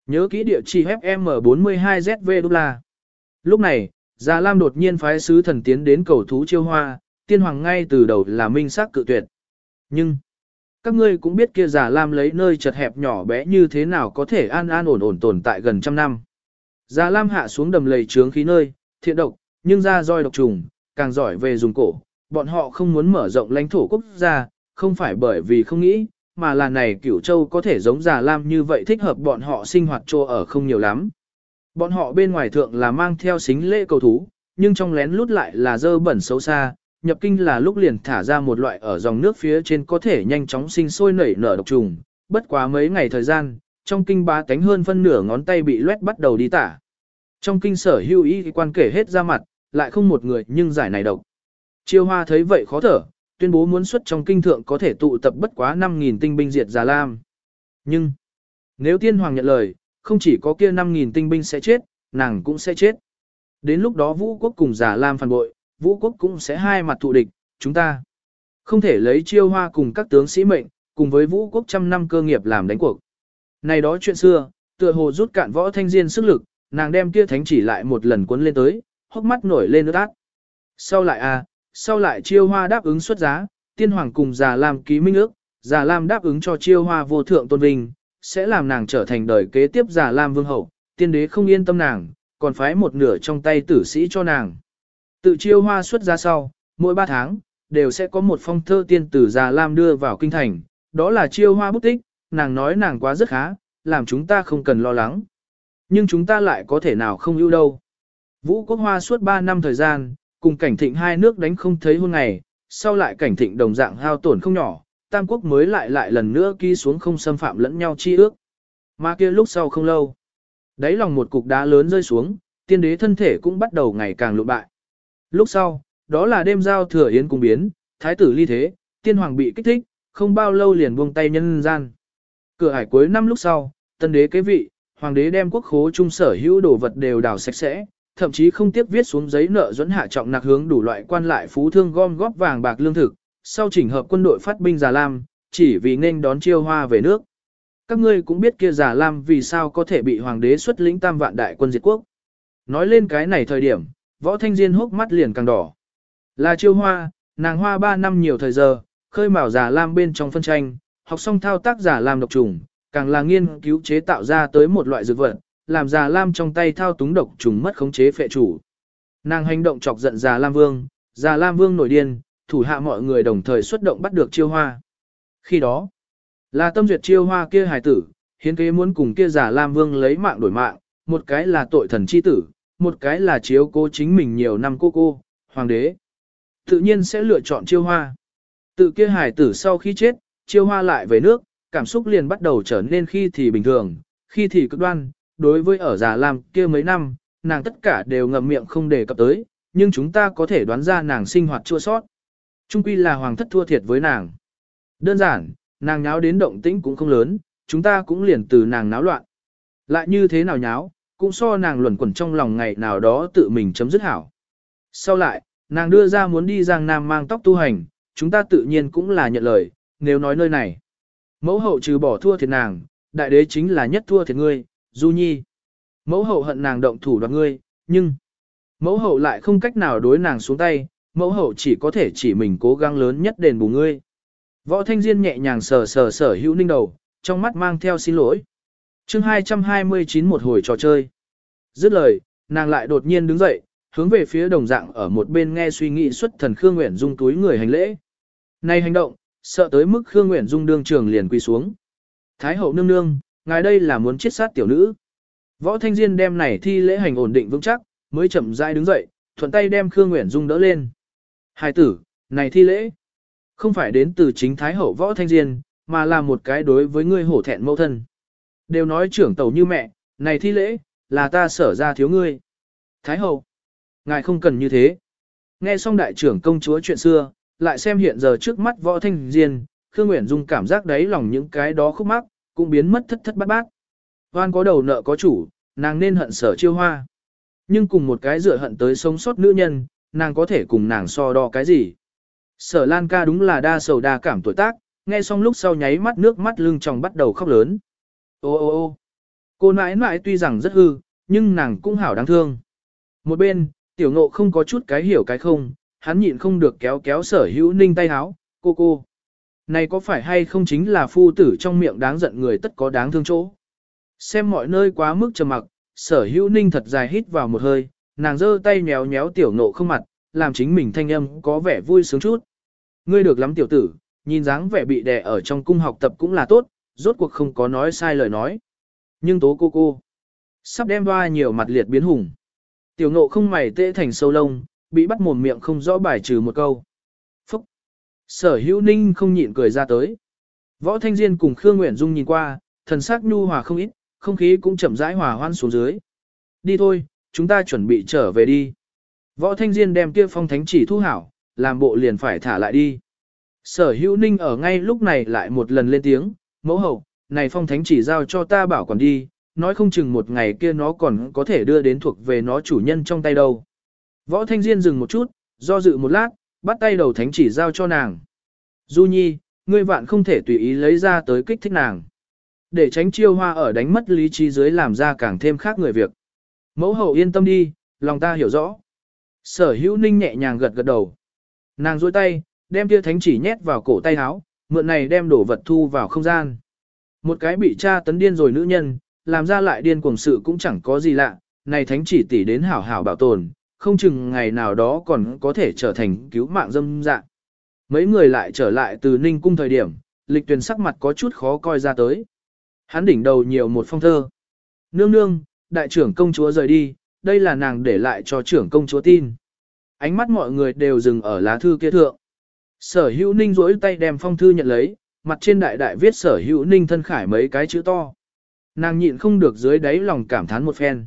Nhớ kỹ địa chỉ FM42ZV đô la. Lúc này, Già Lam đột nhiên phái sứ thần tiến đến cầu thú chiêu hoa, tiên hoàng ngay từ đầu là minh xác cự tuyệt. Nhưng, các ngươi cũng biết kia Già Lam lấy nơi chật hẹp nhỏ bé như thế nào có thể an an ổn ổn tồn tại gần trăm năm. Già Lam hạ xuống đầm lầy trướng khí nơi, thiện độc, nhưng ra roi độc trùng, càng giỏi về dùng cổ. Bọn họ không muốn mở rộng lãnh thổ quốc gia, không phải bởi vì không nghĩ, mà là này cửu châu có thể giống Già Lam như vậy thích hợp bọn họ sinh hoạt trô ở không nhiều lắm. Bọn họ bên ngoài thượng là mang theo xính lễ cầu thú, nhưng trong lén lút lại là dơ bẩn xấu xa, nhập kinh là lúc liền thả ra một loại ở dòng nước phía trên có thể nhanh chóng sinh sôi nảy nở độc trùng, bất quá mấy ngày thời gian, trong kinh ba tánh hơn phân nửa ngón tay bị loét bắt đầu đi tả. Trong kinh sở hưu y quan kể hết ra mặt, lại không một người nhưng giải này độc. Chiêu hoa thấy vậy khó thở, tuyên bố muốn xuất trong kinh thượng có thể tụ tập bất quá 5.000 tinh binh diệt Già Lam. Nhưng, nếu tiên hoàng nhận lời, không chỉ có kia 5.000 tinh binh sẽ chết, nàng cũng sẽ chết. Đến lúc đó vũ quốc cùng Già Lam phản bội, vũ quốc cũng sẽ hai mặt thụ địch, chúng ta không thể lấy chiêu hoa cùng các tướng sĩ mệnh, cùng với vũ quốc trăm năm cơ nghiệp làm đánh cuộc. Này đó chuyện xưa, tựa hồ rút cạn võ thanh diên sức lực, nàng đem kia thánh chỉ lại một lần cuốn lên tới, hốc mắt nổi lên nước át. Sau lại à, sau lại chiêu hoa đáp ứng xuất giá, tiên hoàng cùng già lam ký minh ước, già lam đáp ứng cho chiêu hoa vô thượng tôn vinh, sẽ làm nàng trở thành đời kế tiếp già lam vương hậu, tiên đế không yên tâm nàng, còn phái một nửa trong tay tử sĩ cho nàng. Tự chiêu hoa xuất ra sau, mỗi ba tháng, đều sẽ có một phong thơ tiên tử già lam đưa vào kinh thành, đó là chiêu hoa bút tích, nàng nói nàng quá rất khá, làm chúng ta không cần lo lắng. Nhưng chúng ta lại có thể nào không ưu đâu. Vũ Quốc Hoa suốt 3 năm thời gian, cùng cảnh thịnh hai nước đánh không thấy hôn ngày, sau lại cảnh thịnh đồng dạng hao tổn không nhỏ, Tam Quốc mới lại lại lần nữa ký xuống không xâm phạm lẫn nhau chi ước. Mà kia lúc sau không lâu, đáy lòng một cục đá lớn rơi xuống, tiên đế thân thể cũng bắt đầu ngày càng lụn bại. Lúc sau, đó là đêm giao thừa yến cùng biến, thái tử ly thế, tiên hoàng bị kích thích, không bao lâu liền buông tay nhân gian. Cửa hải cuối năm lúc sau, tân đế kế vị, hoàng đế đem quốc khố trung sở hữu đồ vật đều đào sạch sẽ, thậm chí không tiếp viết xuống giấy nợ dẫn hạ trọng nặc hướng đủ loại quan lại phú thương gom góp vàng bạc lương thực, sau chỉnh hợp quân đội phát binh Già Lam, chỉ vì nên đón chiêu hoa về nước. Các ngươi cũng biết kia Già Lam vì sao có thể bị hoàng đế xuất lĩnh tam vạn đại quân diệt quốc. Nói lên cái này thời điểm, võ thanh diên hốc mắt liền càng đỏ. Là chiêu hoa, nàng hoa 3 năm nhiều thời giờ, khơi mào Già Lam bên trong phân tranh, học xong thao tác Già Lam độc trùng, càng là nghiên cứu chế tạo ra tới một loại dược vật, làm già lam trong tay thao túng độc trùng mất khống chế phệ chủ. Nàng hành động chọc giận già lam vương, già lam vương nổi điên, thủ hạ mọi người đồng thời xuất động bắt được chiêu hoa. Khi đó, là tâm duyệt chiêu hoa kia hài tử, hiến kế muốn cùng kia già lam vương lấy mạng đổi mạng, một cái là tội thần chi tử, một cái là chiếu cô chính mình nhiều năm cô cô, hoàng đế. Tự nhiên sẽ lựa chọn chiêu hoa. Tự kia hài tử sau khi chết, chiêu hoa lại về nước, cảm xúc liền bắt đầu trở nên khi thì bình thường, khi thì cực đoan, đối với ở già lam kia mấy năm, nàng tất cả đều ngậm miệng không đề cập tới, nhưng chúng ta có thể đoán ra nàng sinh hoạt chua sót. Trung quy là hoàng thất thua thiệt với nàng. Đơn giản, nàng nháo đến động tĩnh cũng không lớn, chúng ta cũng liền từ nàng náo loạn. Lại như thế nào nháo, cũng so nàng luẩn quẩn trong lòng ngày nào đó tự mình chấm dứt hảo. Sau lại, nàng đưa ra muốn đi Giang Nam mang tóc tu hành, chúng ta tự nhiên cũng là nhận lời, nếu nói nơi này. Mẫu hậu trừ bỏ thua thiệt nàng, đại đế chính là nhất thua thiệt ngươi, Du Nhi. Mẫu hậu hận nàng động thủ đoạt ngươi, nhưng mẫu hậu lại không cách nào đối nàng xuống tay, mẫu hậu chỉ có thể chỉ mình cố gắng lớn nhất đền bù ngươi. Võ Thanh Diên nhẹ nhàng sờ sờ sở hữu ninh đầu, trong mắt mang theo xin lỗi. chương 229 một hồi trò chơi. Dứt lời, nàng lại đột nhiên đứng dậy, hướng về phía đồng dạng ở một bên nghe suy nghĩ xuất thần Khương Nguyễn Dung túi người hành lễ. Này hành động, sợ tới mức Khương Nguyễn Dung đương trường liền quỳ xuống. Thái hậu nương nương, ngài đây là muốn chiết sát tiểu nữ. Võ Thanh Diên đem này thi lễ hành ổn định vững chắc, mới chậm rãi đứng dậy, thuận tay đem Khương Nguyễn Dung đỡ lên. Hai tử, này thi lễ, không phải đến từ chính Thái hậu Võ Thanh Diên, mà là một cái đối với ngươi hổ thẹn mẫu thân. Đều nói trưởng tàu như mẹ, này thi lễ, là ta sở ra thiếu ngươi. Thái hậu, ngài không cần như thế. Nghe xong đại trưởng công chúa chuyện xưa, lại xem hiện giờ trước mắt võ thanh diên, Khương Nguyễn Dung cảm giác đấy lòng những cái đó khúc mắc, cũng biến mất thất thất bát bát. Hoan có đầu nợ có chủ, nàng nên hận sở chiêu hoa. Nhưng cùng một cái dựa hận tới sống sót nữ nhân, nàng có thể cùng nàng so đo cái gì. Sở Lan ca đúng là đa sầu đa cảm tuổi tác, nghe xong lúc sau nháy mắt nước mắt lưng tròng bắt đầu khóc lớn. Ô ô ô cô nãi nãi tuy rằng rất hư, nhưng nàng cũng hảo đáng thương. Một bên, tiểu ngộ không có chút cái hiểu cái không, hắn nhịn không được kéo kéo sở hữu ninh tay háo, cô cô. Này có phải hay không chính là phu tử trong miệng đáng giận người tất có đáng thương chỗ. Xem mọi nơi quá mức trầm mặc, sở hữu ninh thật dài hít vào một hơi, nàng giơ tay nhéo nhéo tiểu nộ không mặt, làm chính mình thanh âm có vẻ vui sướng chút. Ngươi được lắm tiểu tử, nhìn dáng vẻ bị đè ở trong cung học tập cũng là tốt, rốt cuộc không có nói sai lời nói. Nhưng tố cô cô, sắp đem hoa nhiều mặt liệt biến hùng. Tiểu nộ không mày tệ thành sâu lông, bị bắt mồm miệng không rõ bài trừ một câu. Sở hữu ninh không nhịn cười ra tới. Võ Thanh Diên cùng Khương Nguyễn Dung nhìn qua, thần sắc nhu hòa không ít, không khí cũng chậm rãi hòa hoan xuống dưới. Đi thôi, chúng ta chuẩn bị trở về đi. Võ Thanh Diên đem kia phong thánh chỉ thu hảo, làm bộ liền phải thả lại đi. Sở hữu ninh ở ngay lúc này lại một lần lên tiếng, mẫu hậu, này phong thánh chỉ giao cho ta bảo quản đi, nói không chừng một ngày kia nó còn có thể đưa đến thuộc về nó chủ nhân trong tay đâu. Võ Thanh Diên dừng một chút, do dự một lát, bắt tay đầu thánh chỉ giao cho nàng. Du Nhi, ngươi vạn không thể tùy ý lấy ra tới kích thích nàng. Để tránh chiêu hoa ở đánh mất lý trí dưới làm ra càng thêm khác người việc. Mẫu hậu yên tâm đi, lòng ta hiểu rõ. Sở hữu ninh nhẹ nhàng gật gật đầu. Nàng dôi tay, đem tia thánh chỉ nhét vào cổ tay áo, mượn này đem đổ vật thu vào không gian. Một cái bị cha tấn điên rồi nữ nhân, làm ra lại điên cuồng sự cũng chẳng có gì lạ, này thánh chỉ tỉ đến hảo hảo bảo tồn, không chừng ngày nào đó còn có thể trở thành cứu mạng dâm dạng. Mấy người lại trở lại từ Ninh Cung thời điểm, lịch tuyển sắc mặt có chút khó coi ra tới. Hắn đỉnh đầu nhiều một phong thơ. Nương nương, đại trưởng công chúa rời đi, đây là nàng để lại cho trưởng công chúa tin. Ánh mắt mọi người đều dừng ở lá thư kia thượng. Sở hữu ninh rỗi tay đem phong thư nhận lấy, mặt trên đại đại viết sở hữu ninh thân khải mấy cái chữ to. Nàng nhịn không được dưới đáy lòng cảm thán một phen.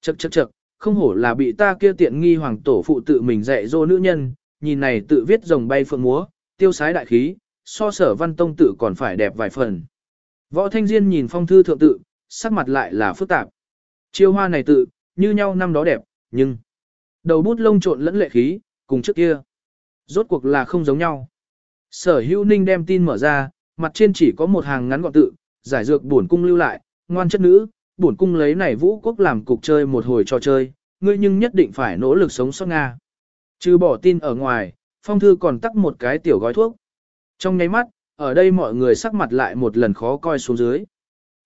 Chậc chậc chậc, không hổ là bị ta kia tiện nghi hoàng tổ phụ tự mình dạy dỗ nữ nhân, nhìn này tự viết rồng bay phượng múa, tiêu sái đại khí, so sở văn tông tự còn phải đẹp vài phần. Võ Thanh Diên nhìn phong thư thượng tự, sắc mặt lại là phức tạp. Chiêu hoa này tự, như nhau năm đó đẹp, nhưng đầu bút lông trộn lẫn lệ khí, cùng trước kia. Rốt cuộc là không giống nhau. Sở hữu ninh đem tin mở ra, mặt trên chỉ có một hàng ngắn gọn tự, giải dược bổn cung lưu lại, ngoan chất nữ, bổn cung lấy này vũ quốc làm cục chơi một hồi trò chơi, ngươi nhưng nhất định phải nỗ lực sống sót Nga. Trừ bỏ tin ở ngoài, phong thư còn tắc một cái tiểu gói thuốc. Trong nháy mắt, ở đây mọi người sắc mặt lại một lần khó coi xuống dưới.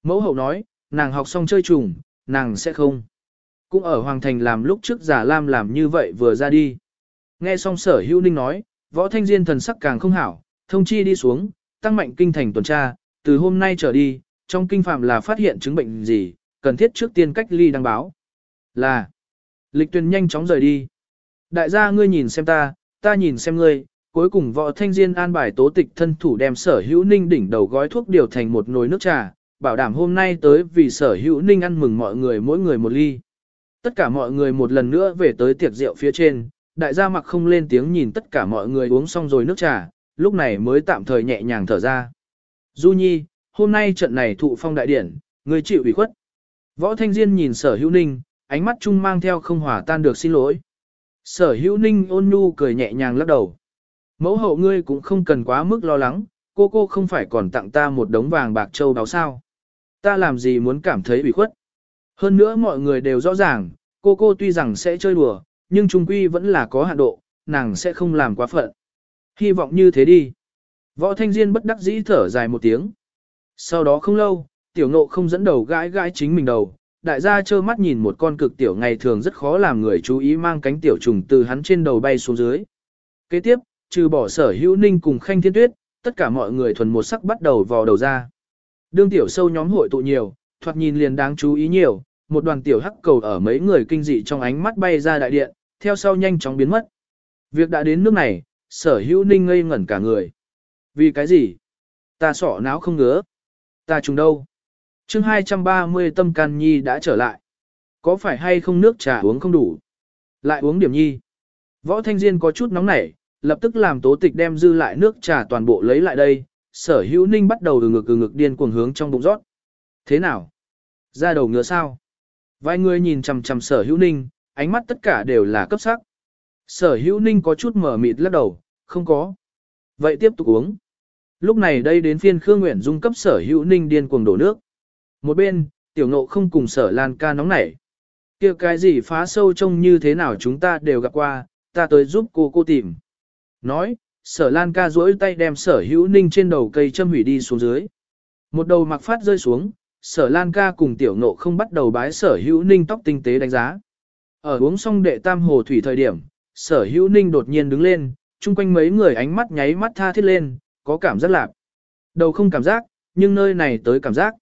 Mẫu hậu nói, nàng học xong chơi trùng, nàng sẽ không. Cũng ở Hoàng Thành làm lúc trước giả lam làm như vậy vừa ra đi. Nghe xong sở hữu ninh nói, võ thanh diên thần sắc càng không hảo, thông chi đi xuống, tăng mạnh kinh thành tuần tra, từ hôm nay trở đi, trong kinh phạm là phát hiện chứng bệnh gì, cần thiết trước tiên cách ly đăng báo. Là, lịch tuyên nhanh chóng rời đi. Đại gia ngươi nhìn xem ta, ta nhìn xem ngươi, cuối cùng võ thanh diên an bài tố tịch thân thủ đem sở hữu ninh đỉnh đầu gói thuốc điều thành một nồi nước trà, bảo đảm hôm nay tới vì sở hữu ninh ăn mừng mọi người mỗi người một ly. Tất cả mọi người một lần nữa về tới tiệc rượu phía trên, đại gia mặc không lên tiếng nhìn tất cả mọi người uống xong rồi nước trà, lúc này mới tạm thời nhẹ nhàng thở ra. Du Nhi, hôm nay trận này thụ phong đại điển, người chịu ủy khuất. Võ Thanh Diên nhìn sở hữu ninh, ánh mắt chung mang theo không hòa tan được xin lỗi. Sở hữu ninh ôn nhu cười nhẹ nhàng lắc đầu. Mẫu hậu ngươi cũng không cần quá mức lo lắng, cô cô không phải còn tặng ta một đống vàng bạc châu đáo sao. Ta làm gì muốn cảm thấy ủy khuất. Hơn nữa mọi người đều rõ ràng, cô cô tuy rằng sẽ chơi đùa, nhưng trung quy vẫn là có hạn độ, nàng sẽ không làm quá phận. Hy vọng như thế đi. Võ Thanh Diên bất đắc dĩ thở dài một tiếng. Sau đó không lâu, tiểu ngộ không dẫn đầu gãi gãi chính mình đầu, đại gia trơ mắt nhìn một con cực tiểu ngày thường rất khó làm người chú ý mang cánh tiểu trùng từ hắn trên đầu bay xuống dưới. Kế tiếp, trừ bỏ sở hữu ninh cùng khanh thiên tuyết, tất cả mọi người thuần một sắc bắt đầu vò đầu ra. Đương tiểu sâu nhóm hội tụ nhiều, thoạt nhìn liền đáng chú ý nhiều, một đoàn tiểu hắc cầu ở mấy người kinh dị trong ánh mắt bay ra đại điện, theo sau nhanh chóng biến mất. Việc đã đến nước này, sở hữu ninh ngây ngẩn cả người. Vì cái gì? Ta sọ não không ngứa. Ta trùng đâu? Chương 230 tâm can nhi đã trở lại. Có phải hay không nước trà uống không đủ? Lại uống điểm nhi. Võ Thanh Diên có chút nóng nảy, lập tức làm tố tịch đem dư lại nước trà toàn bộ lấy lại đây. Sở hữu ninh bắt đầu từ ngực từ ngực điên cuồng hướng trong bụng rót. Thế nào? Ra đầu ngựa sao? Vài người nhìn chằm chằm sở hữu ninh, ánh mắt tất cả đều là cấp sắc. Sở hữu ninh có chút mở mịt lắc đầu, không có. Vậy tiếp tục uống. Lúc này đây đến phiên Khương Nguyễn Dung cấp sở hữu ninh điên cuồng đổ nước. Một bên, tiểu ngộ không cùng sở lan ca nóng nảy. kia cái gì phá sâu trông như thế nào chúng ta đều gặp qua, ta tới giúp cô cô tìm. Nói, sở lan ca duỗi tay đem sở hữu ninh trên đầu cây châm hủy đi xuống dưới. Một đầu mặc phát rơi xuống, sở lan ca cùng tiểu ngộ không bắt đầu bái sở hữu ninh tóc tinh tế đánh giá. Ở uống xong đệ tam hồ thủy thời điểm, sở hữu ninh đột nhiên đứng lên, chung quanh mấy người ánh mắt nháy mắt tha thiết lên, có cảm giác lạc. Đầu không cảm giác, nhưng nơi này tới cảm giác.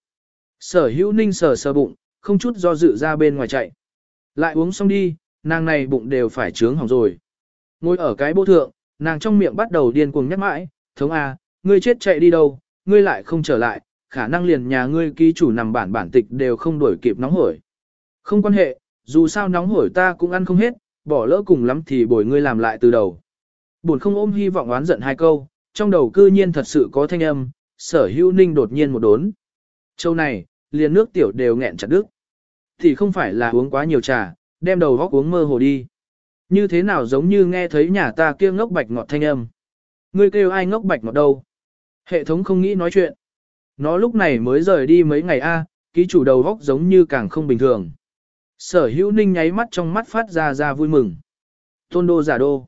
Sở hữu ninh sờ sờ bụng, không chút do dự ra bên ngoài chạy. Lại uống xong đi, nàng này bụng đều phải trướng hỏng rồi. Ngồi ở cái bô thượng, nàng trong miệng bắt đầu điên cuồng nhắc mãi, thống à, ngươi chết chạy đi đâu, ngươi lại không trở lại, khả năng liền nhà ngươi ký chủ nằm bản bản tịch đều không đuổi kịp nóng hổi. Không quan hệ, dù sao nóng hổi ta cũng ăn không hết, bỏ lỡ cùng lắm thì bồi ngươi làm lại từ đầu. Buồn không ôm hy vọng oán giận hai câu, trong đầu cư nhiên thật sự có thanh âm, sở hữu ninh đột nhiên một đốn. Châu này, liền nước tiểu đều nghẹn chặt đứt. Thì không phải là uống quá nhiều trà, đem đầu góc uống mơ hồ đi. Như thế nào giống như nghe thấy nhà ta kia ngốc bạch ngọt thanh âm. Ngươi kêu ai ngốc bạch ngọt đâu? Hệ thống không nghĩ nói chuyện. Nó lúc này mới rời đi mấy ngày a, ký chủ đầu góc giống như càng không bình thường. Sở hữu ninh nháy mắt trong mắt phát ra ra vui mừng. Tôn đô giả đô.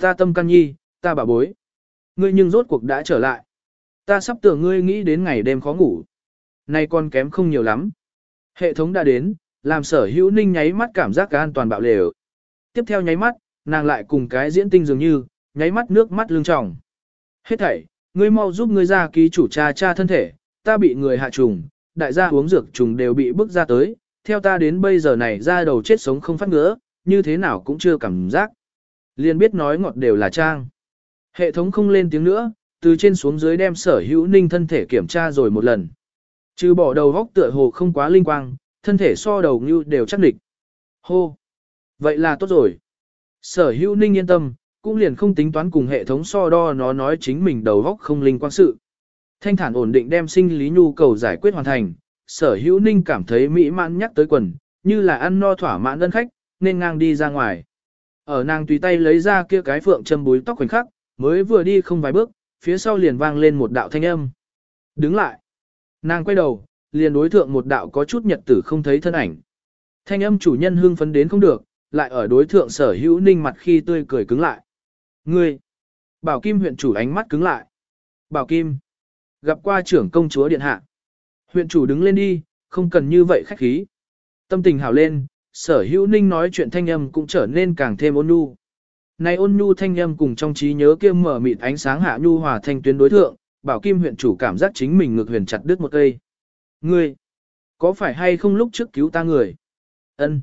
Ta tâm căn nhi, ta bà bối. Ngươi nhưng rốt cuộc đã trở lại. Ta sắp tưởng ngươi nghĩ đến ngày đêm khó ngủ. Nay con kém không nhiều lắm. Hệ thống đã đến, làm sở hữu ninh nháy mắt cảm giác cả an toàn bạo lều. Tiếp theo nháy mắt, nàng lại cùng cái diễn tinh dường như, nháy mắt nước mắt lưng tròng. Hết thảy, ngươi mau giúp ngươi ra ký chủ cha cha thân thể, ta bị người hạ trùng, đại gia uống dược trùng đều bị bức ra tới, theo ta đến bây giờ này ra đầu chết sống không phát ngứa, như thế nào cũng chưa cảm giác. Liên biết nói ngọt đều là trang. Hệ thống không lên tiếng nữa, từ trên xuống dưới đem sở hữu ninh thân thể kiểm tra rồi một lần. Trừ bỏ đầu góc tựa hồ không quá linh quang, thân thể so đầu như đều chắc địch. Hô! Vậy là tốt rồi. Sở hữu ninh yên tâm, cũng liền không tính toán cùng hệ thống so đo nó nói chính mình đầu góc không linh quang sự. Thanh thản ổn định đem sinh lý nhu cầu giải quyết hoàn thành, sở hữu ninh cảm thấy mỹ mãn nhắc tới quần, như là ăn no thỏa mãn đơn khách, nên ngang đi ra ngoài. Ở nàng tùy tay lấy ra kia cái phượng châm búi tóc khoảnh khắc, mới vừa đi không vài bước, phía sau liền vang lên một đạo thanh âm. Đứng lại. Nàng quay đầu, liền đối thượng một đạo có chút nhật tử không thấy thân ảnh. Thanh âm chủ nhân hưng phấn đến không được, lại ở đối thượng sở hữu ninh mặt khi tươi cười cứng lại. Ngươi! Bảo Kim huyện chủ ánh mắt cứng lại. Bảo Kim! Gặp qua trưởng công chúa điện hạ. Huyện chủ đứng lên đi, không cần như vậy khách khí. Tâm tình hảo lên, sở hữu ninh nói chuyện thanh âm cũng trở nên càng thêm ôn nhu. Này ôn nhu thanh âm cùng trong trí nhớ kia mở mịt ánh sáng hạ nhu hòa thanh tuyến đối thượng, bảo kim huyện chủ cảm giác chính mình ngược huyền chặt đứt một cây. Ngươi, có phải hay không lúc trước cứu ta người? Ân.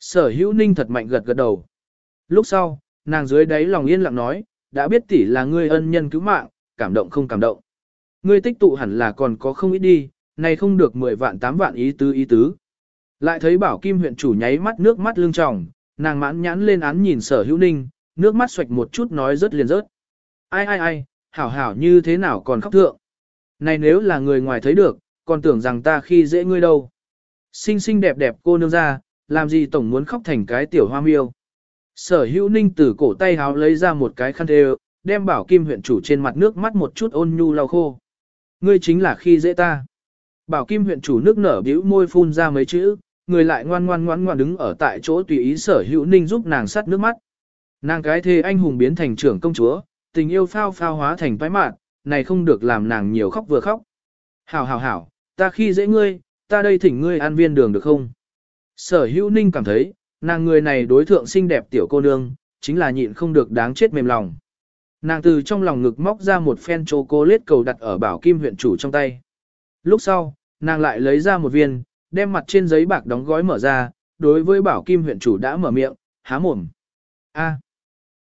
Sở hữu ninh thật mạnh gật gật đầu. Lúc sau, nàng dưới đáy lòng yên lặng nói, đã biết tỷ là ngươi ân nhân cứu mạng, cảm động không cảm động. Ngươi tích tụ hẳn là còn có không ít đi, này không được 10 vạn 8 vạn ý tứ ý tứ. Lại thấy bảo kim huyện chủ nháy mắt nước mắt lưng tròng, nàng mãn nhãn lên án nhìn sở hữu ninh, nước mắt xoạch một chút nói rất liền rớt. Ai ai ai, hảo hảo như thế nào còn khóc thượng. Này nếu là người ngoài thấy được, còn tưởng rằng ta khi dễ ngươi đâu. Xinh xinh đẹp đẹp cô nương ra, làm gì tổng muốn khóc thành cái tiểu hoa miêu. Sở hữu ninh từ cổ tay háo lấy ra một cái khăn thề, đem bảo kim huyện chủ trên mặt nước mắt một chút ôn nhu lau khô. Ngươi chính là khi dễ ta. Bảo kim huyện chủ nước nở bĩu môi phun ra mấy chữ, người lại ngoan ngoan ngoan ngoan đứng ở tại chỗ tùy ý sở hữu ninh giúp nàng sắt nước mắt. Nàng cái thề anh hùng biến thành trưởng công chúa, tình yêu phao phao hóa thành toái mạn, này không được làm nàng nhiều khóc vừa khóc. Hảo hảo hảo, ta khi dễ ngươi, ta đây thỉnh ngươi ăn viên đường được không? Sở hữu ninh cảm thấy, nàng người này đối thượng xinh đẹp tiểu cô nương, chính là nhịn không được đáng chết mềm lòng. Nàng từ trong lòng ngực móc ra một phen chocolate cầu đặt ở bảo kim huyện chủ trong tay. Lúc sau, nàng lại lấy ra một viên, đem mặt trên giấy bạc đóng gói mở ra, đối với bảo kim huyện chủ đã mở miệng, há mồm. A.